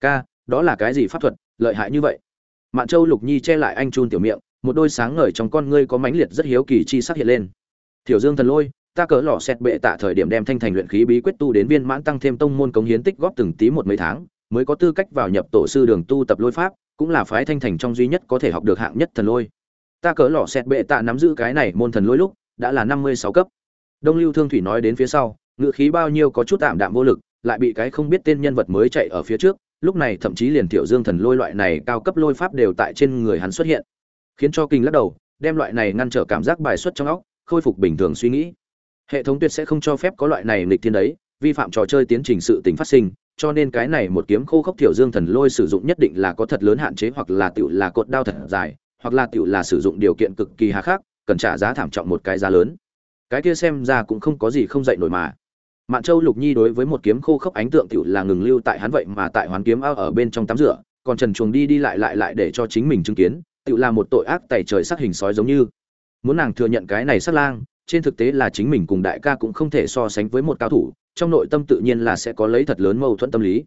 Ca, đó là cái gì pháp thuật, lợi hại như vậy? Mạn châu lục nhi che lại anh chun tiểu miệng, một đôi sáng ngời trong con ngươi có mãnh liệt rất hiếu kỳ chi sắc hiện lên. Thiểu dương thần lôi, ta cỡ lò xét bệ tạ thời điểm đem thanh thành luyện khí bí quyết tu đến viên mãn tăng thêm tông môn cống hiến tích góp từng tí một mấy tháng mới có tư cách vào nhập tổ sư đường tu tập lôi pháp, cũng là phái thanh thành trong duy nhất có thể học được hạng nhất thần lôi. Ta cỡ lò xẹt bệ tạ nắm giữ cái này môn thần lôi lúc, đã là năm mươi sáu cấp. Đông lưu thương thủy nói đến phía sau ngự khí bao nhiêu có chút tạm đạm vô lực, lại bị cái không biết tên nhân vật mới chạy ở phía trước, lúc này thậm chí liền tiểu dương thần lôi loại này cao cấp lôi pháp đều tại trên người hắn xuất hiện. Khiến cho kinh lắc đầu, đem loại này ngăn trở cảm giác bài xuất trong óc, khôi phục bình thường suy nghĩ. Hệ thống tuyệt sẽ không cho phép có loại này lịch thiên đấy, vi phạm trò chơi tiến trình sự tình phát sinh cho nên cái này một kiếm khô khốc tiểu dương thần lôi sử dụng nhất định là có thật lớn hạn chế hoặc là tiểu là cột đao thật dài, hoặc là tiểu là sử dụng điều kiện cực kỳ hà khắc, cần trả giá thảm trọng một cái giá lớn. Cái kia xem ra cũng không có gì không dậy nổi mà. Mạn châu lục nhi đối với một kiếm khô khốc ánh tượng tiểu là ngừng lưu tại hắn vậy mà tại hoán kiếm ao ở bên trong tắm rửa, còn trần chuồng đi đi lại lại lại để cho chính mình chứng kiến, tiểu là một tội ác tày trời sắc hình sói giống như. Muốn nàng thừa nhận cái này sát lang trên thực tế là chính mình cùng đại ca cũng không thể so sánh với một cao thủ, trong nội tâm tự nhiên là sẽ có lấy thật lớn mâu thuẫn tâm lý.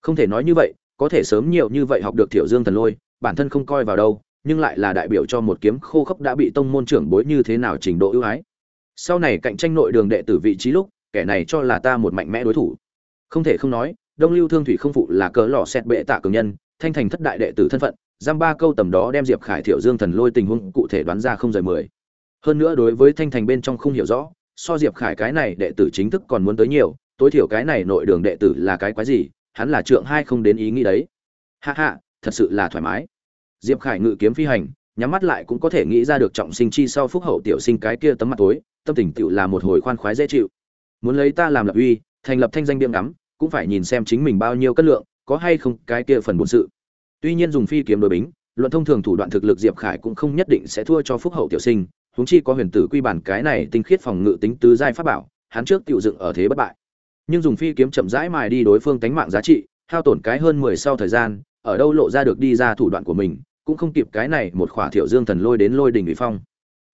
Không thể nói như vậy, có thể sớm nhiều như vậy học được thiểu dương thần lôi, bản thân không coi vào đâu, nhưng lại là đại biểu cho một kiếm khô khốc đã bị tông môn trưởng bối như thế nào trình độ ưu ái. Sau này cạnh tranh nội đường đệ tử vị trí lúc, kẻ này cho là ta một mạnh mẽ đối thủ. Không thể không nói, đông lưu thương thủy không phụ là cớ lò xét bệ tạ cường nhân, thanh thành thất đại đệ tử thân phận, giam ba câu tầm đó đem diệp khải thiểu dương thần lôi tình huống cụ thể đoán ra không rời mười hơn nữa đối với thanh thành bên trong không hiểu rõ, so diệp khải cái này đệ tử chính thức còn muốn tới nhiều, tối thiểu cái này nội đường đệ tử là cái quái gì, hắn là trượng hai không đến ý nghĩ đấy. Hạ hạ thật sự là thoải mái. Diệp khải ngự kiếm phi hành, nhắm mắt lại cũng có thể nghĩ ra được trọng sinh chi sau phúc hậu tiểu sinh cái kia tấm mặt tối, tâm tình tựu là một hồi khoan khoái dễ chịu. Muốn lấy ta làm lập uy, thành lập thanh danh điểm ngắm, cũng phải nhìn xem chính mình bao nhiêu cân lượng, có hay không cái kia phần bổn sự. Tuy nhiên dùng phi kiếm đối bính, luận thông thường thủ đoạn thực lực diệp khải cũng không nhất định sẽ thua cho phúc hậu tiểu sinh huống chi có huyền tử quy bản cái này tinh khiết phòng ngự tính tứ giai pháp bảo, hắn trước tiểu dựng ở thế bất bại. Nhưng dùng phi kiếm chậm rãi mài đi đối phương tánh mạng giá trị, hao tổn cái hơn mười sau thời gian, ở đâu lộ ra được đi ra thủ đoạn của mình, cũng không kịp cái này một khỏa thiểu dương thần lôi đến lôi đỉnh uy phong.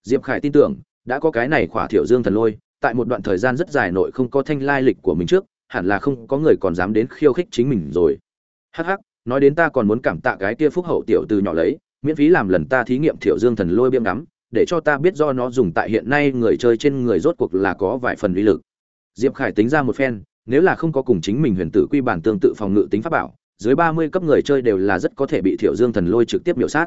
Diệp khải tin tưởng, đã có cái này khỏa thiểu dương thần lôi, tại một đoạn thời gian rất dài nội không có thanh lai lịch của mình trước, hẳn là không có người còn dám đến khiêu khích chính mình rồi. Hắc hắc, nói đến ta còn muốn cảm tạ cái kia phúc hậu tiểu từ nhỏ lấy, miễn phí làm lần ta thí nghiệm thiểu dương thần lôi biêm ngắm để cho ta biết do nó dùng tại hiện nay người chơi trên người rốt cuộc là có vài phần uy lực. Diệp khải tính ra một phen, nếu là không có cùng chính mình huyền tử quy bản tương tự phòng ngự tính pháp bảo, dưới ba mươi cấp người chơi đều là rất có thể bị thiểu dương thần lôi trực tiếp miểu sát.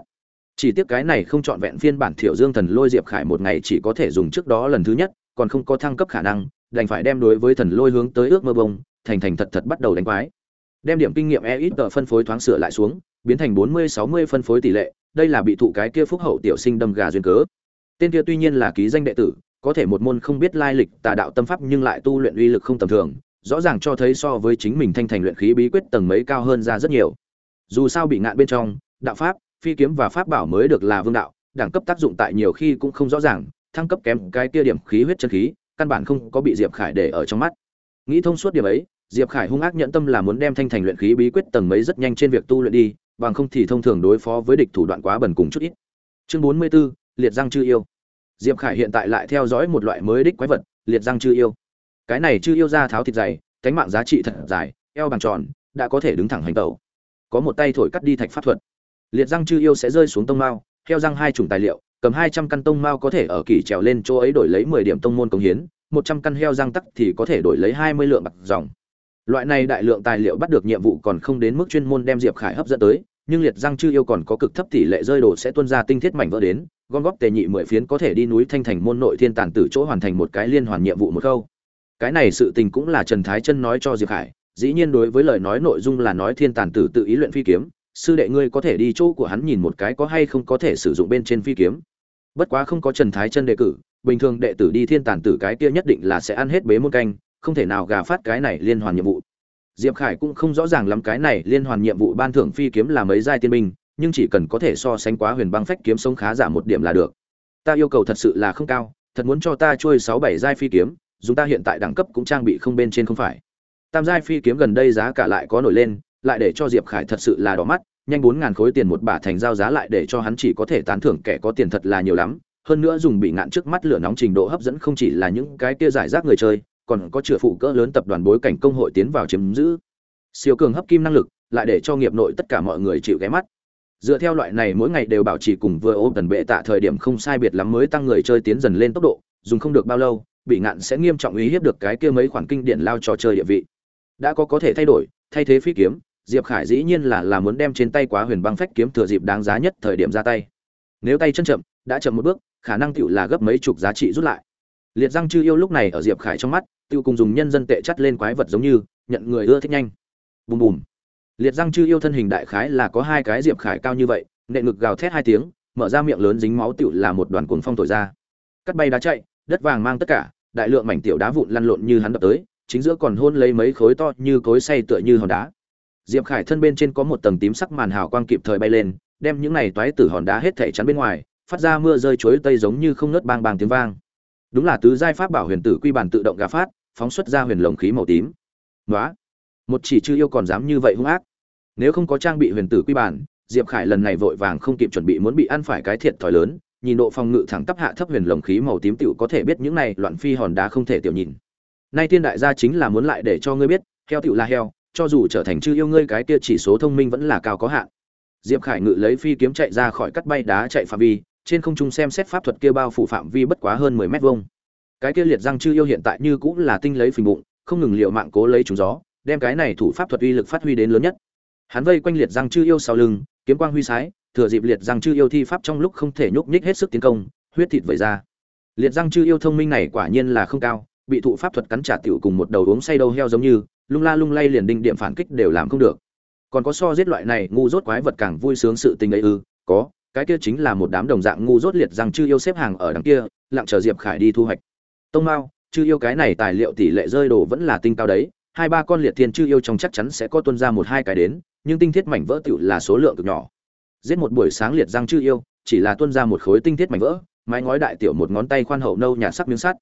Chỉ tiếc cái này không chọn vẹn phiên bản thiểu dương thần lôi diệp khải một ngày chỉ có thể dùng trước đó lần thứ nhất, còn không có thăng cấp khả năng, đành phải đem đối với thần lôi hướng tới ước mơ bông, thành thành thật thật bắt đầu đánh quái. Đem điểm kinh nghiệm e ít tờ phân phối thoáng sửa lại xuống, biến thành bốn mươi, sáu mươi phân phối tỷ lệ đây là bị thụ cái kia phúc hậu tiểu sinh đâm gà duyên cớ. Tên kia tuy nhiên là ký danh đệ tử, có thể một môn không biết lai lịch, tà đạo tâm pháp nhưng lại tu luyện uy lực không tầm thường, rõ ràng cho thấy so với chính mình thanh thành luyện khí bí quyết tầng mấy cao hơn ra rất nhiều. Dù sao bị ngạn bên trong, đạo pháp, phi kiếm và pháp bảo mới được là vương đạo, đẳng cấp tác dụng tại nhiều khi cũng không rõ ràng, thăng cấp kém cái kia điểm khí huyết chân khí, căn bản không có bị diệp khải để ở trong mắt. Nghĩ thông suốt điểm ấy, diệp khải hung ác nhẫn tâm là muốn đem thanh thành luyện khí bí quyết tầng mấy rất nhanh trên việc tu luyện đi bằng không thì thông thường đối phó với địch thủ đoạn quá bẩn cùng chút ít. Chương bốn mươi 44, liệt răng chư yêu. Diệp khải hiện tại lại theo dõi một loại mới đích quái vật liệt răng chư yêu. Cái này chư yêu ra tháo thịt dày cánh mạng giá trị thật dài eo bằng tròn đã có thể đứng thẳng hành tẩu. Có một tay thổi cắt đi thạch pháp thuật. Liệt răng chư yêu sẽ rơi xuống tông mao theo răng hai chủng tài liệu cầm hai trăm căn tông mao có thể ở kỳ trèo lên chỗ ấy đổi lấy mười điểm tông môn công hiến một trăm căn heo răng tắc thì có thể đổi lấy hai mươi lượng bạc ròng loại này đại lượng tài liệu bắt được nhiệm vụ còn không đến mức chuyên môn đem diệp khải hấp dẫn tới, nhưng liệt răng chư yêu còn có cực thấp tỷ lệ rơi đồ sẽ tuân ra tinh thiết mảnh vỡ đến, gom góp tề nhị mười phiến có thể đi núi thanh thành môn nội thiên tàn tử chỗ hoàn thành một cái liên hoàn nhiệm vụ một khâu cái này sự tình cũng là trần thái chân nói cho diệp khải, dĩ nhiên đối với lời nói nội dung là nói thiên tàn tử tự ý luyện phi kiếm, sư đệ ngươi có thể đi chỗ của hắn nhìn một cái có hay không có thể sử dụng bên trên phi kiếm. Bất quá không có trần thái chân đề cử, bình thường đệ tử đi thiên tàn tử cái kia nhất định là sẽ ăn hết bế môn canh không thể nào gà phát cái này liên hoàn nhiệm vụ. Diệp khải cũng không rõ ràng lắm cái này liên hoàn nhiệm vụ ban thưởng phi kiếm là mấy giai tiên binh, nhưng chỉ cần có thể so sánh quá huyền băng phách kiếm sống khá giả một điểm là được. Ta yêu cầu thật sự là không cao, thật muốn cho ta trôi sáu bảy giai phi kiếm, dù ta hiện tại đẳng cấp cũng trang bị không bên trên không phải. Tam giai phi kiếm gần đây giá cả lại có nổi lên, lại để cho diệp khải thật sự là đỏ mắt, nhanh bốn ngàn khối tiền một bả thành giao giá lại để cho hắn chỉ có thể tán thưởng kẻ có tiền thật là nhiều lắm, hơn nữa dùng bị ngạn trước mắt lửa nóng trình độ hấp dẫn không chỉ là những cái kia giải rác người chơi còn có chữa phụ cỡ lớn tập đoàn bối cảnh công hội tiến vào chiếm giữ. Siêu cường hấp kim năng lực, lại để cho nghiệp nội tất cả mọi người chịu ghé mắt. Dựa theo loại này mỗi ngày đều bảo trì cùng vừa ôm tần bệ tạ thời điểm không sai biệt lắm mới tăng người chơi tiến dần lên tốc độ, dùng không được bao lâu, bị ngạn sẽ nghiêm trọng uy hiếp được cái kia mấy khoản kinh điển lao trò chơi địa vị. Đã có có thể thay đổi, thay thế phi kiếm, diệp khải dĩ nhiên là là muốn đem trên tay quá huyền băng phách kiếm thừa dịp đáng giá nhất thời điểm ra tay. Nếu tay chân chậm, đã chậm một bước, khả năng tựu là gấp mấy chục giá trị rút lại. Liệt răng chư yêu lúc này ở diệp khải trong mắt tiêu cùng dùng nhân dân tệ chắt lên quái vật giống như, nhận người ưa thích nhanh. Bùm bùm. Liệt răng chư yêu thân hình đại khái là có hai cái diệp khải cao như vậy nệ ngực gào thét hai tiếng, mở ra miệng lớn dính máu tựu là một đoàn cuồng phong thổi ra. Cắt bay đá chạy, đất vàng mang tất cả, đại lượng mảnh tiểu đá vụn lăn lộn như hắn đập tới, chính giữa còn hôn lấy mấy khối to như cối say tựa như hòn đá. Diệp khải thân bên trên có một tầng tím sắc màn hào quang kịp thời bay lên, đem những này toái tử hòn đá hết thể chắn bên ngoài, phát ra mưa rơi chuối tây giống như không nớt bang bang tiếng vang. Đúng là tứ giai pháp bảo huyền tử quy bản tự động gà phát phóng xuất ra huyền lồng khí màu tím. Nói một chỉ chưa yêu còn dám như vậy hung ác. Nếu không có trang bị huyền tử quy bản, diệp khải lần này vội vàng không kịp chuẩn bị muốn bị ăn phải cái thiệt thòi lớn, nhìn độ phòng ngự thẳng tắp hạ thấp huyền lồng khí màu tím tiểu có thể biết những này loạn phi hòn đá không thể tiểu nhìn. Nay tiên đại gia chính là muốn lại để cho ngươi biết, heo tiểu là heo, cho dù trở thành chư yêu ngươi cái kia chỉ số thông minh vẫn là cao có hạn. Diệp khải ngự lấy phi kiếm chạy ra khỏi cắt bay đá chạy phạm vi, trên không trung xem xét pháp thuật kia bao phủ phạm vi bất quá hơn mười mét vuông cái kia liệt răng chư yêu hiện tại như cũng là tinh lấy phình bụng, không ngừng liệu mạng cố lấy trúng gió, đem cái này thủ pháp thuật uy lực phát huy đến lớn nhất. Hắn vây quanh liệt răng chư yêu sau lưng, kiếm quang huy sái, thừa dịp liệt răng chư yêu thi pháp trong lúc không thể nhúc nhích hết sức tiến công, huyết thịt vẩy ra. Liệt răng chư yêu thông minh này quả nhiên là không cao, bị thụ pháp thuật cắn trả tiểu cùng một đầu uống say đầu heo giống như, lung la lung lay liền đinh điểm phản kích đều làm không được. Còn có so giết loại này ngu dốt quái vật càng vui sướng sự tình ấy ư, có, cái kia chính là một đám đồng dạng ngu dốt liệt răng chư yêu xếp hàng ở đằng kia, lặng chờ diệp khải đi thu hoạch tông mao, chư yêu cái này tài liệu tỷ lệ rơi đồ vẫn là tinh cao đấy, hai ba con liệt thiên chư yêu trong chắc chắn sẽ có tuân ra một hai cái đến, nhưng tinh thiết mảnh vỡ tiểu là số lượng cực nhỏ. Giết một buổi sáng liệt răng chư yêu, chỉ là tuân ra một khối tinh thiết mảnh vỡ, mái ngói đại tiểu một ngón tay khoan hậu nâu nhạt sắc miếng sắt.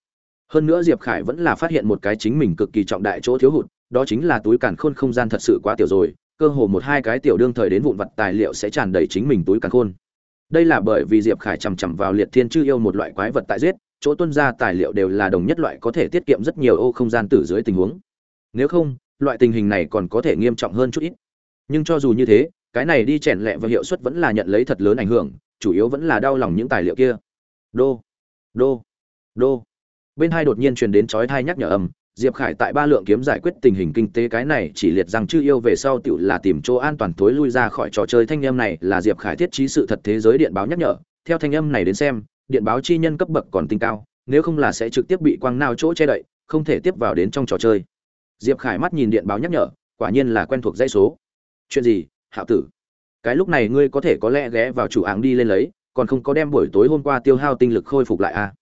Hơn nữa diệp khải vẫn là phát hiện một cái chính mình cực kỳ trọng đại chỗ thiếu hụt, đó chính là túi càn khôn không gian thật sự quá tiểu rồi, cơ hồ một hai cái tiểu đương thời đến vụn vặt tài liệu sẽ tràn đầy chính mình túi càn khôn. Đây là bởi vì diệp khải chằm chằm vào liệt thiên chư yêu một loại quái vật tại giết chỗ tuân ra tài liệu đều là đồng nhất loại có thể tiết kiệm rất nhiều ô không gian tử dưới tình huống. Nếu không, loại tình hình này còn có thể nghiêm trọng hơn chút ít. Nhưng cho dù như thế, cái này đi chèn lẹ và hiệu suất vẫn là nhận lấy thật lớn ảnh hưởng, chủ yếu vẫn là đau lòng những tài liệu kia. Đô đô đô. Bên hai đột nhiên truyền đến chói thai nhắc nhở âm, diệp khải tại ba lượng kiếm giải quyết tình hình kinh tế cái này chỉ liệt rằng chư yêu về sau tựu là tìm chỗ an toàn thối lui ra khỏi trò chơi thanh âm này là diệp khải thiết trí sự thật thế giới điện báo nhắc nhở. Theo thanh âm này đến xem điện báo chi nhân cấp bậc còn tinh cao, nếu không là sẽ trực tiếp bị quang nao chỗ che đậy, không thể tiếp vào đến trong trò chơi. Diệp khải mắt nhìn điện báo nhắc nhở, quả nhiên là quen thuộc dãy số. Chuyện gì, hạo tử? Cái lúc này ngươi có thể có lẽ ghé vào chủ áng đi lên lấy, còn không có đem buổi tối hôm qua tiêu hao tinh lực khôi phục lại à?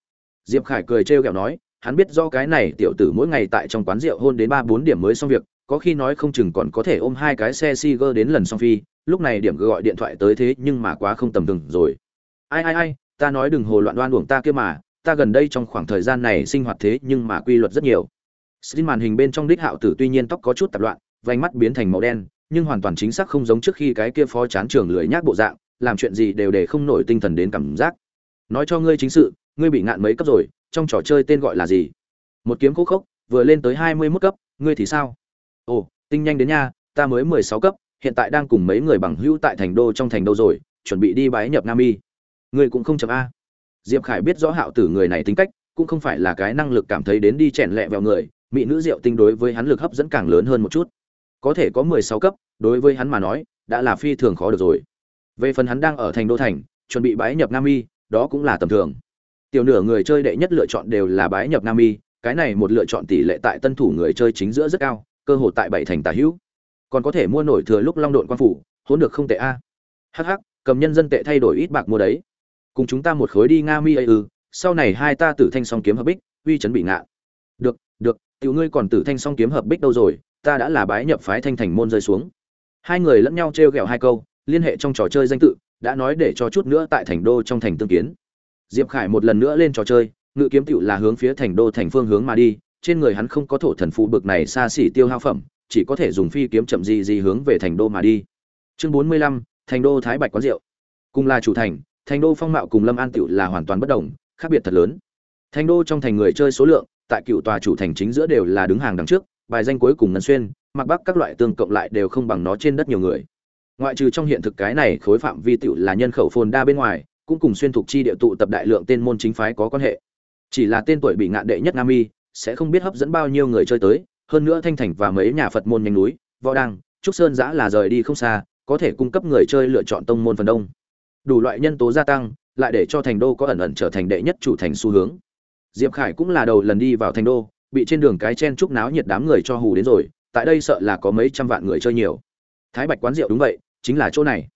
Diệp khải cười trêu ghẹo nói, hắn biết do cái này tiểu tử mỗi ngày tại trong quán rượu hôn đến ba bốn điểm mới xong việc, có khi nói không chừng còn có thể ôm hai cái xe Siger đến lần xong phi, lúc này điểm gọi điện thoại tới thế nhưng mà quá không tầm thường rồi. Ai ai ai ta nói đừng hồ loạn đoan uổng ta kia mà, ta gần đây trong khoảng thời gian này sinh hoạt thế nhưng mà quy luật rất nhiều. Xin màn hình bên trong đích hạo tử tuy nhiên tóc có chút tạp loạn, vành mắt biến thành màu đen, nhưng hoàn toàn chính xác không giống trước khi cái kia phó chán trường lười nhác bộ dạng, làm chuyện gì đều để không nổi tinh thần đến cảm giác. Nói cho ngươi chính sự, ngươi bị ngạn mấy cấp rồi, trong trò chơi tên gọi là gì? Một kiếm khô khốc, vừa lên tới hai mươi 21 cấp, ngươi thì sao? Ồ, tinh nhanh đến nha, ta mới mười sáu cấp, hiện tại đang cùng mấy người bằng hữu tại thành đô trong thành đô rồi, chuẩn bị đi bái nhập nam y ngươi cũng không chậm a. Diệp khải biết rõ hạo tử người này tính cách, cũng không phải là cái năng lực cảm thấy đến đi chèn lẹ vào người, mỹ nữ diệu tinh đối với hắn lực hấp dẫn càng lớn hơn một chút. Có thể có mười sáu cấp, đối với hắn mà nói, đã là phi thường khó được rồi. Về phần hắn đang ở thành đô thành, chuẩn bị bái nhập nam y đó cũng là tầm thường. Tiểu nửa người chơi đệ nhất lựa chọn đều là bái nhập nam y cái này một lựa chọn tỷ lệ tại tân thủ người chơi chính giữa rất cao, cơ hội tại bảy thành tả hữu. Còn có thể mua nổi thừa lúc long độn quan phủ hốn được không tệ a. Hh cầm nhân dân tệ thay đổi ít bạc mua đấy cùng chúng ta một khối đi nga mi ấy ư, sau này hai ta tử thanh song kiếm hợp bích, uy chấn bị ngạ. Được được, tiểu ngươi còn tử thanh song kiếm hợp bích đâu rồi, ta đã là bái nhập phái thanh thành môn rơi xuống. Hai người lẫn nhau trêu ghẹo hai câu, liên hệ trong trò chơi danh tự, đã nói để cho chút nữa tại thành đô trong thành tương kiến. Diệp khải một lần nữa lên trò chơi, ngự kiếm tiểu là hướng phía thành đô thành phương hướng mà đi, trên người hắn không có thổ thần phụ bực này xa xỉ tiêu hao phẩm, chỉ có thể dùng phi kiếm chậm gì gì hướng về thành đô mà đi. Chương bốn mươi lăm, thành đô thái bạch quán rượu. Cùng là chủ thành thành đô phong mạo cùng lâm an tựu là hoàn toàn bất đồng, khác biệt thật lớn. Thành đô trong thành người chơi số lượng, tại cựu tòa chủ thành chính giữa đều là đứng hàng đằng trước, bài danh cuối cùng ngân xuyên mặc bắc các loại tương cộng lại đều không bằng nó trên đất nhiều người. Ngoại trừ trong hiện thực cái này khối phạm vi tựu là nhân khẩu phồn đa bên ngoài, cũng cùng xuyên thuộc chi địa tụ tập đại lượng tên môn chính phái có quan hệ. Chỉ là tên tuổi bị ngạn đệ nhất nam y sẽ không biết hấp dẫn bao nhiêu người chơi tới, hơn nữa thanh thành và mấy nhà phật môn nhanh núi, võ đăng, trúc sơn giã là rời đi không xa, có thể cung cấp người chơi lựa chọn tông môn phần đông đủ loại nhân tố gia tăng, lại để cho thành đô có ẩn ẩn trở thành đệ nhất chủ thành xu hướng. Diệp khải cũng là đầu lần đi vào thành đô, bị trên đường cái chen trúc náo nhiệt đám người cho hù đến rồi, tại đây sợ là có mấy trăm vạn người chơi nhiều. Thái bạch quán rượu đúng vậy, chính là chỗ này.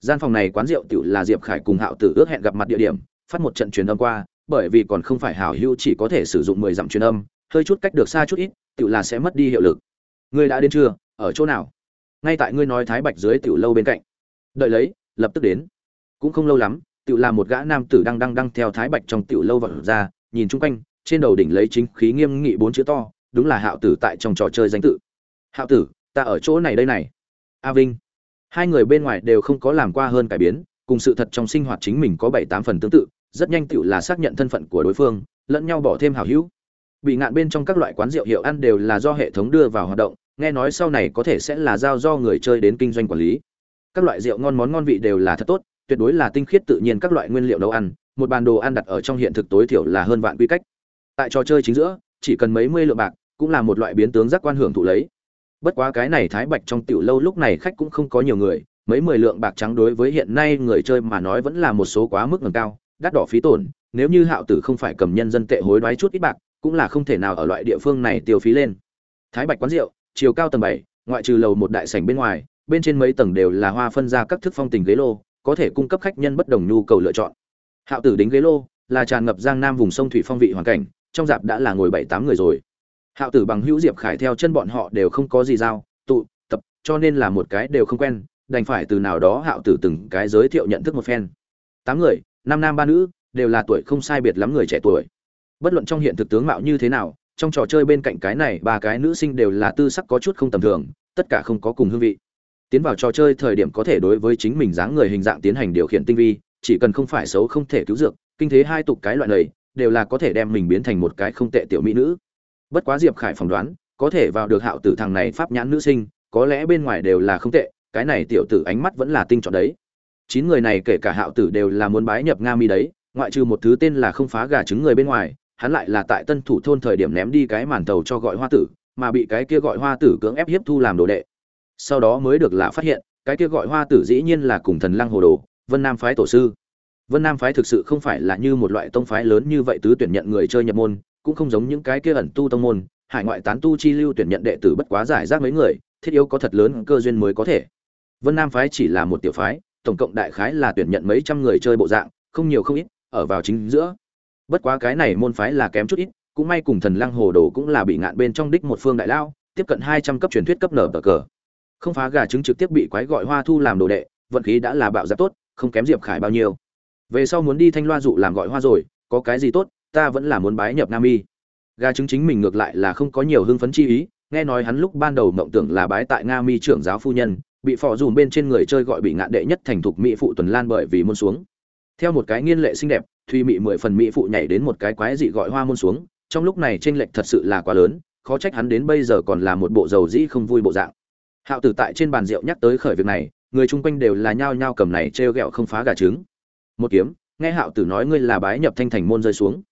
Gian phòng này quán rượu tiểu là diệp khải cùng hạo tử ước hẹn gặp mặt địa điểm, phát một trận truyền âm qua, bởi vì còn không phải hảo hữu chỉ có thể sử dụng mười dặm truyền âm, hơi chút cách được xa chút ít, tiểu là sẽ mất đi hiệu lực. Ngươi đã đến chưa? Ở chỗ nào? Ngay tại ngươi nói thái bạch dưới tiểu lâu bên cạnh. Đợi lấy, lập tức đến cũng không lâu lắm tự là một gã nam tử đang đang đang theo thái bạch trong tiểu lâu vật ra, nhìn chung quanh, trên đầu đỉnh lấy chính khí nghiêm nghị bốn chữ to, đúng là hạo tử tại trong trò chơi danh tự. Hạo tử, ta ở chỗ này đây này. A vinh. Hai người bên ngoài đều không có làm qua hơn cải biến, cùng sự thật trong sinh hoạt chính mình có bảy tám phần tương tự, rất nhanh tựu là xác nhận thân phận của đối phương, lẫn nhau bỏ thêm hào hữu. Bị ngạn bên trong các loại quán rượu hiệu ăn đều là do hệ thống đưa vào hoạt động, nghe nói sau này có thể sẽ là giao do người chơi đến kinh doanh quản lý. Các loại rượu ngon món ngon vị đều là thật tốt tuyệt đối là tinh khiết tự nhiên các loại nguyên liệu nấu ăn, một bàn đồ ăn đặt ở trong hiện thực tối thiểu là hơn vạn quy cách. Tại trò chơi chính giữa, chỉ cần mấy mươi lượng bạc, cũng là một loại biến tướng giác quan hưởng thụ lấy. Bất quá cái này thái bạch trong tiểu lâu lúc này khách cũng không có nhiều người, mấy mười lượng bạc trắng đối với hiện nay người chơi mà nói vẫn là một số quá mức ngầm cao, đắt đỏ phí tổn, nếu như hạo tử không phải cầm nhân dân tệ hối đoái chút ít bạc, cũng là không thể nào ở loại địa phương này tiêu phí lên. Thái bạch quán rượu, chiều cao tầng bảy, ngoại trừ lầu một đại sảnh bên ngoài, bên trên mấy tầng đều là hoa phân ra các thức phong tình ghế lô có thể cung cấp khách nhân bất đồng nhu cầu lựa chọn. Hạo tử đính ghế lô, là tràn ngập giang nam vùng sông thủy phong vị hoàn cảnh, trong dạp đã là ngồi bảy tám người rồi. Hạo tử bằng hữu diệp khải theo chân bọn họ đều không có gì giao, tụ, tập, cho nên là một cái đều không quen, đành phải từ nào đó hạo tử từng cái giới thiệu nhận thức một phen. Tám người, năm nam ba nữ, đều là tuổi không sai biệt lắm người trẻ tuổi. Bất luận trong hiện thực tướng mạo như thế nào, trong trò chơi bên cạnh cái này ba cái nữ sinh đều là tư sắc có chút không tầm thường, tất cả không có cùng hương vị tiến vào trò chơi thời điểm có thể đối với chính mình dáng người hình dạng tiến hành điều khiển tinh vi, chỉ cần không phải xấu không thể cứu dược, kinh thế hai tục cái loại này, đều là có thể đem mình biến thành một cái không tệ tiểu mỹ nữ. Bất quá diệp khải phỏng đoán, có thể vào được hạo tử thằng này pháp nhãn nữ sinh, có lẽ bên ngoài đều là không tệ, cái này tiểu tử ánh mắt vẫn là tinh chọn đấy. Chín người này kể cả hạo tử đều là muốn bái nhập nga mi đấy, ngoại trừ một thứ tên là không phá gà trứng người bên ngoài, hắn lại là tại tân thủ thôn thời điểm ném đi cái màn tàu cho gọi hoa tử, mà bị cái kia gọi hoa tử cưỡng ép hiếp thu làm đồ đệ sau đó mới được là phát hiện, cái kia gọi hoa tử dĩ nhiên là cùng thần lăng hồ đồ, vân nam phái tổ sư. Vân nam phái thực sự không phải là như một loại tông phái lớn như vậy tứ tuyển nhận người chơi nhập môn, cũng không giống những cái kia ẩn tu tông môn, hải ngoại tán tu chi lưu tuyển nhận đệ tử bất quá giải rác mấy người, thiết yếu có thật lớn cơ duyên mới có thể. Vân nam phái chỉ là một tiểu phái, tổng cộng đại khái là tuyển nhận mấy trăm người chơi bộ dạng, không nhiều không ít, ở vào chính giữa. Bất quá cái này môn phái là kém chút ít, cũng may cùng thần lăng hồ đồ cũng là bị ngạn bên trong đích một phương đại lao, tiếp cận hai trăm cấp truyền thuyết cấp nở tờ cờ không phá gà trứng trực tiếp bị quái gọi hoa thu làm đồ đệ, vận khí đã là bạo giáp tốt, không kém diệp khải bao nhiêu. Về sau muốn đi thanh loa dụ làm gọi hoa rồi, có cái gì tốt, ta vẫn là muốn bái nhập nam y. Gà trứng chính mình ngược lại là không có nhiều hưng phấn chi ý, nghe nói hắn lúc ban đầu mộng tưởng là bái tại nga mi trưởng giáo phu nhân, bị phò dùm bên trên người chơi gọi bị ngạn đệ nhất thành thục mỹ phụ tuần lan bởi vì môn xuống. Theo một cái nghiên lệ xinh đẹp, thùy mị mười phần mỹ phụ nhảy đến một cái quái dị gọi hoa môn xuống, trong lúc này tranh lệch thật sự là quá lớn, khó trách hắn đến bây giờ còn là một bộ dầu dĩ không vui bộ dạng hạo tử tại trên bàn rượu nhắc tới khởi việc này, người chung quanh đều là nhao nhao cầm này trêu ghẹo không phá gà trứng. Một kiếm, nghe hạo tử nói ngươi là bái nhập thanh thành môn rơi xuống.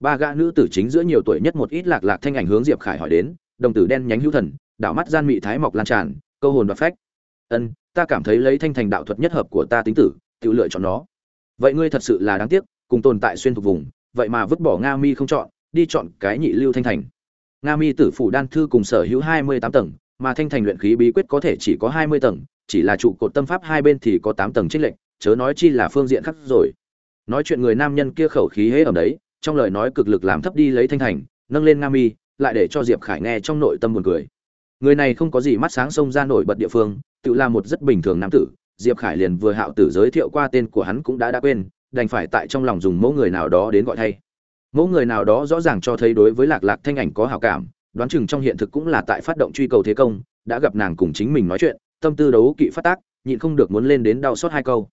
Ba gã nữ tử chính giữa nhiều tuổi nhất một ít lạc lạc thanh ảnh hướng diệp khải hỏi đến, đồng tử đen nhánh hữu thần, đảo mắt gian mị thái mọc lan tràn, câu hồn và phách. Ân, ta cảm thấy lấy thanh thành đạo thuật nhất hợp của ta tính tử tự lựa chọn nó. Vậy ngươi thật sự là đáng tiếc, cùng tồn tại xuyên thuộc vùng, vậy mà vứt bỏ nga mi không chọn, đi chọn cái nhị lưu thanh thành. Nga mi tử phủ đan thư cùng sở hữu hai mươi tám tầng mà thanh thành luyện khí bí quyết có thể chỉ có hai mươi tầng, chỉ là trụ cột tâm pháp hai bên thì có tám tầng trích lệnh chớ nói chi là phương diện khác rồi. Nói chuyện người nam nhân kia khẩu khí hế ở đấy, trong lời nói cực lực làm thấp đi lấy thanh thành, nâng lên nga mi, lại để cho diệp khải nghe trong nội tâm buồn cười. Người này không có gì mắt sáng xông ra nổi bật địa phương, tự là một rất bình thường nam tử, diệp khải liền vừa hạo tử giới thiệu qua tên của hắn cũng đã đã quên, đành phải tại trong lòng dùng mẫu người nào đó đến gọi thay. Mẫu người nào đó rõ ràng cho thấy đối với lạc lạc thanh ảnh có hảo cảm đoán chừng trong hiện thực cũng là tại phát động truy cầu thế công, đã gặp nàng cùng chính mình nói chuyện, tâm tư đấu kỵ phát tác, nhịn không được muốn lên đến đau xót hai câu.